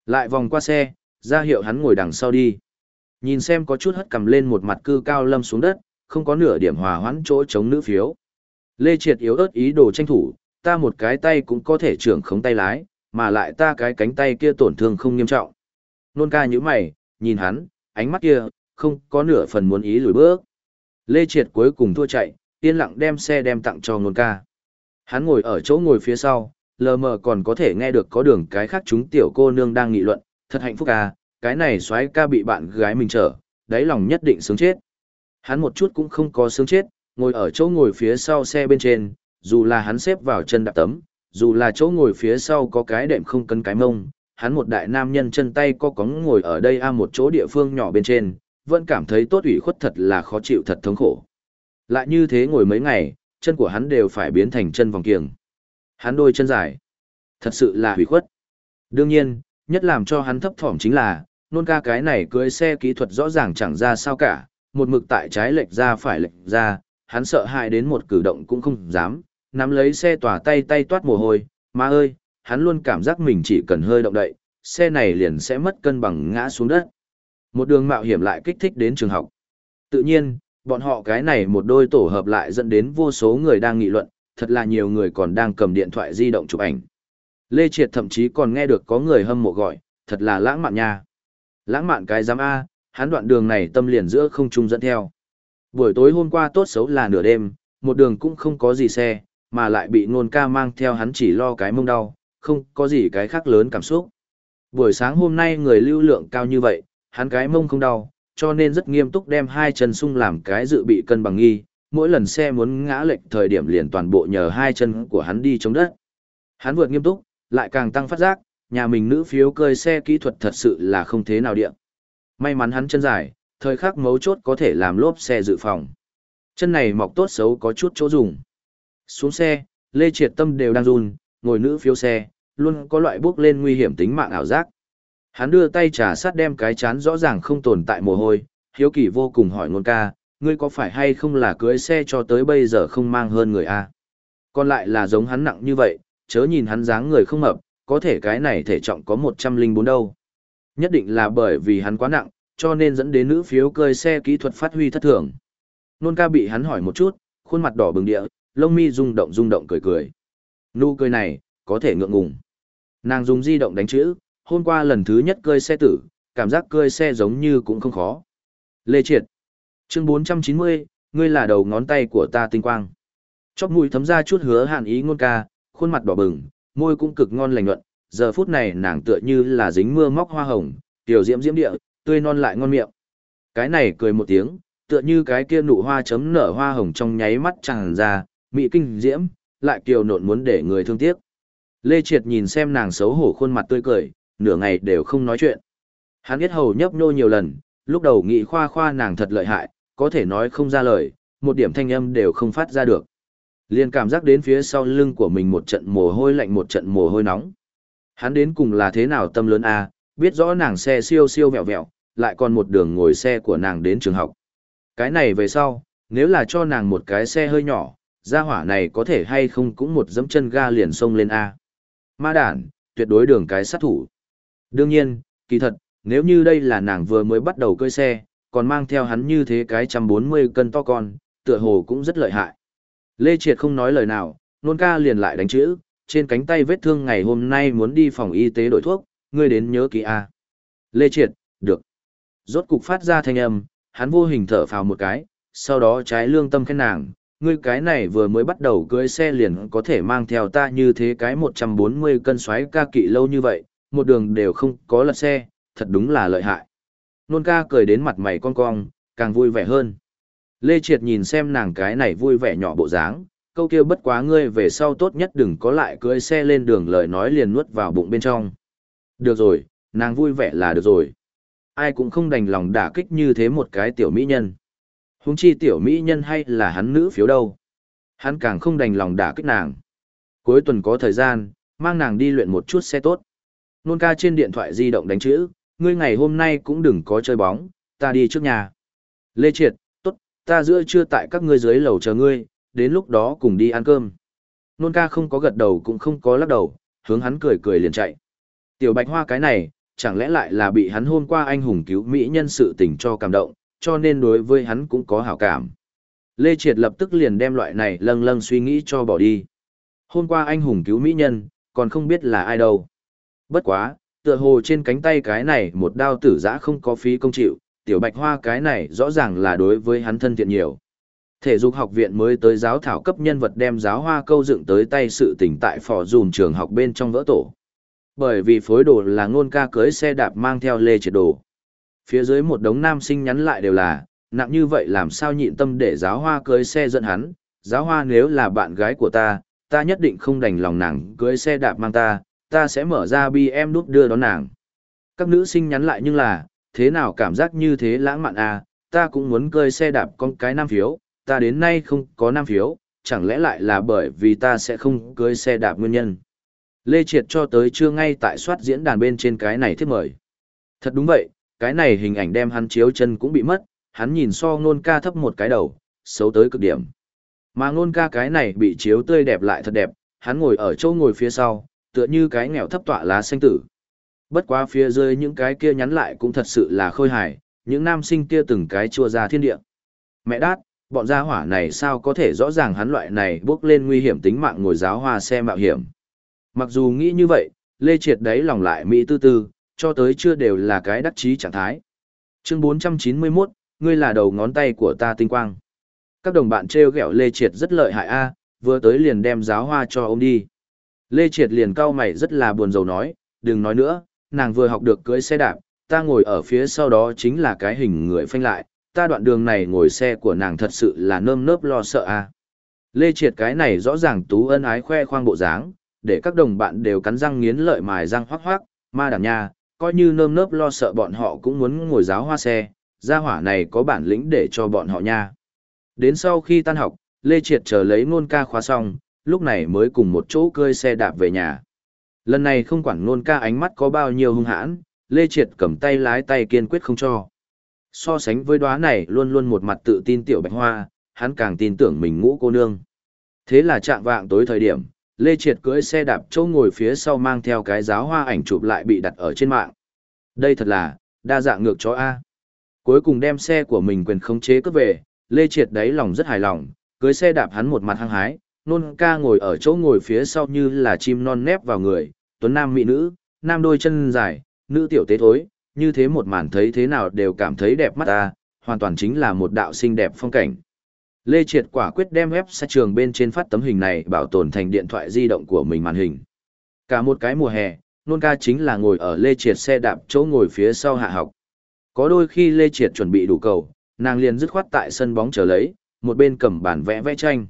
Lại vòng qua xe, ra hiệu hắn ngồi đằng sau đi. Nhìn xem có chút hất cầm lên một mặt cư cao lâm xuống đất, không có nửa điểm hòa hoãn chỗ chống nữ phiếu. Lê Triệt yếu ớt ý đồ tranh thủ, ta một cái tay cũng có thể trưởng khống tay lái, mà lại ta cái cánh tay kia tổn thương không nghiêm trọng. Nôn ca như mày, nhìn hắn, ánh mắt kia, không có nửa phần muốn ý lùi bước. Lê Triệt cuối cùng thua chạy, yên lặng đem xe đem tặng cho nôn ca. Hắn ngồi ở chỗ ngồi phía sau, lờ mờ còn có thể nghe được có đường cái khác chúng tiểu cô nương đang nghị luận, thật hạnh phúc à, cái này xoái ca bị bạn gái mình chở, đáy lòng nhất định sướng chết. Hắn một chút cũng không có sướng chết, ngồi ở chỗ ngồi phía sau xe bên trên, dù là hắn xếp vào chân đạp tấm, dù là chỗ ngồi phía sau có cái đệm không cân cái mông, hắn một đại nam nhân chân tay có cóng ngồi ở đây a một chỗ địa phương nhỏ bên trên, vẫn cảm thấy tốt ủy khuất thật là khó chịu thật thống khổ. Lại như thế ngồi mấy ngày, chân của hắn đều phải biến thành chân vòng kiềng. Hắn đôi chân dài. Thật sự là ủy khuất. Đương nhiên, nhất làm cho hắn thấp thỏm chính là, nôn ca cái này cưới xe kỹ thuật rõ ràng chẳng ra sao cả, một mực tại trái lệch ra phải lệch ra, hắn sợ hãi đến một cử động cũng không dám, nắm lấy xe tỏa tay tay toát mồ hôi, má ơi, hắn luôn cảm giác mình chỉ cần hơi động đậy, xe này liền sẽ mất cân bằng ngã xuống đất. Một đường mạo hiểm lại kích thích đến trường học. Tự nhiên, bọn họ cái này một đôi tổ hợp lại dẫn đến vô số người đang nghị luận, thật là nhiều người còn đang cầm điện thoại di động chụp ảnh. Lê Triệt thậm chí còn nghe được có người hâm mộ gọi, thật là lãng mạn nha. Lãng mạn cái giám A, hắn đoạn đường này tâm liền giữa không trung dẫn theo. Buổi tối hôm qua tốt xấu là nửa đêm, một đường cũng không có gì xe, mà lại bị nôn ca mang theo hắn chỉ lo cái mông đau, không có gì cái khác lớn cảm xúc. Buổi sáng hôm nay người lưu lượng cao như vậy, hắn cái mông không đau, cho nên rất nghiêm túc đem hai chân sung làm cái dự bị cân bằng nghi, mỗi lần xe muốn ngã lệch thời điểm liền toàn bộ nhờ hai chân của hắn đi chống đất. Hắn vượt nghiêm túc, lại càng tăng phát giác, nhà mình nữ phiếu cơi xe kỹ thuật thật sự là không thế nào điện. May mắn hắn chân dài, thời khắc mấu chốt có thể làm lốp xe dự phòng. Chân này mọc tốt xấu có chút chỗ dùng. Xuống xe, Lê Triệt Tâm đều đang run, ngồi nữ phiếu xe, luôn có loại bước lên nguy hiểm tính mạng ảo giác. Hắn đưa tay trà sát đem cái chán rõ ràng không tồn tại mồ hôi, hiếu kỳ vô cùng hỏi ngôn ca, ngươi có phải hay không là cưới xe cho tới bây giờ không mang hơn người a? Còn lại là giống hắn nặng như vậy, chớ nhìn hắn dáng người không mập, có thể cái này thể trọng có 104 đâu. Nhất định là bởi vì hắn quá nặng, cho nên dẫn đến nữ phiếu cơi xe kỹ thuật phát huy thất thường. Nôn ca bị hắn hỏi một chút, khuôn mặt đỏ bừng địa, lông mi rung động rung động cười cười. Nụ cười này, có thể ngượng ngùng. Nàng dùng di động đánh chữ, hôm qua lần thứ nhất cơi xe tử, cảm giác cơi xe giống như cũng không khó. Lê Triệt. Chương 490, ngươi là đầu ngón tay của ta tinh quang. Chóp mũi thấm ra chút hứa hàn ý ngôn ca, khuôn mặt đỏ bừng, môi cũng cực ngon lành nhuận, giờ phút này nàng tựa như là dính mưa móc hoa hồng, tiểu diễm diễm địa, tươi non lại ngon miệng. Cái này cười một tiếng, tựa như cái kia nụ hoa chấm nở hoa hồng trong nháy mắt tràn ra, mị kinh diễm, lại kiều nộn muốn để người thương tiếc. Lê Triệt nhìn xem nàng xấu hổ khuôn mặt tươi cười, nửa ngày đều không nói chuyện. Hắn biết hầu nhấp nhô nhiều lần, lúc đầu nghĩ khoa khoa nàng thật lợi hại, có thể nói không ra lời, một điểm thanh âm đều không phát ra được. Liền cảm giác đến phía sau lưng của mình một trận mồ hôi lạnh một trận mồ hôi nóng. Hắn đến cùng là thế nào tâm lớn a, à, biết rõ nàng xe siêu siêu vẹo vẹo, lại còn một đường ngồi xe của nàng đến trường học. Cái này về sau, nếu là cho nàng một cái xe hơi nhỏ, gia hỏa này có thể hay không cũng một dẫm chân ga liền xông lên A. Ma đản, tuyệt đối đường cái sát thủ. Đương nhiên, kỳ thật, nếu như đây là nàng vừa mới bắt đầu cơi xe, còn mang theo hắn như thế cái trăm bốn mươi cân to con, tựa hồ cũng rất lợi hại. Lê Triệt không nói lời nào, nôn ca liền lại đánh chữ, trên cánh tay vết thương ngày hôm nay muốn đi phòng y tế đổi thuốc, ngươi đến nhớ kỹ A. Lê Triệt, được. Rốt cục phát ra thanh âm, hắn vô hình thở phào một cái, sau đó trái lương tâm khen nàng, ngươi cái này vừa mới bắt đầu cưới xe liền có thể mang theo ta như thế cái 140 cân xoáy ca kỵ lâu như vậy, một đường đều không có lật xe, thật đúng là lợi hại. Nôn ca cười đến mặt mày con cong, càng vui vẻ hơn. Lê Triệt nhìn xem nàng cái này vui vẻ nhỏ bộ dáng, câu kia bất quá ngươi về sau tốt nhất đừng có lại cưới xe lên đường lời nói liền nuốt vào bụng bên trong. Được rồi, nàng vui vẻ là được rồi. Ai cũng không đành lòng đả kích như thế một cái tiểu mỹ nhân. Huống chi tiểu mỹ nhân hay là hắn nữ phiếu đâu. Hắn càng không đành lòng đả kích nàng. Cuối tuần có thời gian, mang nàng đi luyện một chút xe tốt. Nôn ca trên điện thoại di động đánh chữ, ngươi ngày hôm nay cũng đừng có chơi bóng, ta đi trước nhà. Lê Triệt, tốt, ta giữa trưa tại các ngươi dưới lầu chờ ngươi, đến lúc đó cùng đi ăn cơm. Nôn ca không có gật đầu cũng không có lắc đầu, hướng hắn cười cười liền chạy. Tiểu bạch hoa cái này, chẳng lẽ lại là bị hắn hôm qua anh hùng cứu Mỹ nhân sự tình cho cảm động, cho nên đối với hắn cũng có hảo cảm. Lê Triệt lập tức liền đem loại này lâng lâng suy nghĩ cho bỏ đi. Hôm qua anh hùng cứu Mỹ nhân, còn không biết là ai đâu. Bất quá, tựa hồ trên cánh tay cái này một đao tử giã không có phí công chịu, tiểu bạch hoa cái này rõ ràng là đối với hắn thân thiện nhiều. Thể dục học viện mới tới giáo thảo cấp nhân vật đem giáo hoa câu dựng tới tay sự tỉnh tại phò dùm trường học bên trong vỡ tổ. Bởi vì phối đồ là ngôn ca cưới xe đạp mang theo lê triệt đồ. Phía dưới một đống nam sinh nhắn lại đều là, nặng như vậy làm sao nhịn tâm để giáo hoa cưới xe dẫn hắn, giáo hoa nếu là bạn gái của ta, ta nhất định không đành lòng nàng cưới xe đạp mang ta, ta sẽ mở ra bi em đút đưa đón nàng. Các nữ sinh nhắn lại nhưng là, thế nào cảm giác như thế lãng mạn à, ta cũng muốn cưới xe đạp con cái nam phiếu, ta đến nay không có nam phiếu, chẳng lẽ lại là bởi vì ta sẽ không cưới xe đạp nguyên nhân. Lê Triệt cho tới trưa ngay tại soát diễn đàn bên trên cái này thiết mời. Thật đúng vậy, cái này hình ảnh đem hắn chiếu chân cũng bị mất, hắn nhìn so ngôn ca thấp một cái đầu, xấu tới cực điểm. Mà ngôn ca cái này bị chiếu tươi đẹp lại thật đẹp, hắn ngồi ở chỗ ngồi phía sau, tựa như cái nghèo thấp tọa lá xanh tử. Bất quá phía dưới những cái kia nhắn lại cũng thật sự là khôi hài, những nam sinh kia từng cái chua ra thiên địa. Mẹ đát, bọn gia hỏa này sao có thể rõ ràng hắn loại này bước lên nguy hiểm tính mạng ngồi giáo hoa xe mạo hiểm. Mặc dù nghĩ như vậy, Lê Triệt đấy lòng lại Mỹ tư tư, cho tới chưa đều là cái đắc chí trạng thái. Chương 491, ngươi là đầu ngón tay của ta tinh quang. Các đồng bạn treo gẹo Lê Triệt rất lợi hại a, vừa tới liền đem giáo hoa cho ông đi. Lê Triệt liền cau mày rất là buồn rầu nói, đừng nói nữa, nàng vừa học được cưỡi xe đạp, ta ngồi ở phía sau đó chính là cái hình người phanh lại, ta đoạn đường này ngồi xe của nàng thật sự là nơm nớp lo sợ a. Lê Triệt cái này rõ ràng tú ân ái khoe khoang bộ dáng, để các đồng bạn đều cắn răng nghiến lợi mài răng hoắc hoắc, ma đảm nha, coi như nơm nớp lo sợ bọn họ cũng muốn ngồi giáo hoa xe, gia hỏa này có bản lĩnh để cho bọn họ nha. Đến sau khi tan học, Lê Triệt chờ lấy ngôn ca khóa xong, lúc này mới cùng một chỗ cơi xe đạp về nhà. Lần này không quản ngôn ca ánh mắt có bao nhiêu hung hãn, Lê Triệt cầm tay lái tay kiên quyết không cho. So sánh với đóa này luôn luôn một mặt tự tin tiểu bạch hoa, hắn càng tin tưởng mình ngũ cô nương. Thế là trạng vạng tối thời điểm, Lê Triệt cưỡi xe đạp châu ngồi phía sau mang theo cái giáo hoa ảnh chụp lại bị đặt ở trên mạng. Đây thật là, đa dạng ngược chó A. Cuối cùng đem xe của mình quyền khống chế cướp về, Lê Triệt đáy lòng rất hài lòng, cưới xe đạp hắn một mặt hăng hái, nôn ca ngồi ở chỗ ngồi phía sau như là chim non nép vào người, tuấn nam mỹ nữ, nam đôi chân dài, nữ tiểu tế thối, như thế một màn thấy thế nào đều cảm thấy đẹp mắt ta, hoàn toàn chính là một đạo xinh đẹp phong cảnh. Lê Triệt quả quyết đem website trường bên trên phát tấm hình này bảo tồn thành điện thoại di động của mình màn hình. Cả một cái mùa hè, nôn ca chính là ngồi ở Lê Triệt xe đạp chỗ ngồi phía sau hạ học. Có đôi khi Lê Triệt chuẩn bị đủ cầu, nàng liền dứt khoát tại sân bóng chờ lấy, một bên cầm bản vẽ vẽ tranh.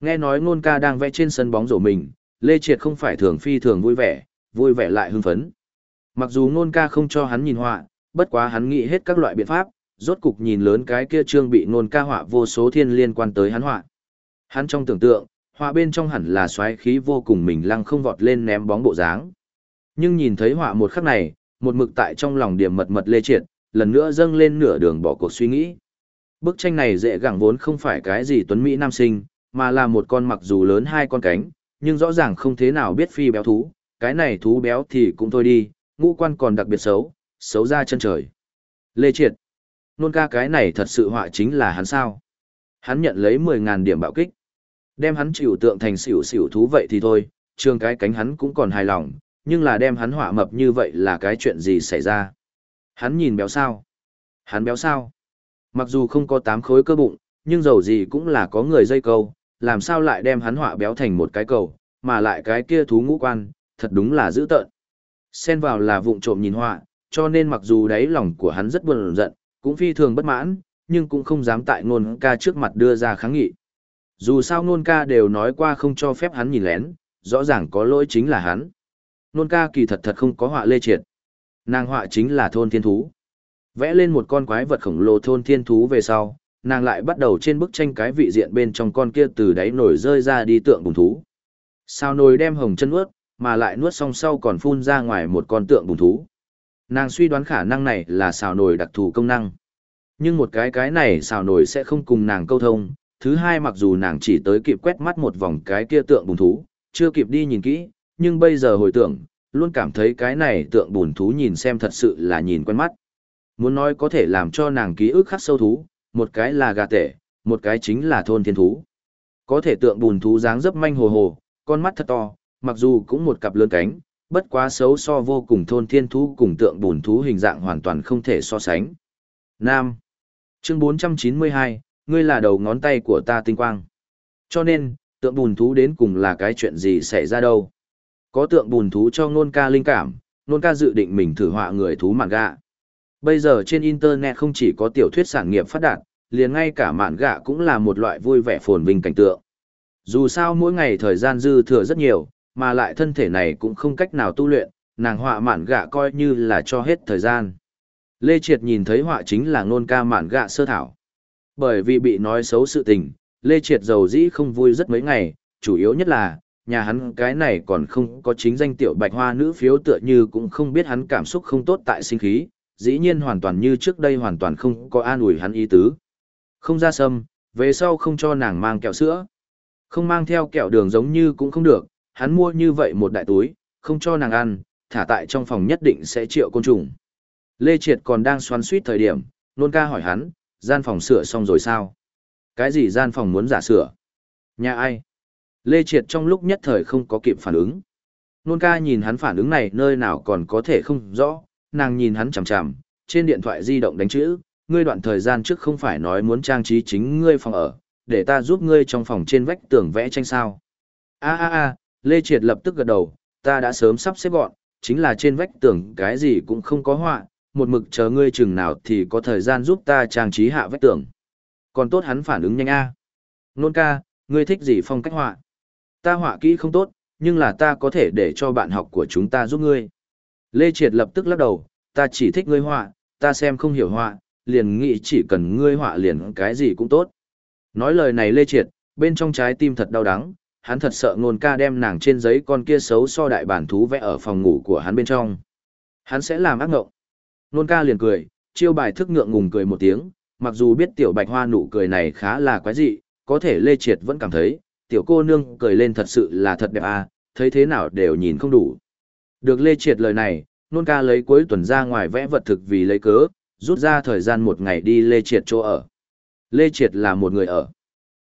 Nghe nói nôn ca đang vẽ trên sân bóng rổ mình, Lê Triệt không phải thường phi thường vui vẻ, vui vẻ lại hưng phấn. Mặc dù nôn ca không cho hắn nhìn họa, bất quá hắn nghĩ hết các loại biện pháp, rốt cục nhìn lớn cái kia trương bị nôn ca họa vô số thiên liên quan tới hắn họa. Hắn trong tưởng tượng, họa bên trong hẳn là xoáy khí vô cùng mình lăng không vọt lên ném bóng bộ dáng. Nhưng nhìn thấy họa một khắc này, một mực tại trong lòng điểm mật mật lê triệt, lần nữa dâng lên nửa đường bỏ cuộc suy nghĩ. Bức tranh này dễ gẳng vốn không phải cái gì tuấn Mỹ nam sinh, mà là một con mặc dù lớn hai con cánh, nhưng rõ ràng không thế nào biết phi béo thú, cái này thú béo thì cũng thôi đi, ngũ quan còn đặc biệt xấu, xấu ra chân trời. Lê Triệt, nôn ca cái này thật sự họa chính là hắn sao. Hắn nhận lấy mười ngàn điểm bạo kích. Đem hắn chịu tượng thành xỉu xỉu thú vậy thì thôi, trường cái cánh hắn cũng còn hài lòng, nhưng là đem hắn họa mập như vậy là cái chuyện gì xảy ra. Hắn nhìn béo sao? Hắn béo sao? Mặc dù không có tám khối cơ bụng, nhưng dầu gì cũng là có người dây câu, làm sao lại đem hắn họa béo thành một cái cầu, mà lại cái kia thú ngũ quan, thật đúng là dữ tợn. Xen vào là vụng trộm nhìn họa, cho nên mặc dù đáy lòng của hắn rất buồn giận, cũng phi thường bất mãn, nhưng cũng không dám tại ngôn ca trước mặt đưa ra kháng nghị. Dù sao ngôn ca đều nói qua không cho phép hắn nhìn lén, rõ ràng có lỗi chính là hắn. Ngôn ca kỳ thật thật không có họa lê triệt. Nàng họa chính là thôn thiên thú. Vẽ lên một con quái vật khổng lồ thôn thiên thú về sau, nàng lại bắt đầu trên bức tranh cái vị diện bên trong con kia từ đáy nổi rơi ra đi tượng bùng thú. Sao nồi đem hồng chân nuốt, mà lại nuốt xong sau còn phun ra ngoài một con tượng bùng thú. Nàng suy đoán khả năng này là xào nồi đặc thù công năng. Nhưng một cái cái này xào nồi sẽ không cùng nàng câu thông. Thứ hai mặc dù nàng chỉ tới kịp quét mắt một vòng cái kia tượng bùn thú, chưa kịp đi nhìn kỹ, nhưng bây giờ hồi tưởng, luôn cảm thấy cái này tượng bùn thú nhìn xem thật sự là nhìn quen mắt. Muốn nói có thể làm cho nàng ký ức khắc sâu thú, một cái là gà tể, một cái chính là thôn thiên thú. Có thể tượng bùn thú dáng dấp manh hồ hồ, con mắt thật to, mặc dù cũng một cặp lớn cánh, bất quá xấu so vô cùng thôn thiên thú cùng tượng bùn thú hình dạng hoàn toàn không thể so sánh. Nam. Chương 492, ngươi là đầu ngón tay của ta tinh quang. Cho nên, tượng bùn thú đến cùng là cái chuyện gì xảy ra đâu. Có tượng bùn thú cho nôn ca linh cảm, nôn ca dự định mình thử họa người thú mạn gạ. Bây giờ trên Internet không chỉ có tiểu thuyết sản nghiệp phát đạt, liền ngay cả mạn gạ cũng là một loại vui vẻ phồn vinh cảnh tượng. Dù sao mỗi ngày thời gian dư thừa rất nhiều, mà lại thân thể này cũng không cách nào tu luyện, nàng họa mạn gạ coi như là cho hết thời gian. Lê Triệt nhìn thấy họa chính là ngôn ca mạn gạ sơ thảo. Bởi vì bị nói xấu sự tình, Lê Triệt giàu dĩ không vui rất mấy ngày, chủ yếu nhất là, nhà hắn cái này còn không có chính danh tiểu bạch hoa nữ phiếu tựa như cũng không biết hắn cảm xúc không tốt tại sinh khí, dĩ nhiên hoàn toàn như trước đây hoàn toàn không có an ủi hắn ý tứ. Không ra sâm, về sau không cho nàng mang kẹo sữa. Không mang theo kẹo đường giống như cũng không được, hắn mua như vậy một đại túi, không cho nàng ăn, thả tại trong phòng nhất định sẽ triệu côn trùng. Lê Triệt còn đang xoắn suýt thời điểm, nôn ca hỏi hắn, gian phòng sửa xong rồi sao? Cái gì gian phòng muốn giả sửa? Nhà ai? Lê Triệt trong lúc nhất thời không có kịp phản ứng. Nôn ca nhìn hắn phản ứng này nơi nào còn có thể không rõ, nàng nhìn hắn chằm chằm, trên điện thoại di động đánh chữ, ngươi đoạn thời gian trước không phải nói muốn trang trí chính ngươi phòng ở, để ta giúp ngươi trong phòng trên vách tường vẽ tranh sao. A a a, Lê Triệt lập tức gật đầu, ta đã sớm sắp xếp gọn, chính là trên vách tường cái gì cũng không có họa, một mực chờ ngươi chừng nào thì có thời gian giúp ta trang trí hạ vách tường. Còn tốt hắn phản ứng nhanh a. Nôn ca, ngươi thích gì phong cách họa? Ta họa kỹ không tốt, nhưng là ta có thể để cho bạn học của chúng ta giúp ngươi. Lê Triệt lập tức lắc đầu, ta chỉ thích ngươi họa, ta xem không hiểu họa, liền nghĩ chỉ cần ngươi họa liền cái gì cũng tốt. Nói lời này Lê Triệt, bên trong trái tim thật đau đắng, hắn thật sợ ngôn ca đem nàng trên giấy con kia xấu so đại bản thú vẽ ở phòng ngủ của hắn bên trong. Hắn sẽ làm ác ngộng. Ngôn ca liền cười, Chiêu bài thức ngượng ngùng cười một tiếng, mặc dù biết tiểu bạch hoa nụ cười này khá là quái dị, có thể Lê Triệt vẫn cảm thấy, tiểu cô nương cười lên thật sự là thật đẹp à, thấy thế nào đều nhìn không đủ. Được Lê Triệt lời này, nôn ca lấy cuối tuần ra ngoài vẽ vật thực vì lấy cớ, rút ra thời gian một ngày đi Lê Triệt chỗ ở. Lê Triệt là một người ở.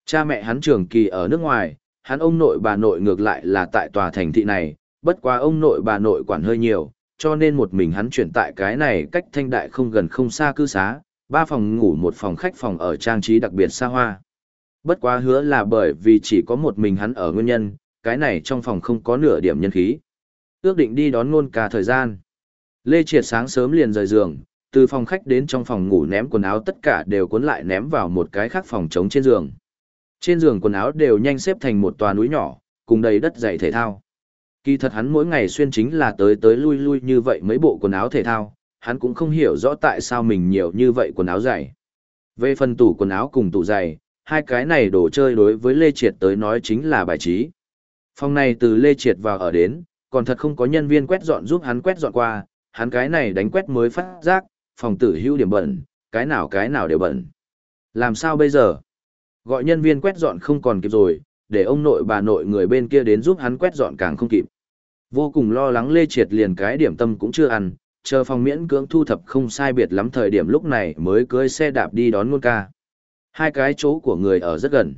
Cha mẹ hắn trường kỳ ở nước ngoài, hắn ông nội bà nội ngược lại là tại tòa thành thị này, bất quá ông nội bà nội quản hơi nhiều, cho nên một mình hắn chuyển tại cái này cách thanh đại không gần không xa cư xá, ba phòng ngủ một phòng khách phòng ở trang trí đặc biệt xa hoa. Bất quá hứa là bởi vì chỉ có một mình hắn ở nguyên nhân, cái này trong phòng không có nửa điểm nhân khí. Ước định đi đón ngôn cả thời gian. Lê Triệt sáng sớm liền rời giường, từ phòng khách đến trong phòng ngủ ném quần áo tất cả đều cuốn lại ném vào một cái khác phòng trống trên giường. Trên giường quần áo đều nhanh xếp thành một tòa núi nhỏ, cùng đầy đất giày thể thao. Kỳ thật hắn mỗi ngày xuyên chính là tới tới lui lui như vậy mấy bộ quần áo thể thao, hắn cũng không hiểu rõ tại sao mình nhiều như vậy quần áo giày. Về phần tủ quần áo cùng tủ giày, hai cái này đồ chơi đối với Lê Triệt tới nói chính là bài trí. Phòng này từ Lê Triệt vào ở đến, còn thật không có nhân viên quét dọn giúp hắn quét dọn qua, hắn cái này đánh quét mới phát giác, phòng tử hữu điểm bẩn, cái nào cái nào đều bẩn. Làm sao bây giờ? Gọi nhân viên quét dọn không còn kịp rồi, để ông nội bà nội người bên kia đến giúp hắn quét dọn càng không kịp. Vô cùng lo lắng Lê Triệt liền cái điểm tâm cũng chưa ăn, chờ phòng miễn cưỡng thu thập không sai biệt lắm thời điểm lúc này mới cưới xe đạp đi đón Nôn ca. Hai cái chỗ của người ở rất gần.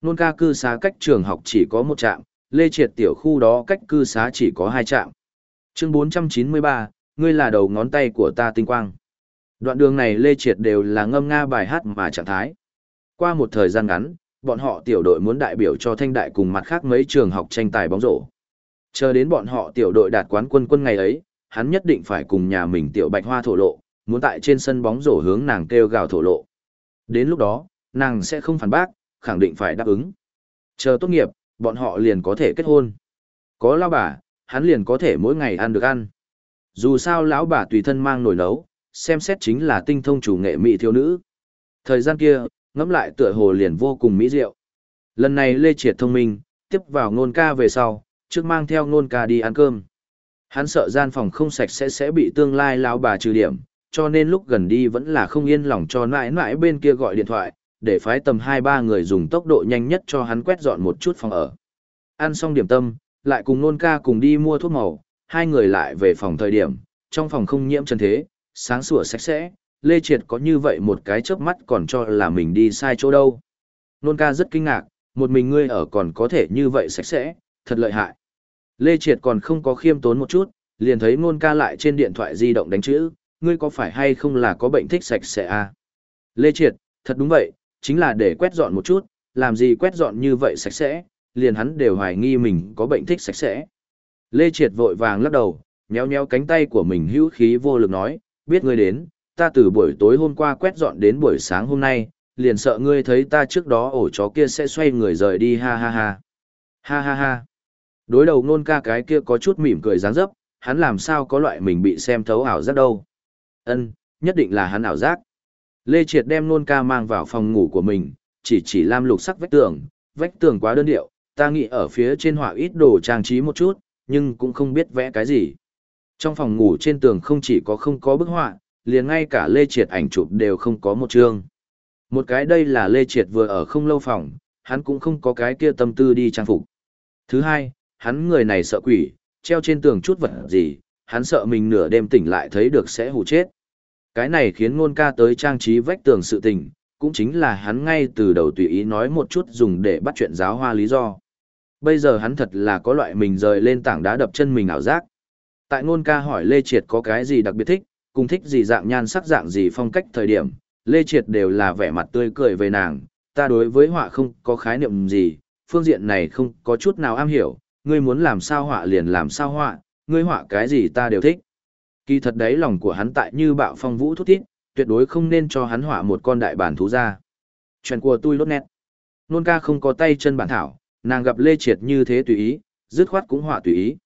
Nôn ca cư xá cách trường học chỉ có một trạm, Lê Triệt tiểu khu đó cách cư xá chỉ có hai trạm. Chương 493, ngươi là đầu ngón tay của ta tinh quang. Đoạn đường này Lê Triệt đều là ngâm nga bài hát mà trạng thái. Qua một thời gian ngắn, bọn họ tiểu đội muốn đại biểu cho thanh đại cùng mặt khác mấy trường học tranh tài bóng rổ. Chờ đến bọn họ tiểu đội đạt quán quân quân ngày ấy, hắn nhất định phải cùng nhà mình tiểu bạch hoa thổ lộ, muốn tại trên sân bóng rổ hướng nàng kêu gào thổ lộ. Đến lúc đó, nàng sẽ không phản bác, khẳng định phải đáp ứng. Chờ tốt nghiệp, bọn họ liền có thể kết hôn. Có lao bà, hắn liền có thể mỗi ngày ăn được ăn. Dù sao lão bà tùy thân mang nồi nấu, xem xét chính là tinh thông chủ nghệ mỹ thiếu nữ. Thời gian kia, ngẫm lại tựa hồ liền vô cùng mỹ diệu. Lần này Lê Triệt thông minh, tiếp vào ngôn ca về sau, trước mang theo ngôn ca đi ăn cơm. Hắn sợ gian phòng không sạch sẽ sẽ bị tương lai lão bà trừ điểm, cho nên lúc gần đi vẫn là không yên lòng cho nãi nãi bên kia gọi điện thoại, để phái tầm 2-3 người dùng tốc độ nhanh nhất cho hắn quét dọn một chút phòng ở. Ăn xong điểm tâm, lại cùng nôn ca cùng đi mua thuốc màu, hai người lại về phòng thời điểm, trong phòng không nhiễm chân thế, sáng sủa sạch sẽ, Lê Triệt có như vậy một cái chớp mắt còn cho là mình đi sai chỗ đâu. Nôn ca rất kinh ngạc, một mình ngươi ở còn có thể như vậy sạch sẽ, thật lợi hại. Lê Triệt còn không có khiêm tốn một chút, liền thấy nôn ca lại trên điện thoại di động đánh chữ, ngươi có phải hay không là có bệnh thích sạch sẽ à? Lê Triệt, thật đúng vậy, chính là để quét dọn một chút, làm gì quét dọn như vậy sạch sẽ, liền hắn đều hoài nghi mình có bệnh thích sạch sẽ. Lê Triệt vội vàng lắc đầu, nhéo nhéo cánh tay của mình hữu khí vô lực nói, biết ngươi đến, ta từ buổi tối hôm qua quét dọn đến buổi sáng hôm nay, liền sợ ngươi thấy ta trước đó ổ chó kia sẽ xoay người rời đi ha ha ha. Ha ha ha. Đối đầu nôn ca cái kia có chút mỉm cười dáng dấp, hắn làm sao có loại mình bị xem thấu ảo giác đâu. Ân, nhất định là hắn ảo giác. Lê Triệt đem nôn ca mang vào phòng ngủ của mình, chỉ chỉ lam lục sắc vách tường, vách tường quá đơn điệu, ta nghĩ ở phía trên họa ít đồ trang trí một chút, nhưng cũng không biết vẽ cái gì. Trong phòng ngủ trên tường không chỉ có không có bức họa, liền ngay cả Lê Triệt ảnh chụp đều không có một chương. Một cái đây là Lê Triệt vừa ở không lâu phòng, hắn cũng không có cái kia tâm tư đi trang phục. Thứ hai, hắn người này sợ quỷ, treo trên tường chút vật gì, hắn sợ mình nửa đêm tỉnh lại thấy được sẽ hù chết. Cái này khiến ngôn ca tới trang trí vách tường sự tình, cũng chính là hắn ngay từ đầu tùy ý nói một chút dùng để bắt chuyện giáo hoa lý do. Bây giờ hắn thật là có loại mình rời lên tảng đá đập chân mình ảo giác. Tại ngôn ca hỏi Lê Triệt có cái gì đặc biệt thích, cùng thích gì dạng nhan sắc dạng gì phong cách thời điểm, Lê Triệt đều là vẻ mặt tươi cười về nàng, ta đối với họa không có khái niệm gì, phương diện này không có chút nào am hiểu, ngươi muốn làm sao họa liền làm sao họa, ngươi họa cái gì ta đều thích. Kỳ thật đấy lòng của hắn tại như bạo phong vũ thút thiết, tuyệt đối không nên cho hắn họa một con đại bản thú ra. Chuyện của tôi lốt nét. Nôn ca không có tay chân bản thảo, nàng gặp Lê Triệt như thế tùy ý, dứt khoát cũng họa tùy ý.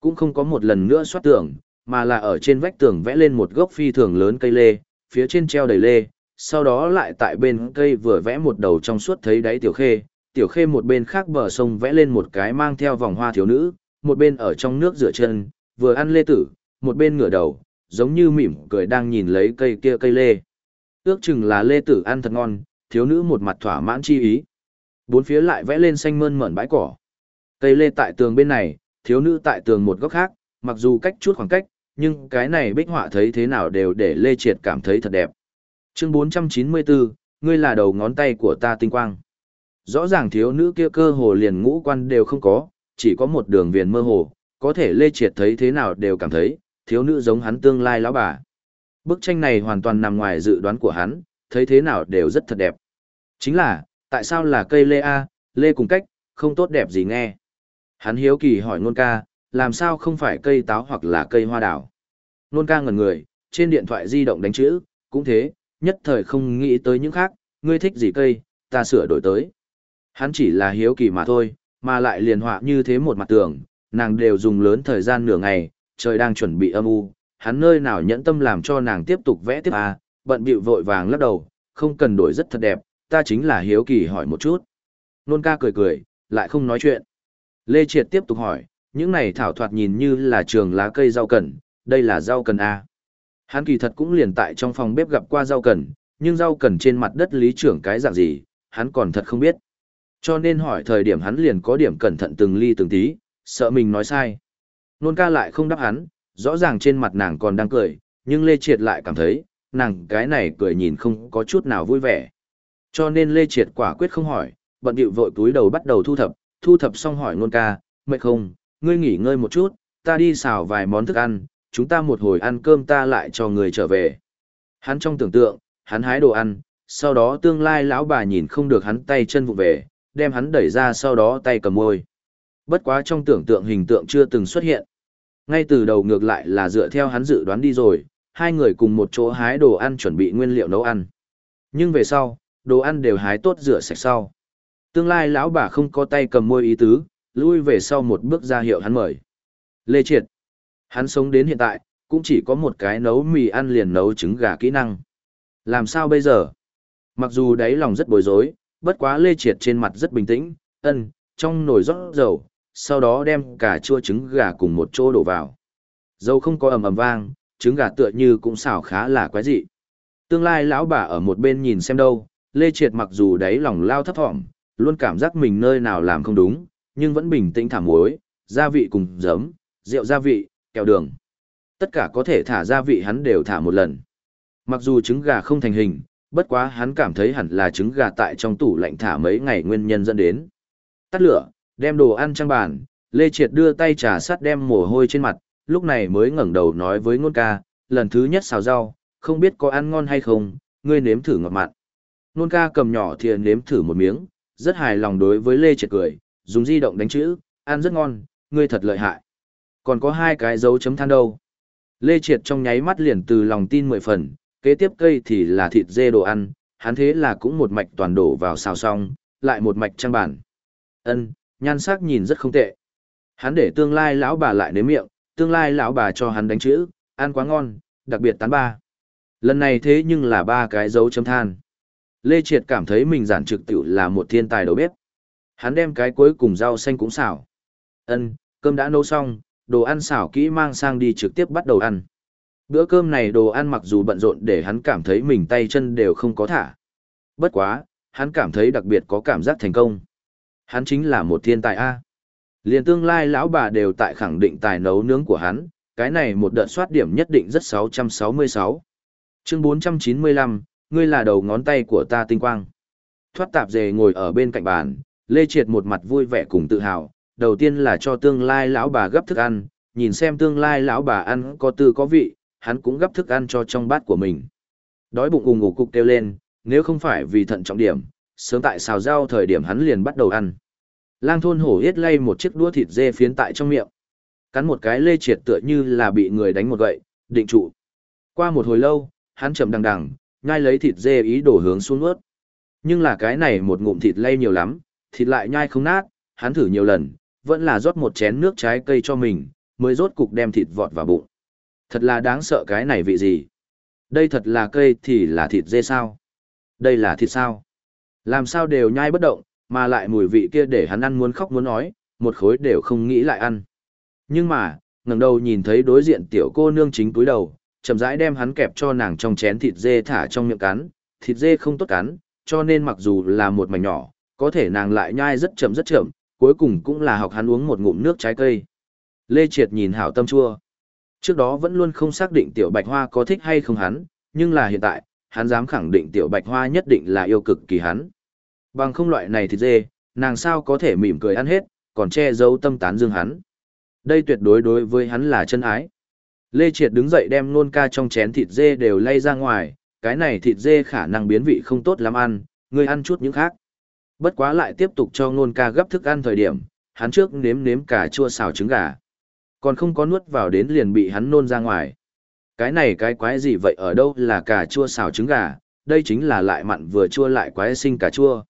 Cũng không có một lần nữa soát tưởng, mà là ở trên vách tường vẽ lên một gốc phi thường lớn cây lê, phía trên treo đầy lê, sau đó lại tại bên cây vừa vẽ một đầu trong suốt thấy đáy tiểu khê, tiểu khê một bên khác bờ sông vẽ lên một cái mang theo vòng hoa thiếu nữ, một bên ở trong nước rửa chân, vừa ăn lê tử, một bên ngửa đầu, giống như mỉm cười đang nhìn lấy cây kia cây lê. Ước chừng là lê tử ăn thật ngon, thiếu nữ một mặt thỏa mãn chi ý. Bốn phía lại vẽ lên xanh mơn mởn bãi cỏ. Cây lê tại tường bên này, thiếu nữ tại tường một góc khác, mặc dù cách chút khoảng cách, nhưng cái này bích họa thấy thế nào đều để Lê Triệt cảm thấy thật đẹp. Chương 494, ngươi là đầu ngón tay của ta tinh quang. Rõ ràng thiếu nữ kia cơ hồ liền ngũ quan đều không có, chỉ có một đường viền mơ hồ, có thể Lê Triệt thấy thế nào đều cảm thấy, thiếu nữ giống hắn tương lai lão bà. Bức tranh này hoàn toàn nằm ngoài dự đoán của hắn, thấy thế nào đều rất thật đẹp. Chính là, tại sao là cây lê A, lê cùng cách, không tốt đẹp gì nghe. Hắn hiếu kỳ hỏi ngôn ca, làm sao không phải cây táo hoặc là cây hoa đào. Nôn ca ngẩn người, trên điện thoại di động đánh chữ, cũng thế, nhất thời không nghĩ tới những khác, ngươi thích gì cây, ta sửa đổi tới. Hắn chỉ là hiếu kỳ mà thôi, mà lại liền họa như thế một mặt tường, nàng đều dùng lớn thời gian nửa ngày, trời đang chuẩn bị âm u, hắn nơi nào nhẫn tâm làm cho nàng tiếp tục vẽ tiếp à, bận bịu vội vàng lắc đầu, không cần đổi rất thật đẹp, ta chính là hiếu kỳ hỏi một chút. Nôn ca cười cười, lại không nói chuyện. Lê Triệt tiếp tục hỏi, những này thảo thoạt nhìn như là trường lá cây rau cần, đây là rau cần A. Hắn kỳ thật cũng liền tại trong phòng bếp gặp qua rau cần, nhưng rau cần trên mặt đất lý trưởng cái dạng gì, hắn còn thật không biết. Cho nên hỏi thời điểm hắn liền có điểm cẩn thận từng ly từng tí, sợ mình nói sai. Nôn ca lại không đáp hắn, rõ ràng trên mặt nàng còn đang cười, nhưng Lê Triệt lại cảm thấy, nàng cái này cười nhìn không có chút nào vui vẻ. Cho nên Lê Triệt quả quyết không hỏi, bận điệu vội túi đầu bắt đầu thu thập, thu thập xong hỏi nôn ca, mệt không, ngươi nghỉ ngơi một chút, ta đi xào vài món thức ăn, chúng ta một hồi ăn cơm ta lại cho người trở về. Hắn trong tưởng tượng, hắn hái đồ ăn, sau đó tương lai lão bà nhìn không được hắn tay chân vụ về, đem hắn đẩy ra sau đó tay cầm môi. Bất quá trong tưởng tượng hình tượng chưa từng xuất hiện. Ngay từ đầu ngược lại là dựa theo hắn dự đoán đi rồi, hai người cùng một chỗ hái đồ ăn chuẩn bị nguyên liệu nấu ăn. Nhưng về sau, đồ ăn đều hái tốt rửa sạch sau. Tương lai lão bà không có tay cầm môi ý tứ, lui về sau một bước ra hiệu hắn mời. Lê Triệt. Hắn sống đến hiện tại, cũng chỉ có một cái nấu mì ăn liền nấu trứng gà kỹ năng. Làm sao bây giờ? Mặc dù đáy lòng rất bối rối, bất quá Lê Triệt trên mặt rất bình tĩnh, ân, trong nồi rót dầu, sau đó đem cả chua trứng gà cùng một chỗ đổ vào. Dầu không có ầm ầm vang, trứng gà tựa như cũng xào khá là quái dị. Tương lai lão bà ở một bên nhìn xem đâu, Lê Triệt mặc dù đáy lòng lao thấp thỏm, luôn cảm giác mình nơi nào làm không đúng, nhưng vẫn bình tĩnh thả muối, gia vị cùng giấm, rượu gia vị, kẹo đường. Tất cả có thể thả gia vị hắn đều thả một lần. Mặc dù trứng gà không thành hình, bất quá hắn cảm thấy hẳn là trứng gà tại trong tủ lạnh thả mấy ngày nguyên nhân dẫn đến. Tắt lửa, đem đồ ăn trang bàn, Lê Triệt đưa tay trà sắt đem mồ hôi trên mặt, lúc này mới ngẩng đầu nói với ngôn ca, lần thứ nhất xào rau, không biết có ăn ngon hay không, ngươi nếm thử ngọt mặn. Nôn ca cầm nhỏ thìa nếm thử một miếng, rất hài lòng đối với Lê Triệt cười, dùng di động đánh chữ, ăn rất ngon, ngươi thật lợi hại. Còn có hai cái dấu chấm than đâu. Lê Triệt trong nháy mắt liền từ lòng tin mười phần, kế tiếp cây thì là thịt dê đồ ăn, hắn thế là cũng một mạch toàn đổ vào xào xong, lại một mạch trang bản. Ân, nhan sắc nhìn rất không tệ. Hắn để tương lai lão bà lại nếm miệng, tương lai lão bà cho hắn đánh chữ, ăn quá ngon, đặc biệt tán ba. Lần này thế nhưng là ba cái dấu chấm than. Lê Triệt cảm thấy mình giản trực tiểu là một thiên tài đầu bếp. Hắn đem cái cuối cùng rau xanh cũng xào. Ân, cơm đã nấu xong, đồ ăn xào kỹ mang sang đi trực tiếp bắt đầu ăn. Bữa cơm này đồ ăn mặc dù bận rộn để hắn cảm thấy mình tay chân đều không có thả. Bất quá, hắn cảm thấy đặc biệt có cảm giác thành công. Hắn chính là một thiên tài A. Liền tương lai lão bà đều tại khẳng định tài nấu nướng của hắn, cái này một đợt soát điểm nhất định rất 666. Chương 495, ngươi là đầu ngón tay của ta tinh quang. Thoát tạp dề ngồi ở bên cạnh bàn, Lê Triệt một mặt vui vẻ cùng tự hào, đầu tiên là cho tương lai lão bà gấp thức ăn, nhìn xem tương lai lão bà ăn có tư có vị, hắn cũng gấp thức ăn cho trong bát của mình. Đói bụng ùng ục cục kêu lên, nếu không phải vì thận trọng điểm, sớm tại xào rau thời điểm hắn liền bắt đầu ăn. Lang thôn hổ yết lay một chiếc đũa thịt dê phiến tại trong miệng. Cắn một cái lê triệt tựa như là bị người đánh một gậy, định trụ. Qua một hồi lâu, hắn chậm đằng đằng, nhai lấy thịt dê ý đổ hướng xuống nuốt. Nhưng là cái này một ngụm thịt lay nhiều lắm, thịt lại nhai không nát, hắn thử nhiều lần, vẫn là rót một chén nước trái cây cho mình, mới rốt cục đem thịt vọt vào bụng. Thật là đáng sợ cái này vị gì? Đây thật là cây thì là thịt dê sao? Đây là thịt sao? Làm sao đều nhai bất động, mà lại mùi vị kia để hắn ăn muốn khóc muốn nói, một khối đều không nghĩ lại ăn. Nhưng mà, ngẩng đầu nhìn thấy đối diện tiểu cô nương chính túi đầu, chậm rãi đem hắn kẹp cho nàng trong chén thịt dê thả trong miệng cắn, thịt dê không tốt cắn, cho nên mặc dù là một mảnh nhỏ, có thể nàng lại nhai rất chậm rất chậm, cuối cùng cũng là học hắn uống một ngụm nước trái cây. Lê Triệt nhìn hảo tâm chua. Trước đó vẫn luôn không xác định tiểu bạch hoa có thích hay không hắn, nhưng là hiện tại, hắn dám khẳng định tiểu bạch hoa nhất định là yêu cực kỳ hắn. Bằng không loại này thì dê, nàng sao có thể mỉm cười ăn hết, còn che giấu tâm tán dương hắn. Đây tuyệt đối đối với hắn là chân ái. Lê Triệt đứng dậy đem nôn ca trong chén thịt dê đều lay ra ngoài, cái này thịt dê khả năng biến vị không tốt lắm ăn, người ăn chút những khác. Bất quá lại tiếp tục cho nôn ca gấp thức ăn thời điểm, hắn trước nếm nếm cả chua xào trứng gà. Còn không có nuốt vào đến liền bị hắn nôn ra ngoài. Cái này cái quái gì vậy ở đâu là cà chua xào trứng gà, đây chính là lại mặn vừa chua lại quái sinh cà chua.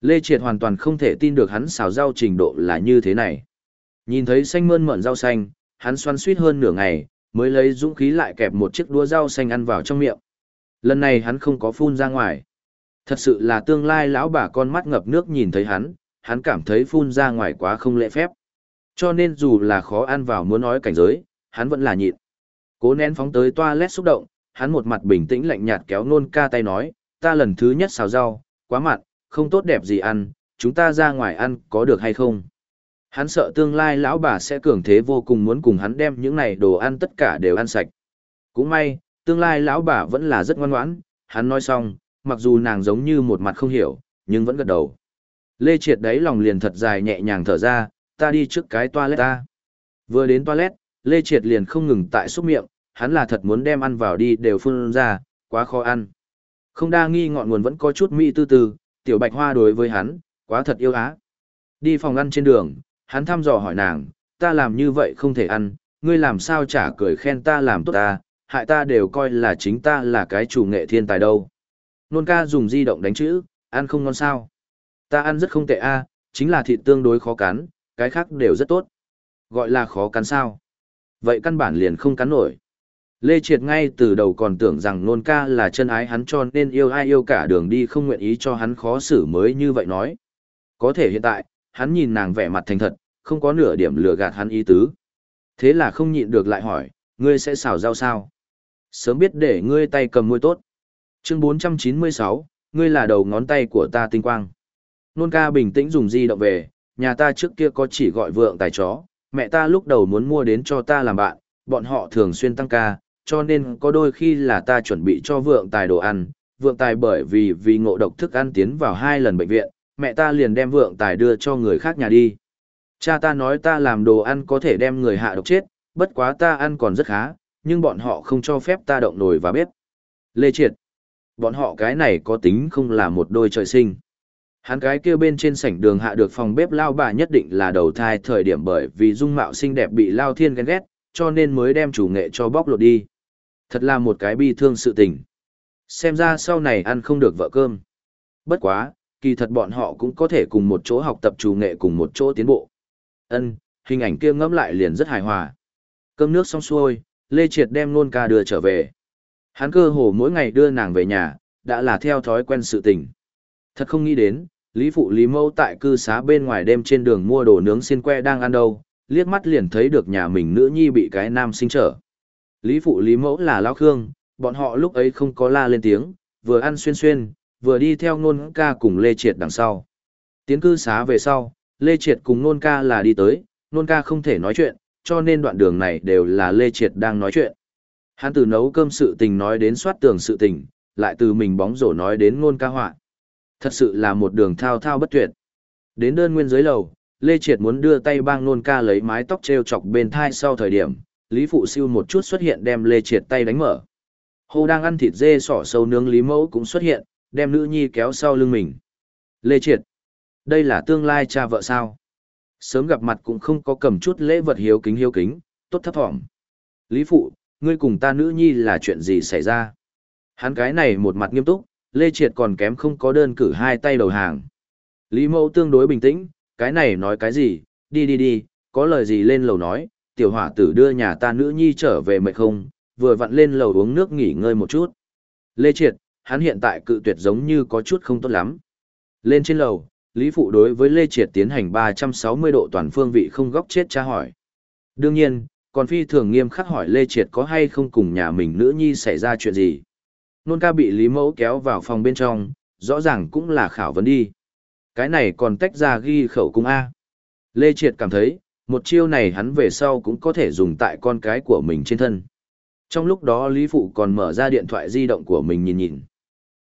Lê Triệt hoàn toàn không thể tin được hắn xào rau trình độ là như thế này. Nhìn thấy xanh mơn mởn rau xanh, hắn xoắn suýt hơn nửa ngày, mới lấy dũng khí lại kẹp một chiếc đũa rau xanh ăn vào trong miệng. Lần này hắn không có phun ra ngoài. Thật sự là tương lai lão bà con mắt ngập nước nhìn thấy hắn, hắn cảm thấy phun ra ngoài quá không lễ phép. Cho nên dù là khó ăn vào muốn nói cảnh giới, hắn vẫn là nhịn. Cố nén phóng tới toilet xúc động, hắn một mặt bình tĩnh lạnh nhạt kéo nôn ca tay nói, ta lần thứ nhất xào rau, quá mặn, không tốt đẹp gì ăn, chúng ta ra ngoài ăn có được hay không? Hắn sợ tương lai lão bà sẽ cường thế vô cùng muốn cùng hắn đem những này đồ ăn tất cả đều ăn sạch. Cũng may, tương lai lão bà vẫn là rất ngoan ngoãn, hắn nói xong, mặc dù nàng giống như một mặt không hiểu, nhưng vẫn gật đầu. Lê Triệt đấy lòng liền thật dài nhẹ nhàng thở ra, ta đi trước cái toilet ta. Vừa đến toilet, Lê Triệt liền không ngừng tại xúc miệng, hắn là thật muốn đem ăn vào đi đều phun ra, quá khó ăn. Không đa nghi ngọn nguồn vẫn có chút mỹ tư tư, tiểu bạch hoa đối với hắn, quá thật yêu á. Đi phòng ăn trên đường, hắn thăm dò hỏi nàng, ta làm như vậy không thể ăn, ngươi làm sao chả cười khen ta làm tốt ta, hại ta đều coi là chính ta là cái chủ nghệ thiên tài đâu. Nôn ca dùng di động đánh chữ, ăn không ngon sao. Ta ăn rất không tệ a, chính là thịt tương đối khó cắn, cái khác đều rất tốt. Gọi là khó cắn sao. Vậy căn bản liền không cắn nổi. Lê Triệt ngay từ đầu còn tưởng rằng nôn ca là chân ái hắn cho nên yêu ai yêu cả đường đi không nguyện ý cho hắn khó xử mới như vậy nói. Có thể hiện tại, hắn nhìn nàng vẻ mặt thành thật, không có nửa điểm lừa gạt hắn ý tứ. Thế là không nhịn được lại hỏi, ngươi sẽ xào rau sao? Sớm biết để ngươi tay cầm môi tốt. Chương 496, ngươi là đầu ngón tay của ta tinh quang. Nôn ca bình tĩnh dùng di động về, nhà ta trước kia có chỉ gọi vượng tài chó, mẹ ta lúc đầu muốn mua đến cho ta làm bạn, bọn họ thường xuyên tăng ca, cho nên có đôi khi là ta chuẩn bị cho vượng tài đồ ăn, vượng tài bởi vì vì ngộ độc thức ăn tiến vào hai lần bệnh viện, mẹ ta liền đem vượng tài đưa cho người khác nhà đi. Cha ta nói ta làm đồ ăn có thể đem người hạ độc chết, bất quá ta ăn còn rất khá, nhưng bọn họ không cho phép ta động nồi và bếp. Lê Triệt, bọn họ cái này có tính không là một đôi trời sinh. Hắn cái kia bên trên sảnh đường hạ được phòng bếp lao bà nhất định là đầu thai thời điểm bởi vì dung mạo xinh đẹp bị lao thiên ghen ghét, cho nên mới đem chủ nghệ cho bóc lột đi. Thật là một cái bi thương sự tình. Xem ra sau này ăn không được vợ cơm. Bất quá, kỳ thật bọn họ cũng có thể cùng một chỗ học tập chủ nghệ cùng một chỗ tiến bộ. Ân, hình ảnh kia ngẫm lại liền rất hài hòa. Cơm nước xong xuôi, Lê Triệt đem nôn ca đưa trở về. Hắn cơ hồ mỗi ngày đưa nàng về nhà, đã là theo thói quen sự tình. Thật không nghĩ đến, Lý Phụ Lý Mâu tại cư xá bên ngoài đêm trên đường mua đồ nướng xiên que đang ăn đâu, liếc mắt liền thấy được nhà mình nữ nhi bị cái nam sinh trở. Lý Phụ Lý Mẫu là Lão Khương, bọn họ lúc ấy không có la lên tiếng, vừa ăn xuyên xuyên, vừa đi theo nôn ca cùng Lê Triệt đằng sau. Tiến cư xá về sau, Lê Triệt cùng nôn ca là đi tới, nôn ca không thể nói chuyện, cho nên đoạn đường này đều là Lê Triệt đang nói chuyện. Hắn từ nấu cơm sự tình nói đến soát tường sự tình, lại từ mình bóng rổ nói đến ngôn ca họa. Thật sự là một đường thao thao bất tuyệt. Đến đơn nguyên dưới lầu, Lê Triệt muốn đưa tay bang nôn ca lấy mái tóc treo chọc bên thai sau thời điểm, Lý Phụ Siêu một chút xuất hiện đem Lê Triệt tay đánh mở. Hồ đang ăn thịt dê sỏ sâu nướng Lý Mẫu cũng xuất hiện, đem nữ nhi kéo sau lưng mình. Lê Triệt, đây là tương lai cha vợ sao? Sớm gặp mặt cũng không có cầm chút lễ vật hiếu kính hiếu kính, tốt thấp thỏm. Lý Phụ, ngươi cùng ta nữ nhi là chuyện gì xảy ra? Hắn cái này một mặt nghiêm túc, Lê Triệt còn kém không có đơn cử hai tay đầu hàng. Lý Mẫu tương đối bình tĩnh, cái này nói cái gì, đi đi đi, có lời gì lên lầu nói, tiểu hỏa tử đưa nhà ta nữ nhi trở về mệt không, vừa vặn lên lầu uống nước nghỉ ngơi một chút. Lê Triệt, hắn hiện tại cự tuyệt giống như có chút không tốt lắm. Lên trên lầu, Lý Phụ đối với Lê Triệt tiến hành 360 độ toàn phương vị không góc chết tra hỏi. Đương nhiên, còn phi thường nghiêm khắc hỏi Lê Triệt có hay không cùng nhà mình nữ nhi xảy ra chuyện gì. Nôn ca bị Lý Mẫu kéo vào phòng bên trong, rõ ràng cũng là khảo vấn đi. Cái này còn tách ra ghi khẩu cung A. Lê Triệt cảm thấy, một chiêu này hắn về sau cũng có thể dùng tại con cái của mình trên thân. Trong lúc đó Lý Phụ còn mở ra điện thoại di động của mình nhìn nhìn.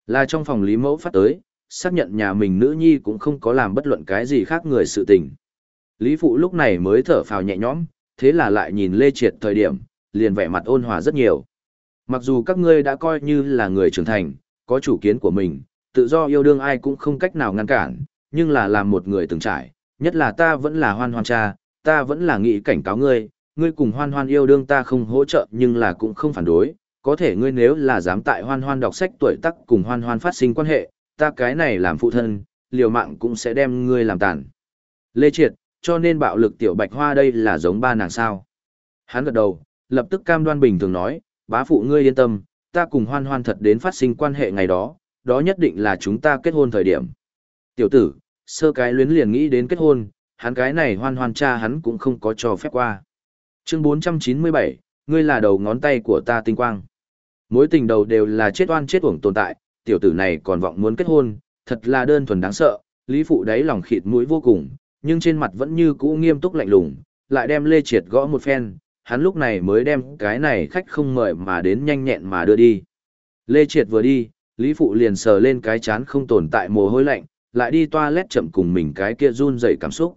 Là trong phòng Lý Mẫu phát tới, xác nhận nhà mình nữ nhi cũng không có làm bất luận cái gì khác người sự tình. Lý Phụ lúc này mới thở phào nhẹ nhõm, thế là lại nhìn Lê Triệt thời điểm, liền vẻ mặt ôn hòa rất nhiều. Mặc dù các ngươi đã coi như là người trưởng thành, có chủ kiến của mình, tự do yêu đương ai cũng không cách nào ngăn cản, nhưng là làm một người từng trải, nhất là ta vẫn là hoan hoan cha, ta vẫn là nghĩ cảnh cáo ngươi, ngươi cùng hoan hoan yêu đương ta không hỗ trợ nhưng là cũng không phản đối, có thể ngươi nếu là dám tại hoan hoan đọc sách tuổi tác cùng hoan hoan phát sinh quan hệ, ta cái này làm phụ thân, liều mạng cũng sẽ đem ngươi làm tàn. Lê Triệt, cho nên bạo lực tiểu bạch hoa đây là giống ba nàng sao. Hắn gật đầu, lập tức cam đoan bình thường nói, bá phụ ngươi yên tâm, ta cùng hoan hoan thật đến phát sinh quan hệ ngày đó, đó nhất định là chúng ta kết hôn thời điểm. Tiểu tử, sơ cái luyến liền nghĩ đến kết hôn, hắn cái này hoan hoan cha hắn cũng không có cho phép qua. Chương 497, ngươi là đầu ngón tay của ta tinh quang. Mối tình đầu đều là chết oan chết uổng tồn tại, tiểu tử này còn vọng muốn kết hôn, thật là đơn thuần đáng sợ, Lý Phụ đáy lòng khịt mũi vô cùng, nhưng trên mặt vẫn như cũ nghiêm túc lạnh lùng, lại đem Lê Triệt gõ một phen, hắn lúc này mới đem cái này khách không mời mà đến nhanh nhẹn mà đưa đi. Lê Triệt vừa đi, Lý Phụ liền sờ lên cái chán không tồn tại mồ hôi lạnh, lại đi toilet chậm cùng mình cái kia run dậy cảm xúc.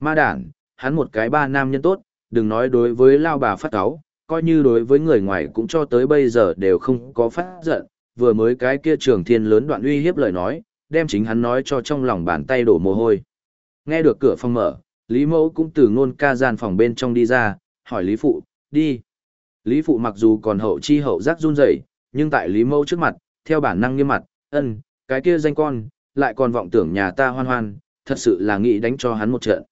Ma đản, hắn một cái ba nam nhân tốt, đừng nói đối với lao bà phát cáo, coi như đối với người ngoài cũng cho tới bây giờ đều không có phát giận, vừa mới cái kia trường thiên lớn đoạn uy hiếp lời nói, đem chính hắn nói cho trong lòng bàn tay đổ mồ hôi. Nghe được cửa phòng mở, Lý Mẫu cũng từ ngôn ca gian phòng bên trong đi ra, hỏi Lý Phụ, đi. Lý Phụ mặc dù còn hậu chi hậu giác run rẩy, nhưng tại Lý Mẫu trước mặt, theo bản năng nghiêm mặt, ân, cái kia danh con, lại còn vọng tưởng nhà ta hoan hoan, thật sự là nghĩ đánh cho hắn một trận.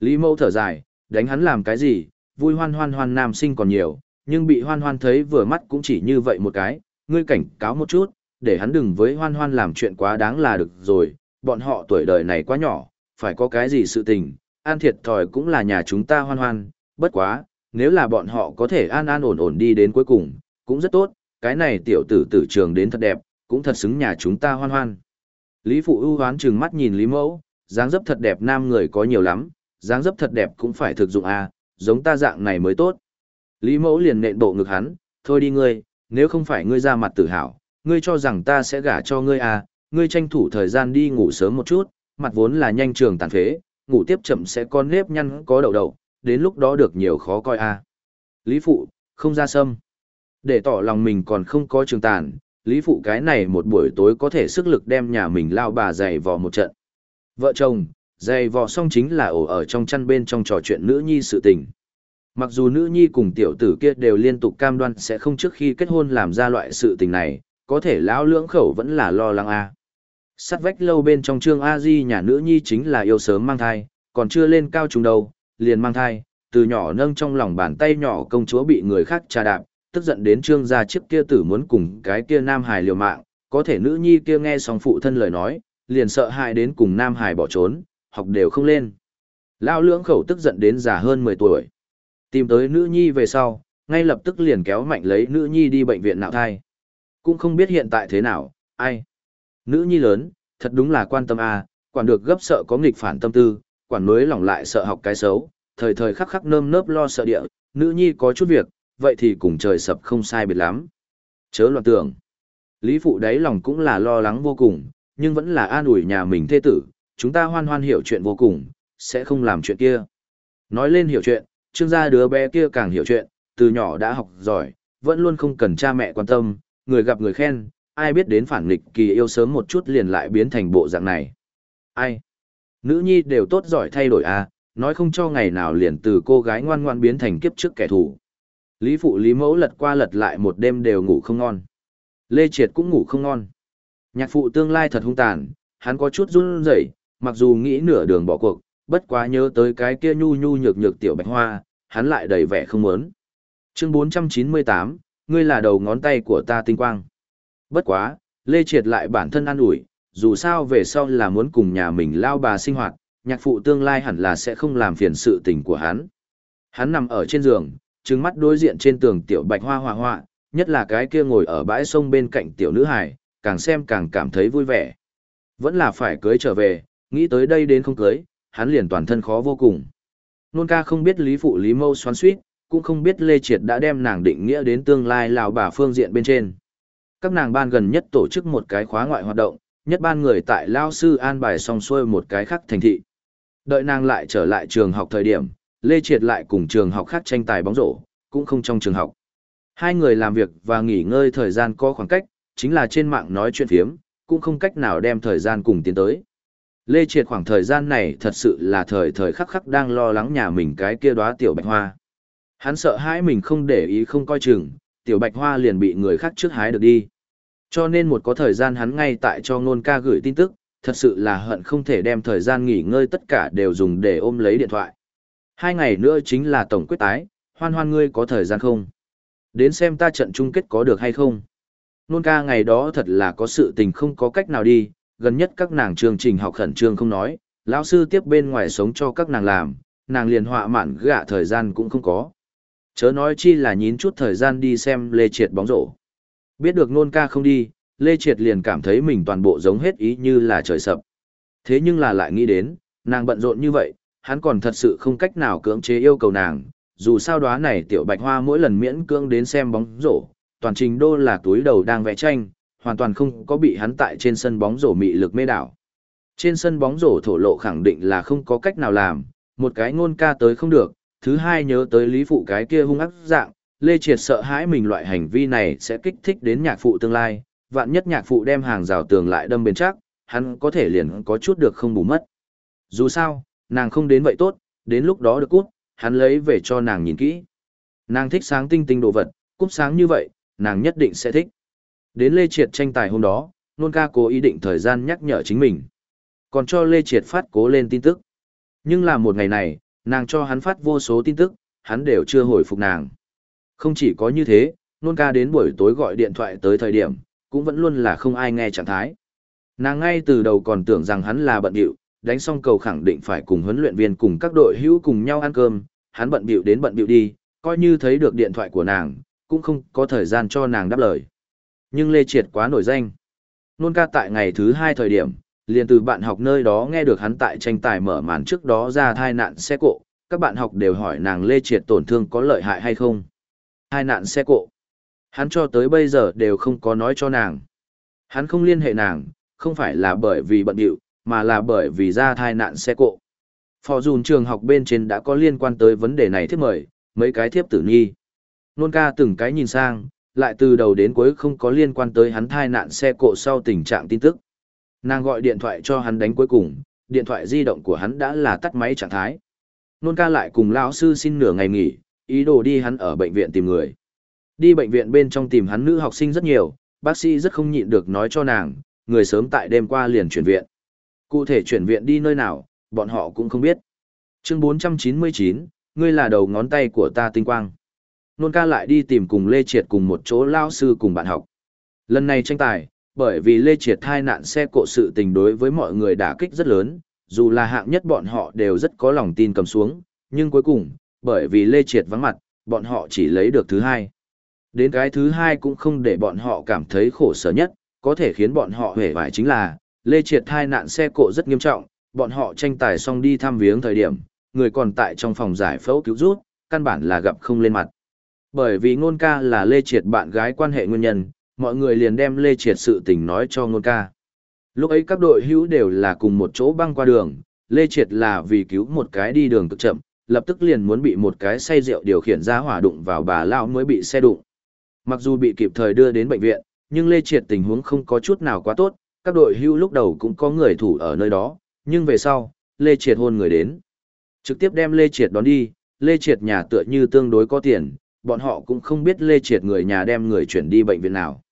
Lý Mẫu thở dài, đánh hắn làm cái gì, vui hoan hoan hoan nam sinh còn nhiều, nhưng bị hoan hoan thấy vừa mắt cũng chỉ như vậy một cái, ngươi cảnh cáo một chút, để hắn đừng với hoan hoan làm chuyện quá đáng là được rồi, bọn họ tuổi đời này quá nhỏ, phải có cái gì sự tình, an thiệt thòi cũng là nhà chúng ta hoan hoan, bất quá, nếu là bọn họ có thể an an ổn ổn đi đến cuối cùng, cũng rất tốt, cái này tiểu tử tử trường đến thật đẹp, cũng thật xứng nhà chúng ta hoan hoan. Lý Phụ ưu hoán trừng mắt nhìn Lý Mẫu, dáng dấp thật đẹp nam người có nhiều lắm, dáng dấp thật đẹp cũng phải thực dụng à, giống ta dạng này mới tốt. Lý Mẫu liền nện bộ ngực hắn, thôi đi ngươi, nếu không phải ngươi ra mặt tự hào, ngươi cho rằng ta sẽ gả cho ngươi à, ngươi tranh thủ thời gian đi ngủ sớm một chút, mặt vốn là nhanh trường tàn phế, ngủ tiếp chậm sẽ có nếp nhăn có đầu đầu, đến lúc đó được nhiều khó coi à. Lý Phụ, không ra sâm. Để tỏ lòng mình còn không có trường tàn, Lý Phụ cái này một buổi tối có thể sức lực đem nhà mình lao bà dày vò một trận. Vợ chồng, dày vò xong chính là ổ ở trong chăn bên trong trò chuyện nữ nhi sự tình. Mặc dù nữ nhi cùng tiểu tử kia đều liên tục cam đoan sẽ không trước khi kết hôn làm ra loại sự tình này, có thể lão lưỡng khẩu vẫn là lo lắng a. À sát vách lâu bên trong trương A Di nhà nữ nhi chính là yêu sớm mang thai, còn chưa lên cao trùng đầu, liền mang thai, từ nhỏ nâng trong lòng bàn tay nhỏ công chúa bị người khác trà đạp, tức giận đến trương gia chiếc kia tử muốn cùng cái kia nam hải liều mạng, có thể nữ nhi kia nghe xong phụ thân lời nói, liền sợ hại đến cùng nam hải bỏ trốn, học đều không lên. Lao lưỡng khẩu tức giận đến già hơn 10 tuổi. Tìm tới nữ nhi về sau, ngay lập tức liền kéo mạnh lấy nữ nhi đi bệnh viện nạo thai. Cũng không biết hiện tại thế nào, ai. Nữ nhi lớn, thật đúng là quan tâm à, quản được gấp sợ có nghịch phản tâm tư, quản nối lỏng lại sợ học cái xấu, thời thời khắc khắc nơm nớp lo sợ địa, nữ nhi có chút việc, vậy thì cùng trời sập không sai biệt lắm. Chớ loạn tưởng. Lý phụ đáy lòng cũng là lo lắng vô cùng, nhưng vẫn là an ủi nhà mình thê tử, chúng ta hoan hoan hiểu chuyện vô cùng, sẽ không làm chuyện kia. Nói lên hiểu chuyện, trương gia đứa bé kia càng hiểu chuyện, từ nhỏ đã học giỏi, vẫn luôn không cần cha mẹ quan tâm, người gặp người khen, ai biết đến phản nghịch kỳ yêu sớm một chút liền lại biến thành bộ dạng này. Ai? Nữ nhi đều tốt giỏi thay đổi à, nói không cho ngày nào liền từ cô gái ngoan ngoan biến thành kiếp trước kẻ thù. Lý phụ Lý mẫu lật qua lật lại một đêm đều ngủ không ngon. Lê Triệt cũng ngủ không ngon. Nhạc phụ tương lai thật hung tàn, hắn có chút run rẩy, mặc dù nghĩ nửa đường bỏ cuộc, bất quá nhớ tới cái kia nhu nhu nhược nhược tiểu bạch hoa, hắn lại đầy vẻ không muốn. Chương 498, ngươi là đầu ngón tay của ta tinh quang. Bất quá, Lê Triệt lại bản thân an ủi, dù sao về sau là muốn cùng nhà mình lao bà sinh hoạt, nhạc phụ tương lai hẳn là sẽ không làm phiền sự tình của hắn. Hắn nằm ở trên giường, trừng mắt đối diện trên tường tiểu bạch hoa hoa hoa, nhất là cái kia ngồi ở bãi sông bên cạnh tiểu nữ hải, càng xem càng cảm thấy vui vẻ. Vẫn là phải cưới trở về, nghĩ tới đây đến không cưới, hắn liền toàn thân khó vô cùng. Nôn ca không biết Lý Phụ Lý Mâu xoắn suýt, cũng không biết Lê Triệt đã đem nàng định nghĩa đến tương lai lào bà phương diện bên trên. Các nàng ban gần nhất tổ chức một cái khóa ngoại hoạt động, nhất ban người tại Lao Sư an bài xong xuôi một cái khác thành thị. Đợi nàng lại trở lại trường học thời điểm, Lê Triệt lại cùng trường học khác tranh tài bóng rổ, cũng không trong trường học. Hai người làm việc và nghỉ ngơi thời gian có khoảng cách, chính là trên mạng nói chuyện phiếm, cũng không cách nào đem thời gian cùng tiến tới. Lê Triệt khoảng thời gian này thật sự là thời thời khắc khắc đang lo lắng nhà mình cái kia đóa tiểu bạch hoa. Hắn sợ hãi mình không để ý không coi chừng, tiểu bạch hoa liền bị người khác trước hái được đi. Cho nên một có thời gian hắn ngay tại cho ngôn ca gửi tin tức, thật sự là hận không thể đem thời gian nghỉ ngơi tất cả đều dùng để ôm lấy điện thoại. Hai ngày nữa chính là tổng quyết tái, hoan hoan ngươi có thời gian không? Đến xem ta trận chung kết có được hay không? Nôn ca ngày đó thật là có sự tình không có cách nào đi, gần nhất các nàng chương trình học khẩn trương không nói, lão sư tiếp bên ngoài sống cho các nàng làm, nàng liền họa mạn gạ thời gian cũng không có. Chớ nói chi là nhín chút thời gian đi xem Lê Triệt bóng rổ. Biết được nôn ca không đi, Lê Triệt liền cảm thấy mình toàn bộ giống hết ý như là trời sập. Thế nhưng là lại nghĩ đến, nàng bận rộn như vậy, hắn còn thật sự không cách nào cưỡng chế yêu cầu nàng, dù sao đóa này tiểu bạch hoa mỗi lần miễn cưỡng đến xem bóng rổ, toàn trình đô là túi đầu đang vẽ tranh, hoàn toàn không có bị hắn tại trên sân bóng rổ mị lực mê đảo. Trên sân bóng rổ thổ lộ khẳng định là không có cách nào làm, một cái ngôn ca tới không được, thứ hai nhớ tới lý phụ cái kia hung ác dạng, Lê Triệt sợ hãi mình loại hành vi này sẽ kích thích đến nhạc phụ tương lai, vạn nhất nhạc phụ đem hàng rào tường lại đâm bền chắc, hắn có thể liền có chút được không bù mất. Dù sao, nàng không đến vậy tốt, đến lúc đó được cút, hắn lấy về cho nàng nhìn kỹ. Nàng thích sáng tinh tinh đồ vật, cúp sáng như vậy, nàng nhất định sẽ thích. Đến Lê Triệt tranh tài hôm đó, nôn ca cố ý định thời gian nhắc nhở chính mình. Còn cho Lê Triệt phát cố lên tin tức. Nhưng là một ngày này, nàng cho hắn phát vô số tin tức, hắn đều chưa hồi phục nàng. Không chỉ có như thế, nôn ca đến buổi tối gọi điện thoại tới thời điểm, cũng vẫn luôn là không ai nghe trạng thái. Nàng ngay từ đầu còn tưởng rằng hắn là bận điệu, đánh xong cầu khẳng định phải cùng huấn luyện viên cùng các đội hữu cùng nhau ăn cơm, hắn bận bịu đến bận bịu đi, coi như thấy được điện thoại của nàng, cũng không có thời gian cho nàng đáp lời. Nhưng Lê Triệt quá nổi danh. Nôn ca tại ngày thứ hai thời điểm, liền từ bạn học nơi đó nghe được hắn tại tranh tài mở màn trước đó ra thai nạn xe cộ, các bạn học đều hỏi nàng Lê Triệt tổn thương có lợi hại hay không. Thai nạn xe cộ. Hắn cho tới bây giờ đều không có nói cho nàng. Hắn không liên hệ nàng, không phải là bởi vì bận điệu, mà là bởi vì ra thai nạn xe cộ. Phò dùn trường học bên trên đã có liên quan tới vấn đề này thiếp mời, mấy cái thiếp tử nghi. Nôn ca từng cái nhìn sang, lại từ đầu đến cuối không có liên quan tới hắn thai nạn xe cộ sau tình trạng tin tức. Nàng gọi điện thoại cho hắn đánh cuối cùng, điện thoại di động của hắn đã là tắt máy trạng thái. Nôn ca lại cùng lão sư xin nửa ngày nghỉ, ý đồ đi hắn ở bệnh viện tìm người. Đi bệnh viện bên trong tìm hắn nữ học sinh rất nhiều, bác sĩ rất không nhịn được nói cho nàng, người sớm tại đêm qua liền chuyển viện. Cụ thể chuyển viện đi nơi nào, bọn họ cũng không biết. Chương 499, ngươi là đầu ngón tay của ta tinh quang. Nôn ca lại đi tìm cùng Lê Triệt cùng một chỗ lao sư cùng bạn học. Lần này tranh tài, bởi vì Lê Triệt thai nạn xe cộ sự tình đối với mọi người đả kích rất lớn, dù là hạng nhất bọn họ đều rất có lòng tin cầm xuống, nhưng cuối cùng, bởi vì Lê Triệt vắng mặt, bọn họ chỉ lấy được thứ hai. Đến cái thứ hai cũng không để bọn họ cảm thấy khổ sở nhất, có thể khiến bọn họ hề vải chính là, Lê Triệt thai nạn xe cộ rất nghiêm trọng, bọn họ tranh tài xong đi thăm viếng thời điểm, người còn tại trong phòng giải phẫu cứu rút, căn bản là gặp không lên mặt. Bởi vì ngôn ca là Lê Triệt bạn gái quan hệ nguyên nhân, mọi người liền đem Lê Triệt sự tình nói cho ngôn ca. Lúc ấy các đội hữu đều là cùng một chỗ băng qua đường, Lê Triệt là vì cứu một cái đi đường cực chậm, lập tức liền muốn bị một cái say rượu điều khiển ra hỏa đụng vào bà Lao mới bị xe đụng. Mặc dù bị kịp thời đưa đến bệnh viện, nhưng Lê Triệt tình huống không có chút nào quá tốt, các đội hưu lúc đầu cũng có người thủ ở nơi đó, nhưng về sau, Lê Triệt hôn người đến. Trực tiếp đem Lê Triệt đón đi, Lê Triệt nhà tựa như tương đối có tiền, bọn họ cũng không biết Lê Triệt người nhà đem người chuyển đi bệnh viện nào.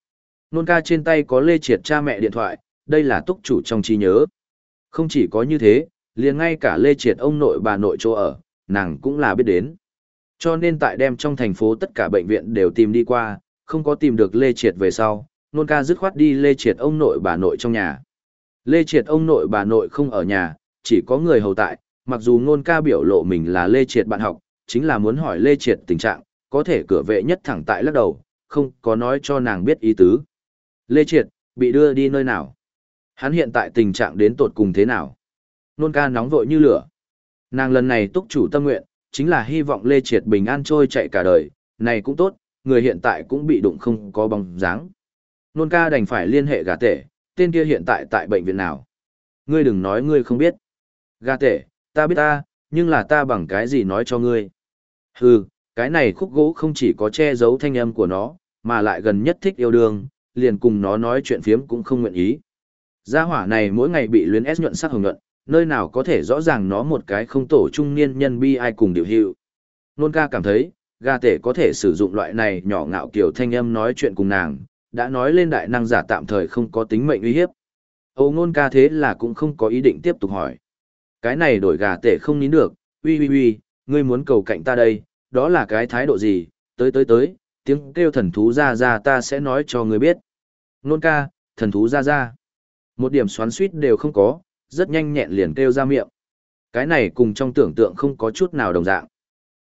Nôn ca trên tay có Lê Triệt cha mẹ điện thoại, đây là túc chủ trong trí nhớ. Không chỉ có như thế, liền ngay cả Lê Triệt ông nội bà nội chỗ ở, nàng cũng là biết đến. Cho nên tại đem trong thành phố tất cả bệnh viện đều tìm đi qua, không có tìm được Lê Triệt về sau, nôn ca dứt khoát đi Lê Triệt ông nội bà nội trong nhà. Lê Triệt ông nội bà nội không ở nhà, chỉ có người hầu tại, mặc dù nôn ca biểu lộ mình là Lê Triệt bạn học, chính là muốn hỏi Lê Triệt tình trạng, có thể cửa vệ nhất thẳng tại lắc đầu, không có nói cho nàng biết ý tứ. Lê Triệt, bị đưa đi nơi nào? Hắn hiện tại tình trạng đến tột cùng thế nào? Nôn ca nóng vội như lửa. Nàng lần này túc chủ tâm nguyện, chính là hy vọng Lê Triệt bình an trôi chạy cả đời, này cũng tốt, người hiện tại cũng bị đụng không có bóng dáng. Nôn ca đành phải liên hệ gà tể, tên kia hiện tại tại bệnh viện nào. Ngươi đừng nói ngươi không biết. Gà tể, ta biết ta, nhưng là ta bằng cái gì nói cho ngươi. Hừ, cái này khúc gỗ không chỉ có che giấu thanh âm của nó, mà lại gần nhất thích yêu đương, liền cùng nó nói chuyện phiếm cũng không nguyện ý. Gia hỏa này mỗi ngày bị luyến ép nhuận sắc hồng nhuận, nơi nào có thể rõ ràng nó một cái không tổ trung niên nhân bi ai cùng điều hiệu. Nôn ca cảm thấy, gà tể có thể sử dụng loại này nhỏ ngạo kiểu thanh âm nói chuyện cùng nàng, đã nói lên đại năng giả tạm thời không có tính mệnh uy hiếp. Âu nôn ca thế là cũng không có ý định tiếp tục hỏi. Cái này đổi gà tể không nín được, uy uy uy, ngươi muốn cầu cạnh ta đây, đó là cái thái độ gì, tới tới tới, tiếng kêu thần thú ra ra ta sẽ nói cho ngươi biết. Nôn ca, thần thú ra ra. Một điểm xoắn suýt đều không có, rất nhanh nhẹn liền kêu ra miệng. Cái này cùng trong tưởng tượng không có chút nào đồng dạng.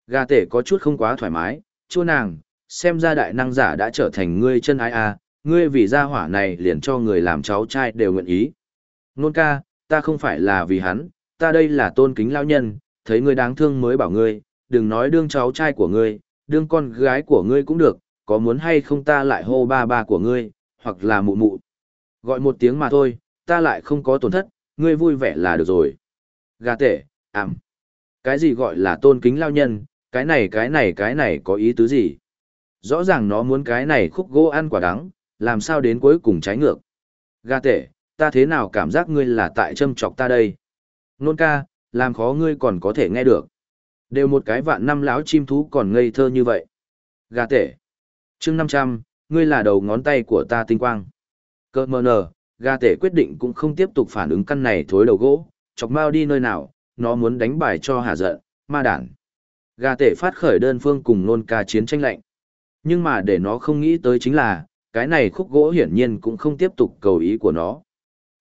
Gà tể có chút không quá thoải mái, chua nàng, xem ra đại năng giả đã trở thành ngươi chân ái à, ngươi vì gia hỏa này liền cho người làm cháu trai đều nguyện ý. Nôn ca, ta không phải là vì hắn, ta đây là tôn kính lão nhân, thấy ngươi đáng thương mới bảo ngươi, đừng nói đương cháu trai của ngươi, đương con gái của ngươi cũng được, có muốn hay không ta lại hô ba ba của ngươi, hoặc là mụ mụ. Gọi một tiếng mà thôi, ta lại không có tổn thất, ngươi vui vẻ là được rồi. Gà tệ, ảm. Cái gì gọi là tôn kính lao nhân, cái này cái này cái này có ý tứ gì? Rõ ràng nó muốn cái này khúc gỗ ăn quả đắng, làm sao đến cuối cùng trái ngược. Gà tệ, ta thế nào cảm giác ngươi là tại châm chọc ta đây? Nôn ca, làm khó ngươi còn có thể nghe được. Đều một cái vạn năm lão chim thú còn ngây thơ như vậy. Gà tệ. chương 500, ngươi là đầu ngón tay của ta tinh quang. Cơ mờ nở gà tể quyết định cũng không tiếp tục phản ứng căn này thối đầu gỗ, chọc mau đi nơi nào, nó muốn đánh bài cho hà giận, ma đản. Gà tể phát khởi đơn phương cùng nôn ca chiến tranh lạnh. Nhưng mà để nó không nghĩ tới chính là, cái này khúc gỗ hiển nhiên cũng không tiếp tục cầu ý của nó.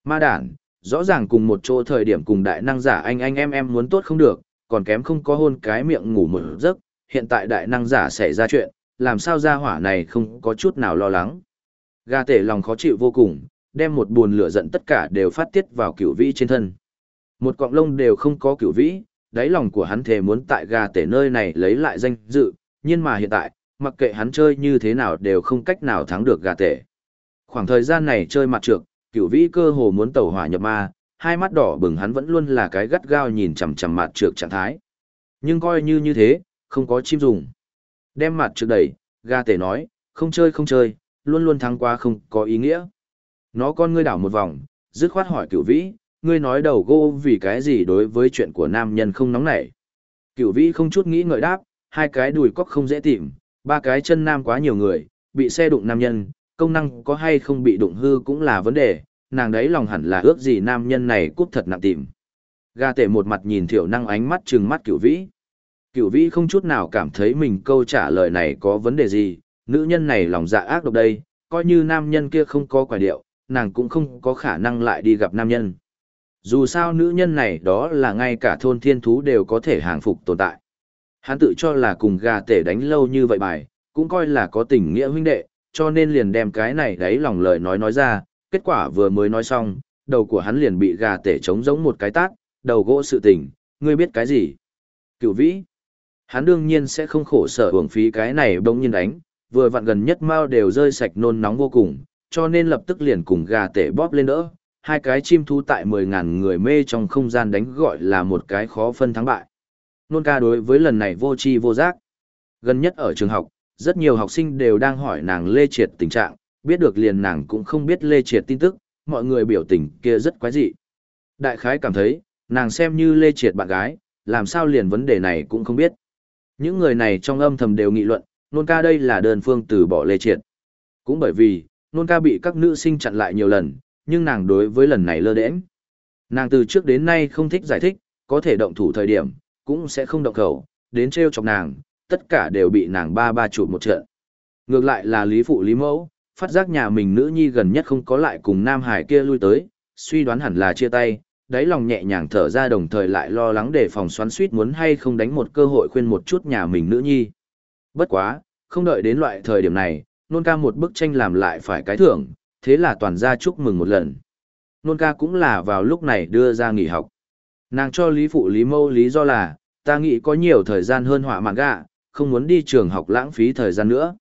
Ma đản, rõ ràng cùng một chỗ thời điểm cùng đại năng giả anh anh em em muốn tốt không được, còn kém không có hôn cái miệng ngủ một giấc, hiện tại đại năng giả xảy ra chuyện, làm sao ra hỏa này không có chút nào lo lắng. Gà tể lòng khó chịu vô cùng, đem một buồn lửa giận tất cả đều phát tiết vào cửu vĩ trên thân. Một cọng lông đều không có cửu vĩ, đáy lòng của hắn thề muốn tại gà tể nơi này lấy lại danh dự, nhưng mà hiện tại, mặc kệ hắn chơi như thế nào đều không cách nào thắng được gà tể. Khoảng thời gian này chơi mặt trược, cửu vĩ cơ hồ muốn tẩu hỏa nhập ma, hai mắt đỏ bừng hắn vẫn luôn là cái gắt gao nhìn chằm chằm mặt trược trạng thái. Nhưng coi như như thế, không có chim dùng. Đem mặt trược đẩy, gà tể nói, không chơi không chơi, luôn luôn thắng quá không có ý nghĩa. Nó con ngươi đảo một vòng, dứt khoát hỏi cửu vĩ, ngươi nói đầu gô vì cái gì đối với chuyện của nam nhân không nóng nảy. Cửu vĩ không chút nghĩ ngợi đáp, hai cái đùi cóc không dễ tìm, ba cái chân nam quá nhiều người, bị xe đụng nam nhân, công năng có hay không bị đụng hư cũng là vấn đề, nàng đấy lòng hẳn là ước gì nam nhân này cút thật nặng tìm. Ga tể một mặt nhìn thiểu năng ánh mắt trừng mắt cửu vĩ. Cửu vĩ không chút nào cảm thấy mình câu trả lời này có vấn đề gì, nữ nhân này lòng dạ ác độc đây, coi như nam nhân kia không có quả điệu, nàng cũng không có khả năng lại đi gặp nam nhân. Dù sao nữ nhân này đó là ngay cả thôn thiên thú đều có thể hàng phục tồn tại. Hắn tự cho là cùng gà tể đánh lâu như vậy bài, cũng coi là có tình nghĩa huynh đệ, cho nên liền đem cái này đấy lòng lời nói nói ra, kết quả vừa mới nói xong, đầu của hắn liền bị gà tể trống giống một cái tát, đầu gỗ sự tình, ngươi biết cái gì? Cựu vĩ. Hắn đương nhiên sẽ không khổ sở hưởng phí cái này bỗng nhiên đánh, vừa vặn gần nhất mau đều rơi sạch nôn nóng vô cùng, cho nên lập tức liền cùng gà tể bóp lên đỡ, hai cái chim thú tại 10.000 người mê trong không gian đánh gọi là một cái khó phân thắng bại. Nôn ca đối với lần này vô chi vô giác. Gần nhất ở trường học, rất nhiều học sinh đều đang hỏi nàng Lê Triệt tình trạng, biết được liền nàng cũng không biết Lê Triệt tin tức, mọi người biểu tình kia rất quái dị. Đại khái cảm thấy, nàng xem như Lê Triệt bạn gái, làm sao liền vấn đề này cũng không biết. Những người này trong âm thầm đều nghị luận, nôn ca đây là đơn phương từ bỏ Lê Triệt. Cũng bởi vì, nôn ca bị các nữ sinh chặn lại nhiều lần, nhưng nàng đối với lần này lơ đễnh. Nàng từ trước đến nay không thích giải thích, có thể động thủ thời điểm, cũng sẽ không động khẩu, đến treo chọc nàng, tất cả đều bị nàng ba ba chụp một trận. Ngược lại là Lý Phụ Lý Mẫu, phát giác nhà mình nữ nhi gần nhất không có lại cùng Nam Hải kia lui tới, suy đoán hẳn là chia tay, đáy lòng nhẹ nhàng thở ra đồng thời lại lo lắng để phòng xoắn suýt muốn hay không đánh một cơ hội khuyên một chút nhà mình nữ nhi. Bất quá, không đợi đến loại thời điểm này, nôn ca một bức tranh làm lại phải cái thưởng, thế là toàn ra chúc mừng một lần. Nôn ca cũng là vào lúc này đưa ra nghỉ học. Nàng cho Lý Phụ Lý Mâu lý do là, ta nghĩ có nhiều thời gian hơn họa mạng gạ, không muốn đi trường học lãng phí thời gian nữa.